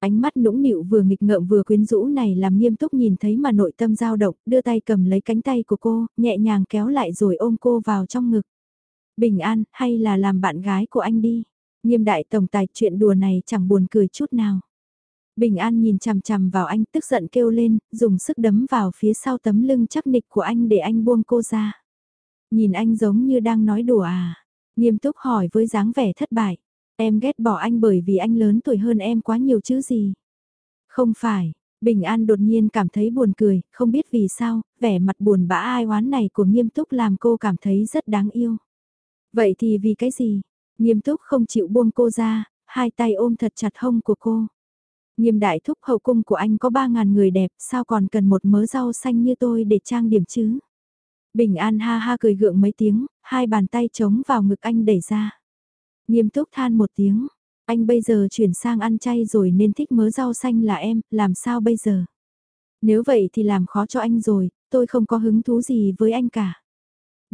Ánh mắt nũng nịu vừa nghịch ngợm vừa quyến rũ này làm nghiêm túc nhìn thấy mà nội tâm dao động, đưa tay cầm lấy cánh tay của cô, nhẹ nhàng kéo lại rồi ôm cô vào trong ngực. Bình An, hay là làm bạn gái của anh đi. Nghiêm đại tổng tài chuyện đùa này chẳng buồn cười chút nào. Bình An nhìn chằm chằm vào anh tức giận kêu lên, dùng sức đấm vào phía sau tấm lưng chắc nịch của anh để anh buông cô ra. Nhìn anh giống như đang nói đùa à. Nghiêm túc hỏi với dáng vẻ thất bại. Em ghét bỏ anh bởi vì anh lớn tuổi hơn em quá nhiều chứ gì. Không phải, Bình An đột nhiên cảm thấy buồn cười, không biết vì sao, vẻ mặt buồn bã ai oán này của nghiêm túc làm cô cảm thấy rất đáng yêu. Vậy thì vì cái gì? Nghiêm túc không chịu buông cô ra, hai tay ôm thật chặt hông của cô. Nghiêm đại thúc hậu cung của anh có ba ngàn người đẹp, sao còn cần một mớ rau xanh như tôi để trang điểm chứ? Bình An ha ha cười gượng mấy tiếng, hai bàn tay trống vào ngực anh đẩy ra. Nghiêm túc than một tiếng, anh bây giờ chuyển sang ăn chay rồi nên thích mớ rau xanh là em, làm sao bây giờ? Nếu vậy thì làm khó cho anh rồi, tôi không có hứng thú gì với anh cả.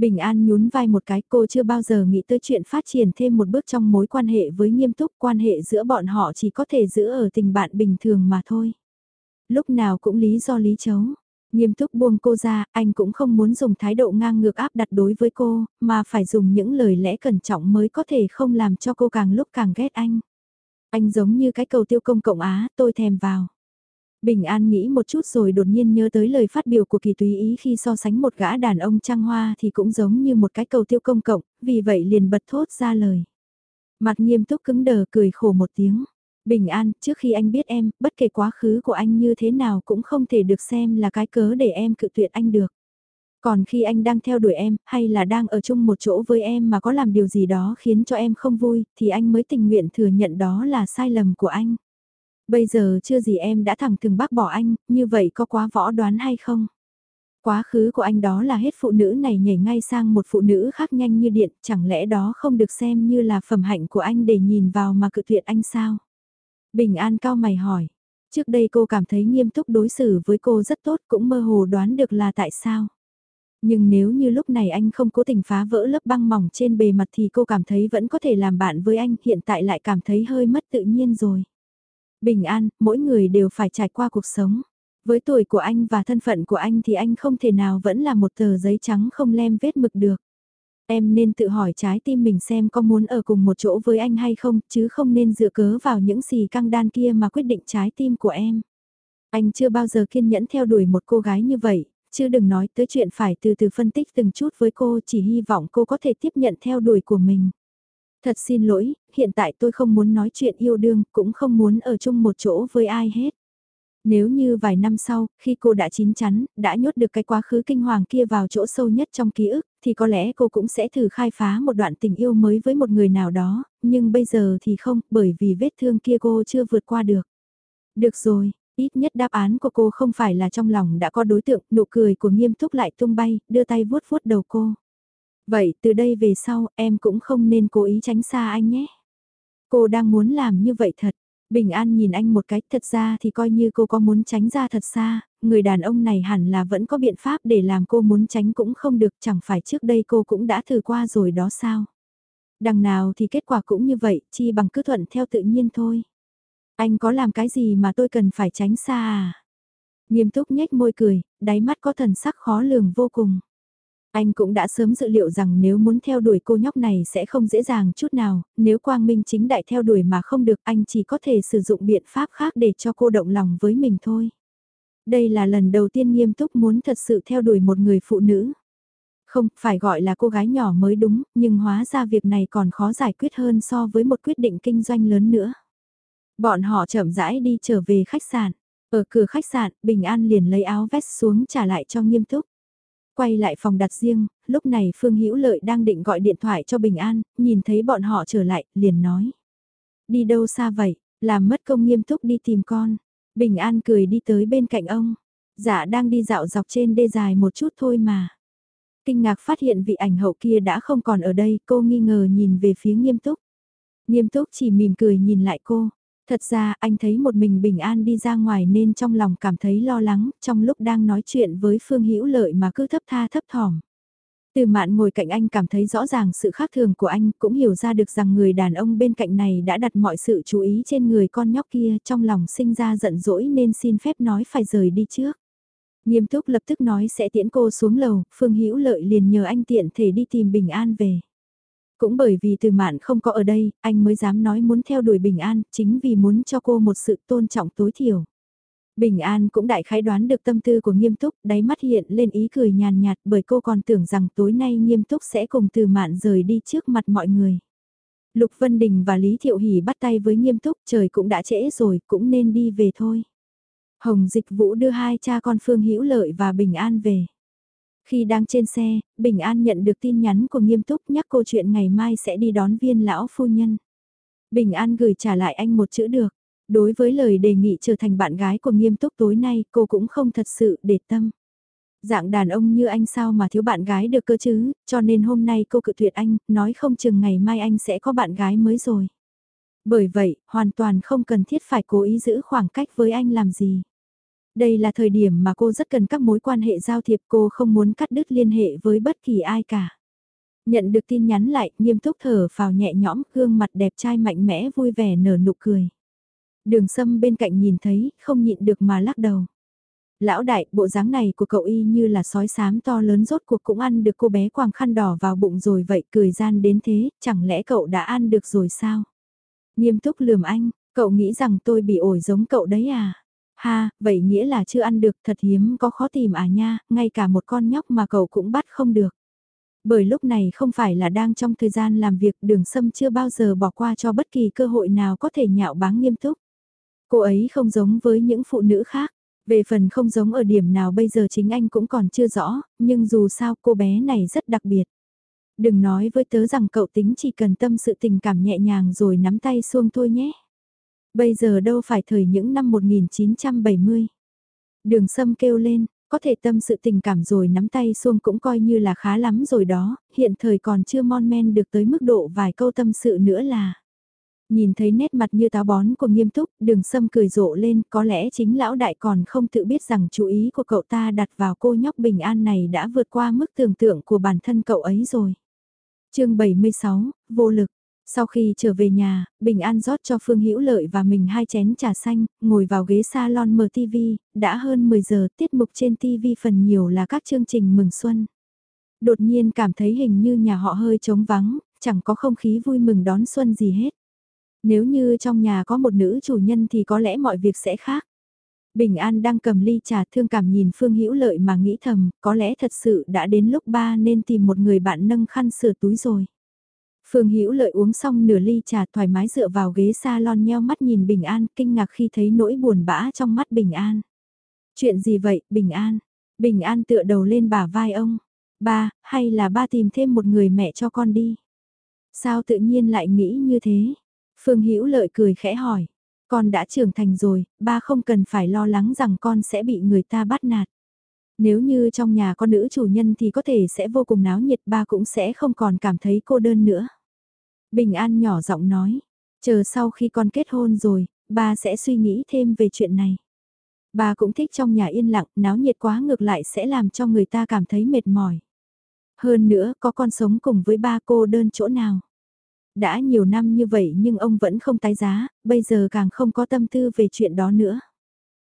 Bình An nhún vai một cái cô chưa bao giờ nghĩ tới chuyện phát triển thêm một bước trong mối quan hệ với nghiêm túc quan hệ giữa bọn họ chỉ có thể giữ ở tình bạn bình thường mà thôi. Lúc nào cũng lý do lý chấu. Nghiêm túc buông cô ra, anh cũng không muốn dùng thái độ ngang ngược áp đặt đối với cô, mà phải dùng những lời lẽ cẩn trọng mới có thể không làm cho cô càng lúc càng ghét anh. Anh giống như cái cầu tiêu công cộng Á, tôi thèm vào. Bình An nghĩ một chút rồi đột nhiên nhớ tới lời phát biểu của kỳ túy ý khi so sánh một gã đàn ông trăng hoa thì cũng giống như một cái cầu tiêu công cộng, vì vậy liền bật thốt ra lời. Mặt nghiêm túc cứng đờ cười khổ một tiếng. Bình An, trước khi anh biết em, bất kể quá khứ của anh như thế nào cũng không thể được xem là cái cớ để em cự tuyệt anh được. Còn khi anh đang theo đuổi em, hay là đang ở chung một chỗ với em mà có làm điều gì đó khiến cho em không vui, thì anh mới tình nguyện thừa nhận đó là sai lầm của anh. Bây giờ chưa gì em đã thẳng thừng bác bỏ anh, như vậy có quá võ đoán hay không? Quá khứ của anh đó là hết phụ nữ này nhảy ngay sang một phụ nữ khác nhanh như điện, chẳng lẽ đó không được xem như là phẩm hạnh của anh để nhìn vào mà cự tuyệt anh sao? Bình An cao mày hỏi. Trước đây cô cảm thấy nghiêm túc đối xử với cô rất tốt cũng mơ hồ đoán được là tại sao. Nhưng nếu như lúc này anh không cố tình phá vỡ lớp băng mỏng trên bề mặt thì cô cảm thấy vẫn có thể làm bạn với anh, hiện tại lại cảm thấy hơi mất tự nhiên rồi. Bình an, mỗi người đều phải trải qua cuộc sống. Với tuổi của anh và thân phận của anh thì anh không thể nào vẫn là một tờ giấy trắng không lem vết mực được. Em nên tự hỏi trái tim mình xem có muốn ở cùng một chỗ với anh hay không, chứ không nên dựa cớ vào những gì căng đan kia mà quyết định trái tim của em. Anh chưa bao giờ kiên nhẫn theo đuổi một cô gái như vậy, chứ đừng nói tới chuyện phải từ từ phân tích từng chút với cô chỉ hy vọng cô có thể tiếp nhận theo đuổi của mình. Thật xin lỗi, hiện tại tôi không muốn nói chuyện yêu đương, cũng không muốn ở chung một chỗ với ai hết. Nếu như vài năm sau, khi cô đã chín chắn, đã nhốt được cái quá khứ kinh hoàng kia vào chỗ sâu nhất trong ký ức, thì có lẽ cô cũng sẽ thử khai phá một đoạn tình yêu mới với một người nào đó, nhưng bây giờ thì không, bởi vì vết thương kia cô chưa vượt qua được. Được rồi, ít nhất đáp án của cô không phải là trong lòng đã có đối tượng, nụ cười của nghiêm túc lại tung bay, đưa tay vuốt vuốt đầu cô. Vậy từ đây về sau em cũng không nên cố ý tránh xa anh nhé. Cô đang muốn làm như vậy thật. Bình An nhìn anh một cách thật ra thì coi như cô có muốn tránh ra thật xa, người đàn ông này hẳn là vẫn có biện pháp để làm cô muốn tránh cũng không được chẳng phải trước đây cô cũng đã thử qua rồi đó sao. Đằng nào thì kết quả cũng như vậy, chi bằng cứ thuận theo tự nhiên thôi. Anh có làm cái gì mà tôi cần phải tránh xa à? Nghiêm túc nhếch môi cười, đáy mắt có thần sắc khó lường vô cùng. Anh cũng đã sớm dự liệu rằng nếu muốn theo đuổi cô nhóc này sẽ không dễ dàng chút nào, nếu Quang Minh chính đại theo đuổi mà không được anh chỉ có thể sử dụng biện pháp khác để cho cô động lòng với mình thôi. Đây là lần đầu tiên nghiêm túc muốn thật sự theo đuổi một người phụ nữ. Không, phải gọi là cô gái nhỏ mới đúng, nhưng hóa ra việc này còn khó giải quyết hơn so với một quyết định kinh doanh lớn nữa. Bọn họ chậm rãi đi trở về khách sạn. Ở cửa khách sạn, Bình An liền lấy áo vest xuống trả lại cho nghiêm túc. Quay lại phòng đặt riêng, lúc này Phương Hữu Lợi đang định gọi điện thoại cho Bình An, nhìn thấy bọn họ trở lại, liền nói. Đi đâu xa vậy, làm mất công nghiêm túc đi tìm con. Bình An cười đi tới bên cạnh ông. Dạ đang đi dạo dọc trên đê dài một chút thôi mà. Kinh ngạc phát hiện vị ảnh hậu kia đã không còn ở đây, cô nghi ngờ nhìn về phía nghiêm túc. Nghiêm túc chỉ mỉm cười nhìn lại cô. Thật ra anh thấy một mình bình an đi ra ngoài nên trong lòng cảm thấy lo lắng trong lúc đang nói chuyện với Phương Hữu Lợi mà cứ thấp tha thấp thỏm. Từ mạn ngồi cạnh anh cảm thấy rõ ràng sự khác thường của anh cũng hiểu ra được rằng người đàn ông bên cạnh này đã đặt mọi sự chú ý trên người con nhóc kia trong lòng sinh ra giận dỗi nên xin phép nói phải rời đi trước. Nghiêm túc lập tức nói sẽ tiễn cô xuống lầu, Phương Hữu Lợi liền nhờ anh tiện thể đi tìm Bình An về. Cũng bởi vì từ mạn không có ở đây, anh mới dám nói muốn theo đuổi Bình An, chính vì muốn cho cô một sự tôn trọng tối thiểu. Bình An cũng đại khái đoán được tâm tư của nghiêm túc, đáy mắt hiện lên ý cười nhàn nhạt bởi cô còn tưởng rằng tối nay nghiêm túc sẽ cùng từ mạn rời đi trước mặt mọi người. Lục Vân Đình và Lý Thiệu Hỷ bắt tay với nghiêm túc, trời cũng đã trễ rồi, cũng nên đi về thôi. Hồng Dịch Vũ đưa hai cha con Phương Hữu Lợi và Bình An về. Khi đang trên xe, Bình An nhận được tin nhắn của nghiêm túc nhắc cô chuyện ngày mai sẽ đi đón viên lão phu nhân. Bình An gửi trả lại anh một chữ được. Đối với lời đề nghị trở thành bạn gái của nghiêm túc tối nay cô cũng không thật sự để tâm. Dạng đàn ông như anh sao mà thiếu bạn gái được cơ chứ, cho nên hôm nay cô cự tuyệt anh, nói không chừng ngày mai anh sẽ có bạn gái mới rồi. Bởi vậy, hoàn toàn không cần thiết phải cố ý giữ khoảng cách với anh làm gì. Đây là thời điểm mà cô rất cần các mối quan hệ giao thiệp cô không muốn cắt đứt liên hệ với bất kỳ ai cả. Nhận được tin nhắn lại, nghiêm túc thở vào nhẹ nhõm, gương mặt đẹp trai mạnh mẽ vui vẻ nở nụ cười. Đường sâm bên cạnh nhìn thấy, không nhịn được mà lắc đầu. Lão đại, bộ dáng này của cậu y như là sói sám to lớn rốt cuộc cũng ăn được cô bé quàng khăn đỏ vào bụng rồi vậy cười gian đến thế, chẳng lẽ cậu đã ăn được rồi sao? Nghiêm túc lườm anh, cậu nghĩ rằng tôi bị ổi giống cậu đấy à? Ha, vậy nghĩa là chưa ăn được thật hiếm có khó tìm à nha, ngay cả một con nhóc mà cậu cũng bắt không được. Bởi lúc này không phải là đang trong thời gian làm việc đường sâm chưa bao giờ bỏ qua cho bất kỳ cơ hội nào có thể nhạo báng nghiêm túc. Cô ấy không giống với những phụ nữ khác. Về phần không giống ở điểm nào bây giờ chính anh cũng còn chưa rõ, nhưng dù sao cô bé này rất đặc biệt. Đừng nói với tớ rằng cậu tính chỉ cần tâm sự tình cảm nhẹ nhàng rồi nắm tay xuông thôi nhé. Bây giờ đâu phải thời những năm 1970. Đường sâm kêu lên, có thể tâm sự tình cảm rồi nắm tay xuông cũng coi như là khá lắm rồi đó, hiện thời còn chưa mon men được tới mức độ vài câu tâm sự nữa là. Nhìn thấy nét mặt như táo bón của nghiêm túc, đường sâm cười rộ lên, có lẽ chính lão đại còn không tự biết rằng chú ý của cậu ta đặt vào cô nhóc bình an này đã vượt qua mức tưởng tượng của bản thân cậu ấy rồi. chương 76, vô lực. Sau khi trở về nhà, Bình An rót cho Phương Hữu Lợi và mình hai chén trà xanh, ngồi vào ghế salon mở TV, đã hơn 10 giờ, tiết mục trên TV phần nhiều là các chương trình mừng xuân. Đột nhiên cảm thấy hình như nhà họ hơi trống vắng, chẳng có không khí vui mừng đón xuân gì hết. Nếu như trong nhà có một nữ chủ nhân thì có lẽ mọi việc sẽ khác. Bình An đang cầm ly trà thương cảm nhìn Phương Hữu Lợi mà nghĩ thầm, có lẽ thật sự đã đến lúc ba nên tìm một người bạn nâng khăn sửa túi rồi. Phương Hữu Lợi uống xong nửa ly trà thoải mái dựa vào ghế salon nheo mắt nhìn Bình An, kinh ngạc khi thấy nỗi buồn bã trong mắt Bình An. Chuyện gì vậy, Bình An? Bình An tựa đầu lên bả vai ông. Ba, hay là ba tìm thêm một người mẹ cho con đi? Sao tự nhiên lại nghĩ như thế? Phương Hữu Lợi cười khẽ hỏi. Con đã trưởng thành rồi, ba không cần phải lo lắng rằng con sẽ bị người ta bắt nạt. Nếu như trong nhà có nữ chủ nhân thì có thể sẽ vô cùng náo nhiệt ba cũng sẽ không còn cảm thấy cô đơn nữa. Bình An nhỏ giọng nói, chờ sau khi con kết hôn rồi, ba sẽ suy nghĩ thêm về chuyện này. Ba cũng thích trong nhà yên lặng, náo nhiệt quá ngược lại sẽ làm cho người ta cảm thấy mệt mỏi. Hơn nữa, có con sống cùng với ba cô đơn chỗ nào. Đã nhiều năm như vậy nhưng ông vẫn không tái giá, bây giờ càng không có tâm tư về chuyện đó nữa.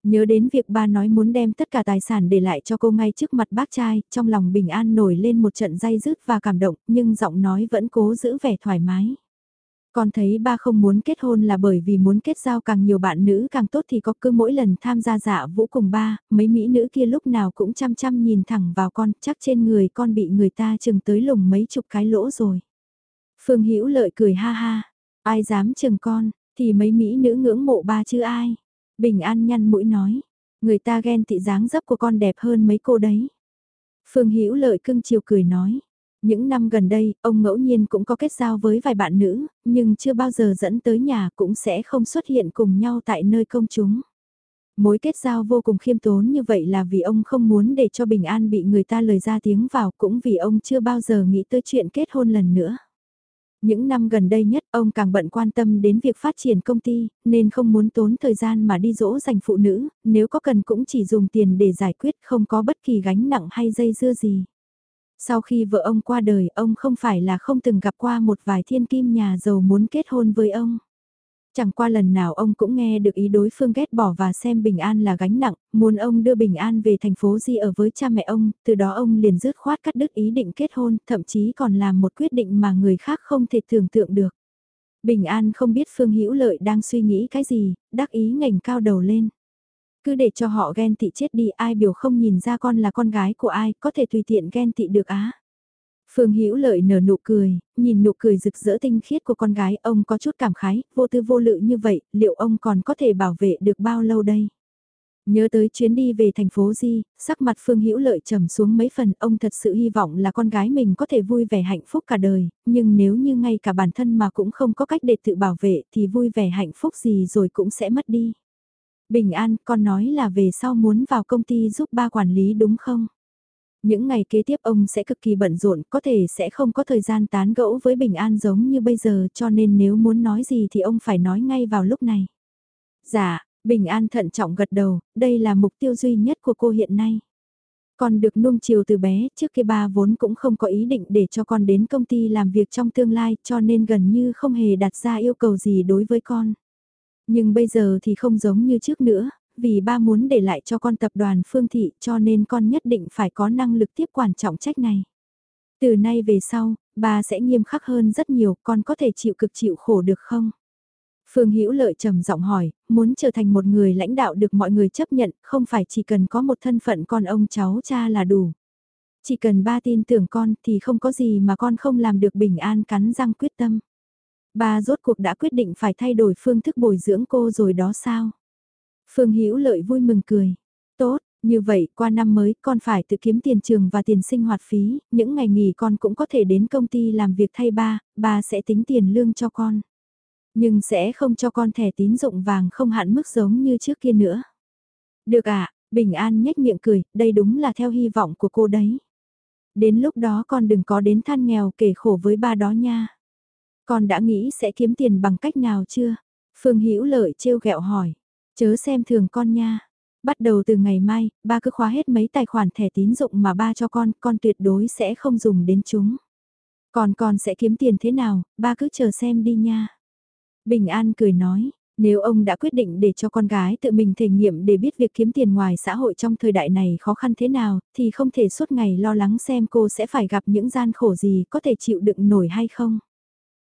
Nhớ đến việc ba nói muốn đem tất cả tài sản để lại cho cô ngay trước mặt bác trai, trong lòng bình an nổi lên một trận dây dứt và cảm động, nhưng giọng nói vẫn cố giữ vẻ thoải mái. Con thấy ba không muốn kết hôn là bởi vì muốn kết giao càng nhiều bạn nữ càng tốt thì có cứ mỗi lần tham gia dạ vũ cùng ba, mấy mỹ nữ kia lúc nào cũng chăm chăm nhìn thẳng vào con, chắc trên người con bị người ta chừng tới lùng mấy chục cái lỗ rồi. Phương Hữu lợi cười ha ha, ai dám chừng con, thì mấy mỹ nữ ngưỡng mộ ba chứ ai. Bình an nhăn mũi nói, người ta ghen tị dáng dấp của con đẹp hơn mấy cô đấy. Phương Hữu lợi cưng chiều cười nói, những năm gần đây, ông ngẫu nhiên cũng có kết giao với vài bạn nữ, nhưng chưa bao giờ dẫn tới nhà cũng sẽ không xuất hiện cùng nhau tại nơi công chúng. Mối kết giao vô cùng khiêm tốn như vậy là vì ông không muốn để cho Bình An bị người ta lời ra tiếng vào cũng vì ông chưa bao giờ nghĩ tới chuyện kết hôn lần nữa. Những năm gần đây nhất ông càng bận quan tâm đến việc phát triển công ty, nên không muốn tốn thời gian mà đi dỗ dành phụ nữ, nếu có cần cũng chỉ dùng tiền để giải quyết không có bất kỳ gánh nặng hay dây dưa gì. Sau khi vợ ông qua đời, ông không phải là không từng gặp qua một vài thiên kim nhà giàu muốn kết hôn với ông. Chẳng qua lần nào ông cũng nghe được ý đối phương ghét bỏ và xem Bình An là gánh nặng, muốn ông đưa Bình An về thành phố Di ở với cha mẹ ông, từ đó ông liền dứt khoát cắt đứt ý định kết hôn, thậm chí còn làm một quyết định mà người khác không thể tưởng tượng được. Bình An không biết Phương Hữu Lợi đang suy nghĩ cái gì, đắc ý ngẩng cao đầu lên. Cứ để cho họ ghen tị chết đi ai biểu không nhìn ra con là con gái của ai, có thể tùy tiện ghen tị được á. Phương Hữu Lợi nở nụ cười, nhìn nụ cười rực rỡ tinh khiết của con gái, ông có chút cảm khái, vô tư vô lự như vậy, liệu ông còn có thể bảo vệ được bao lâu đây? Nhớ tới chuyến đi về thành phố Di, sắc mặt Phương Hữu Lợi trầm xuống mấy phần, ông thật sự hy vọng là con gái mình có thể vui vẻ hạnh phúc cả đời, nhưng nếu như ngay cả bản thân mà cũng không có cách để tự bảo vệ thì vui vẻ hạnh phúc gì rồi cũng sẽ mất đi. Bình an, con nói là về sau muốn vào công ty giúp ba quản lý đúng không? Những ngày kế tiếp ông sẽ cực kỳ bận rộn, có thể sẽ không có thời gian tán gẫu với Bình An giống như bây giờ cho nên nếu muốn nói gì thì ông phải nói ngay vào lúc này. Dạ, Bình An thận trọng gật đầu, đây là mục tiêu duy nhất của cô hiện nay. Con được nuông chiều từ bé, trước kia ba vốn cũng không có ý định để cho con đến công ty làm việc trong tương lai cho nên gần như không hề đặt ra yêu cầu gì đối với con. Nhưng bây giờ thì không giống như trước nữa, vì ba muốn để lại cho con tập đoàn phương thị cho nên con nhất định phải có năng lực tiếp quản trọng trách này. Từ nay về sau, ba sẽ nghiêm khắc hơn rất nhiều, con có thể chịu cực chịu khổ được không? Phương Hữu Lợi trầm giọng hỏi, muốn trở thành một người lãnh đạo được mọi người chấp nhận, không phải chỉ cần có một thân phận con ông cháu cha là đủ. Chỉ cần ba tin tưởng con thì không có gì mà con không làm được bình an cắn răng quyết tâm. Ba rốt cuộc đã quyết định phải thay đổi phương thức bồi dưỡng cô rồi đó sao? Phương Hữu Lợi vui mừng cười. Tốt, như vậy qua năm mới con phải tự kiếm tiền trường và tiền sinh hoạt phí, những ngày nghỉ con cũng có thể đến công ty làm việc thay ba, ba sẽ tính tiền lương cho con. Nhưng sẽ không cho con thẻ tín dụng vàng không hạn mức giống như trước kia nữa. Được ạ, à, Bình An nhếch miệng cười, đây đúng là theo hy vọng của cô đấy. Đến lúc đó con đừng có đến than nghèo kể khổ với ba đó nha. Con đã nghĩ sẽ kiếm tiền bằng cách nào chưa? Phương Hữu Lợi trêu ghẹo hỏi. Chớ xem thường con nha. Bắt đầu từ ngày mai, ba cứ khóa hết mấy tài khoản thẻ tín dụng mà ba cho con, con tuyệt đối sẽ không dùng đến chúng. Còn con sẽ kiếm tiền thế nào, ba cứ chờ xem đi nha. Bình An cười nói, nếu ông đã quyết định để cho con gái tự mình thể nghiệm để biết việc kiếm tiền ngoài xã hội trong thời đại này khó khăn thế nào, thì không thể suốt ngày lo lắng xem cô sẽ phải gặp những gian khổ gì có thể chịu đựng nổi hay không.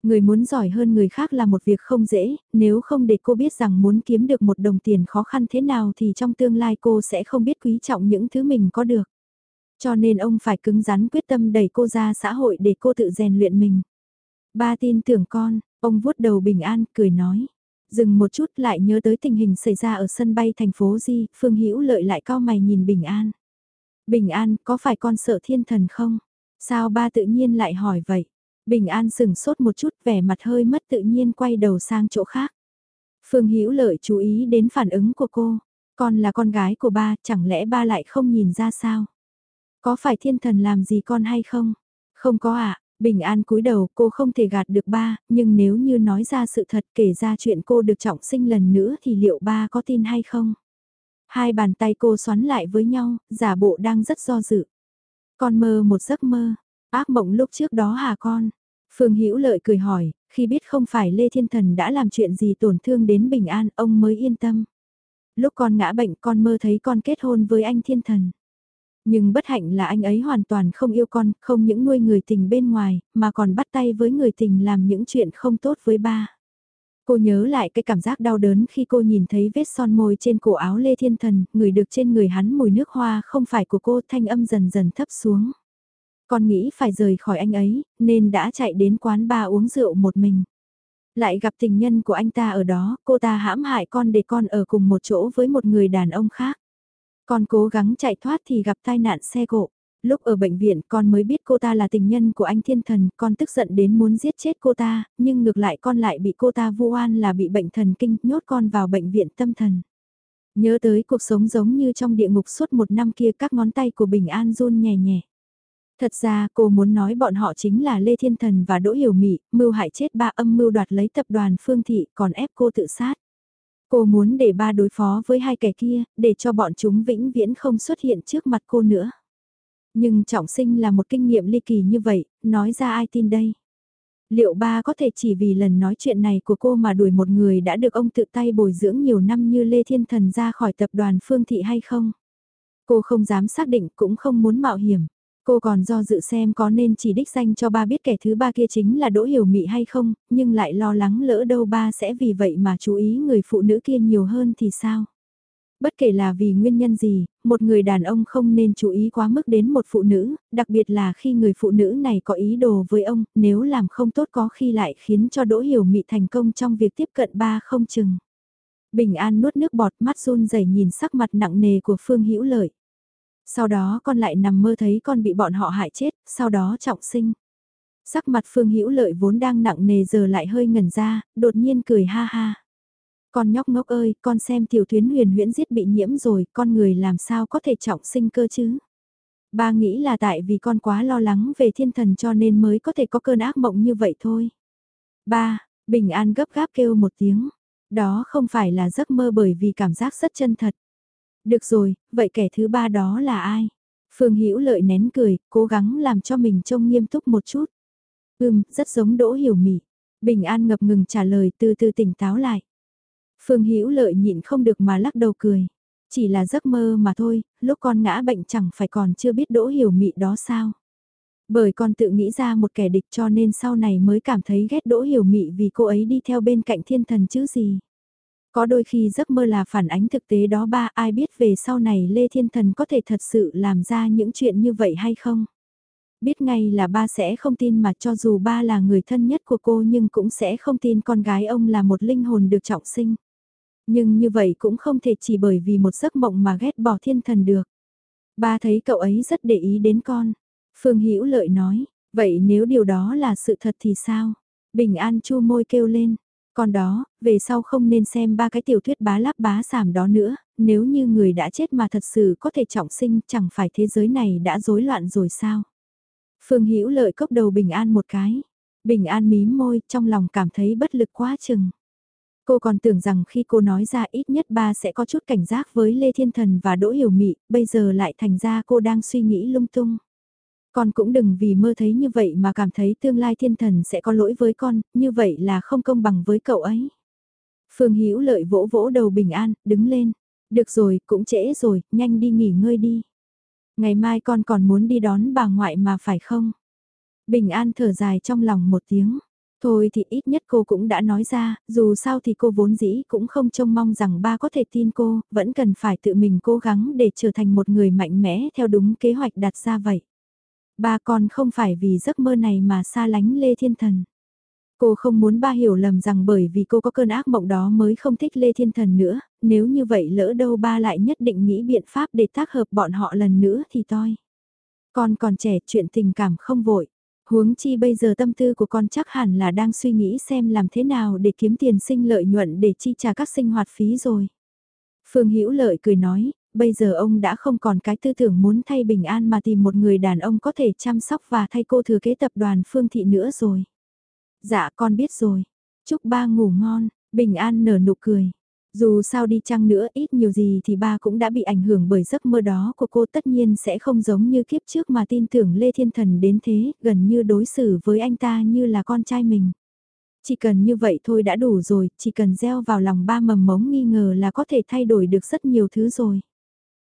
Người muốn giỏi hơn người khác là một việc không dễ, nếu không để cô biết rằng muốn kiếm được một đồng tiền khó khăn thế nào thì trong tương lai cô sẽ không biết quý trọng những thứ mình có được. Cho nên ông phải cứng rắn quyết tâm đẩy cô ra xã hội để cô tự rèn luyện mình. Ba tin tưởng con, ông vuốt đầu bình an, cười nói. Dừng một chút lại nhớ tới tình hình xảy ra ở sân bay thành phố Di, Phương Hữu lợi lại cao mày nhìn Bình An. Bình An, có phải con sợ thiên thần không? Sao ba tự nhiên lại hỏi vậy? Bình An sừng sốt một chút vẻ mặt hơi mất tự nhiên quay đầu sang chỗ khác. Phương Hữu Lợi chú ý đến phản ứng của cô. Con là con gái của ba, chẳng lẽ ba lại không nhìn ra sao? Có phải thiên thần làm gì con hay không? Không có ạ, Bình An cúi đầu cô không thể gạt được ba, nhưng nếu như nói ra sự thật kể ra chuyện cô được trọng sinh lần nữa thì liệu ba có tin hay không? Hai bàn tay cô xoắn lại với nhau, giả bộ đang rất do dự. Con mơ một giấc mơ, ác mộng lúc trước đó hà con? Phương Hữu Lợi cười hỏi, khi biết không phải Lê Thiên Thần đã làm chuyện gì tổn thương đến Bình An, ông mới yên tâm. Lúc con ngã bệnh con mơ thấy con kết hôn với anh Thiên Thần. Nhưng bất hạnh là anh ấy hoàn toàn không yêu con, không những nuôi người tình bên ngoài, mà còn bắt tay với người tình làm những chuyện không tốt với ba. Cô nhớ lại cái cảm giác đau đớn khi cô nhìn thấy vết son môi trên cổ áo Lê Thiên Thần, người được trên người hắn mùi nước hoa không phải của cô thanh âm dần dần thấp xuống. Con nghĩ phải rời khỏi anh ấy, nên đã chạy đến quán bar uống rượu một mình. Lại gặp tình nhân của anh ta ở đó, cô ta hãm hại con để con ở cùng một chỗ với một người đàn ông khác. Con cố gắng chạy thoát thì gặp tai nạn xe cộ. Lúc ở bệnh viện con mới biết cô ta là tình nhân của anh thiên thần, con tức giận đến muốn giết chết cô ta, nhưng ngược lại con lại bị cô ta vu oan là bị bệnh thần kinh, nhốt con vào bệnh viện tâm thần. Nhớ tới cuộc sống giống như trong địa ngục suốt một năm kia các ngón tay của Bình An run nhẹ nhẹ. Thật ra cô muốn nói bọn họ chính là Lê Thiên Thần và Đỗ Hiểu Mị, mưu hại chết ba âm mưu đoạt lấy tập đoàn Phương Thị còn ép cô tự sát. Cô muốn để ba đối phó với hai kẻ kia, để cho bọn chúng vĩnh viễn không xuất hiện trước mặt cô nữa. Nhưng trọng sinh là một kinh nghiệm ly kỳ như vậy, nói ra ai tin đây? Liệu ba có thể chỉ vì lần nói chuyện này của cô mà đuổi một người đã được ông tự tay bồi dưỡng nhiều năm như Lê Thiên Thần ra khỏi tập đoàn Phương Thị hay không? Cô không dám xác định cũng không muốn mạo hiểm. Cô còn do dự xem có nên chỉ đích danh cho ba biết kẻ thứ ba kia chính là Đỗ Hiểu Mị hay không, nhưng lại lo lắng lỡ đâu ba sẽ vì vậy mà chú ý người phụ nữ kia nhiều hơn thì sao? Bất kể là vì nguyên nhân gì, một người đàn ông không nên chú ý quá mức đến một phụ nữ, đặc biệt là khi người phụ nữ này có ý đồ với ông, nếu làm không tốt có khi lại khiến cho Đỗ Hiểu Mị thành công trong việc tiếp cận ba không chừng. Bình An nuốt nước bọt mắt run rẩy nhìn sắc mặt nặng nề của Phương Hữu Lợi. Sau đó con lại nằm mơ thấy con bị bọn họ hại chết, sau đó trọng sinh. Sắc mặt Phương Hữu Lợi vốn đang nặng nề giờ lại hơi ngẩn ra, đột nhiên cười ha ha. Con nhóc ngốc ơi, con xem tiểu tuyến huyền huyễn giết bị nhiễm rồi, con người làm sao có thể trọng sinh cơ chứ? Ba nghĩ là tại vì con quá lo lắng về thiên thần cho nên mới có thể có cơn ác mộng như vậy thôi. Ba, Bình An gấp gáp kêu một tiếng. Đó không phải là giấc mơ bởi vì cảm giác rất chân thật. Được rồi, vậy kẻ thứ ba đó là ai? Phương Hữu Lợi nén cười, cố gắng làm cho mình trông nghiêm túc một chút. Ừm, rất giống Đỗ Hiểu Mị. Bình An ngập ngừng trả lời từ từ tỉnh táo lại. Phương Hữu Lợi nhịn không được mà lắc đầu cười. Chỉ là giấc mơ mà thôi, lúc con ngã bệnh chẳng phải còn chưa biết Đỗ Hiểu Mị đó sao? Bởi con tự nghĩ ra một kẻ địch cho nên sau này mới cảm thấy ghét Đỗ Hiểu Mị vì cô ấy đi theo bên cạnh thiên thần chứ gì. Có đôi khi giấc mơ là phản ánh thực tế đó ba ai biết về sau này Lê Thiên Thần có thể thật sự làm ra những chuyện như vậy hay không? Biết ngay là ba sẽ không tin mà cho dù ba là người thân nhất của cô nhưng cũng sẽ không tin con gái ông là một linh hồn được trọng sinh. Nhưng như vậy cũng không thể chỉ bởi vì một giấc mộng mà ghét bỏ thiên thần được. Ba thấy cậu ấy rất để ý đến con. Phương Hữu Lợi nói, vậy nếu điều đó là sự thật thì sao? Bình An chu môi kêu lên, còn đó, về sau không nên xem ba cái tiểu thuyết bá láp bá sảm đó nữa, nếu như người đã chết mà thật sự có thể trọng sinh chẳng phải thế giới này đã rối loạn rồi sao? Phương Hữu lợi cốc đầu Bình An một cái. Bình An mím môi trong lòng cảm thấy bất lực quá chừng. Cô còn tưởng rằng khi cô nói ra ít nhất ba sẽ có chút cảnh giác với Lê Thiên Thần và Đỗ Hiểu Mị, bây giờ lại thành ra cô đang suy nghĩ lung tung. Con cũng đừng vì mơ thấy như vậy mà cảm thấy tương lai thiên thần sẽ có lỗi với con, như vậy là không công bằng với cậu ấy. Phương Hữu lợi vỗ vỗ đầu bình an, đứng lên. Được rồi, cũng trễ rồi, nhanh đi nghỉ ngơi đi. Ngày mai con còn muốn đi đón bà ngoại mà phải không? Bình an thở dài trong lòng một tiếng. Thôi thì ít nhất cô cũng đã nói ra, dù sao thì cô vốn dĩ cũng không trông mong rằng ba có thể tin cô, vẫn cần phải tự mình cố gắng để trở thành một người mạnh mẽ theo đúng kế hoạch đặt ra vậy. Ba con không phải vì giấc mơ này mà xa lánh Lê Thiên Thần. Cô không muốn ba hiểu lầm rằng bởi vì cô có cơn ác mộng đó mới không thích Lê Thiên Thần nữa, nếu như vậy lỡ đâu ba lại nhất định nghĩ biện pháp để tác hợp bọn họ lần nữa thì toi. Con còn trẻ chuyện tình cảm không vội. Huống chi bây giờ tâm tư của con chắc hẳn là đang suy nghĩ xem làm thế nào để kiếm tiền sinh lợi nhuận để chi trả các sinh hoạt phí rồi. Phương Hữu Lợi cười nói, bây giờ ông đã không còn cái tư tưởng muốn thay Bình An mà tìm một người đàn ông có thể chăm sóc và thay cô thừa kế tập đoàn Phương Thị nữa rồi. Dạ con biết rồi. Chúc ba ngủ ngon, Bình An nở nụ cười. Dù sao đi chăng nữa ít nhiều gì thì ba cũng đã bị ảnh hưởng bởi giấc mơ đó của cô tất nhiên sẽ không giống như kiếp trước mà tin tưởng Lê Thiên Thần đến thế, gần như đối xử với anh ta như là con trai mình. Chỉ cần như vậy thôi đã đủ rồi, chỉ cần gieo vào lòng ba mầm mống nghi ngờ là có thể thay đổi được rất nhiều thứ rồi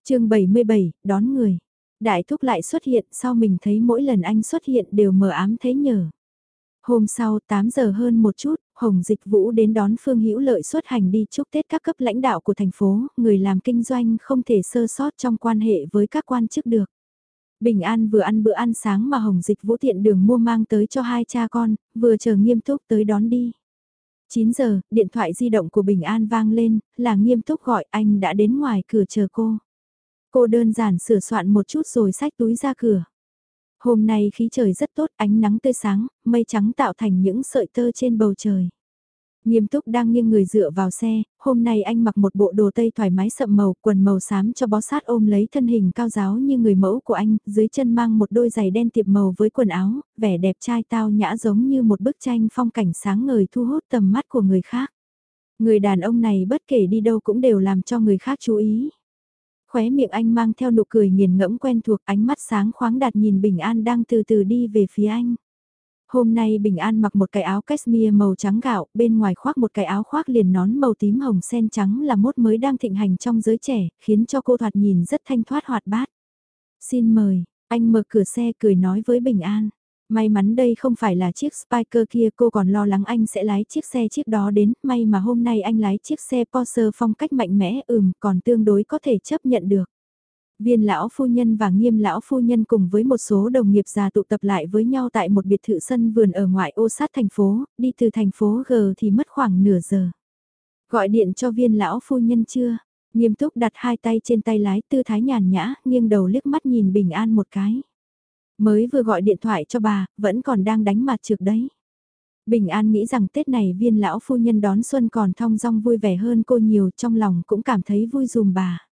chương 77, đón người. Đại thúc lại xuất hiện sau mình thấy mỗi lần anh xuất hiện đều mờ ám thấy nhở. Hôm sau 8 giờ hơn một chút, Hồng Dịch Vũ đến đón Phương Hữu Lợi xuất hành đi chúc Tết các cấp lãnh đạo của thành phố, người làm kinh doanh không thể sơ sót trong quan hệ với các quan chức được. Bình An vừa ăn bữa ăn sáng mà Hồng Dịch Vũ tiện đường mua mang tới cho hai cha con, vừa chờ nghiêm túc tới đón đi. 9 giờ, điện thoại di động của Bình An vang lên, là nghiêm túc gọi anh đã đến ngoài cửa chờ cô. Cô đơn giản sửa soạn một chút rồi xách túi ra cửa. Hôm nay khí trời rất tốt, ánh nắng tươi sáng, mây trắng tạo thành những sợi tơ trên bầu trời. Nghiêm túc đang nghiêng người dựa vào xe, hôm nay anh mặc một bộ đồ tây thoải mái sậm màu, quần màu xám cho bó sát ôm lấy thân hình cao giáo như người mẫu của anh, dưới chân mang một đôi giày đen tiệp màu với quần áo, vẻ đẹp trai tao nhã giống như một bức tranh phong cảnh sáng ngời thu hút tầm mắt của người khác. Người đàn ông này bất kể đi đâu cũng đều làm cho người khác chú ý. Khóe miệng anh mang theo nụ cười nghiền ngẫm quen thuộc ánh mắt sáng khoáng đạt nhìn Bình An đang từ từ đi về phía anh. Hôm nay Bình An mặc một cái áo cashmere màu trắng gạo, bên ngoài khoác một cái áo khoác liền nón màu tím hồng sen trắng là mốt mới đang thịnh hành trong giới trẻ, khiến cho cô thoạt nhìn rất thanh thoát hoạt bát. Xin mời, anh mở cửa xe cười nói với Bình An. May mắn đây không phải là chiếc Spiker kia cô còn lo lắng anh sẽ lái chiếc xe chiếc đó đến, may mà hôm nay anh lái chiếc xe Porsche phong cách mạnh mẽ ừm còn tương đối có thể chấp nhận được. Viên lão phu nhân và nghiêm lão phu nhân cùng với một số đồng nghiệp già tụ tập lại với nhau tại một biệt thự sân vườn ở ngoại ô sát thành phố, đi từ thành phố G thì mất khoảng nửa giờ. Gọi điện cho viên lão phu nhân chưa? Nghiêm túc đặt hai tay trên tay lái tư thái nhàn nhã, nghiêng đầu liếc mắt nhìn bình an một cái. Mới vừa gọi điện thoại cho bà, vẫn còn đang đánh mặt trượt đấy. Bình An nghĩ rằng Tết này viên lão phu nhân đón xuân còn thong dong vui vẻ hơn cô nhiều trong lòng cũng cảm thấy vui dùm bà.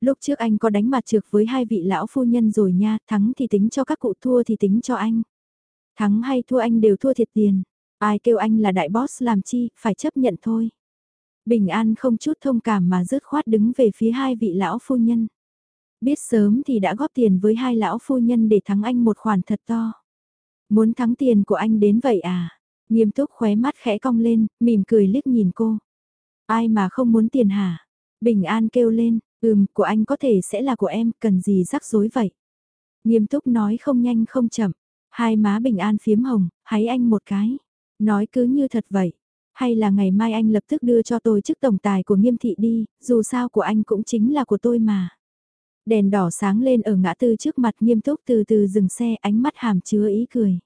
Lúc trước anh có đánh mặt trược với hai vị lão phu nhân rồi nha, thắng thì tính cho các cụ thua thì tính cho anh. Thắng hay thua anh đều thua thiệt tiền. Ai kêu anh là đại boss làm chi, phải chấp nhận thôi. Bình An không chút thông cảm mà rứt khoát đứng về phía hai vị lão phu nhân. Biết sớm thì đã góp tiền với hai lão phu nhân để thắng anh một khoản thật to. Muốn thắng tiền của anh đến vậy à? Nghiêm túc khóe mắt khẽ cong lên, mỉm cười liếc nhìn cô. Ai mà không muốn tiền hả? Bình An kêu lên, ừm, của anh có thể sẽ là của em, cần gì rắc rối vậy? Nghiêm túc nói không nhanh không chậm. Hai má Bình An phiếm hồng, hãy anh một cái. Nói cứ như thật vậy. Hay là ngày mai anh lập tức đưa cho tôi chức tổng tài của nghiêm thị đi, dù sao của anh cũng chính là của tôi mà. Đèn đỏ sáng lên ở ngã tư trước mặt nghiêm túc từ từ dừng xe ánh mắt hàm chứa ý cười.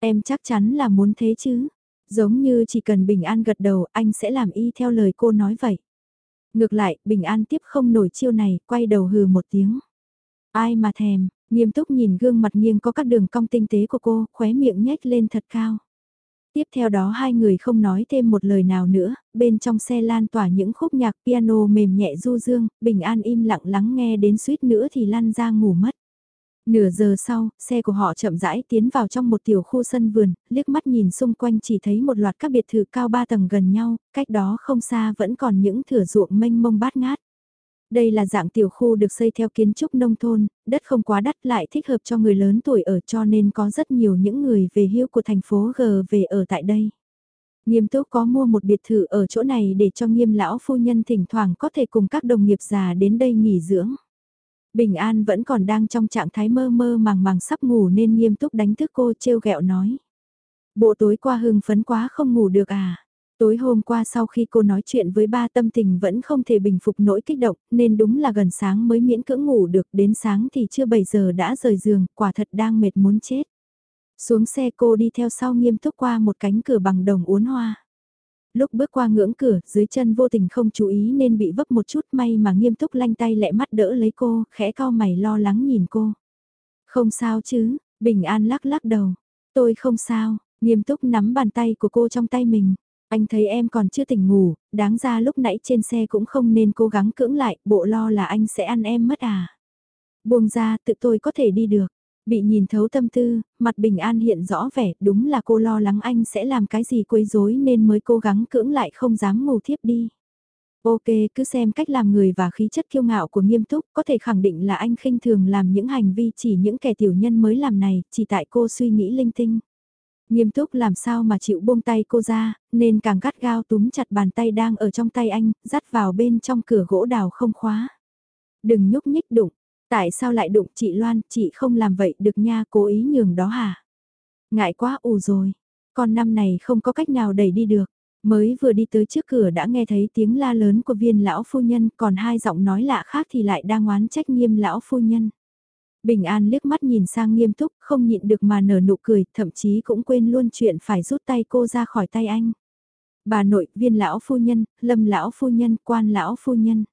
Em chắc chắn là muốn thế chứ. Giống như chỉ cần Bình An gật đầu anh sẽ làm y theo lời cô nói vậy. Ngược lại, Bình An tiếp không nổi chiêu này, quay đầu hừ một tiếng. Ai mà thèm, nghiêm túc nhìn gương mặt nghiêng có các đường cong tinh tế của cô, khóe miệng nhếch lên thật cao. Tiếp theo đó hai người không nói thêm một lời nào nữa, bên trong xe lan tỏa những khúc nhạc piano mềm nhẹ du dương, bình an im lặng lắng nghe đến suýt nữa thì lăn ra ngủ mất. Nửa giờ sau, xe của họ chậm rãi tiến vào trong một tiểu khu sân vườn, liếc mắt nhìn xung quanh chỉ thấy một loạt các biệt thự cao ba tầng gần nhau, cách đó không xa vẫn còn những thửa ruộng mênh mông bát ngát. Đây là dạng tiểu khu được xây theo kiến trúc nông thôn, đất không quá đắt lại thích hợp cho người lớn tuổi ở cho nên có rất nhiều những người về hưu của thành phố G về ở tại đây. Nghiêm túc có mua một biệt thự ở chỗ này để cho nghiêm lão phu nhân thỉnh thoảng có thể cùng các đồng nghiệp già đến đây nghỉ dưỡng. Bình An vẫn còn đang trong trạng thái mơ mơ màng màng sắp ngủ nên nghiêm túc đánh thức cô trêu ghẹo nói. Bộ tối qua hưng phấn quá không ngủ được à? Tối hôm qua sau khi cô nói chuyện với ba tâm tình vẫn không thể bình phục nỗi kích động, nên đúng là gần sáng mới miễn cưỡng ngủ được, đến sáng thì chưa 7 giờ đã rời giường, quả thật đang mệt muốn chết. Xuống xe cô đi theo sau nghiêm túc qua một cánh cửa bằng đồng uốn hoa. Lúc bước qua ngưỡng cửa, dưới chân vô tình không chú ý nên bị vấp một chút may mà nghiêm túc lanh tay lẹ mắt đỡ lấy cô, khẽ cao mày lo lắng nhìn cô. Không sao chứ, bình an lắc lắc đầu. Tôi không sao, nghiêm túc nắm bàn tay của cô trong tay mình. Anh thấy em còn chưa tỉnh ngủ, đáng ra lúc nãy trên xe cũng không nên cố gắng cưỡng lại, bộ lo là anh sẽ ăn em mất à. Buông ra, tự tôi có thể đi được. Bị nhìn thấu tâm tư, mặt bình an hiện rõ vẻ, đúng là cô lo lắng anh sẽ làm cái gì quấy rối nên mới cố gắng cưỡng lại không dám ngủ thiếp đi. Ok, cứ xem cách làm người và khí chất kiêu ngạo của nghiêm túc, có thể khẳng định là anh khinh thường làm những hành vi chỉ những kẻ tiểu nhân mới làm này, chỉ tại cô suy nghĩ linh tinh. Nghiêm túc làm sao mà chịu buông tay cô ra, nên càng gắt gao túm chặt bàn tay đang ở trong tay anh, dắt vào bên trong cửa gỗ đào không khóa. Đừng nhúc nhích đụng, tại sao lại đụng chị Loan, chị không làm vậy được nha, cố ý nhường đó hả? Ngại quá ù rồi, con năm này không có cách nào đẩy đi được. Mới vừa đi tới trước cửa đã nghe thấy tiếng la lớn của viên lão phu nhân, còn hai giọng nói lạ khác thì lại đang oán trách nghiêm lão phu nhân. Bình An liếc mắt nhìn sang nghiêm túc, không nhịn được mà nở nụ cười, thậm chí cũng quên luôn chuyện phải rút tay cô ra khỏi tay anh. Bà nội, viên lão phu nhân, lâm lão phu nhân, quan lão phu nhân.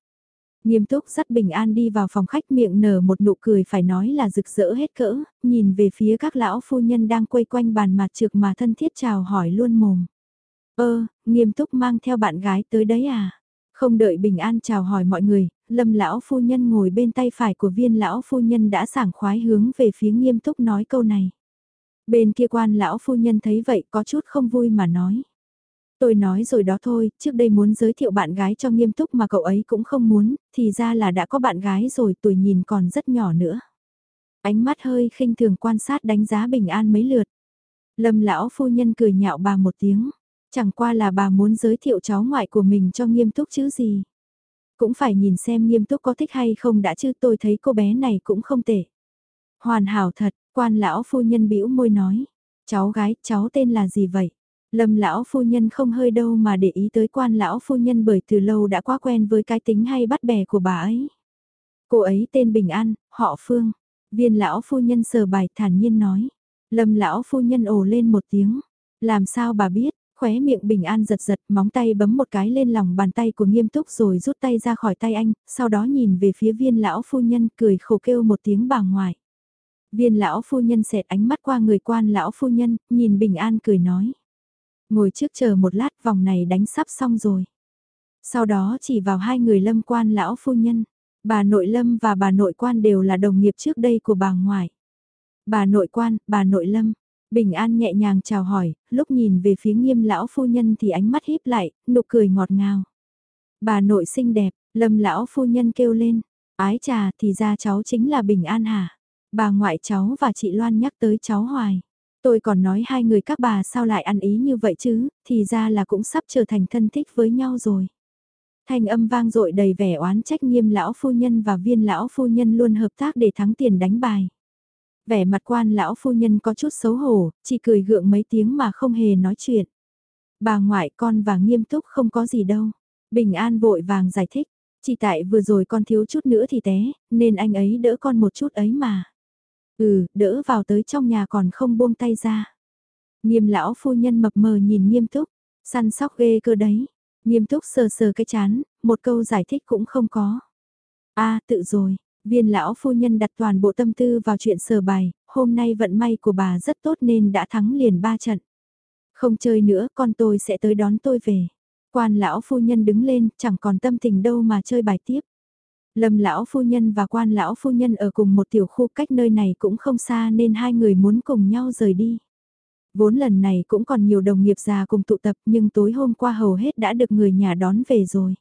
Nghiêm túc dắt Bình An đi vào phòng khách miệng nở một nụ cười phải nói là rực rỡ hết cỡ, nhìn về phía các lão phu nhân đang quay quanh bàn mặt trực mà thân thiết chào hỏi luôn mồm. Ơ, nghiêm túc mang theo bạn gái tới đấy à? Không đợi Bình An chào hỏi mọi người, lâm lão phu nhân ngồi bên tay phải của viên lão phu nhân đã sảng khoái hướng về phía nghiêm túc nói câu này. Bên kia quan lão phu nhân thấy vậy có chút không vui mà nói. Tôi nói rồi đó thôi, trước đây muốn giới thiệu bạn gái cho nghiêm túc mà cậu ấy cũng không muốn, thì ra là đã có bạn gái rồi tuổi nhìn còn rất nhỏ nữa. Ánh mắt hơi khinh thường quan sát đánh giá bình an mấy lượt. Lâm lão phu nhân cười nhạo bà một tiếng. Chẳng qua là bà muốn giới thiệu cháu ngoại của mình cho nghiêm túc chứ gì. Cũng phải nhìn xem nghiêm túc có thích hay không đã chứ tôi thấy cô bé này cũng không tệ. Hoàn hảo thật, quan lão phu nhân bĩu môi nói. Cháu gái, cháu tên là gì vậy? Lâm lão phu nhân không hơi đâu mà để ý tới quan lão phu nhân bởi từ lâu đã quá quen với cái tính hay bắt bè của bà ấy. Cô ấy tên Bình An, họ Phương. Viên lão phu nhân sờ bài thản nhiên nói. Lâm lão phu nhân ồ lên một tiếng. Làm sao bà biết, Khóe miệng bình an giật giật, móng tay bấm một cái lên lòng bàn tay của nghiêm túc rồi rút tay ra khỏi tay anh, sau đó nhìn về phía viên lão phu nhân cười khổ kêu một tiếng bà ngoại Viên lão phu nhân xẹt ánh mắt qua người quan lão phu nhân, nhìn bình an cười nói. Ngồi trước chờ một lát vòng này đánh sắp xong rồi. Sau đó chỉ vào hai người lâm quan lão phu nhân, bà nội lâm và bà nội quan đều là đồng nghiệp trước đây của bà ngoại. Bà nội quan, bà nội lâm, Bình An nhẹ nhàng chào hỏi, lúc nhìn về phía nghiêm lão phu nhân thì ánh mắt híp lại, nụ cười ngọt ngào. Bà nội xinh đẹp, lâm lão phu nhân kêu lên, ái trà thì ra cháu chính là Bình An hả? Bà ngoại cháu và chị Loan nhắc tới cháu hoài. Tôi còn nói hai người các bà sao lại ăn ý như vậy chứ, thì ra là cũng sắp trở thành thân thích với nhau rồi. Thanh âm vang dội đầy vẻ oán trách nghiêm lão phu nhân và viên lão phu nhân luôn hợp tác để thắng tiền đánh bài vẻ mặt quan lão phu nhân có chút xấu hổ, chỉ cười gượng mấy tiếng mà không hề nói chuyện. Bà ngoại con và nghiêm túc không có gì đâu. Bình an vội vàng giải thích, chỉ tại vừa rồi con thiếu chút nữa thì té, nên anh ấy đỡ con một chút ấy mà. Ừ, đỡ vào tới trong nhà còn không buông tay ra. Nghiêm lão phu nhân mập mờ nhìn nghiêm túc, săn sóc ghê cơ đấy. Nghiêm túc sờ sờ cái chán, một câu giải thích cũng không có. a tự rồi, Viên lão phu nhân đặt toàn bộ tâm tư vào chuyện sờ bài, hôm nay vận may của bà rất tốt nên đã thắng liền ba trận. Không chơi nữa, con tôi sẽ tới đón tôi về. Quan lão phu nhân đứng lên, chẳng còn tâm tình đâu mà chơi bài tiếp. Lâm lão phu nhân và quan lão phu nhân ở cùng một tiểu khu cách nơi này cũng không xa nên hai người muốn cùng nhau rời đi. Vốn lần này cũng còn nhiều đồng nghiệp già cùng tụ tập nhưng tối hôm qua hầu hết đã được người nhà đón về rồi.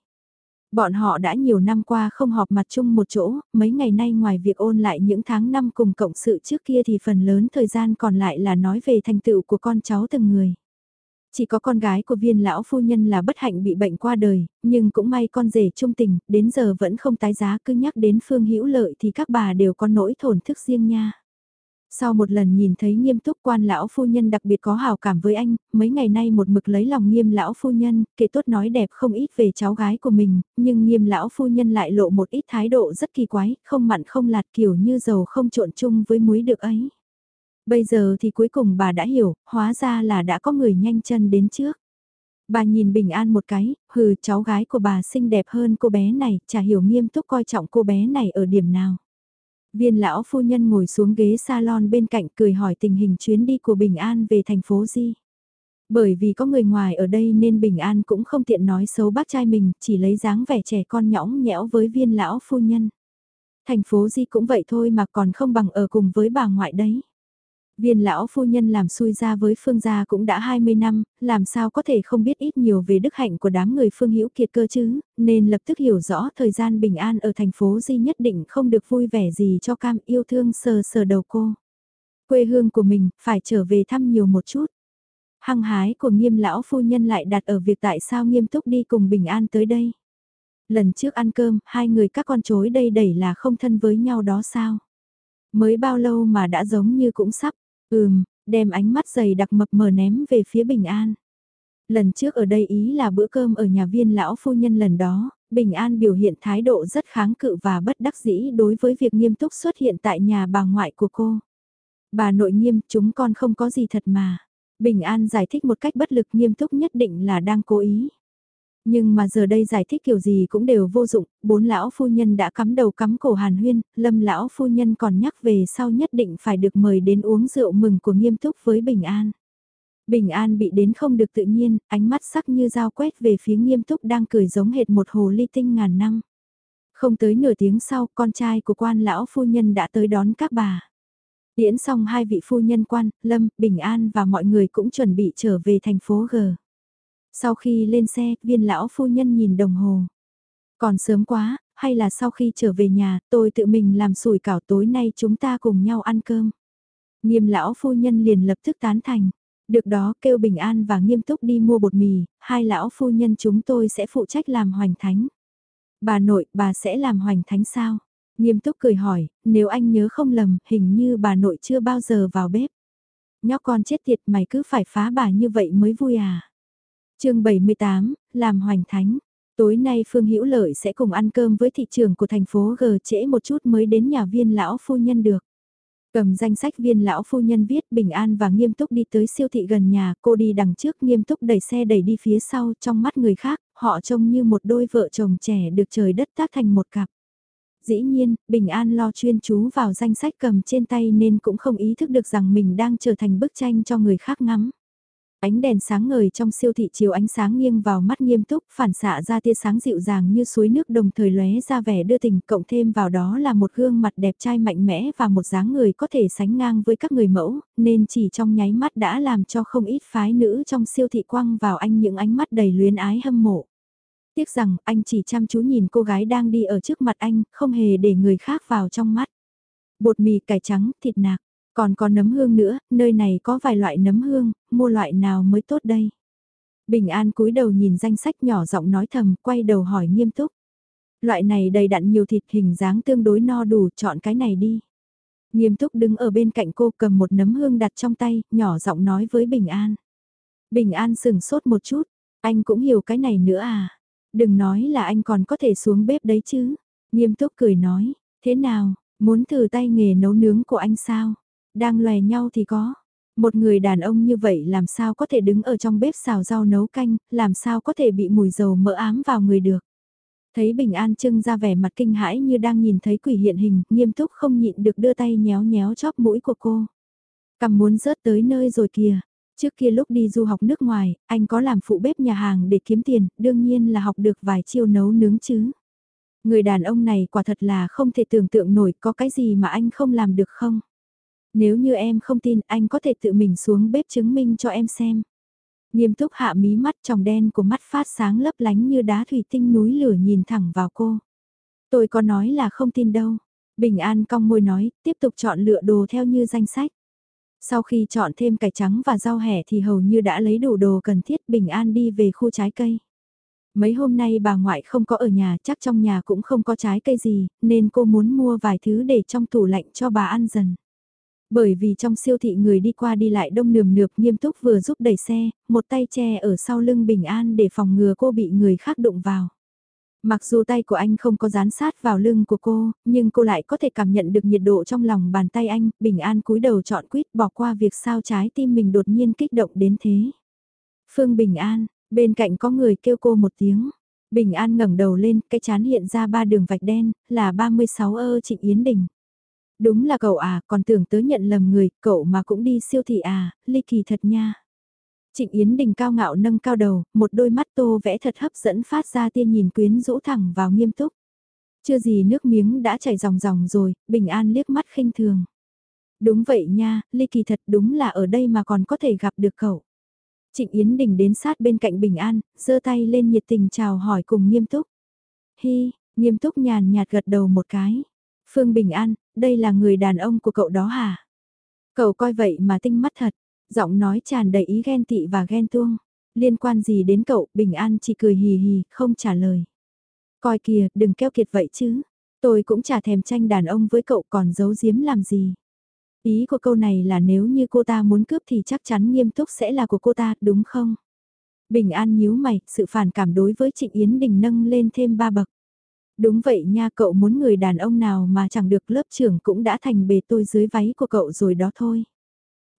Bọn họ đã nhiều năm qua không họp mặt chung một chỗ, mấy ngày nay ngoài việc ôn lại những tháng năm cùng cộng sự trước kia thì phần lớn thời gian còn lại là nói về thành tựu của con cháu từng người. Chỉ có con gái của viên lão phu nhân là bất hạnh bị bệnh qua đời, nhưng cũng may con rể trung tình, đến giờ vẫn không tái giá cứ nhắc đến phương hữu lợi thì các bà đều có nỗi thổn thức riêng nha. Sau một lần nhìn thấy nghiêm túc quan lão phu nhân đặc biệt có hào cảm với anh, mấy ngày nay một mực lấy lòng nghiêm lão phu nhân, kể tốt nói đẹp không ít về cháu gái của mình, nhưng nghiêm lão phu nhân lại lộ một ít thái độ rất kỳ quái, không mặn không lạt kiểu như dầu không trộn chung với muối được ấy. Bây giờ thì cuối cùng bà đã hiểu, hóa ra là đã có người nhanh chân đến trước. Bà nhìn bình an một cái, hừ cháu gái của bà xinh đẹp hơn cô bé này, chả hiểu nghiêm túc coi trọng cô bé này ở điểm nào. Viên lão phu nhân ngồi xuống ghế salon bên cạnh cười hỏi tình hình chuyến đi của Bình An về thành phố Di. Bởi vì có người ngoài ở đây nên Bình An cũng không tiện nói xấu bác trai mình, chỉ lấy dáng vẻ trẻ con nhõng nhẽo với viên lão phu nhân. Thành phố Di cũng vậy thôi mà còn không bằng ở cùng với bà ngoại đấy. Viên lão phu nhân làm xui ra với phương gia cũng đã 20 năm, làm sao có thể không biết ít nhiều về đức hạnh của đám người phương hữu kiệt cơ chứ, nên lập tức hiểu rõ thời gian bình an ở thành phố Di nhất định không được vui vẻ gì cho cam yêu thương sờ sờ đầu cô. Quê hương của mình, phải trở về thăm nhiều một chút. Hăng hái của nghiêm lão phu nhân lại đặt ở việc tại sao nghiêm túc đi cùng bình an tới đây. Lần trước ăn cơm, hai người các con chối đây đẩy là không thân với nhau đó sao? Mới bao lâu mà đã giống như cũng sắp, ừm, đem ánh mắt dày đặc mập mờ ném về phía Bình An. Lần trước ở đây ý là bữa cơm ở nhà viên lão phu nhân lần đó, Bình An biểu hiện thái độ rất kháng cự và bất đắc dĩ đối với việc nghiêm túc xuất hiện tại nhà bà ngoại của cô. Bà nội nghiêm, chúng con không có gì thật mà. Bình An giải thích một cách bất lực nghiêm túc nhất định là đang cố ý. Nhưng mà giờ đây giải thích kiểu gì cũng đều vô dụng, bốn lão phu nhân đã cắm đầu cắm cổ hàn huyên, lâm lão phu nhân còn nhắc về sau nhất định phải được mời đến uống rượu mừng của nghiêm túc với Bình An. Bình An bị đến không được tự nhiên, ánh mắt sắc như dao quét về phía nghiêm túc đang cười giống hệt một hồ ly tinh ngàn năm. Không tới nửa tiếng sau, con trai của quan lão phu nhân đã tới đón các bà. Điễn xong hai vị phu nhân quan, Lâm, Bình An và mọi người cũng chuẩn bị trở về thành phố G. Sau khi lên xe, viên lão phu nhân nhìn đồng hồ. Còn sớm quá, hay là sau khi trở về nhà, tôi tự mình làm sủi cảo tối nay chúng ta cùng nhau ăn cơm. Nghiêm lão phu nhân liền lập tức tán thành. Được đó kêu bình an và nghiêm túc đi mua bột mì, hai lão phu nhân chúng tôi sẽ phụ trách làm hoành thánh. Bà nội, bà sẽ làm hoành thánh sao? Nghiêm túc cười hỏi, nếu anh nhớ không lầm, hình như bà nội chưa bao giờ vào bếp. Nhóc con chết tiệt mày cứ phải phá bà như vậy mới vui à? Chương 78, làm hoành thánh. Tối nay Phương Hữu Lợi sẽ cùng ăn cơm với thị trường của thành phố G trễ một chút mới đến nhà viên lão phu nhân được. Cầm danh sách viên lão phu nhân viết bình an và nghiêm túc đi tới siêu thị gần nhà, cô đi đằng trước nghiêm túc đẩy xe đẩy đi phía sau trong mắt người khác, họ trông như một đôi vợ chồng trẻ được trời đất tác thành một cặp. Dĩ nhiên, Bình An lo chuyên chú vào danh sách cầm trên tay nên cũng không ý thức được rằng mình đang trở thành bức tranh cho người khác ngắm. Ánh đèn sáng ngời trong siêu thị chiếu ánh sáng nghiêng vào mắt nghiêm túc, phản xạ ra tia sáng dịu dàng như suối nước đồng thời lóe ra vẻ đưa tình, cộng thêm vào đó là một gương mặt đẹp trai mạnh mẽ và một dáng người có thể sánh ngang với các người mẫu, nên chỉ trong nháy mắt đã làm cho không ít phái nữ trong siêu thị quăng vào anh những ánh mắt đầy luyến ái hâm mộ. Tiếc rằng anh chỉ chăm chú nhìn cô gái đang đi ở trước mặt anh, không hề để người khác vào trong mắt. Bột mì cải trắng, thịt nạc, còn có nấm hương nữa, nơi này có vài loại nấm hương, mua loại nào mới tốt đây? Bình An cúi đầu nhìn danh sách nhỏ giọng nói thầm, quay đầu hỏi nghiêm túc. Loại này đầy đặn nhiều thịt hình dáng tương đối no đủ, chọn cái này đi. Nghiêm túc đứng ở bên cạnh cô cầm một nấm hương đặt trong tay, nhỏ giọng nói với Bình An. Bình An sừng sốt một chút, anh cũng hiểu cái này nữa à. Đừng nói là anh còn có thể xuống bếp đấy chứ. Nghiêm túc cười nói, thế nào, muốn thử tay nghề nấu nướng của anh sao? Đang lòe nhau thì có. Một người đàn ông như vậy làm sao có thể đứng ở trong bếp xào rau nấu canh, làm sao có thể bị mùi dầu mỡ ám vào người được. Thấy Bình An trưng ra vẻ mặt kinh hãi như đang nhìn thấy quỷ hiện hình, nghiêm túc không nhịn được đưa tay nhéo nhéo chóp mũi của cô. Cầm muốn rớt tới nơi rồi kìa. Trước kia lúc đi du học nước ngoài, anh có làm phụ bếp nhà hàng để kiếm tiền, đương nhiên là học được vài chiêu nấu nướng chứ. Người đàn ông này quả thật là không thể tưởng tượng nổi có cái gì mà anh không làm được không? Nếu như em không tin anh có thể tự mình xuống bếp chứng minh cho em xem. Nghiêm túc hạ mí mắt trong đen của mắt phát sáng lấp lánh như đá thủy tinh núi lửa nhìn thẳng vào cô. Tôi có nói là không tin đâu. Bình An cong môi nói, tiếp tục chọn lựa đồ theo như danh sách. Sau khi chọn thêm cải trắng và rau hẻ thì hầu như đã lấy đủ đồ cần thiết Bình An đi về khu trái cây. Mấy hôm nay bà ngoại không có ở nhà chắc trong nhà cũng không có trái cây gì nên cô muốn mua vài thứ để trong tủ lạnh cho bà ăn dần. Bởi vì trong siêu thị người đi qua đi lại đông nườm nượp nghiêm túc vừa giúp đẩy xe, một tay che ở sau lưng bình an để phòng ngừa cô bị người khác đụng vào. Mặc dù tay của anh không có dán sát vào lưng của cô, nhưng cô lại có thể cảm nhận được nhiệt độ trong lòng bàn tay anh, bình an cúi đầu chọn quýt bỏ qua việc sao trái tim mình đột nhiên kích động đến thế. Phương Bình An, bên cạnh có người kêu cô một tiếng. Bình An ngẩng đầu lên, cái chán hiện ra ba đường vạch đen, là 36 ơ Trịnh Yến Đình. Đúng là cậu à, còn tưởng tới nhận lầm người, cậu mà cũng đi siêu thị à, ly kỳ thật nha. Trịnh Yến Đình cao ngạo nâng cao đầu, một đôi mắt tô vẽ thật hấp dẫn phát ra tia nhìn quyến rũ thẳng vào nghiêm túc. Chưa gì nước miếng đã chảy ròng ròng rồi, bình an liếc mắt khinh thường. Đúng vậy nha, Ly Kỳ thật đúng là ở đây mà còn có thể gặp được cậu. Trịnh Yến Đình đến sát bên cạnh Bình An, giơ tay lên nhiệt tình chào hỏi cùng nghiêm túc. Hi, nghiêm túc nhàn nhạt gật đầu một cái. Phương Bình An, đây là người đàn ông của cậu đó hả? Cậu coi vậy mà tinh mắt thật, giọng nói tràn đầy ý ghen tị và ghen tuông. Liên quan gì đến cậu, Bình An chỉ cười hì hì, không trả lời. Coi kìa, đừng keo kiệt vậy chứ. Tôi cũng chả thèm tranh đàn ông với cậu còn giấu giếm làm gì. Ý của câu này là nếu như cô ta muốn cướp thì chắc chắn nghiêm túc sẽ là của cô ta, đúng không? Bình An nhíu mày, sự phản cảm đối với Trịnh Yến Đình nâng lên thêm ba bậc. Đúng vậy nha, cậu muốn người đàn ông nào mà chẳng được lớp trưởng cũng đã thành bề tôi dưới váy của cậu rồi đó thôi.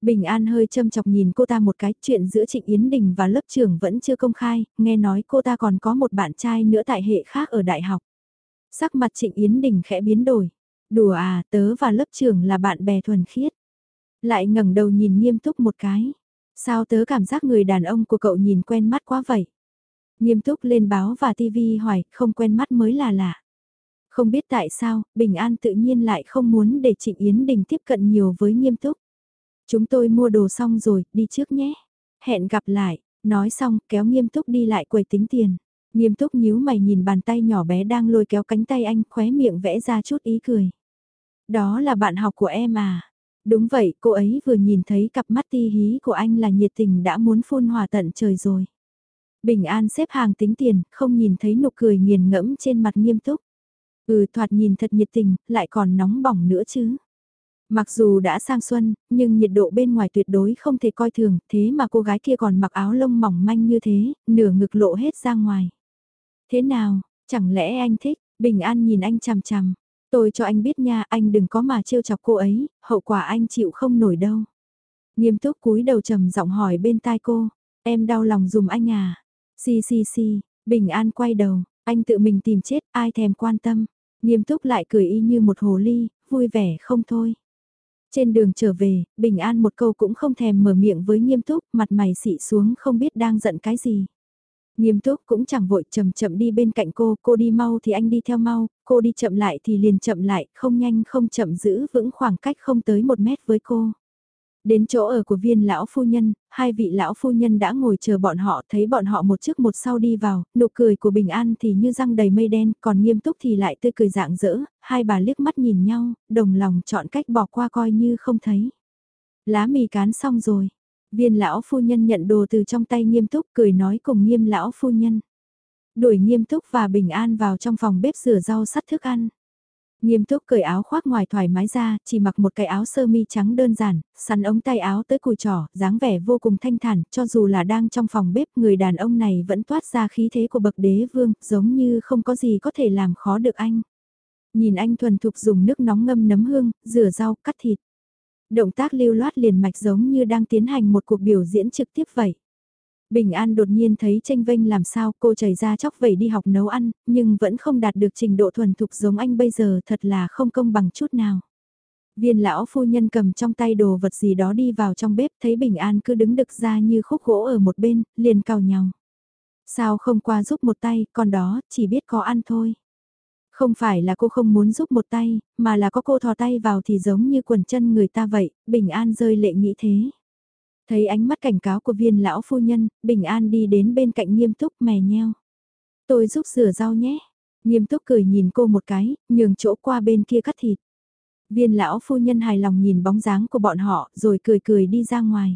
Bình An hơi châm chọc nhìn cô ta một cái, chuyện giữa Trịnh Yến Đình và lớp trưởng vẫn chưa công khai, nghe nói cô ta còn có một bạn trai nữa tại hệ khác ở đại học. Sắc mặt Trịnh Yến Đình khẽ biến đổi. Đùa à, tớ và lớp trưởng là bạn bè thuần khiết. Lại ngẩng đầu nhìn nghiêm túc một cái. Sao tớ cảm giác người đàn ông của cậu nhìn quen mắt quá vậy? Nghiêm túc lên báo và tivi hoài, không quen mắt mới là lạ. Không biết tại sao, Bình An tự nhiên lại không muốn để Trịnh Yến Đình tiếp cận nhiều với nghiêm túc. Chúng tôi mua đồ xong rồi, đi trước nhé. Hẹn gặp lại, nói xong kéo nghiêm túc đi lại quầy tính tiền. Nghiêm túc nhíu mày nhìn bàn tay nhỏ bé đang lôi kéo cánh tay anh khóe miệng vẽ ra chút ý cười. Đó là bạn học của em à? Đúng vậy, cô ấy vừa nhìn thấy cặp mắt ti hí của anh là nhiệt tình đã muốn phun hòa tận trời rồi. Bình An xếp hàng tính tiền, không nhìn thấy nụ cười nghiền ngẫm trên mặt nghiêm túc. Ừ thoạt nhìn thật nhiệt tình, lại còn nóng bỏng nữa chứ. Mặc dù đã sang xuân, nhưng nhiệt độ bên ngoài tuyệt đối không thể coi thường, thế mà cô gái kia còn mặc áo lông mỏng manh như thế, nửa ngực lộ hết ra ngoài. Thế nào, chẳng lẽ anh thích, bình an nhìn anh chằm chằm. Tôi cho anh biết nha, anh đừng có mà trêu chọc cô ấy, hậu quả anh chịu không nổi đâu. Nghiêm túc cúi đầu trầm giọng hỏi bên tai cô, em đau lòng dùm anh à? Xì xì xì, bình an quay đầu, anh tự mình tìm chết, ai thèm quan tâm. Nghiêm túc lại cười y như một hồ ly, vui vẻ không thôi. Trên đường trở về, Bình An một câu cũng không thèm mở miệng với nghiêm túc, mặt mày xị xuống không biết đang giận cái gì. Nghiêm túc cũng chẳng vội chậm chậm đi bên cạnh cô, cô đi mau thì anh đi theo mau, cô đi chậm lại thì liền chậm lại, không nhanh không chậm giữ vững khoảng cách không tới một mét với cô. Đến chỗ ở của viên lão phu nhân, hai vị lão phu nhân đã ngồi chờ bọn họ thấy bọn họ một trước một sau đi vào, nụ cười của Bình An thì như răng đầy mây đen, còn nghiêm túc thì lại tươi cười dạng dỡ, hai bà liếc mắt nhìn nhau, đồng lòng chọn cách bỏ qua coi như không thấy. Lá mì cán xong rồi, viên lão phu nhân nhận đồ từ trong tay nghiêm túc cười nói cùng nghiêm lão phu nhân. Đuổi nghiêm túc và Bình An vào trong phòng bếp rửa rau sắt thức ăn. Nghiêm túc cởi áo khoác ngoài thoải mái ra, chỉ mặc một cái áo sơ mi trắng đơn giản, sắn ống tay áo tới cùi trỏ, dáng vẻ vô cùng thanh thản, cho dù là đang trong phòng bếp, người đàn ông này vẫn toát ra khí thế của bậc đế vương, giống như không có gì có thể làm khó được anh. Nhìn anh thuần thục dùng nước nóng ngâm nấm hương, rửa rau, cắt thịt. Động tác lưu loát liền mạch giống như đang tiến hành một cuộc biểu diễn trực tiếp vậy. Bình An đột nhiên thấy tranh vênh làm sao cô chảy ra chóc vẩy đi học nấu ăn, nhưng vẫn không đạt được trình độ thuần thục giống anh bây giờ thật là không công bằng chút nào. Viên lão phu nhân cầm trong tay đồ vật gì đó đi vào trong bếp thấy Bình An cứ đứng đực ra như khúc gỗ ở một bên, liền cào nhau. Sao không qua giúp một tay, Còn đó, chỉ biết có ăn thôi. Không phải là cô không muốn giúp một tay, mà là có cô thò tay vào thì giống như quần chân người ta vậy, Bình An rơi lệ nghĩ thế. Thấy ánh mắt cảnh cáo của viên lão phu nhân, bình an đi đến bên cạnh nghiêm túc mè nheo. Tôi giúp rửa rau nhé. Nghiêm túc cười nhìn cô một cái, nhường chỗ qua bên kia cắt thịt. Viên lão phu nhân hài lòng nhìn bóng dáng của bọn họ rồi cười cười đi ra ngoài.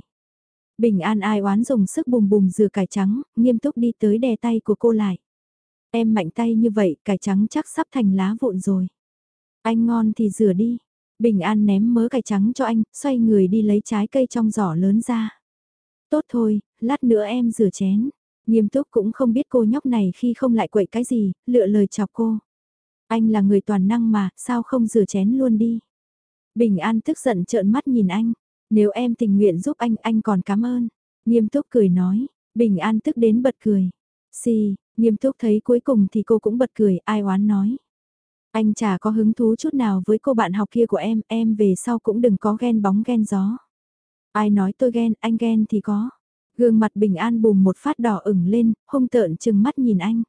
Bình an ai oán dùng sức bùm bùm rửa cải trắng, nghiêm túc đi tới đè tay của cô lại. Em mạnh tay như vậy, cải trắng chắc sắp thành lá vụn rồi. Anh ngon thì rửa đi, Bình An ném mớ cải trắng cho anh, xoay người đi lấy trái cây trong giỏ lớn ra. Tốt thôi, lát nữa em rửa chén. Nghiêm túc cũng không biết cô nhóc này khi không lại quậy cái gì, lựa lời chọc cô. Anh là người toàn năng mà, sao không rửa chén luôn đi. Bình An tức giận trợn mắt nhìn anh. Nếu em tình nguyện giúp anh, anh còn cảm ơn. Nghiêm túc cười nói, Bình An tức đến bật cười. Xì, nghiêm túc thấy cuối cùng thì cô cũng bật cười, ai oán nói. Anh chả có hứng thú chút nào với cô bạn học kia của em, em về sau cũng đừng có ghen bóng ghen gió. Ai nói tôi ghen, anh ghen thì có. Gương mặt bình an bùm một phát đỏ ửng lên, hung tợn chừng mắt nhìn anh.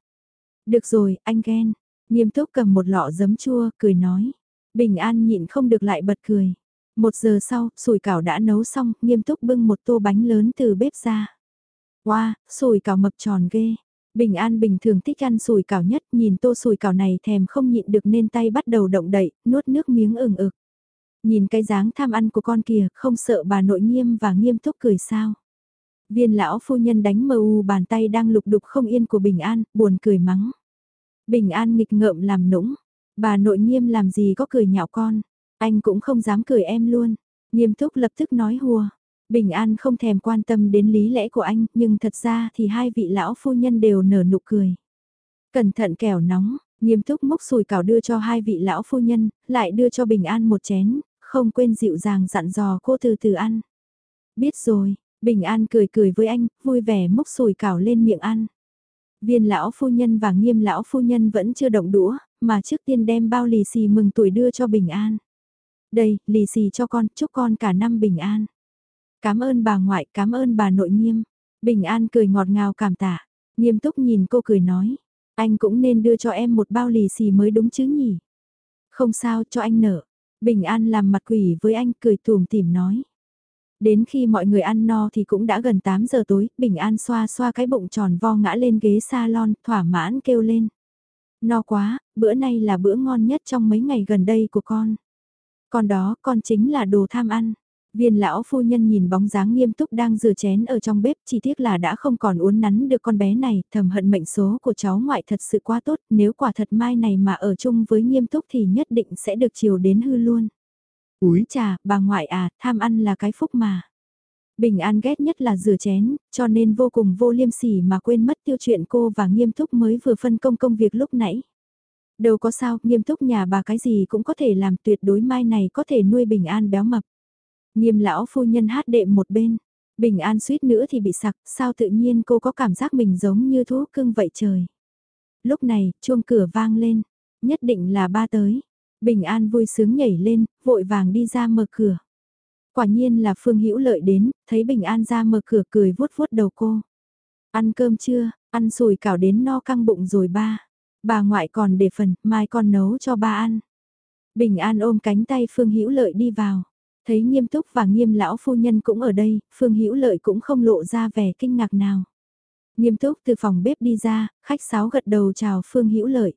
Được rồi, anh ghen. Nghiêm túc cầm một lọ giấm chua, cười nói. Bình an nhịn không được lại bật cười. Một giờ sau, sủi cảo đã nấu xong, nghiêm túc bưng một tô bánh lớn từ bếp ra. Wow, sủi cảo mập tròn ghê. Bình An bình thường thích ăn sùi cảo nhất, nhìn tô sùi cảo này thèm không nhịn được nên tay bắt đầu động đậy, nuốt nước miếng ừng ực. Nhìn cái dáng tham ăn của con kìa, không sợ bà nội nghiêm và nghiêm túc cười sao. Viên lão phu nhân đánh mờ u bàn tay đang lục đục không yên của Bình An, buồn cười mắng. Bình An nghịch ngợm làm nũng, bà nội nghiêm làm gì có cười nhạo con, anh cũng không dám cười em luôn. Nghiêm túc lập tức nói hùa, Bình An không thèm quan tâm đến lý lẽ của anh, nhưng thật ra thì hai vị lão phu nhân đều nở nụ cười. Cẩn thận kẻo nóng, nghiêm túc múc sùi cảo đưa cho hai vị lão phu nhân, lại đưa cho Bình An một chén, không quên dịu dàng dặn dò cô từ từ ăn. Biết rồi, Bình An cười cười với anh, vui vẻ múc sùi cảo lên miệng ăn. Viên lão phu nhân và nghiêm lão phu nhân vẫn chưa động đũa, mà trước tiên đem bao lì xì mừng tuổi đưa cho Bình An. Đây, lì xì cho con, chúc con cả năm bình an. Cảm ơn bà ngoại, cảm ơn bà nội nghiêm. Bình An cười ngọt ngào cảm tạ. Nghiêm túc nhìn cô cười nói. Anh cũng nên đưa cho em một bao lì xì mới đúng chứ nhỉ. Không sao cho anh nở. Bình An làm mặt quỷ với anh cười tùm tìm nói. Đến khi mọi người ăn no thì cũng đã gần 8 giờ tối, Bình An xoa xoa cái bụng tròn vo ngã lên ghế salon, thỏa mãn kêu lên. No quá, bữa nay là bữa ngon nhất trong mấy ngày gần đây của con. Còn đó, con chính là đồ tham ăn. Viên lão phu nhân nhìn bóng dáng nghiêm túc đang rửa chén ở trong bếp chỉ tiếc là đã không còn uốn nắn được con bé này, thầm hận mệnh số của cháu ngoại thật sự quá tốt, nếu quả thật mai này mà ở chung với nghiêm túc thì nhất định sẽ được chiều đến hư luôn. Úi trà, bà ngoại à, tham ăn là cái phúc mà. Bình an ghét nhất là rửa chén, cho nên vô cùng vô liêm sỉ mà quên mất tiêu chuyện cô và nghiêm túc mới vừa phân công công việc lúc nãy. Đâu có sao, nghiêm túc nhà bà cái gì cũng có thể làm tuyệt đối mai này có thể nuôi bình an béo mập. Nghiêm lão phu nhân hát đệm một bên, bình an suýt nữa thì bị sặc, sao tự nhiên cô có cảm giác mình giống như thú cưng vậy trời. Lúc này, chuông cửa vang lên, nhất định là ba tới. Bình an vui sướng nhảy lên, vội vàng đi ra mở cửa. Quả nhiên là Phương Hữu Lợi đến, thấy Bình An ra mở cửa cười vuốt vuốt đầu cô. Ăn cơm chưa, ăn sùi cảo đến no căng bụng rồi ba. Bà ngoại còn để phần, mai con nấu cho ba ăn. Bình An ôm cánh tay Phương Hữu Lợi đi vào. Thấy nghiêm túc và nghiêm lão phu nhân cũng ở đây, Phương Hữu Lợi cũng không lộ ra vẻ kinh ngạc nào. Nghiêm túc từ phòng bếp đi ra, khách sáo gật đầu chào Phương Hữu Lợi.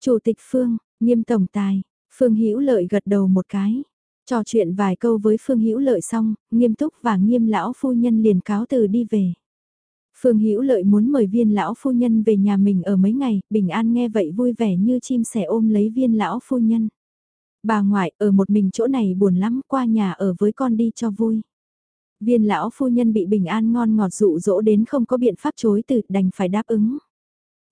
Chủ tịch Phương, nghiêm tổng tài, Phương Hữu Lợi gật đầu một cái. Trò chuyện vài câu với Phương Hữu Lợi xong, nghiêm túc và nghiêm lão phu nhân liền cáo từ đi về. Phương Hữu Lợi muốn mời viên lão phu nhân về nhà mình ở mấy ngày, bình an nghe vậy vui vẻ như chim sẻ ôm lấy viên lão phu nhân. Bà ngoại ở một mình chỗ này buồn lắm qua nhà ở với con đi cho vui. Viên lão phu nhân bị bình an ngon ngọt dụ dỗ đến không có biện pháp chối từ đành phải đáp ứng.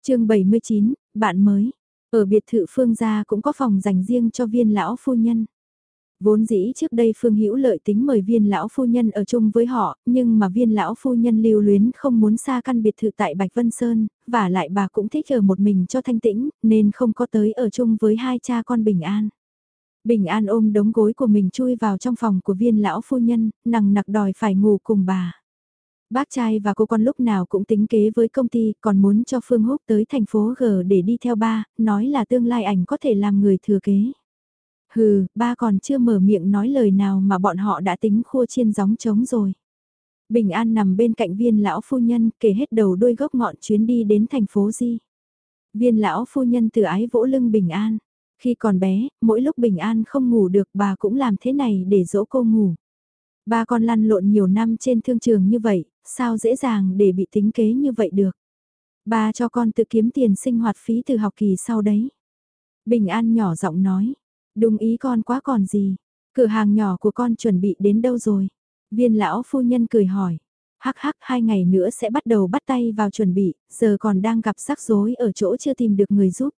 chương 79, bạn mới. Ở biệt thự phương gia cũng có phòng dành riêng cho viên lão phu nhân. Vốn dĩ trước đây Phương Hữu Lợi tính mời viên lão phu nhân ở chung với họ, nhưng mà viên lão phu nhân lưu luyến không muốn xa căn biệt thự tại Bạch Vân Sơn, và lại bà cũng thích ở một mình cho thanh tĩnh, nên không có tới ở chung với hai cha con Bình An. Bình An ôm đống gối của mình chui vào trong phòng của viên lão phu nhân, nằng nặc đòi phải ngủ cùng bà. Bác trai và cô con lúc nào cũng tính kế với công ty, còn muốn cho Phương Húc tới thành phố G để đi theo ba, nói là tương lai ảnh có thể làm người thừa kế. Hừ, ba còn chưa mở miệng nói lời nào mà bọn họ đã tính khua chiên gióng trống rồi. Bình An nằm bên cạnh viên lão phu nhân kể hết đầu đôi gốc ngọn chuyến đi đến thành phố Di. Viên lão phu nhân từ ái vỗ lưng Bình An. Khi còn bé, mỗi lúc Bình An không ngủ được bà cũng làm thế này để dỗ cô ngủ. Ba con lăn lộn nhiều năm trên thương trường như vậy, sao dễ dàng để bị tính kế như vậy được. Ba cho con tự kiếm tiền sinh hoạt phí từ học kỳ sau đấy. Bình An nhỏ giọng nói, đúng ý con quá còn gì, cửa hàng nhỏ của con chuẩn bị đến đâu rồi? Viên lão phu nhân cười hỏi, hắc hắc hai ngày nữa sẽ bắt đầu bắt tay vào chuẩn bị, giờ còn đang gặp rắc rối ở chỗ chưa tìm được người giúp.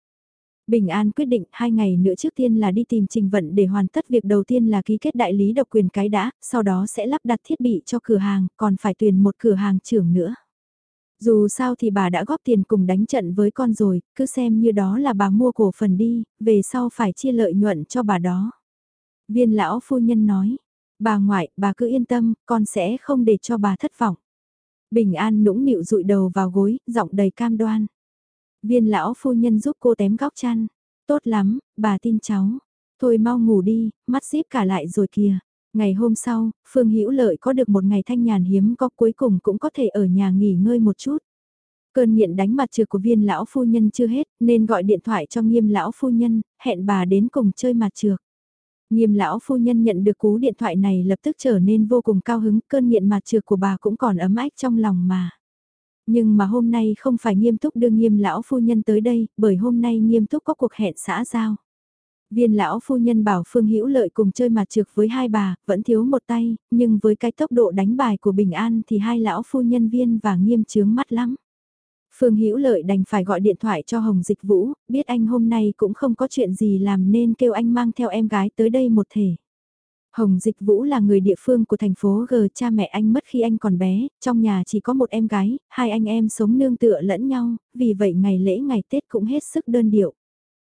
Bình An quyết định hai ngày nữa trước tiên là đi tìm Trình Vận để hoàn tất việc đầu tiên là ký kết đại lý độc quyền cái đã, sau đó sẽ lắp đặt thiết bị cho cửa hàng, còn phải tuyển một cửa hàng trưởng nữa. Dù sao thì bà đã góp tiền cùng đánh trận với con rồi, cứ xem như đó là bà mua cổ phần đi, về sau phải chia lợi nhuận cho bà đó. Viên lão phu nhân nói, bà ngoại, bà cứ yên tâm, con sẽ không để cho bà thất vọng. Bình An nũng nịu rụi đầu vào gối, giọng đầy cam đoan. Viên lão phu nhân giúp cô tém góc chăn. Tốt lắm, bà tin cháu. Thôi mau ngủ đi, mắt xíp cả lại rồi kìa. Ngày hôm sau, Phương Hữu Lợi có được một ngày thanh nhàn hiếm có cuối cùng cũng có thể ở nhà nghỉ ngơi một chút. Cơn nghiện đánh mặt trừ của viên lão phu nhân chưa hết, nên gọi điện thoại cho nghiêm lão phu nhân, hẹn bà đến cùng chơi mặt trược. Nghiêm lão phu nhân nhận được cú điện thoại này lập tức trở nên vô cùng cao hứng, cơn nghiện mặt trược của bà cũng còn ấm ách trong lòng mà. Nhưng mà hôm nay không phải nghiêm túc đưa nghiêm lão phu nhân tới đây, bởi hôm nay nghiêm túc có cuộc hẹn xã giao. Viên lão phu nhân bảo Phương Hữu Lợi cùng chơi mặt trược với hai bà, vẫn thiếu một tay, nhưng với cái tốc độ đánh bài của Bình An thì hai lão phu nhân viên và nghiêm chướng mắt lắm. Phương Hữu Lợi đành phải gọi điện thoại cho Hồng Dịch Vũ, biết anh hôm nay cũng không có chuyện gì làm nên kêu anh mang theo em gái tới đây một thể. Hồng Dịch Vũ là người địa phương của thành phố G, cha mẹ anh mất khi anh còn bé, trong nhà chỉ có một em gái, hai anh em sống nương tựa lẫn nhau, vì vậy ngày lễ ngày Tết cũng hết sức đơn điệu.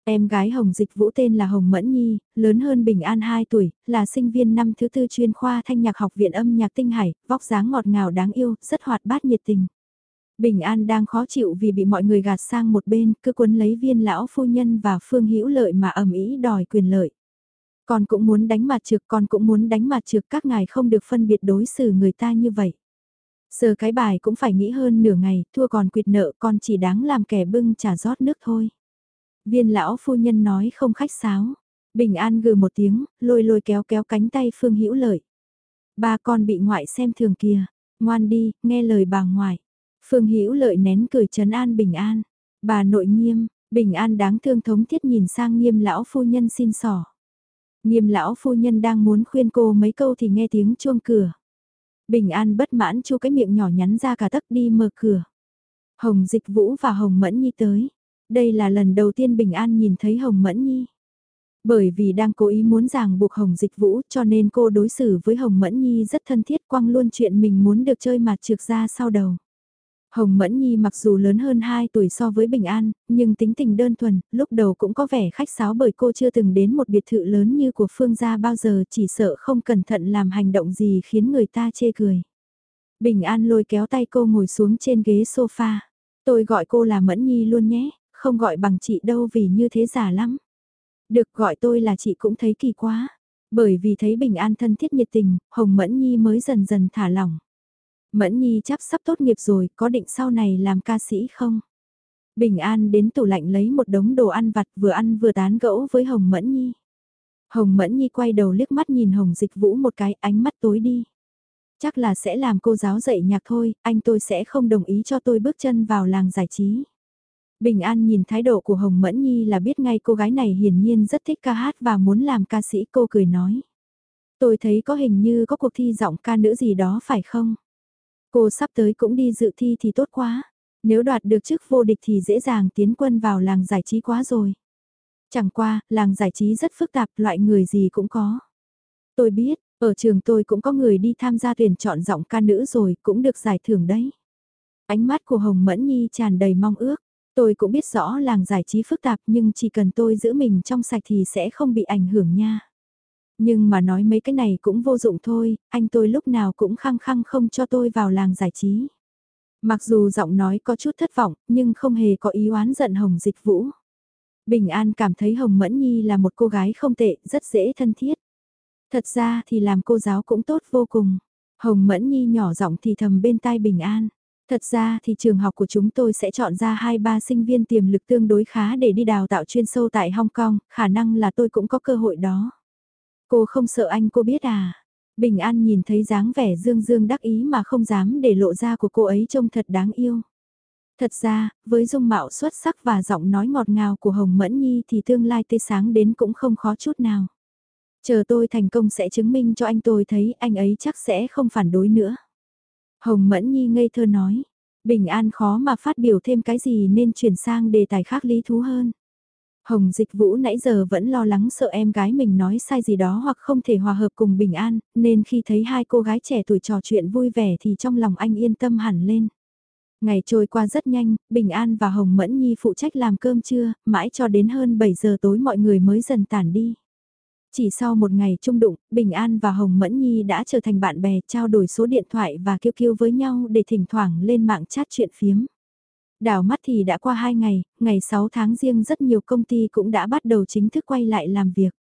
Em gái Hồng Dịch Vũ tên là Hồng Mẫn Nhi, lớn hơn Bình An 2 tuổi, là sinh viên năm thứ tư chuyên khoa thanh nhạc học viện âm nhạc Tinh Hải, vóc dáng ngọt ngào đáng yêu, rất hoạt bát nhiệt tình. Bình An đang khó chịu vì bị mọi người gạt sang một bên, cứ cuốn lấy viên lão phu nhân và Phương Hữu Lợi mà ầm ĩ đòi quyền lợi. Con cũng muốn đánh mặt trực, con cũng muốn đánh mặt trực, các ngài không được phân biệt đối xử người ta như vậy. Giờ cái bài cũng phải nghĩ hơn nửa ngày, thua còn quyệt nợ, con chỉ đáng làm kẻ bưng trả rót nước thôi. Viên lão phu nhân nói không khách sáo. Bình An gừ một tiếng, lôi lôi kéo kéo cánh tay Phương Hữu Lợi. Ba con bị ngoại xem thường kìa, ngoan đi, nghe lời bà ngoại. Phương Hữu Lợi nén cười trấn an Bình An. Bà nội nghiêm, Bình An đáng thương thống thiết nhìn sang nghiêm lão phu nhân xin sỏ. Nghiêm lão phu nhân đang muốn khuyên cô mấy câu thì nghe tiếng chuông cửa. Bình An bất mãn chu cái miệng nhỏ nhắn ra cả tấc đi mở cửa. Hồng Dịch Vũ và Hồng Mẫn Nhi tới. Đây là lần đầu tiên Bình An nhìn thấy Hồng Mẫn Nhi. Bởi vì đang cố ý muốn ràng buộc Hồng Dịch Vũ cho nên cô đối xử với Hồng Mẫn Nhi rất thân thiết quăng luôn chuyện mình muốn được chơi mặt trượt ra sau đầu. Hồng Mẫn Nhi mặc dù lớn hơn 2 tuổi so với Bình An, nhưng tính tình đơn thuần, lúc đầu cũng có vẻ khách sáo bởi cô chưa từng đến một biệt thự lớn như của Phương gia bao giờ chỉ sợ không cẩn thận làm hành động gì khiến người ta chê cười. Bình An lôi kéo tay cô ngồi xuống trên ghế sofa. Tôi gọi cô là Mẫn Nhi luôn nhé, không gọi bằng chị đâu vì như thế giả lắm. Được gọi tôi là chị cũng thấy kỳ quá. Bởi vì thấy Bình An thân thiết nhiệt tình, Hồng Mẫn Nhi mới dần dần thả lỏng. Mẫn Nhi chắp sắp tốt nghiệp rồi, có định sau này làm ca sĩ không? Bình An đến tủ lạnh lấy một đống đồ ăn vặt vừa ăn vừa tán gẫu với Hồng Mẫn Nhi. Hồng Mẫn Nhi quay đầu liếc mắt nhìn Hồng Dịch Vũ một cái ánh mắt tối đi. Chắc là sẽ làm cô giáo dạy nhạc thôi, anh tôi sẽ không đồng ý cho tôi bước chân vào làng giải trí. Bình An nhìn thái độ của Hồng Mẫn Nhi là biết ngay cô gái này hiển nhiên rất thích ca hát và muốn làm ca sĩ cô cười nói. Tôi thấy có hình như có cuộc thi giọng ca nữ gì đó phải không? Cô sắp tới cũng đi dự thi thì tốt quá. Nếu đoạt được chức vô địch thì dễ dàng tiến quân vào làng giải trí quá rồi. Chẳng qua, làng giải trí rất phức tạp, loại người gì cũng có. Tôi biết, ở trường tôi cũng có người đi tham gia tuyển chọn giọng ca nữ rồi, cũng được giải thưởng đấy. Ánh mắt của Hồng Mẫn Nhi tràn đầy mong ước. Tôi cũng biết rõ làng giải trí phức tạp nhưng chỉ cần tôi giữ mình trong sạch thì sẽ không bị ảnh hưởng nha. Nhưng mà nói mấy cái này cũng vô dụng thôi, anh tôi lúc nào cũng khăng khăng không cho tôi vào làng giải trí. Mặc dù giọng nói có chút thất vọng, nhưng không hề có ý oán giận Hồng Dịch Vũ. Bình An cảm thấy Hồng Mẫn Nhi là một cô gái không tệ, rất dễ thân thiết. Thật ra thì làm cô giáo cũng tốt vô cùng. Hồng Mẫn Nhi nhỏ giọng thì thầm bên tai Bình An. Thật ra thì trường học của chúng tôi sẽ chọn ra 2-3 sinh viên tiềm lực tương đối khá để đi đào tạo chuyên sâu tại Hong Kong, khả năng là tôi cũng có cơ hội đó. Cô không sợ anh cô biết à? Bình An nhìn thấy dáng vẻ dương dương đắc ý mà không dám để lộ ra của cô ấy trông thật đáng yêu. Thật ra, với dung mạo xuất sắc và giọng nói ngọt ngào của Hồng Mẫn Nhi thì tương lai tươi sáng đến cũng không khó chút nào. Chờ tôi thành công sẽ chứng minh cho anh tôi thấy anh ấy chắc sẽ không phản đối nữa. Hồng Mẫn Nhi ngây thơ nói, Bình An khó mà phát biểu thêm cái gì nên chuyển sang đề tài khác lý thú hơn. Hồng Dịch Vũ nãy giờ vẫn lo lắng sợ em gái mình nói sai gì đó hoặc không thể hòa hợp cùng Bình An, nên khi thấy hai cô gái trẻ tuổi trò chuyện vui vẻ thì trong lòng anh yên tâm hẳn lên. Ngày trôi qua rất nhanh, Bình An và Hồng Mẫn Nhi phụ trách làm cơm trưa, mãi cho đến hơn 7 giờ tối mọi người mới dần tản đi. Chỉ sau một ngày chung đụng, Bình An và Hồng Mẫn Nhi đã trở thành bạn bè trao đổi số điện thoại và kêu kêu với nhau để thỉnh thoảng lên mạng chat chuyện phiếm. Đảo mắt thì đã qua 2 ngày, ngày 6 tháng riêng rất nhiều công ty cũng đã bắt đầu chính thức quay lại làm việc.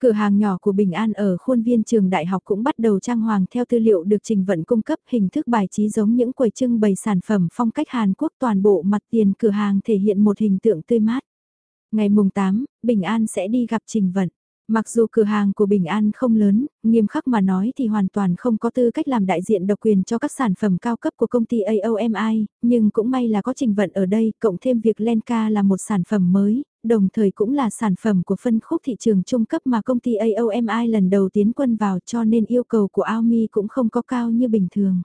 Cửa hàng nhỏ của Bình An ở khuôn viên trường đại học cũng bắt đầu trang hoàng theo tư liệu được trình vận cung cấp hình thức bài trí giống những quầy trưng bày sản phẩm phong cách Hàn Quốc toàn bộ mặt tiền cửa hàng thể hiện một hình tượng tươi mát. Ngày mùng 8, Bình An sẽ đi gặp Trình Vận. Mặc dù cửa hàng của Bình An không lớn, nghiêm khắc mà nói thì hoàn toàn không có tư cách làm đại diện độc quyền cho các sản phẩm cao cấp của công ty AOMI, nhưng cũng may là có trình vận ở đây, cộng thêm việc Lenka là một sản phẩm mới, đồng thời cũng là sản phẩm của phân khúc thị trường trung cấp mà công ty AOMI lần đầu tiến quân vào cho nên yêu cầu của Aomi cũng không có cao như bình thường.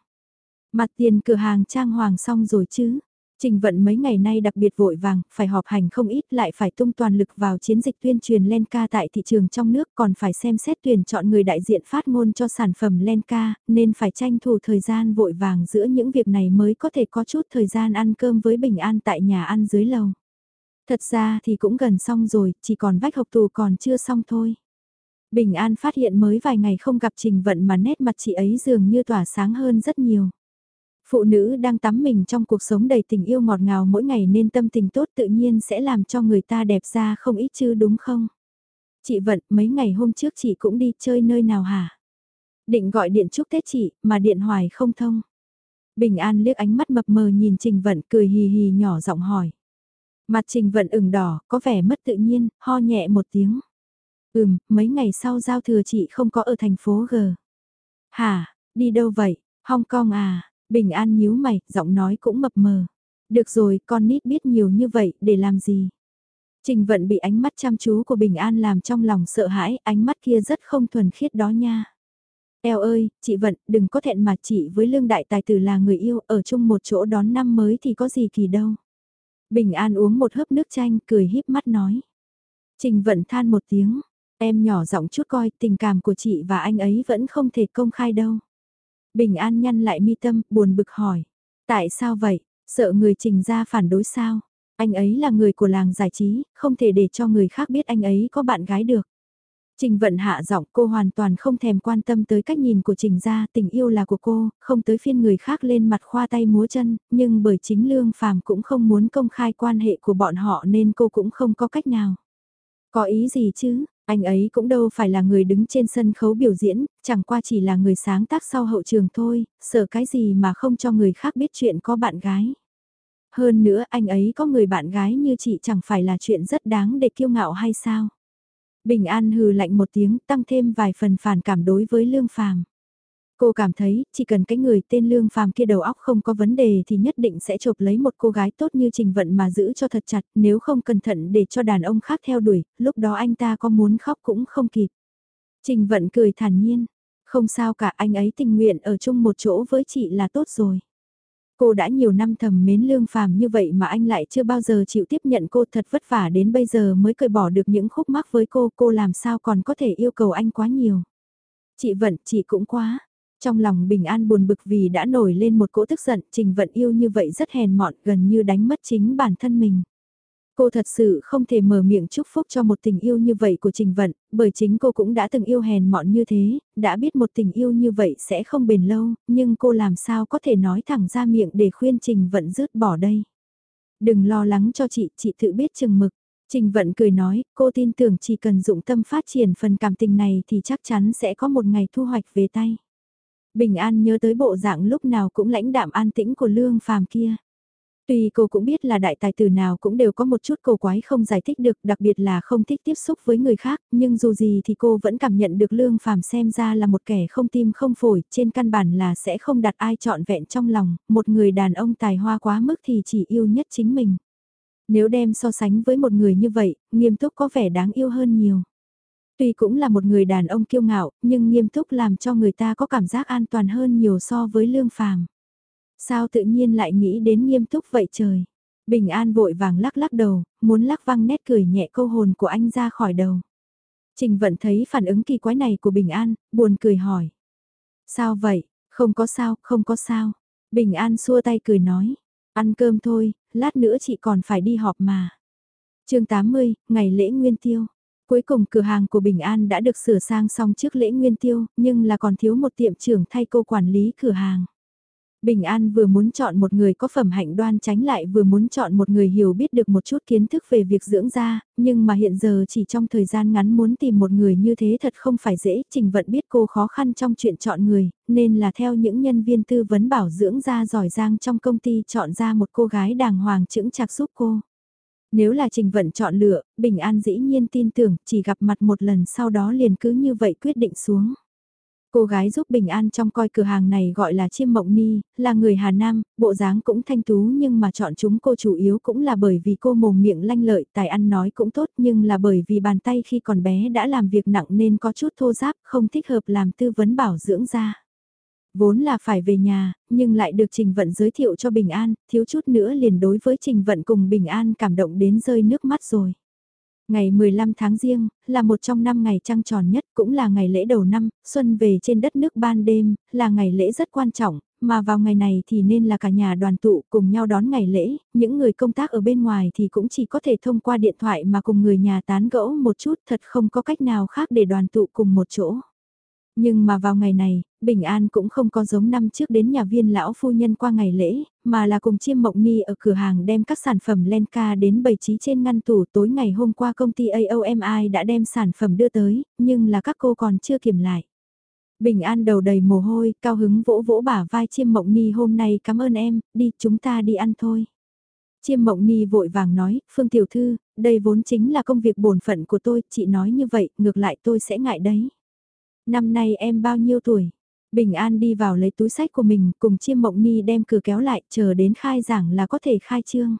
Mặt tiền cửa hàng trang hoàng xong rồi chứ? Trình vận mấy ngày nay đặc biệt vội vàng, phải họp hành không ít lại phải tung toàn lực vào chiến dịch tuyên truyền Lenka tại thị trường trong nước còn phải xem xét tuyển chọn người đại diện phát ngôn cho sản phẩm Lenka, nên phải tranh thủ thời gian vội vàng giữa những việc này mới có thể có chút thời gian ăn cơm với bình an tại nhà ăn dưới lầu. Thật ra thì cũng gần xong rồi, chỉ còn vách học tù còn chưa xong thôi. Bình An phát hiện mới vài ngày không gặp Trình Vận mà nét mặt chị ấy dường như tỏa sáng hơn rất nhiều. Phụ nữ đang tắm mình trong cuộc sống đầy tình yêu ngọt ngào mỗi ngày nên tâm tình tốt tự nhiên sẽ làm cho người ta đẹp ra không ít chứ đúng không? Chị Vận, mấy ngày hôm trước chị cũng đi chơi nơi nào hả? Định gọi điện chúc Tết chị, mà điện hoài không thông. Bình An liếc ánh mắt mập mờ nhìn Trình Vận cười hì hì nhỏ giọng hỏi. Mặt Trình Vận ửng đỏ, có vẻ mất tự nhiên, ho nhẹ một tiếng. Ừm, mấy ngày sau giao thừa chị không có ở thành phố G. Hả, đi đâu vậy? Hong Kong à? Bình An nhíu mày, giọng nói cũng mập mờ. Được rồi, con nít biết nhiều như vậy, để làm gì? Trình vận bị ánh mắt chăm chú của Bình An làm trong lòng sợ hãi, ánh mắt kia rất không thuần khiết đó nha. Eo ơi, chị Vận, đừng có thẹn mà chị với lương đại tài tử là người yêu, ở chung một chỗ đón năm mới thì có gì kỳ đâu. Bình An uống một hớp nước chanh, cười híp mắt nói. Trình Vận than một tiếng, em nhỏ giọng chút coi, tình cảm của chị và anh ấy vẫn không thể công khai đâu. Bình An nhăn lại mi tâm, buồn bực hỏi. Tại sao vậy? Sợ người trình ra phản đối sao? Anh ấy là người của làng giải trí, không thể để cho người khác biết anh ấy có bạn gái được. Trình vận hạ giọng cô hoàn toàn không thèm quan tâm tới cách nhìn của trình gia, tình yêu là của cô, không tới phiên người khác lên mặt khoa tay múa chân, nhưng bởi chính lương phàm cũng không muốn công khai quan hệ của bọn họ nên cô cũng không có cách nào. Có ý gì chứ, anh ấy cũng đâu phải là người đứng trên sân khấu biểu diễn, chẳng qua chỉ là người sáng tác sau hậu trường thôi, sợ cái gì mà không cho người khác biết chuyện có bạn gái. Hơn nữa anh ấy có người bạn gái như chị chẳng phải là chuyện rất đáng để kiêu ngạo hay sao? Bình An hừ lạnh một tiếng tăng thêm vài phần phản cảm đối với Lương Phàm. Cô cảm thấy, chỉ cần cái người tên Lương Phàm kia đầu óc không có vấn đề thì nhất định sẽ chộp lấy một cô gái tốt như Trình Vận mà giữ cho thật chặt, nếu không cẩn thận để cho đàn ông khác theo đuổi, lúc đó anh ta có muốn khóc cũng không kịp. Trình Vận cười thản nhiên, không sao cả anh ấy tình nguyện ở chung một chỗ với chị là tốt rồi. Cô đã nhiều năm thầm mến lương phàm như vậy mà anh lại chưa bao giờ chịu tiếp nhận cô thật vất vả đến bây giờ mới cởi bỏ được những khúc mắc với cô, cô làm sao còn có thể yêu cầu anh quá nhiều. Chị Vận, chị cũng quá, trong lòng bình an buồn bực vì đã nổi lên một cỗ tức giận, trình vận yêu như vậy rất hèn mọn gần như đánh mất chính bản thân mình. Cô thật sự không thể mở miệng chúc phúc cho một tình yêu như vậy của Trình Vận, bởi chính cô cũng đã từng yêu hèn mọn như thế, đã biết một tình yêu như vậy sẽ không bền lâu, nhưng cô làm sao có thể nói thẳng ra miệng để khuyên Trình Vận rứt bỏ đây. Đừng lo lắng cho chị, chị tự biết chừng mực. Trình Vận cười nói, cô tin tưởng chỉ cần dụng tâm phát triển phần cảm tình này thì chắc chắn sẽ có một ngày thu hoạch về tay. Bình An nhớ tới bộ dạng lúc nào cũng lãnh đạm an tĩnh của Lương Phàm kia. Tuy cô cũng biết là đại tài tử nào cũng đều có một chút cầu quái không giải thích được, đặc biệt là không thích tiếp xúc với người khác, nhưng dù gì thì cô vẫn cảm nhận được Lương Phàm xem ra là một kẻ không tim không phổi, trên căn bản là sẽ không đặt ai trọn vẹn trong lòng, một người đàn ông tài hoa quá mức thì chỉ yêu nhất chính mình. Nếu đem so sánh với một người như vậy, nghiêm túc có vẻ đáng yêu hơn nhiều. Tuy cũng là một người đàn ông kiêu ngạo, nhưng nghiêm túc làm cho người ta có cảm giác an toàn hơn nhiều so với lương phàm. Sao tự nhiên lại nghĩ đến nghiêm túc vậy trời? Bình An vội vàng lắc lắc đầu, muốn lắc văng nét cười nhẹ câu hồn của anh ra khỏi đầu. Trình Vận thấy phản ứng kỳ quái này của Bình An, buồn cười hỏi. Sao vậy? Không có sao, không có sao. Bình An xua tay cười nói. Ăn cơm thôi, lát nữa chị còn phải đi họp mà. chương 80, ngày lễ Nguyên Tiêu. Cuối cùng cửa hàng của Bình An đã được sửa sang xong trước lễ nguyên tiêu, nhưng là còn thiếu một tiệm trưởng thay cô quản lý cửa hàng. Bình An vừa muốn chọn một người có phẩm hạnh đoan tránh lại vừa muốn chọn một người hiểu biết được một chút kiến thức về việc dưỡng da, nhưng mà hiện giờ chỉ trong thời gian ngắn muốn tìm một người như thế thật không phải dễ, Trình Vận biết cô khó khăn trong chuyện chọn người, nên là theo những nhân viên tư vấn bảo dưỡng da giỏi giang trong công ty chọn ra một cô gái đàng hoàng chững chạc giúp cô. Nếu là Trình Vận chọn lựa, Bình An dĩ nhiên tin tưởng chỉ gặp mặt một lần sau đó liền cứ như vậy quyết định xuống. Cô gái giúp Bình An trong coi cửa hàng này gọi là Chiêm Mộng Ni, là người Hà Nam, bộ dáng cũng thanh tú nhưng mà chọn chúng cô chủ yếu cũng là bởi vì cô mồm miệng lanh lợi, tài ăn nói cũng tốt nhưng là bởi vì bàn tay khi còn bé đã làm việc nặng nên có chút thô giáp, không thích hợp làm tư vấn bảo dưỡng da. Vốn là phải về nhà, nhưng lại được Trình Vận giới thiệu cho Bình An, thiếu chút nữa liền đối với Trình Vận cùng Bình An cảm động đến rơi nước mắt rồi. Ngày 15 tháng riêng, là một trong năm ngày trăng tròn nhất, cũng là ngày lễ đầu năm, xuân về trên đất nước ban đêm, là ngày lễ rất quan trọng, mà vào ngày này thì nên là cả nhà đoàn tụ cùng nhau đón ngày lễ, những người công tác ở bên ngoài thì cũng chỉ có thể thông qua điện thoại mà cùng người nhà tán gẫu một chút thật không có cách nào khác để đoàn tụ cùng một chỗ. Nhưng mà vào ngày này, Bình An cũng không có giống năm trước đến nhà viên lão phu nhân qua ngày lễ, mà là cùng chiêm mộng ni ở cửa hàng đem các sản phẩm Lenka đến bày trí trên ngăn tủ tối ngày hôm qua công ty AOMI đã đem sản phẩm đưa tới, nhưng là các cô còn chưa kiểm lại. Bình An đầu đầy mồ hôi, cao hứng vỗ vỗ bả vai chiêm mộng ni hôm nay cảm ơn em, đi chúng ta đi ăn thôi. Chiêm mộng ni vội vàng nói, Phương Tiểu Thư, đây vốn chính là công việc bổn phận của tôi, chị nói như vậy, ngược lại tôi sẽ ngại đấy. Năm nay em bao nhiêu tuổi? Bình An đi vào lấy túi sách của mình cùng chiêm mộng ni đem cửa kéo lại chờ đến khai giảng là có thể khai trương.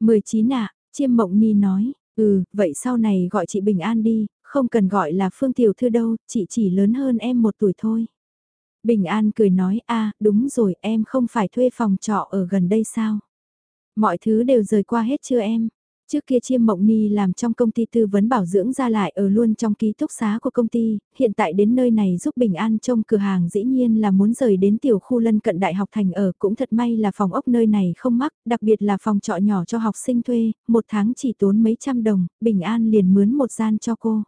19 ạ, chiêm mộng ni nói, ừ, vậy sau này gọi chị Bình An đi, không cần gọi là Phương Tiểu Thư đâu, chị chỉ lớn hơn em một tuổi thôi. Bình An cười nói, a đúng rồi, em không phải thuê phòng trọ ở gần đây sao? Mọi thứ đều rời qua hết chưa em? Trước kia chiêm mộng ni làm trong công ty tư vấn bảo dưỡng ra lại ở luôn trong ký túc xá của công ty, hiện tại đến nơi này giúp Bình An trông cửa hàng dĩ nhiên là muốn rời đến tiểu khu lân cận đại học thành ở cũng thật may là phòng ốc nơi này không mắc, đặc biệt là phòng trọ nhỏ cho học sinh thuê, một tháng chỉ tốn mấy trăm đồng, Bình An liền mướn một gian cho cô.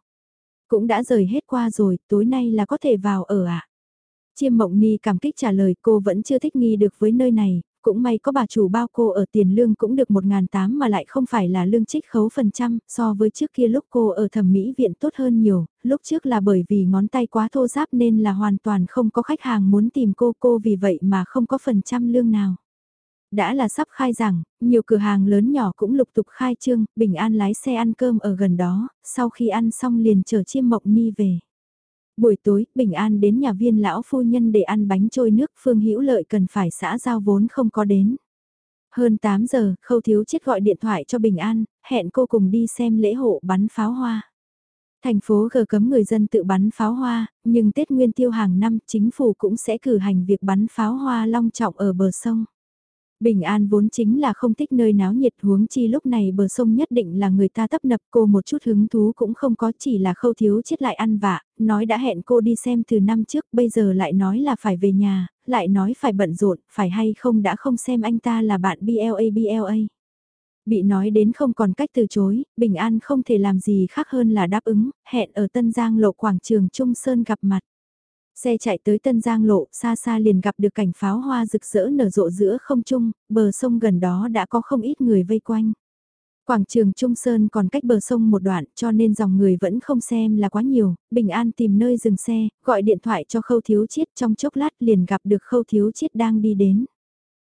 Cũng đã rời hết qua rồi, tối nay là có thể vào ở ạ. À? Chiêm Mộng Ni cảm kích trả lời cô vẫn chưa thích nghi được với nơi này, cũng may có bà chủ bao cô ở tiền lương cũng được 1.800 mà lại không phải là lương trích khấu phần trăm, so với trước kia lúc cô ở thẩm mỹ viện tốt hơn nhiều, lúc trước là bởi vì ngón tay quá thô giáp nên là hoàn toàn không có khách hàng muốn tìm cô cô vì vậy mà không có phần trăm lương nào. Đã là sắp khai giảng, nhiều cửa hàng lớn nhỏ cũng lục tục khai trương, bình an lái xe ăn cơm ở gần đó, sau khi ăn xong liền chờ chiêm mộng ni về. Buổi tối, Bình An đến nhà viên lão phu nhân để ăn bánh trôi nước Phương Hữu Lợi cần phải xã giao vốn không có đến. Hơn 8 giờ, Khâu Thiếu Chết gọi điện thoại cho Bình An, hẹn cô cùng đi xem lễ hộ bắn pháo hoa. Thành phố gờ cấm người dân tự bắn pháo hoa, nhưng Tết Nguyên Tiêu hàng năm chính phủ cũng sẽ cử hành việc bắn pháo hoa long trọng ở bờ sông. Bình An vốn chính là không thích nơi náo nhiệt huống chi lúc này bờ sông nhất định là người ta tấp nập cô một chút hứng thú cũng không có chỉ là khâu thiếu chết lại ăn vạ, nói đã hẹn cô đi xem từ năm trước bây giờ lại nói là phải về nhà, lại nói phải bận rộn, phải hay không đã không xem anh ta là bạn BLA BLA. Bị nói đến không còn cách từ chối, Bình An không thể làm gì khác hơn là đáp ứng, hẹn ở Tân Giang lộ quảng trường Trung Sơn gặp mặt. Xe chạy tới Tân Giang lộ, xa xa liền gặp được cảnh pháo hoa rực rỡ nở rộ giữa không trung, bờ sông gần đó đã có không ít người vây quanh. Quảng trường Trung Sơn còn cách bờ sông một đoạn cho nên dòng người vẫn không xem là quá nhiều, Bình An tìm nơi dừng xe, gọi điện thoại cho Khâu Thiếu Chiết trong chốc lát liền gặp được Khâu Thiếu Chiết đang đi đến.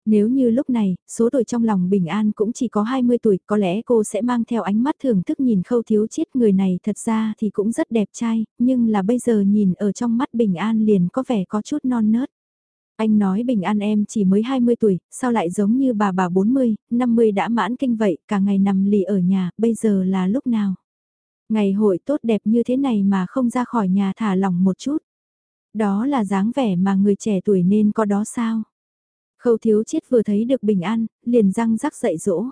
Nếu như lúc này, số tuổi trong lòng Bình An cũng chỉ có 20 tuổi, có lẽ cô sẽ mang theo ánh mắt thưởng thức nhìn khâu thiếu chiết người này thật ra thì cũng rất đẹp trai, nhưng là bây giờ nhìn ở trong mắt Bình An liền có vẻ có chút non nớt. Anh nói Bình An em chỉ mới 20 tuổi, sao lại giống như bà bà 40, 50 đã mãn kinh vậy, cả ngày nằm lì ở nhà, bây giờ là lúc nào? Ngày hội tốt đẹp như thế này mà không ra khỏi nhà thả lỏng một chút. Đó là dáng vẻ mà người trẻ tuổi nên có đó sao? Khâu thiếu chiết vừa thấy được Bình An, liền răng rắc dậy dỗ.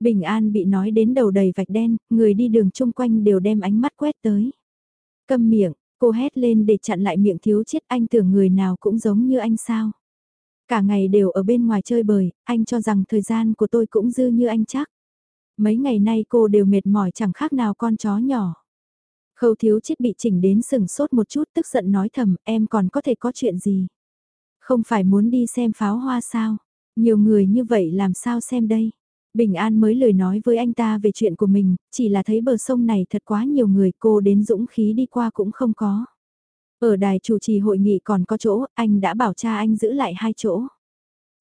Bình An bị nói đến đầu đầy vạch đen, người đi đường chung quanh đều đem ánh mắt quét tới. Câm miệng, cô hét lên để chặn lại miệng thiếu chiết anh tưởng người nào cũng giống như anh sao. Cả ngày đều ở bên ngoài chơi bời, anh cho rằng thời gian của tôi cũng dư như anh chắc. Mấy ngày nay cô đều mệt mỏi chẳng khác nào con chó nhỏ. Khâu thiếu chết bị chỉnh đến sừng sốt một chút tức giận nói thầm em còn có thể có chuyện gì. Không phải muốn đi xem pháo hoa sao, nhiều người như vậy làm sao xem đây. Bình An mới lời nói với anh ta về chuyện của mình, chỉ là thấy bờ sông này thật quá nhiều người cô đến dũng khí đi qua cũng không có. Ở đài chủ trì hội nghị còn có chỗ, anh đã bảo cha anh giữ lại hai chỗ.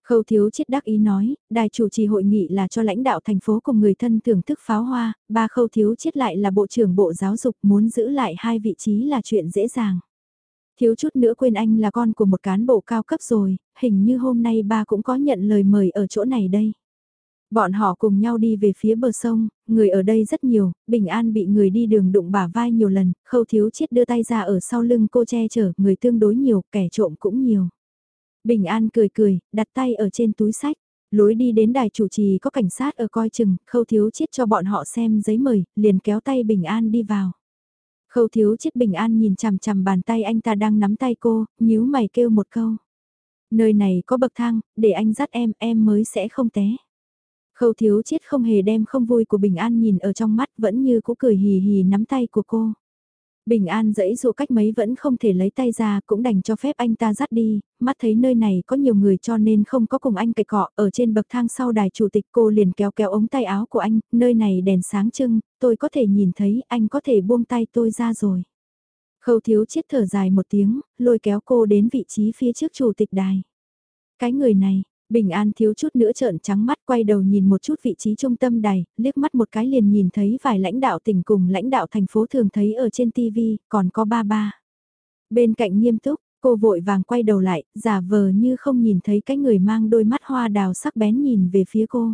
Khâu thiếu chết đắc ý nói, đài chủ trì hội nghị là cho lãnh đạo thành phố cùng người thân thưởng thức pháo hoa, ba khâu thiếu chết lại là bộ trưởng bộ giáo dục muốn giữ lại hai vị trí là chuyện dễ dàng. Thiếu chút nữa quên anh là con của một cán bộ cao cấp rồi, hình như hôm nay ba cũng có nhận lời mời ở chỗ này đây. Bọn họ cùng nhau đi về phía bờ sông, người ở đây rất nhiều, Bình An bị người đi đường đụng bả vai nhiều lần, khâu thiếu chiết đưa tay ra ở sau lưng cô che chở, người tương đối nhiều, kẻ trộm cũng nhiều. Bình An cười cười, đặt tay ở trên túi sách, lối đi đến đài chủ trì có cảnh sát ở coi chừng, khâu thiếu chiết cho bọn họ xem giấy mời, liền kéo tay Bình An đi vào. Khâu thiếu chết Bình An nhìn chằm chằm bàn tay anh ta đang nắm tay cô, nhíu mày kêu một câu. Nơi này có bậc thang, để anh dắt em, em mới sẽ không té. Khâu thiếu chết không hề đem không vui của Bình An nhìn ở trong mắt vẫn như cũ cười hì hì nắm tay của cô. Bình An dẫy dụ cách mấy vẫn không thể lấy tay ra cũng đành cho phép anh ta dắt đi, mắt thấy nơi này có nhiều người cho nên không có cùng anh cậy cọ, ở trên bậc thang sau đài chủ tịch cô liền kéo kéo ống tay áo của anh, nơi này đèn sáng trưng, tôi có thể nhìn thấy anh có thể buông tay tôi ra rồi. Khâu thiếu chết thở dài một tiếng, lôi kéo cô đến vị trí phía trước chủ tịch đài. Cái người này, Bình An thiếu chút nữa trợn trắng mắt quay đầu nhìn một chút vị trí trung tâm đài, liếc mắt một cái liền nhìn thấy vài lãnh đạo tỉnh cùng lãnh đạo thành phố thường thấy ở trên TV, còn có ba ba. Bên cạnh nghiêm túc, cô vội vàng quay đầu lại, giả vờ như không nhìn thấy cái người mang đôi mắt hoa đào sắc bén nhìn về phía cô.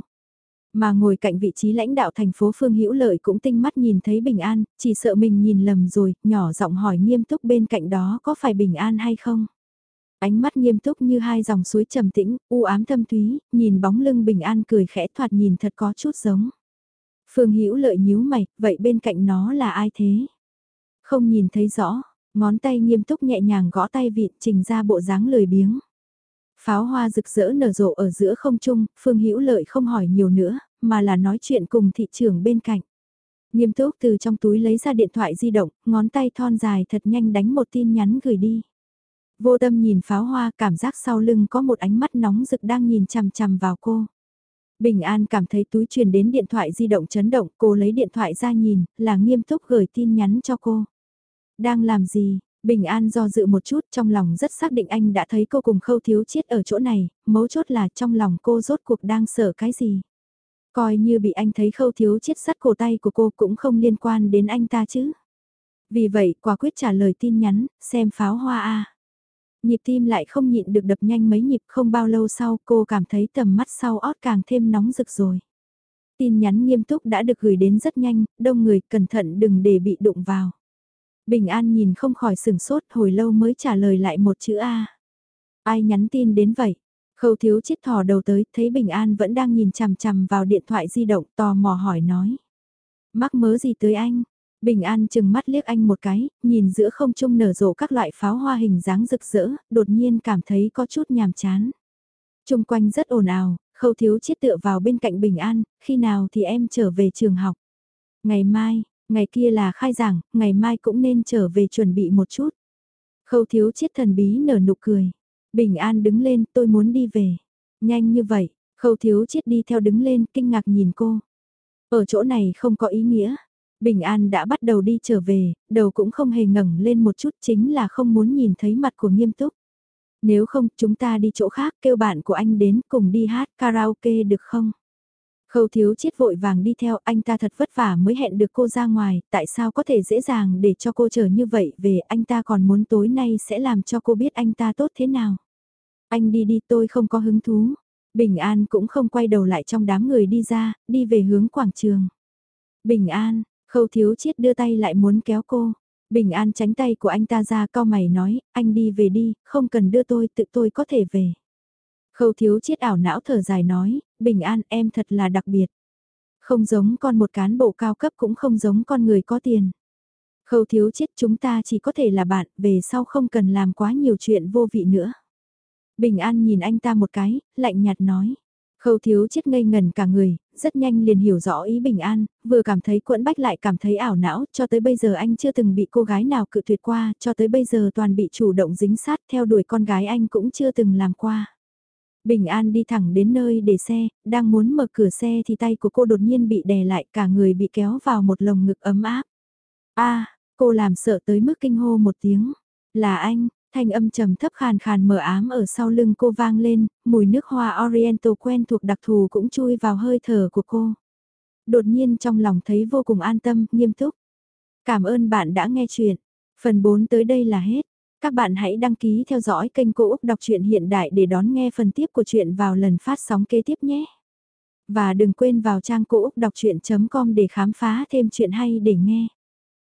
Mà ngồi cạnh vị trí lãnh đạo thành phố Phương Hữu Lợi cũng tinh mắt nhìn thấy Bình An, chỉ sợ mình nhìn lầm rồi, nhỏ giọng hỏi nghiêm túc bên cạnh đó có phải Bình An hay không. Ánh mắt nghiêm túc như hai dòng suối trầm tĩnh, u ám thâm thúy, nhìn bóng lưng bình an cười khẽ thoạt nhìn thật có chút giống. Phương Hữu lợi nhíu mày, vậy bên cạnh nó là ai thế? Không nhìn thấy rõ, ngón tay nghiêm túc nhẹ nhàng gõ tay vịn trình ra bộ dáng lười biếng. Pháo hoa rực rỡ nở rộ ở giữa không trung, Phương Hữu lợi không hỏi nhiều nữa, mà là nói chuyện cùng thị trường bên cạnh. Nghiêm túc từ trong túi lấy ra điện thoại di động, ngón tay thon dài thật nhanh đánh một tin nhắn gửi đi. Vô tâm nhìn pháo hoa cảm giác sau lưng có một ánh mắt nóng rực đang nhìn chằm chằm vào cô. Bình An cảm thấy túi truyền đến điện thoại di động chấn động, cô lấy điện thoại ra nhìn, là nghiêm túc gửi tin nhắn cho cô. Đang làm gì? Bình An do dự một chút trong lòng rất xác định anh đã thấy cô cùng khâu thiếu chiết ở chỗ này, mấu chốt là trong lòng cô rốt cuộc đang sợ cái gì. Coi như bị anh thấy khâu thiếu chiết sắt cổ tay của cô cũng không liên quan đến anh ta chứ. Vì vậy, quả quyết trả lời tin nhắn, xem pháo hoa a Nhịp tim lại không nhịn được đập nhanh mấy nhịp không bao lâu sau cô cảm thấy tầm mắt sau ót càng thêm nóng rực rồi. Tin nhắn nghiêm túc đã được gửi đến rất nhanh, đông người cẩn thận đừng để bị đụng vào. Bình An nhìn không khỏi sừng sốt hồi lâu mới trả lời lại một chữ A. Ai nhắn tin đến vậy? Khâu thiếu chết thò đầu tới, thấy Bình An vẫn đang nhìn chằm chằm vào điện thoại di động tò mò hỏi nói. Mắc mớ gì tới anh? Bình An chừng mắt liếc anh một cái, nhìn giữa không trung nở rộ các loại pháo hoa hình dáng rực rỡ, đột nhiên cảm thấy có chút nhàm chán. Trung quanh rất ồn ào, khâu thiếu chiết tựa vào bên cạnh Bình An, khi nào thì em trở về trường học. Ngày mai, ngày kia là khai giảng, ngày mai cũng nên trở về chuẩn bị một chút. Khâu thiếu chiết thần bí nở nụ cười. Bình An đứng lên, tôi muốn đi về. Nhanh như vậy, khâu thiếu chiết đi theo đứng lên, kinh ngạc nhìn cô. Ở chỗ này không có ý nghĩa, Bình An đã bắt đầu đi trở về, đầu cũng không hề ngẩng lên một chút chính là không muốn nhìn thấy mặt của nghiêm túc. Nếu không, chúng ta đi chỗ khác kêu bạn của anh đến cùng đi hát karaoke được không? Khâu thiếu chết vội vàng đi theo anh ta thật vất vả mới hẹn được cô ra ngoài, tại sao có thể dễ dàng để cho cô chờ như vậy về anh ta còn muốn tối nay sẽ làm cho cô biết anh ta tốt thế nào. Anh đi đi tôi không có hứng thú. Bình An cũng không quay đầu lại trong đám người đi ra, đi về hướng quảng trường. Bình An, Khâu thiếu chiết đưa tay lại muốn kéo cô. Bình an tránh tay của anh ta ra cao mày nói, anh đi về đi, không cần đưa tôi, tự tôi có thể về. Khâu thiếu chiết ảo não thở dài nói, bình an em thật là đặc biệt. Không giống con một cán bộ cao cấp cũng không giống con người có tiền. Khâu thiếu chiết chúng ta chỉ có thể là bạn, về sau không cần làm quá nhiều chuyện vô vị nữa. Bình an nhìn anh ta một cái, lạnh nhạt nói. Khâu thiếu chết ngây ngần cả người, rất nhanh liền hiểu rõ ý bình an, vừa cảm thấy quẫn bách lại cảm thấy ảo não, cho tới bây giờ anh chưa từng bị cô gái nào cự tuyệt qua, cho tới bây giờ toàn bị chủ động dính sát theo đuổi con gái anh cũng chưa từng làm qua. Bình An đi thẳng đến nơi để xe, đang muốn mở cửa xe thì tay của cô đột nhiên bị đè lại cả người bị kéo vào một lồng ngực ấm áp. a cô làm sợ tới mức kinh hô một tiếng. Là anh, thanh âm trầm thấp khàn khàn mờ ám ở sau lưng cô vang lên, mùi nước hoa oriental quen thuộc đặc thù cũng chui vào hơi thở của cô. Đột nhiên trong lòng thấy vô cùng an tâm, nghiêm túc. Cảm ơn bạn đã nghe chuyện. Phần 4 tới đây là hết. Các bạn hãy đăng ký theo dõi kênh Cô Úc Đọc truyện Hiện Đại để đón nghe phần tiếp của chuyện vào lần phát sóng kế tiếp nhé. Và đừng quên vào trang cô úc đọc chuyện.com để khám phá thêm chuyện hay để nghe.